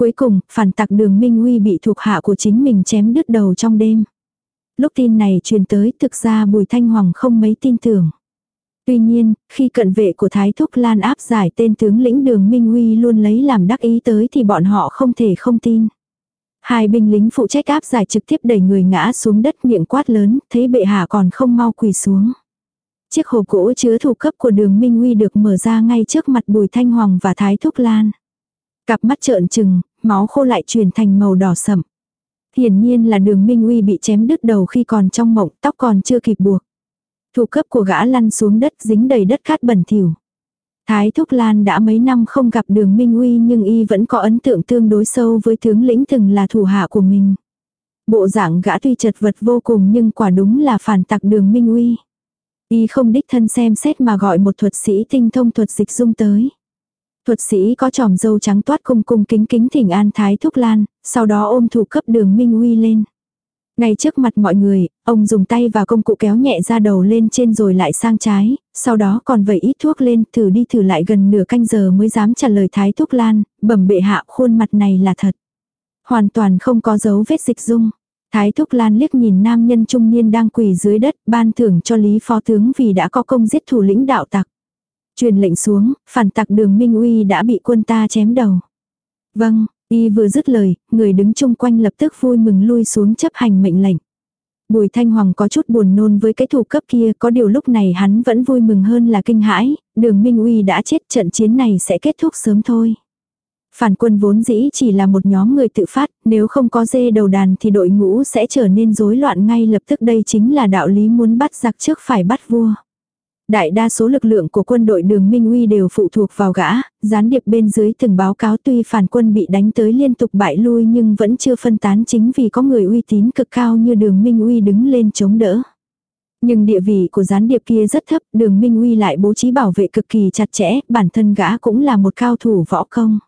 Cuối cùng, phản tặc đường Minh Huy bị thuộc hạ của chính mình chém đứt đầu trong đêm. Lúc tin này truyền tới thực ra Bùi Thanh Hoàng không mấy tin tưởng. Tuy nhiên, khi cận vệ của Thái Thúc Lan áp giải tên tướng lĩnh đường Minh Huy luôn lấy làm đắc ý tới thì bọn họ không thể không tin. Hai binh lính phụ trách áp giải trực tiếp đẩy người ngã xuống đất miệng quát lớn, thấy bệ hạ còn không mau quỳ xuống. Chiếc hộp gỗ chứa thủ cấp của đường Minh Huy được mở ra ngay trước mặt Bùi Thanh Hoàng và Thái Thúc Lan. Cặp mắt trợn trừng, máu khô lại chuyển thành màu đỏ sậm. Hiển nhiên là đường Minh Uy bị chém đứt đầu khi còn trong mộng, tóc còn chưa kịp buộc. Thủ cấp của gã lăn xuống đất dính đầy đất cát bẩn thỉu. Thái Thúc Lan đã mấy năm không gặp đường Minh Uy nhưng y vẫn có ấn tượng tương đối sâu với tướng lĩnh từng là thủ hạ của mình. Bộ dạng gã tuy chật vật vô cùng nhưng quả đúng là phản tặc đường Minh Uy. Y không đích thân xem xét mà gọi một thuật sĩ tinh thông thuật dịch dung tới. Thuật sĩ có tròm dâu trắng toát cung cung kính kính thỉnh an Thái Thúc Lan, sau đó ôm thủ cấp đường Minh Uy lên. Ngay trước mặt mọi người, ông dùng tay và công cụ kéo nhẹ ra đầu lên trên rồi lại sang trái, sau đó còn vẩy ít thuốc lên, thử đi thử lại gần nửa canh giờ mới dám trả lời Thái Thúc Lan, bẩm bệ hạ khuôn mặt này là thật. Hoàn toàn không có dấu vết dịch dung. Thái Thúc Lan liếc nhìn nam nhân trung niên đang quỳ dưới đất, ban thưởng cho Lý Phó Tướng vì đã có công giết thủ lĩnh đạo tặc. Truyền lệnh xuống, phản tặc đường Minh Uy đã bị quân ta chém đầu. Vâng, y vừa dứt lời, người đứng chung quanh lập tức vui mừng lui xuống chấp hành mệnh lệnh. Bùi Thanh Hoàng có chút buồn nôn với cái thủ cấp kia, có điều lúc này hắn vẫn vui mừng hơn là kinh hãi, đường Minh Uy đã chết trận chiến này sẽ kết thúc sớm thôi. Phản quân vốn dĩ chỉ là một nhóm người tự phát, nếu không có dê đầu đàn thì đội ngũ sẽ trở nên rối loạn ngay lập tức đây chính là đạo lý muốn bắt giặc trước phải bắt vua. Đại đa số lực lượng của quân đội đường Minh Uy đều phụ thuộc vào gã, gián điệp bên dưới từng báo cáo tuy phản quân bị đánh tới liên tục bại lui nhưng vẫn chưa phân tán chính vì có người uy tín cực cao như đường Minh Uy đứng lên chống đỡ. Nhưng địa vị của gián điệp kia rất thấp, đường Minh Uy lại bố trí bảo vệ cực kỳ chặt chẽ, bản thân gã cũng là một cao thủ võ công.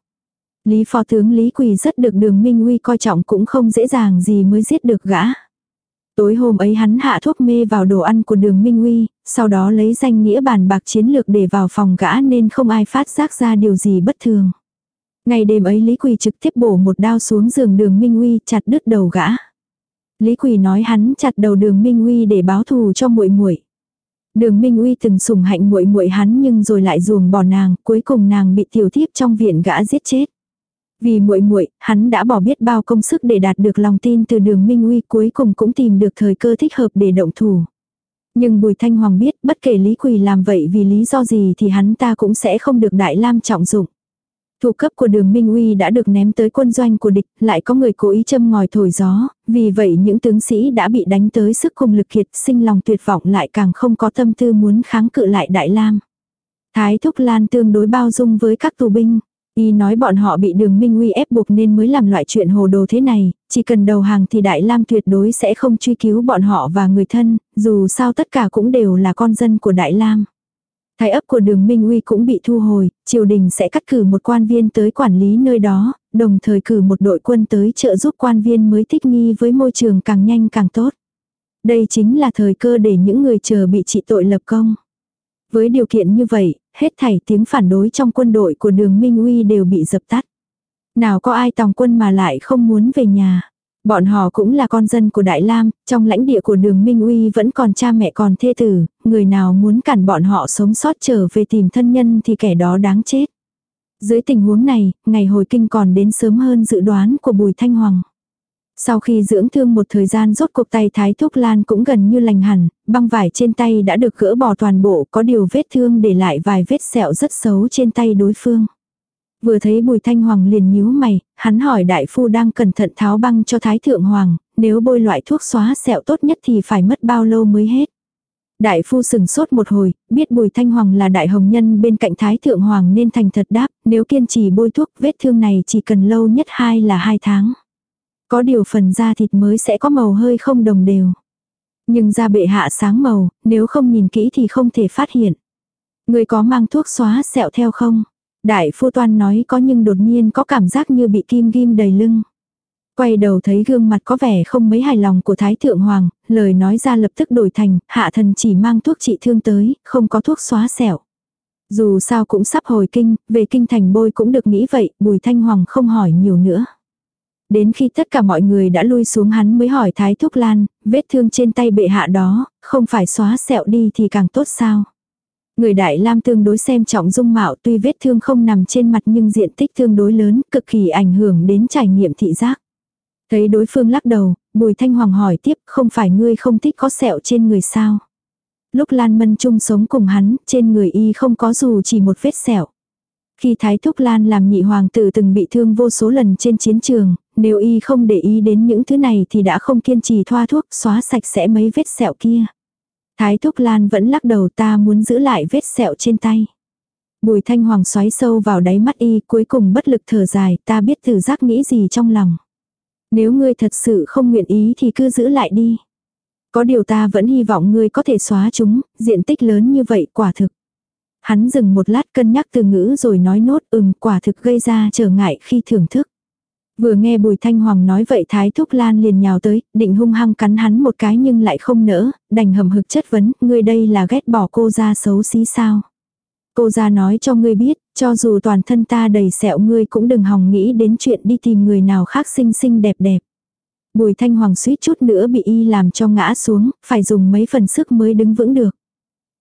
Lý phó tướng Lý Quỳ rất được đường Minh Uy coi trọng cũng không dễ dàng gì mới giết được gã. Tối hôm ấy hắn hạ thuốc mê vào đồ ăn của đường Minh Uy, sau đó lấy danh nghĩa bàn bạc chiến lược để vào phòng gã nên không ai phát giác ra điều gì bất thường. Ngày đêm ấy Lý Quỳ trực tiếp bổ một đao xuống giường đường Minh Uy chặt đứt đầu gã. Lý Quỳ nói hắn chặt đầu đường Minh Uy để báo thù cho muội muội. Đường Minh Uy từng sủng hạnh muội muội hắn nhưng rồi lại ruồng bỏ nàng, cuối cùng nàng bị tiểu thiếp trong viện gã giết chết. Vì muội muội, hắn đã bỏ biết bao công sức để đạt được lòng tin từ đường Minh Uy cuối cùng cũng tìm được thời cơ thích hợp để động thủ. Nhưng Bùi Thanh Hoàng biết bất kể Lý Quỳ làm vậy vì lý do gì thì hắn ta cũng sẽ không được Đại Lam trọng dụng. Thủ cấp của đường Minh Uy đã được ném tới quân doanh của địch, lại có người cố ý châm ngòi thổi gió, vì vậy những tướng sĩ đã bị đánh tới sức cùng lực kiệt, sinh lòng tuyệt vọng lại càng không có tâm tư muốn kháng cự lại Đại Lam. Thái Thúc Lan tương đối bao dung với các tù binh, Y nói bọn họ bị đường Minh Uy ép buộc nên mới làm loại chuyện hồ đồ thế này, chỉ cần đầu hàng thì Đại Lam tuyệt đối sẽ không truy cứu bọn họ và người thân, dù sao tất cả cũng đều là con dân của Đại Lam. Thái ấp của đường Minh Uy cũng bị thu hồi, triều đình sẽ cắt cử một quan viên tới quản lý nơi đó, đồng thời cử một đội quân tới trợ giúp quan viên mới thích nghi với môi trường càng nhanh càng tốt. Đây chính là thời cơ để những người chờ bị trị tội lập công. Với điều kiện như vậy, hết thảy tiếng phản đối trong quân đội của đường Minh Uy đều bị dập tắt. Nào có ai tòng quân mà lại không muốn về nhà. Bọn họ cũng là con dân của Đại Lam, trong lãnh địa của đường Minh Uy vẫn còn cha mẹ còn thê tử, người nào muốn cản bọn họ sống sót trở về tìm thân nhân thì kẻ đó đáng chết. Dưới tình huống này, ngày hồi kinh còn đến sớm hơn dự đoán của Bùi Thanh Hoàng. Sau khi dưỡng thương một thời gian rốt cuộc tay Thái Thúc Lan cũng gần như lành hẳn, băng vải trên tay đã được gỡ bỏ toàn bộ có điều vết thương để lại vài vết sẹo rất xấu trên tay đối phương. Vừa thấy Bùi Thanh Hoàng liền nhíu mày, hắn hỏi đại phu đang cẩn thận tháo băng cho Thái Thượng Hoàng, nếu bôi loại thuốc xóa sẹo tốt nhất thì phải mất bao lâu mới hết. Đại phu sừng sốt một hồi, biết Bùi Thanh Hoàng là đại hồng nhân bên cạnh Thái Thượng Hoàng nên thành thật đáp, nếu kiên trì bôi thuốc vết thương này chỉ cần lâu nhất hai là hai tháng. Có điều phần da thịt mới sẽ có màu hơi không đồng đều. Nhưng da bệ hạ sáng màu, nếu không nhìn kỹ thì không thể phát hiện. Người có mang thuốc xóa sẹo theo không? Đại phu toan nói có nhưng đột nhiên có cảm giác như bị kim ghim đầy lưng. Quay đầu thấy gương mặt có vẻ không mấy hài lòng của Thái Thượng Hoàng, lời nói ra lập tức đổi thành, hạ thần chỉ mang thuốc trị thương tới, không có thuốc xóa sẹo. Dù sao cũng sắp hồi kinh, về kinh thành bôi cũng được nghĩ vậy, Bùi Thanh Hoàng không hỏi nhiều nữa. Đến khi tất cả mọi người đã lui xuống hắn mới hỏi Thái Thúc Lan, vết thương trên tay bệ hạ đó, không phải xóa sẹo đi thì càng tốt sao. Người Đại Lam tương đối xem trọng dung mạo tuy vết thương không nằm trên mặt nhưng diện tích tương đối lớn, cực kỳ ảnh hưởng đến trải nghiệm thị giác. Thấy đối phương lắc đầu, Bùi Thanh Hoàng hỏi tiếp, không phải ngươi không thích có sẹo trên người sao? Lúc Lan Mân chung sống cùng hắn, trên người y không có dù chỉ một vết sẹo. Khi Thái Thúc Lan làm nhị hoàng tử từng bị thương vô số lần trên chiến trường, nếu y không để ý đến những thứ này thì đã không kiên trì thoa thuốc xóa sạch sẽ mấy vết sẹo kia. Thái Thúc Lan vẫn lắc đầu ta muốn giữ lại vết sẹo trên tay. Bùi Thanh Hoàng xoáy sâu vào đáy mắt y cuối cùng bất lực thở dài ta biết thử giác nghĩ gì trong lòng. Nếu ngươi thật sự không nguyện ý thì cứ giữ lại đi. Có điều ta vẫn hy vọng ngươi có thể xóa chúng, diện tích lớn như vậy quả thực. Hắn dừng một lát cân nhắc từ ngữ rồi nói nốt ừm quả thực gây ra trở ngại khi thưởng thức. Vừa nghe Bùi Thanh Hoàng nói vậy Thái Thúc Lan liền nhào tới, định hung hăng cắn hắn một cái nhưng lại không nỡ, đành hầm hực chất vấn, ngươi đây là ghét bỏ cô ra xấu xí sao. Cô ra nói cho ngươi biết, cho dù toàn thân ta đầy sẹo ngươi cũng đừng hòng nghĩ đến chuyện đi tìm người nào khác xinh xinh đẹp đẹp. Bùi Thanh Hoàng suýt chút nữa bị y làm cho ngã xuống, phải dùng mấy phần sức mới đứng vững được.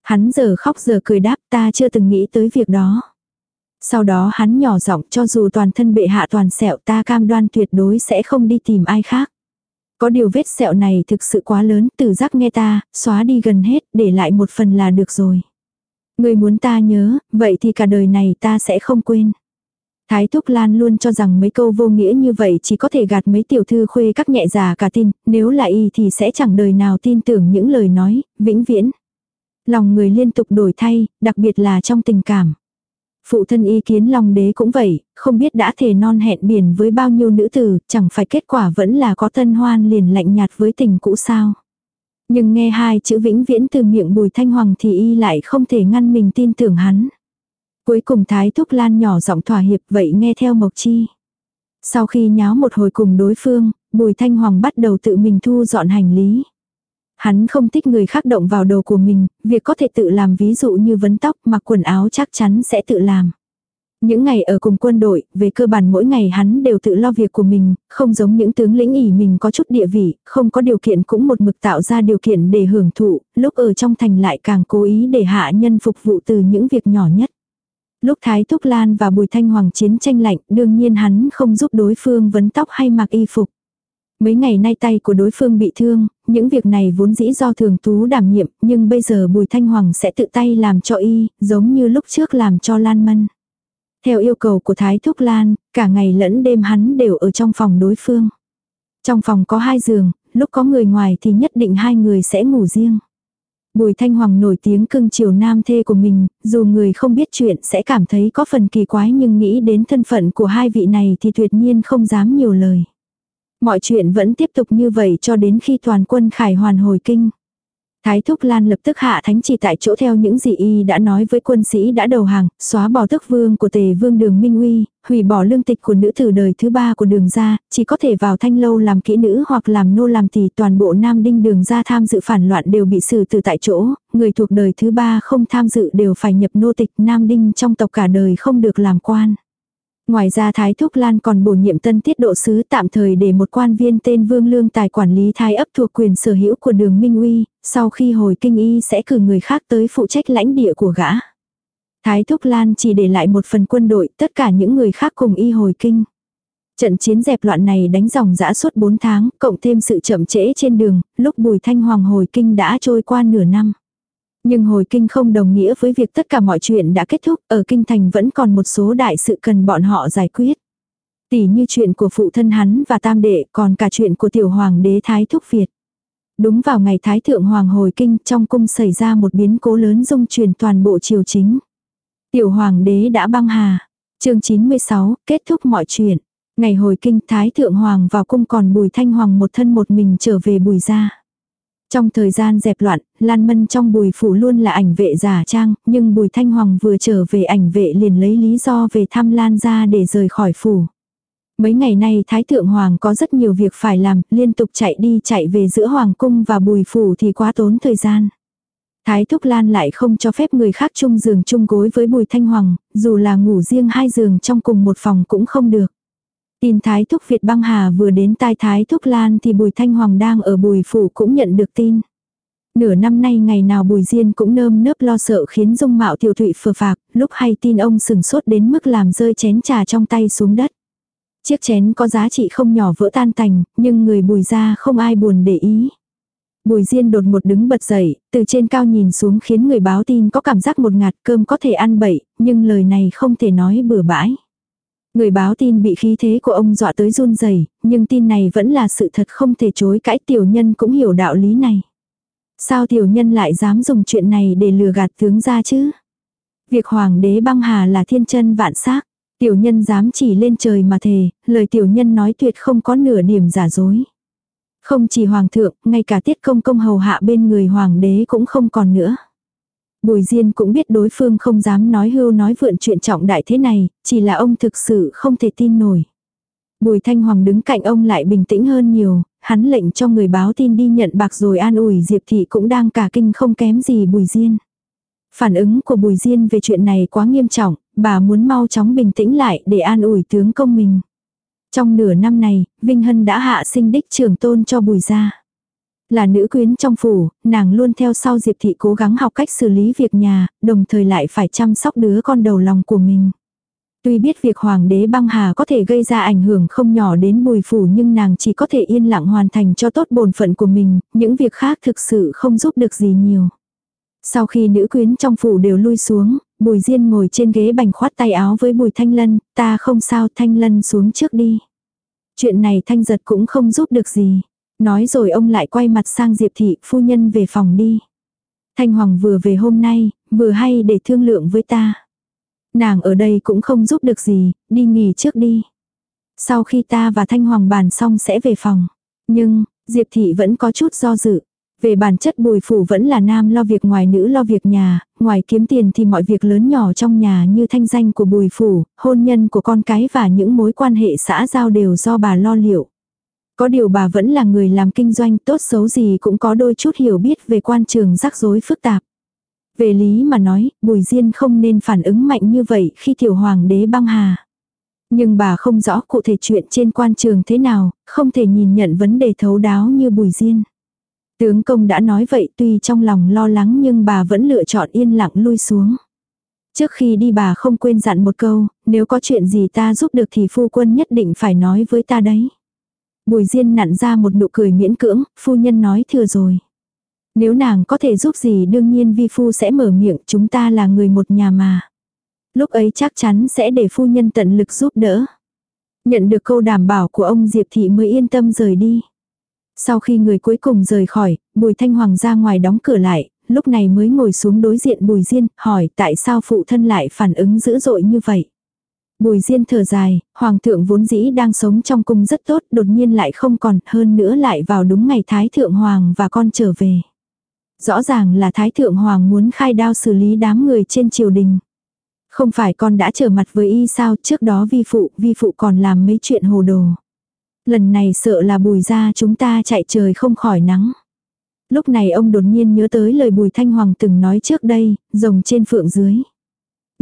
Hắn giờ khóc giờ cười đáp ta chưa từng nghĩ tới việc đó. Sau đó hắn nhỏ giọng cho dù toàn thân bệ hạ toàn sẹo ta cam đoan tuyệt đối sẽ không đi tìm ai khác. Có điều vết sẹo này thực sự quá lớn, từ giác nghe ta, xóa đi gần hết, để lại một phần là được rồi. Người muốn ta nhớ, vậy thì cả đời này ta sẽ không quên. Thái Thúc Lan luôn cho rằng mấy câu vô nghĩa như vậy chỉ có thể gạt mấy tiểu thư khuê các nhẹ già cả tin, nếu là y thì sẽ chẳng đời nào tin tưởng những lời nói, vĩnh viễn. Lòng người liên tục đổi thay, đặc biệt là trong tình cảm. Phụ thân ý kiến long đế cũng vậy, không biết đã thề non hẹn biển với bao nhiêu nữ tử, chẳng phải kết quả vẫn là có tân hoan liền lạnh nhạt với tình cũ sao. Nhưng nghe hai chữ vĩnh viễn từ miệng bùi thanh hoàng thì y lại không thể ngăn mình tin tưởng hắn. Cuối cùng thái thúc lan nhỏ giọng thỏa hiệp vậy nghe theo mộc chi. Sau khi nháo một hồi cùng đối phương, bùi thanh hoàng bắt đầu tự mình thu dọn hành lý. Hắn không thích người khác động vào đồ của mình, việc có thể tự làm ví dụ như vấn tóc mặc quần áo chắc chắn sẽ tự làm. Những ngày ở cùng quân đội, về cơ bản mỗi ngày hắn đều tự lo việc của mình, không giống những tướng lĩnh ỉ mình có chút địa vị, không có điều kiện cũng một mực tạo ra điều kiện để hưởng thụ, lúc ở trong thành lại càng cố ý để hạ nhân phục vụ từ những việc nhỏ nhất. Lúc Thái Thúc Lan và Bùi Thanh Hoàng chiến tranh lạnh, đương nhiên hắn không giúp đối phương vấn tóc hay mặc y phục. Mấy ngày nay tay của đối phương bị thương, những việc này vốn dĩ do thường tú đảm nhiệm, nhưng bây giờ Bùi Thanh Hoàng sẽ tự tay làm cho y, giống như lúc trước làm cho Lan Mân. Theo yêu cầu của Thái Thúc Lan, cả ngày lẫn đêm hắn đều ở trong phòng đối phương. Trong phòng có hai giường, lúc có người ngoài thì nhất định hai người sẽ ngủ riêng. Bùi Thanh Hoàng nổi tiếng cưng chiều nam thê của mình, dù người không biết chuyện sẽ cảm thấy có phần kỳ quái nhưng nghĩ đến thân phận của hai vị này thì tuyệt nhiên không dám nhiều lời. Mọi chuyện vẫn tiếp tục như vậy cho đến khi toàn quân khải hoàn hồi kinh. Thái Thúc Lan lập tức hạ thánh chỉ tại chỗ theo những gì y đã nói với quân sĩ đã đầu hàng, xóa bỏ tước vương của tề vương đường Minh Uy, hủy bỏ lương tịch của nữ tử đời thứ ba của đường gia, chỉ có thể vào thanh lâu làm kỹ nữ hoặc làm nô làm tỷ toàn bộ nam đinh đường gia tham dự phản loạn đều bị xử từ tại chỗ, người thuộc đời thứ ba không tham dự đều phải nhập nô tịch nam đinh trong tộc cả đời không được làm quan. Ngoài ra Thái Thúc Lan còn bổ nhiệm tân tiết độ sứ tạm thời để một quan viên tên Vương Lương tài quản lý thái ấp thuộc quyền sở hữu của đường Minh Uy, sau khi hồi kinh y sẽ cử người khác tới phụ trách lãnh địa của gã. Thái Thúc Lan chỉ để lại một phần quân đội, tất cả những người khác cùng y hồi kinh. Trận chiến dẹp loạn này đánh dòng dã suốt 4 tháng, cộng thêm sự chậm trễ trên đường, lúc Bùi Thanh Hoàng hồi kinh đã trôi qua nửa năm. Nhưng hồi kinh không đồng nghĩa với việc tất cả mọi chuyện đã kết thúc, ở kinh thành vẫn còn một số đại sự cần bọn họ giải quyết. Tỷ như chuyện của phụ thân hắn và tam đệ, còn cả chuyện của tiểu hoàng đế Thái Thúc Việt. Đúng vào ngày Thái Thượng Hoàng hồi kinh trong cung xảy ra một biến cố lớn dung truyền toàn bộ triều chính. Tiểu Hoàng đế đã băng hà. chương 96, kết thúc mọi chuyện. Ngày hồi kinh Thái Thượng Hoàng vào cung còn Bùi Thanh Hoàng một thân một mình trở về Bùi gia. Trong thời gian dẹp loạn, Lan Mân trong bùi phủ luôn là ảnh vệ giả trang, nhưng bùi thanh hoàng vừa trở về ảnh vệ liền lấy lý do về thăm Lan ra để rời khỏi phủ. Mấy ngày nay Thái Thượng Hoàng có rất nhiều việc phải làm, liên tục chạy đi chạy về giữa Hoàng cung và bùi phủ thì quá tốn thời gian. Thái Thúc Lan lại không cho phép người khác chung giường chung gối với Bùi Thanh Hoàng, dù là ngủ riêng hai giường trong cùng một phòng cũng không được. Tin Thái Thúc Việt băng hà vừa đến tai Thái Thúc Lan thì Bùi Thanh Hoàng đang ở Bùi Phủ cũng nhận được tin. Nửa năm nay ngày nào Bùi Diên cũng nơm nớp lo sợ khiến dung mạo tiểu thụy phờ phạc, lúc hay tin ông sừng sốt đến mức làm rơi chén trà trong tay xuống đất. Chiếc chén có giá trị không nhỏ vỡ tan tành, nhưng người bùi ra không ai buồn để ý. Bùi Diên đột một đứng bật dậy, từ trên cao nhìn xuống khiến người báo tin có cảm giác một ngạt cơm có thể ăn bậy, nhưng lời này không thể nói bừa bãi. Người báo tin bị khí thế của ông dọa tới run rẩy, nhưng tin này vẫn là sự thật không thể chối cãi tiểu nhân cũng hiểu đạo lý này. Sao tiểu nhân lại dám dùng chuyện này để lừa gạt tướng ra chứ? Việc hoàng đế băng hà là thiên chân vạn xác Tiểu nhân dám chỉ lên trời mà thề, lời tiểu nhân nói tuyệt không có nửa điểm giả dối. Không chỉ hoàng thượng, ngay cả tiết công công hầu hạ bên người hoàng đế cũng không còn nữa. Bùi Diên cũng biết đối phương không dám nói hưu nói vượn chuyện trọng đại thế này, chỉ là ông thực sự không thể tin nổi. Bùi Thanh Hoàng đứng cạnh ông lại bình tĩnh hơn nhiều, hắn lệnh cho người báo tin đi nhận bạc rồi an ủi Diệp Thị cũng đang cả kinh không kém gì Bùi Diên. Phản ứng của Bùi Diên về chuyện này quá nghiêm trọng, bà muốn mau chóng bình tĩnh lại để an ủi tướng công mình. Trong nửa năm này, Vinh Hân đã hạ sinh đích trưởng tôn cho Bùi gia. Là nữ quyến trong phủ, nàng luôn theo sau Diệp Thị cố gắng học cách xử lý việc nhà, đồng thời lại phải chăm sóc đứa con đầu lòng của mình. Tuy biết việc hoàng đế băng hà có thể gây ra ảnh hưởng không nhỏ đến bùi phủ nhưng nàng chỉ có thể yên lặng hoàn thành cho tốt bổn phận của mình, những việc khác thực sự không giúp được gì nhiều. Sau khi nữ quyến trong phủ đều lui xuống, bùi diên ngồi trên ghế bành khoát tay áo với bùi thanh lân, ta không sao thanh lân xuống trước đi. Chuyện này thanh giật cũng không giúp được gì. Nói rồi ông lại quay mặt sang Diệp Thị, phu nhân về phòng đi. Thanh Hoàng vừa về hôm nay, vừa hay để thương lượng với ta. Nàng ở đây cũng không giúp được gì, đi nghỉ trước đi. Sau khi ta và Thanh Hoàng bàn xong sẽ về phòng. Nhưng, Diệp Thị vẫn có chút do dự. Về bản chất bùi phủ vẫn là nam lo việc ngoài nữ lo việc nhà, ngoài kiếm tiền thì mọi việc lớn nhỏ trong nhà như thanh danh của bùi phủ, hôn nhân của con cái và những mối quan hệ xã giao đều do bà lo liệu. Có điều bà vẫn là người làm kinh doanh tốt xấu gì cũng có đôi chút hiểu biết về quan trường rắc rối phức tạp. Về lý mà nói, Bùi Diên không nên phản ứng mạnh như vậy khi tiểu hoàng đế băng hà. Nhưng bà không rõ cụ thể chuyện trên quan trường thế nào, không thể nhìn nhận vấn đề thấu đáo như Bùi Diên. Tướng công đã nói vậy tuy trong lòng lo lắng nhưng bà vẫn lựa chọn yên lặng lui xuống. Trước khi đi bà không quên dặn một câu, nếu có chuyện gì ta giúp được thì phu quân nhất định phải nói với ta đấy. Bùi Diên nặn ra một nụ cười miễn cưỡng, phu nhân nói thừa rồi. Nếu nàng có thể giúp gì đương nhiên vi phu sẽ mở miệng chúng ta là người một nhà mà. Lúc ấy chắc chắn sẽ để phu nhân tận lực giúp đỡ. Nhận được câu đảm bảo của ông Diệp Thị mới yên tâm rời đi. Sau khi người cuối cùng rời khỏi, Bùi Thanh Hoàng ra ngoài đóng cửa lại, lúc này mới ngồi xuống đối diện Bùi Diên, hỏi tại sao phụ thân lại phản ứng dữ dội như vậy. Bùi Diên thở dài, Hoàng thượng vốn dĩ đang sống trong cung rất tốt, đột nhiên lại không còn, hơn nữa lại vào đúng ngày Thái Thượng Hoàng và con trở về. Rõ ràng là Thái Thượng Hoàng muốn khai đao xử lý đám người trên triều đình. Không phải con đã trở mặt với y sao, trước đó vi phụ, vi phụ còn làm mấy chuyện hồ đồ. Lần này sợ là bùi ra chúng ta chạy trời không khỏi nắng. Lúc này ông đột nhiên nhớ tới lời bùi thanh hoàng từng nói trước đây, rồng trên phượng dưới.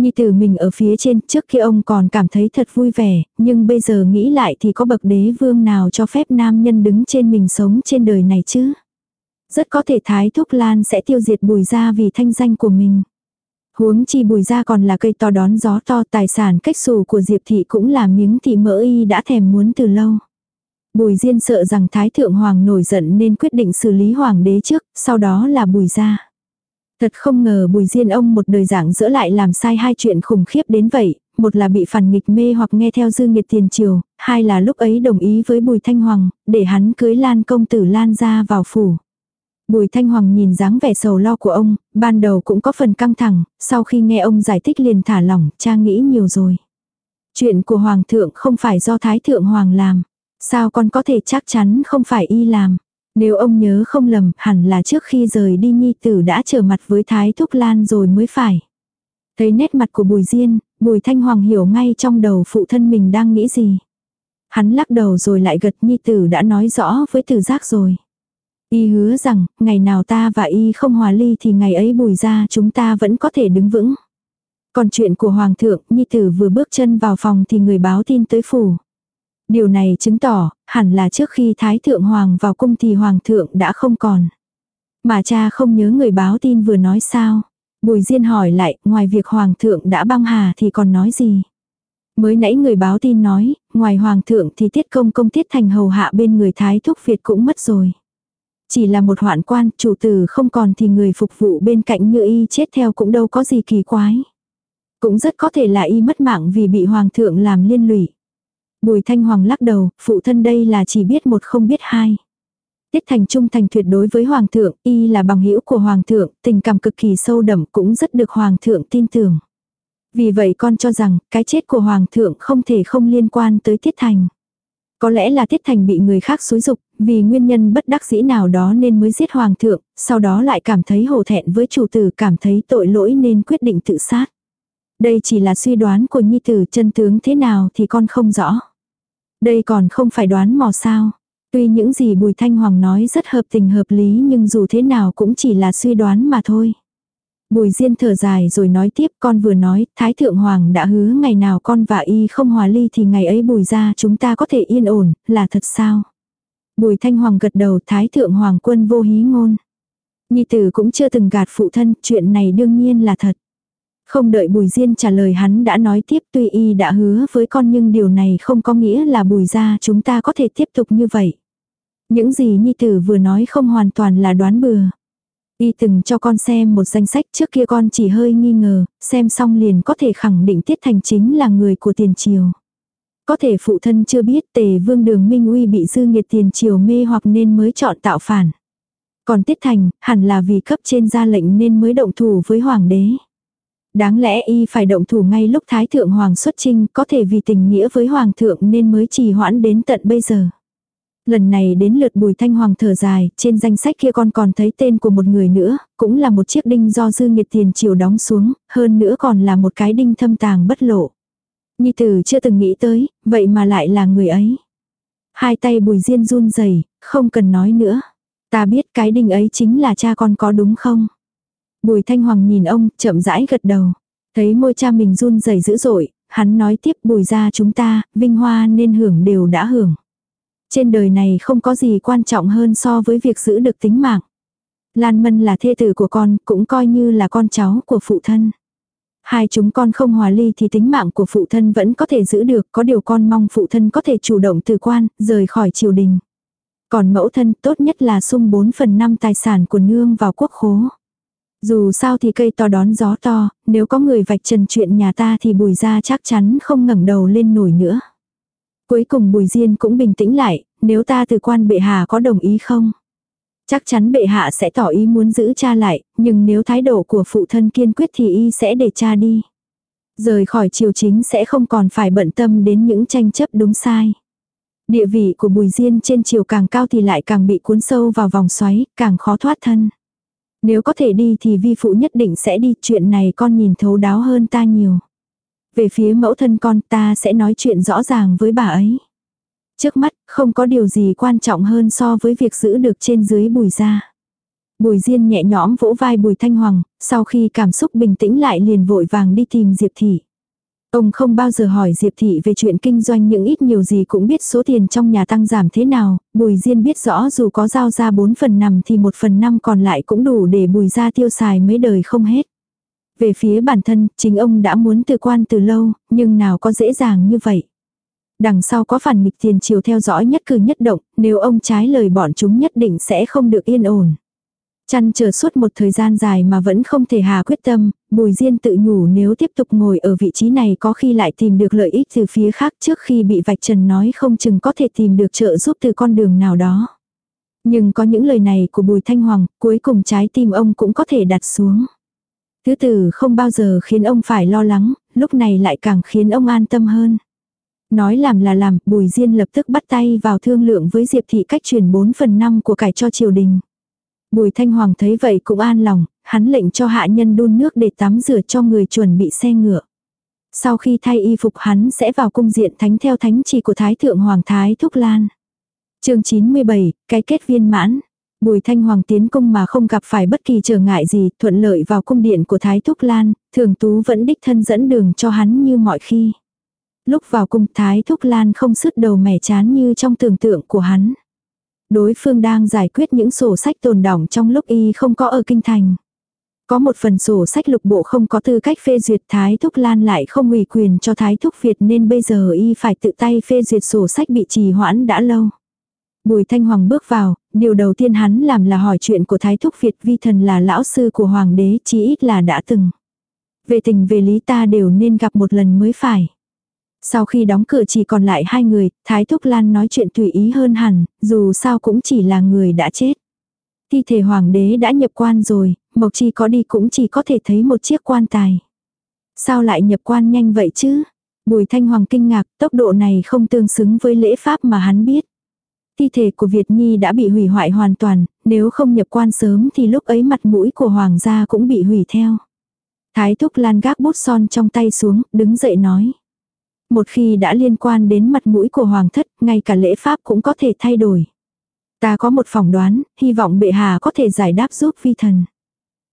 Nhi tử mình ở phía trên trước khi ông còn cảm thấy thật vui vẻ, nhưng bây giờ nghĩ lại thì có bậc đế vương nào cho phép nam nhân đứng trên mình sống trên đời này chứ. Rất có thể Thái Thúc Lan sẽ tiêu diệt bùi ra vì thanh danh của mình. Huống chi bùi ra còn là cây to đón gió to tài sản cách xù của Diệp Thị cũng là miếng thị mỡ y đã thèm muốn từ lâu. Bùi Diên sợ rằng Thái Thượng Hoàng nổi giận nên quyết định xử lý Hoàng đế trước, sau đó là bùi ra. Thật không ngờ bùi Diên ông một đời giảng giữa lại làm sai hai chuyện khủng khiếp đến vậy, một là bị phản nghịch mê hoặc nghe theo dư nghiệt tiền triều, hai là lúc ấy đồng ý với bùi Thanh Hoàng, để hắn cưới Lan công tử Lan ra vào phủ. Bùi Thanh Hoàng nhìn dáng vẻ sầu lo của ông, ban đầu cũng có phần căng thẳng, sau khi nghe ông giải thích liền thả lỏng, cha nghĩ nhiều rồi. Chuyện của Hoàng thượng không phải do Thái thượng Hoàng làm. Sao con có thể chắc chắn không phải y làm. Nếu ông nhớ không lầm, hẳn là trước khi rời đi Nhi Tử đã trở mặt với Thái Thúc Lan rồi mới phải. Thấy nét mặt của Bùi Diên, Bùi Thanh Hoàng hiểu ngay trong đầu phụ thân mình đang nghĩ gì. Hắn lắc đầu rồi lại gật nhi tử đã nói rõ với tử giác rồi. Y hứa rằng, ngày nào ta và Y không hòa ly thì ngày ấy bùi ra chúng ta vẫn có thể đứng vững. Còn chuyện của Hoàng thượng, Nhi tử vừa bước chân vào phòng thì người báo tin tới phủ. Điều này chứng tỏ, hẳn là trước khi Thái Thượng Hoàng vào cung thì Hoàng thượng đã không còn. Mà cha không nhớ người báo tin vừa nói sao. Bùi Diên hỏi lại, ngoài việc Hoàng thượng đã băng hà thì còn nói gì? Mới nãy người báo tin nói, ngoài Hoàng thượng thì tiết công công tiết thành hầu hạ bên người Thái Thúc Việt cũng mất rồi. Chỉ là một hoạn quan, chủ tử không còn thì người phục vụ bên cạnh như y chết theo cũng đâu có gì kỳ quái. Cũng rất có thể là y mất mạng vì bị hoàng thượng làm liên lụy. Bùi thanh hoàng lắc đầu, phụ thân đây là chỉ biết một không biết hai. Tiết thành trung thành tuyệt đối với hoàng thượng, y là bằng hữu của hoàng thượng, tình cảm cực kỳ sâu đậm cũng rất được hoàng thượng tin tưởng. Vì vậy con cho rằng, cái chết của hoàng thượng không thể không liên quan tới tiết thành. Có lẽ là Tiết Thành bị người khác xúi dục, vì nguyên nhân bất đắc dĩ nào đó nên mới giết hoàng thượng, sau đó lại cảm thấy hổ thẹn với chủ tử cảm thấy tội lỗi nên quyết định tự sát. Đây chỉ là suy đoán của nhi tử chân tướng thế nào thì con không rõ. Đây còn không phải đoán mò sao. Tuy những gì Bùi Thanh Hoàng nói rất hợp tình hợp lý nhưng dù thế nào cũng chỉ là suy đoán mà thôi. Bùi Diên thở dài rồi nói tiếp con vừa nói, Thái Thượng Hoàng đã hứa ngày nào con và y không hòa ly thì ngày ấy bùi ra chúng ta có thể yên ổn, là thật sao? Bùi Thanh Hoàng gật đầu Thái Thượng Hoàng quân vô hí ngôn. Nhi tử cũng chưa từng gạt phụ thân, chuyện này đương nhiên là thật. Không đợi Bùi Diên trả lời hắn đã nói tiếp tuy y đã hứa với con nhưng điều này không có nghĩa là Bùi ra chúng ta có thể tiếp tục như vậy. Những gì Nhi tử vừa nói không hoàn toàn là đoán bừa. Y từng cho con xem một danh sách trước kia con chỉ hơi nghi ngờ, xem xong liền có thể khẳng định Tiết Thành chính là người của tiền triều. Có thể phụ thân chưa biết tề vương đường Minh Uy bị dư nghiệt tiền triều mê hoặc nên mới chọn tạo phản. Còn Tiết Thành, hẳn là vì cấp trên ra lệnh nên mới động thủ với hoàng đế. Đáng lẽ y phải động thủ ngay lúc Thái Thượng Hoàng xuất trinh có thể vì tình nghĩa với Hoàng thượng nên mới trì hoãn đến tận bây giờ. Lần này đến lượt bùi thanh hoàng thở dài, trên danh sách kia con còn thấy tên của một người nữa, cũng là một chiếc đinh do dư nghiệt tiền chiều đóng xuống, hơn nữa còn là một cái đinh thâm tàng bất lộ. Nhi tử chưa từng nghĩ tới, vậy mà lại là người ấy. Hai tay bùi diên run rẩy không cần nói nữa. Ta biết cái đinh ấy chính là cha con có đúng không? Bùi thanh hoàng nhìn ông, chậm rãi gật đầu. Thấy môi cha mình run rẩy dữ dội, hắn nói tiếp bùi ra chúng ta, vinh hoa nên hưởng đều đã hưởng. Trên đời này không có gì quan trọng hơn so với việc giữ được tính mạng. Lan Mân là thê tử của con, cũng coi như là con cháu của phụ thân. Hai chúng con không hòa ly thì tính mạng của phụ thân vẫn có thể giữ được, có điều con mong phụ thân có thể chủ động từ quan, rời khỏi triều đình. Còn mẫu thân tốt nhất là sung 4 phần 5 tài sản của nương vào quốc khố. Dù sao thì cây to đón gió to, nếu có người vạch trần chuyện nhà ta thì bùi ra chắc chắn không ngẩng đầu lên nổi nữa. Cuối cùng Bùi Diên cũng bình tĩnh lại, nếu ta từ quan bệ hạ có đồng ý không? Chắc chắn bệ hạ sẽ tỏ ý muốn giữ cha lại, nhưng nếu thái độ của phụ thân kiên quyết thì y sẽ để cha đi. Rời khỏi triều chính sẽ không còn phải bận tâm đến những tranh chấp đúng sai. Địa vị của Bùi Diên trên triều càng cao thì lại càng bị cuốn sâu vào vòng xoáy, càng khó thoát thân. Nếu có thể đi thì vi phụ nhất định sẽ đi, chuyện này con nhìn thấu đáo hơn ta nhiều. Về phía mẫu thân con ta sẽ nói chuyện rõ ràng với bà ấy. Trước mắt, không có điều gì quan trọng hơn so với việc giữ được trên dưới bùi ra. Bùi Diên nhẹ nhõm vỗ vai Bùi Thanh Hoàng, sau khi cảm xúc bình tĩnh lại liền vội vàng đi tìm Diệp Thị. Ông không bao giờ hỏi Diệp Thị về chuyện kinh doanh những ít nhiều gì cũng biết số tiền trong nhà tăng giảm thế nào, Bùi Diên biết rõ dù có giao ra 4 phần 5 thì 1 phần 5 còn lại cũng đủ để Bùi ra tiêu xài mấy đời không hết. Về phía bản thân, chính ông đã muốn từ quan từ lâu, nhưng nào có dễ dàng như vậy. Đằng sau có phản nghịch tiền chiều theo dõi nhất cử nhất động, nếu ông trái lời bọn chúng nhất định sẽ không được yên ổn. Chăn chờ suốt một thời gian dài mà vẫn không thể hà quyết tâm, Bùi Diên tự nhủ nếu tiếp tục ngồi ở vị trí này có khi lại tìm được lợi ích từ phía khác trước khi bị vạch trần nói không chừng có thể tìm được trợ giúp từ con đường nào đó. Nhưng có những lời này của Bùi Thanh Hoàng, cuối cùng trái tim ông cũng có thể đặt xuống. Thứ tử không bao giờ khiến ông phải lo lắng, lúc này lại càng khiến ông an tâm hơn. Nói làm là làm, Bùi Diên lập tức bắt tay vào thương lượng với Diệp Thị cách chuyển 4 phần 5 của cải cho triều đình. Bùi Thanh Hoàng thấy vậy cũng an lòng, hắn lệnh cho hạ nhân đun nước để tắm rửa cho người chuẩn bị xe ngựa. Sau khi thay y phục hắn sẽ vào cung diện thánh theo thánh chỉ của Thái Thượng Hoàng Thái Thúc Lan. chương 97, cái kết viên mãn. Bùi Thanh Hoàng tiến cung mà không gặp phải bất kỳ trở ngại gì, thuận lợi vào cung điện của Thái Thúc Lan, thường tú vẫn đích thân dẫn đường cho hắn như mọi khi. Lúc vào cung Thái Thúc Lan không sứt đầu mẻ chán như trong tưởng tượng của hắn. Đối phương đang giải quyết những sổ sách tồn đỏng trong lúc y không có ở kinh thành. Có một phần sổ sách lục bộ không có tư cách phê duyệt Thái Thúc Lan lại không ủy quyền cho Thái Thúc Việt nên bây giờ y phải tự tay phê duyệt sổ sách bị trì hoãn đã lâu. Bùi Thanh Hoàng bước vào, điều đầu tiên hắn làm là hỏi chuyện của Thái Thúc Việt vi thần là lão sư của Hoàng đế chí ít là đã từng. Về tình về lý ta đều nên gặp một lần mới phải. Sau khi đóng cửa chỉ còn lại hai người, Thái Thúc Lan nói chuyện tùy ý hơn hẳn, dù sao cũng chỉ là người đã chết. Thi thể hoàng đế đã nhập quan rồi, Mộc Chi có đi cũng chỉ có thể thấy một chiếc quan tài. Sao lại nhập quan nhanh vậy chứ? Bùi Thanh Hoàng kinh ngạc, tốc độ này không tương xứng với lễ pháp mà hắn biết. Thi thể của Việt Nhi đã bị hủy hoại hoàn toàn, nếu không nhập quan sớm thì lúc ấy mặt mũi của hoàng gia cũng bị hủy theo. Thái Thúc Lan gác bút son trong tay xuống, đứng dậy nói. Một khi đã liên quan đến mặt mũi của hoàng thất, ngay cả lễ pháp cũng có thể thay đổi. Ta có một phỏng đoán, hy vọng bệ hạ có thể giải đáp giúp vi thần.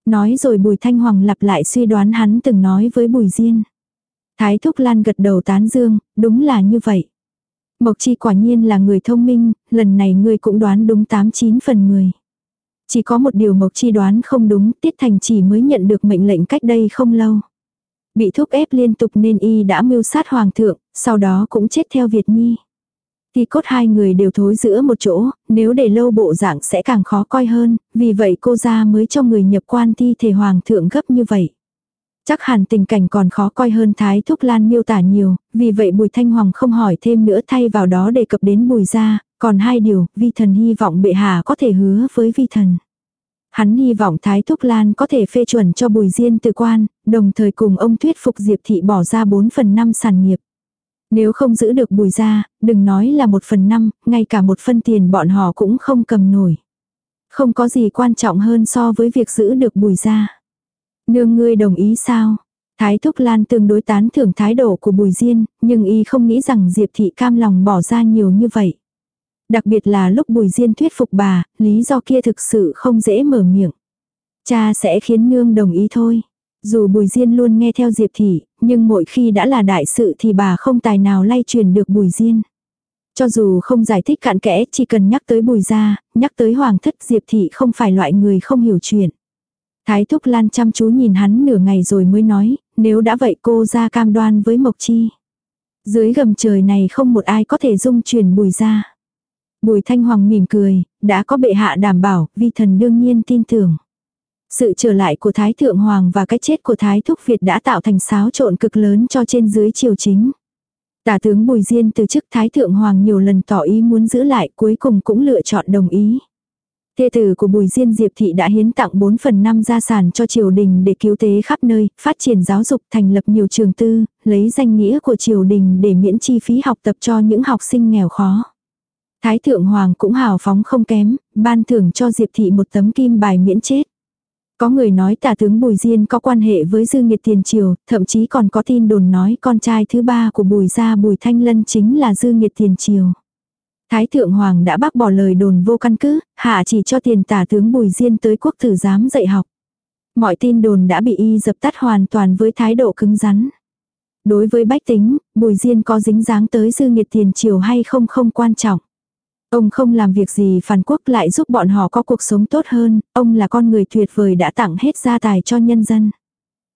Nói rồi Bùi Thanh Hoàng lặp lại suy đoán hắn từng nói với Bùi Diên. Thái Thúc Lan gật đầu tán dương, đúng là như vậy. Mộc Chi quả nhiên là người thông minh, lần này ngươi cũng đoán đúng 89 phần 10. Chỉ có một điều Mộc Chi đoán không đúng, Tiết Thành chỉ mới nhận được mệnh lệnh cách đây không lâu. Bị thúc ép liên tục nên y đã mưu sát hoàng thượng, sau đó cũng chết theo Việt Nhi. Thì cốt hai người đều thối giữa một chỗ, nếu để lâu bộ dạng sẽ càng khó coi hơn, vì vậy cô ra mới cho người nhập quan thi thể hoàng thượng gấp như vậy. Chắc hẳn tình cảnh còn khó coi hơn Thái Thúc Lan miêu tả nhiều, vì vậy Bùi Thanh Hoàng không hỏi thêm nữa thay vào đó đề cập đến Bùi gia, còn hai điều, vi thần hy vọng bệ hạ có thể hứa với vi thần. Hắn hy vọng Thái Thúc Lan có thể phê chuẩn cho Bùi Diên từ quan, đồng thời cùng ông thuyết phục Diệp Thị bỏ ra 4 phần 5 sản nghiệp. Nếu không giữ được Bùi gia, đừng nói là 1 phần 5, ngay cả một phân tiền bọn họ cũng không cầm nổi. Không có gì quan trọng hơn so với việc giữ được Bùi gia. Nương ngươi đồng ý sao? Thái Thúc Lan tương đối tán thưởng thái độ của Bùi Diên, nhưng y không nghĩ rằng Diệp Thị cam lòng bỏ ra nhiều như vậy. Đặc biệt là lúc Bùi Diên thuyết phục bà, lý do kia thực sự không dễ mở miệng. Cha sẽ khiến nương đồng ý thôi. Dù Bùi Diên luôn nghe theo Diệp Thị, nhưng mỗi khi đã là đại sự thì bà không tài nào lay truyền được Bùi Diên. Cho dù không giải thích cạn kẽ, chỉ cần nhắc tới Bùi gia, nhắc tới Hoàng thất Diệp Thị không phải loại người không hiểu chuyện. Thái Thúc Lan chăm chú nhìn hắn nửa ngày rồi mới nói, nếu đã vậy cô ra cam đoan với Mộc Chi. Dưới gầm trời này không một ai có thể dung chuyển bùi Gia Bùi Thanh Hoàng mỉm cười, đã có bệ hạ đảm bảo, vi thần đương nhiên tin tưởng. Sự trở lại của Thái Thượng Hoàng và cái chết của Thái Thúc Việt đã tạo thành xáo trộn cực lớn cho trên dưới triều chính. Tả tướng Bùi Diên từ chức Thái Thượng Hoàng nhiều lần tỏ ý muốn giữ lại cuối cùng cũng lựa chọn đồng ý. Thê tử của Bùi Diên Diệp Thị đã hiến tặng 4 phần 5 gia sản cho triều đình để cứu tế khắp nơi, phát triển giáo dục thành lập nhiều trường tư, lấy danh nghĩa của triều đình để miễn chi phí học tập cho những học sinh nghèo khó. Thái thượng hoàng cũng hào phóng không kém, ban thưởng cho Diệp Thị một tấm kim bài miễn chết. Có người nói tả tướng Bùi Diên có quan hệ với Dư Nghiệt Tiền Triều, thậm chí còn có tin đồn nói con trai thứ ba của Bùi gia Bùi Thanh Lân chính là Dư Nghiệt Tiền Triều. Thái thượng hoàng đã bác bỏ lời đồn vô căn cứ, hạ chỉ cho tiền tả tướng Bùi Diên tới quốc tử giám dạy học. Mọi tin đồn đã bị y dập tắt hoàn toàn với thái độ cứng rắn. Đối với bách tính, Bùi Diên có dính dáng tới dư nghiệt tiền triều hay không không quan trọng. Ông không làm việc gì phản quốc lại giúp bọn họ có cuộc sống tốt hơn, ông là con người tuyệt vời đã tặng hết gia tài cho nhân dân.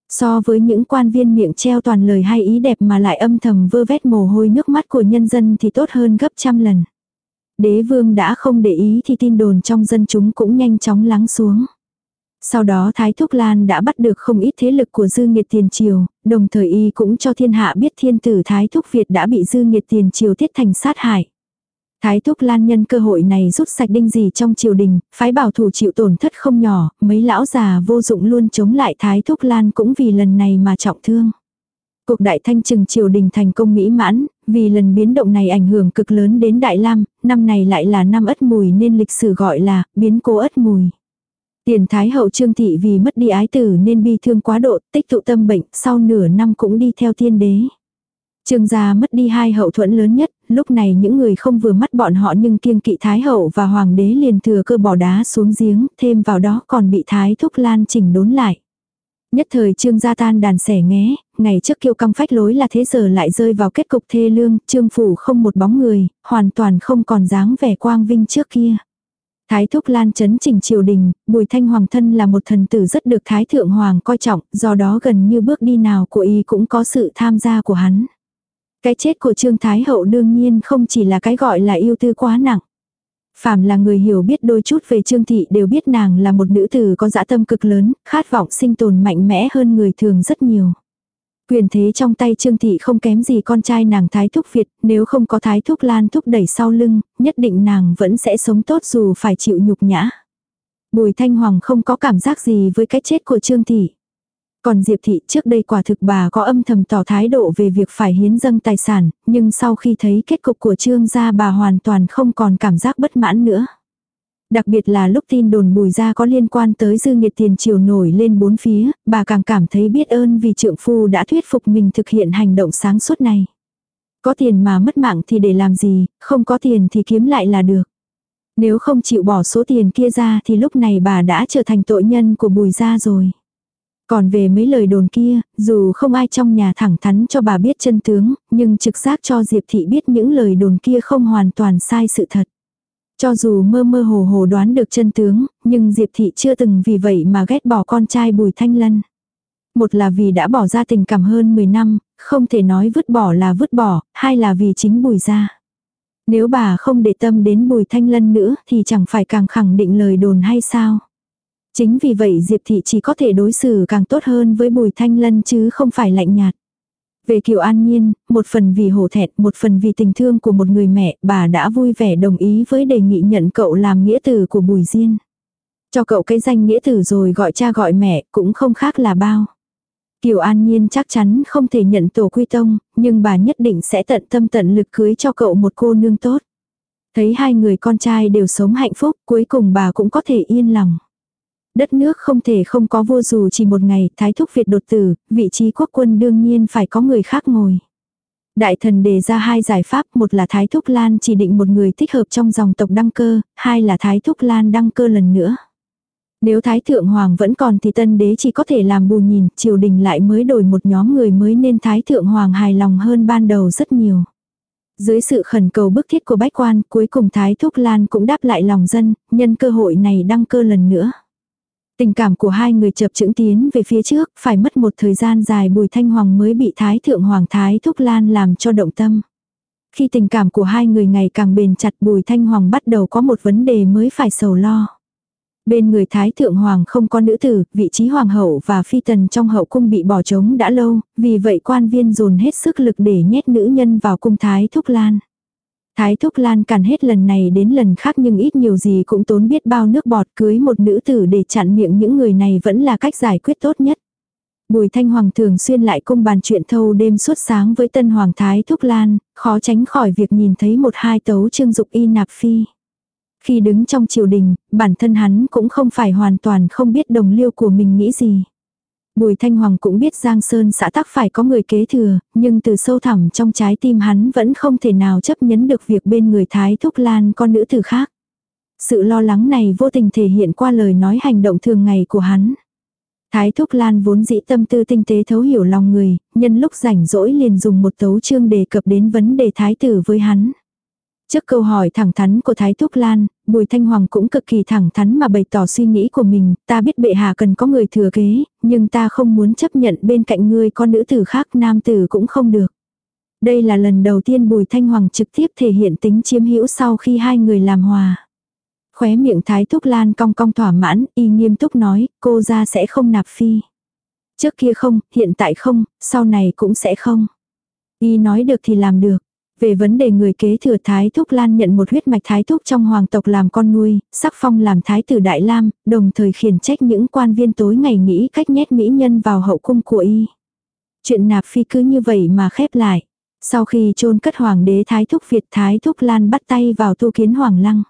So với những quan viên miệng treo toàn lời hay ý đẹp mà lại âm thầm vơ vét mồ hôi nước mắt của nhân dân thì tốt hơn gấp trăm lần. Đế vương đã không để ý thì tin đồn trong dân chúng cũng nhanh chóng lắng xuống. Sau đó Thái Thúc Lan đã bắt được không ít thế lực của Dư Nghiệt Tiền Triều, đồng thời y cũng cho thiên hạ biết thiên tử Thái Thúc Việt đã bị Dư Nghiệt Tiền Triều thiết thành sát hại. Thái Thúc Lan nhân cơ hội này rút sạch đinh gì trong triều đình, phái bảo thủ chịu tổn thất không nhỏ, mấy lão già vô dụng luôn chống lại Thái Thúc Lan cũng vì lần này mà trọng thương. Cuộc đại thanh trừng triều đình thành công mỹ mãn, vì lần biến động này ảnh hưởng cực lớn đến Đại Lam, năm này lại là năm ất mùi nên lịch sử gọi là biến cố ất mùi. Tiền Thái hậu Trương Thị vì mất đi ái tử nên bi thương quá độ, tích tụ tâm bệnh, sau nửa năm cũng đi theo tiên đế. Trương gia mất đi hai hậu thuẫn lớn nhất, lúc này những người không vừa mắt bọn họ nhưng kiêng kỵ Thái hậu và Hoàng đế liền thừa cơ bỏ đá xuống giếng, thêm vào đó còn bị Thái Thúc Lan chỉnh đốn lại. Nhất thời trương gia tan đàn sẻ nghé, ngày trước kiêu căng phách lối là thế giờ lại rơi vào kết cục thê lương, trương phủ không một bóng người, hoàn toàn không còn dáng vẻ quang vinh trước kia. Thái Thúc Lan chấn chỉnh triều đình, Bùi Thanh Hoàng thân là một thần tử rất được Thái Thượng Hoàng coi trọng, do đó gần như bước đi nào của y cũng có sự tham gia của hắn. Cái chết của Trương Thái Hậu đương nhiên không chỉ là cái gọi là yêu tư quá nặng. Phàm là người hiểu biết đôi chút về Trương Thị đều biết nàng là một nữ tử có dã tâm cực lớn, khát vọng sinh tồn mạnh mẽ hơn người thường rất nhiều. Quyền thế trong tay Trương Thị không kém gì con trai nàng Thái Thúc Việt, nếu không có Thái Thúc Lan thúc đẩy sau lưng, nhất định nàng vẫn sẽ sống tốt dù phải chịu nhục nhã. Bùi Thanh Hoàng không có cảm giác gì với cái chết của Trương Thị. Còn Diệp Thị trước đây quả thực bà có âm thầm tỏ thái độ về việc phải hiến dâng tài sản, nhưng sau khi thấy kết cục của Trương gia bà hoàn toàn không còn cảm giác bất mãn nữa. Đặc biệt là lúc tin đồn bùi gia có liên quan tới dư nghiệt tiền triều nổi lên bốn phía, bà càng cảm thấy biết ơn vì trượng phu đã thuyết phục mình thực hiện hành động sáng suốt này. Có tiền mà mất mạng thì để làm gì, không có tiền thì kiếm lại là được. Nếu không chịu bỏ số tiền kia ra thì lúc này bà đã trở thành tội nhân của bùi gia rồi. Còn về mấy lời đồn kia, dù không ai trong nhà thẳng thắn cho bà biết chân tướng, nhưng trực giác cho Diệp Thị biết những lời đồn kia không hoàn toàn sai sự thật. Cho dù mơ mơ hồ hồ đoán được chân tướng, nhưng Diệp Thị chưa từng vì vậy mà ghét bỏ con trai Bùi Thanh Lân. Một là vì đã bỏ ra tình cảm hơn 10 năm, không thể nói vứt bỏ là vứt bỏ, hai là vì chính Bùi ra. Nếu bà không để tâm đến Bùi Thanh Lân nữa thì chẳng phải càng khẳng định lời đồn hay sao. Chính vì vậy Diệp Thị chỉ có thể đối xử càng tốt hơn với Bùi Thanh Lân chứ không phải lạnh nhạt. Về Kiều An Nhiên, một phần vì hổ thẹn, một phần vì tình thương của một người mẹ, bà đã vui vẻ đồng ý với đề nghị nhận cậu làm nghĩa tử của Bùi Diên. Cho cậu cái danh nghĩa tử rồi gọi cha gọi mẹ, cũng không khác là bao. Kiều An Nhiên chắc chắn không thể nhận tổ quy tông, nhưng bà nhất định sẽ tận tâm tận lực cưới cho cậu một cô nương tốt. Thấy hai người con trai đều sống hạnh phúc, cuối cùng bà cũng có thể yên lòng. Đất nước không thể không có vua dù chỉ một ngày, thái thúc Việt đột tử, vị trí quốc quân đương nhiên phải có người khác ngồi. Đại thần đề ra hai giải pháp, một là Thái Thúc Lan chỉ định một người thích hợp trong dòng tộc đăng cơ, hai là Thái Thúc Lan đăng cơ lần nữa. Nếu Thái Thượng Hoàng vẫn còn thì tân đế chỉ có thể làm bù nhìn, triều đình lại mới đổi một nhóm người mới nên Thái Thượng Hoàng hài lòng hơn ban đầu rất nhiều. Dưới sự khẩn cầu bức thiết của bách quan, cuối cùng Thái Thúc Lan cũng đáp lại lòng dân, nhân cơ hội này đăng cơ lần nữa. Tình cảm của hai người chập chững tiến về phía trước, phải mất một thời gian dài Bùi Thanh Hoàng mới bị Thái Thượng Hoàng Thái Thúc Lan làm cho động tâm. Khi tình cảm của hai người ngày càng bền chặt Bùi Thanh Hoàng bắt đầu có một vấn đề mới phải sầu lo. Bên người Thái Thượng Hoàng không có nữ tử, vị trí Hoàng hậu và phi tần trong hậu cung bị bỏ trống đã lâu, vì vậy quan viên dồn hết sức lực để nhét nữ nhân vào cung Thái Thúc Lan. Thái Thúc Lan càn hết lần này đến lần khác nhưng ít nhiều gì cũng tốn biết bao nước bọt cưới một nữ tử để chặn miệng những người này vẫn là cách giải quyết tốt nhất. Bùi Thanh Hoàng thường xuyên lại cung bàn chuyện thâu đêm suốt sáng với tân hoàng Thái Thúc Lan, khó tránh khỏi việc nhìn thấy một hai tấu trương dục y nạp phi. Khi đứng trong triều đình, bản thân hắn cũng không phải hoàn toàn không biết đồng liêu của mình nghĩ gì. Bùi Thanh Hoàng cũng biết Giang Sơn xã tắc phải có người kế thừa, nhưng từ sâu thẳm trong trái tim hắn vẫn không thể nào chấp nhấn được việc bên người Thái Thúc Lan con nữ tử khác. Sự lo lắng này vô tình thể hiện qua lời nói hành động thường ngày của hắn. Thái Thúc Lan vốn dĩ tâm tư tinh tế thấu hiểu lòng người, nhân lúc rảnh rỗi liền dùng một tấu chương đề cập đến vấn đề thái tử với hắn. Trước câu hỏi thẳng thắn của Thái Thúc Lan, Bùi Thanh Hoàng cũng cực kỳ thẳng thắn mà bày tỏ suy nghĩ của mình, ta biết bệ hạ cần có người thừa kế, nhưng ta không muốn chấp nhận bên cạnh ngươi con nữ tử khác nam tử cũng không được. Đây là lần đầu tiên Bùi Thanh Hoàng trực tiếp thể hiện tính chiếm hữu sau khi hai người làm hòa. Khóe miệng Thái Thúc Lan cong cong thỏa mãn, y nghiêm túc nói, cô ra sẽ không nạp phi. Trước kia không, hiện tại không, sau này cũng sẽ không. Y nói được thì làm được. Về vấn đề người kế thừa Thái Thúc Lan nhận một huyết mạch Thái Thúc trong hoàng tộc làm con nuôi, sắc phong làm Thái tử Đại Lam, đồng thời khiển trách những quan viên tối ngày nghĩ cách nhét mỹ nhân vào hậu cung của y. Chuyện nạp phi cứ như vậy mà khép lại. Sau khi chôn cất hoàng đế Thái Thúc Việt Thái Thúc Lan bắt tay vào tu kiến hoàng lăng.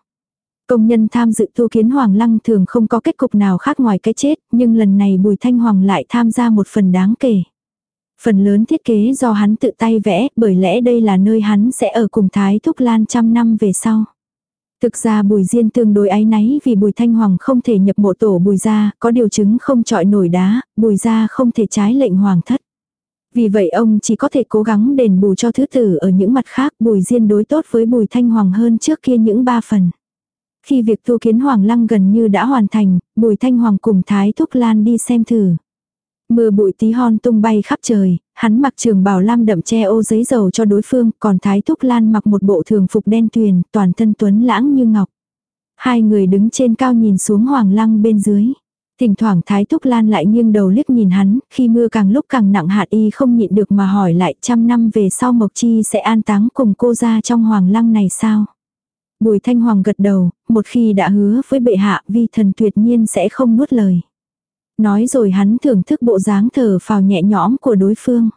Công nhân tham dự tu kiến Hoàng Lăng thường không có kết cục nào khác ngoài cái chết, nhưng lần này Bùi Thanh Hoàng lại tham gia một phần đáng kể. Phần lớn thiết kế do hắn tự tay vẽ, bởi lẽ đây là nơi hắn sẽ ở cùng Thái Thúc Lan trăm năm về sau. Thực ra Bùi Diên tương đối áy náy vì Bùi Thanh Hoàng không thể nhập mộ tổ Bùi gia, có điều chứng không trọi nổi đá, Bùi gia không thể trái lệnh hoàng thất. Vì vậy ông chỉ có thể cố gắng đền bù cho thứ tử ở những mặt khác Bùi Diên đối tốt với Bùi Thanh Hoàng hơn trước kia những ba phần. Khi việc tu kiến Hoàng Lăng gần như đã hoàn thành, Bùi Thanh Hoàng cùng Thái Thúc Lan đi xem thử. Mưa bụi tí hon tung bay khắp trời, hắn mặc trường bào lam đậm che ô giấy dầu cho đối phương, còn Thái Thúc Lan mặc một bộ thường phục đen tuyền, toàn thân tuấn lãng như ngọc. Hai người đứng trên cao nhìn xuống Hoàng Lăng bên dưới. Thỉnh thoảng Thái Thúc Lan lại nghiêng đầu liếc nhìn hắn, khi mưa càng lúc càng nặng hạt y không nhịn được mà hỏi lại trăm năm về sau Mộc Chi sẽ an táng cùng cô ra trong Hoàng Lăng này sao? Bùi Thanh Hoàng gật đầu, một khi đã hứa với bệ hạ vi thần tuyệt nhiên sẽ không nuốt lời. Nói rồi hắn thưởng thức bộ dáng thở phào nhẹ nhõm của đối phương.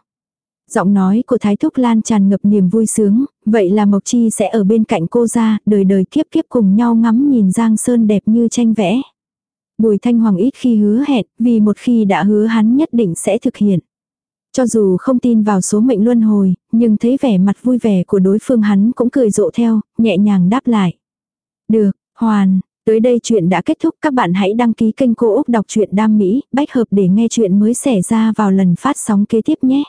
Giọng nói của Thái Thúc Lan tràn ngập niềm vui sướng, vậy là Mộc Chi sẽ ở bên cạnh cô ra, đời đời kiếp kiếp cùng nhau ngắm nhìn Giang Sơn đẹp như tranh vẽ. Bùi Thanh Hoàng ít khi hứa hẹn, vì một khi đã hứa hắn nhất định sẽ thực hiện. Cho dù không tin vào số mệnh luân hồi, nhưng thấy vẻ mặt vui vẻ của đối phương hắn cũng cười rộ theo, nhẹ nhàng đáp lại. Được, hoàn, tới đây chuyện đã kết thúc các bạn hãy đăng ký kênh Cô Úc Đọc truyện Đam Mỹ, bách hợp để nghe chuyện mới xảy ra vào lần phát sóng kế tiếp nhé.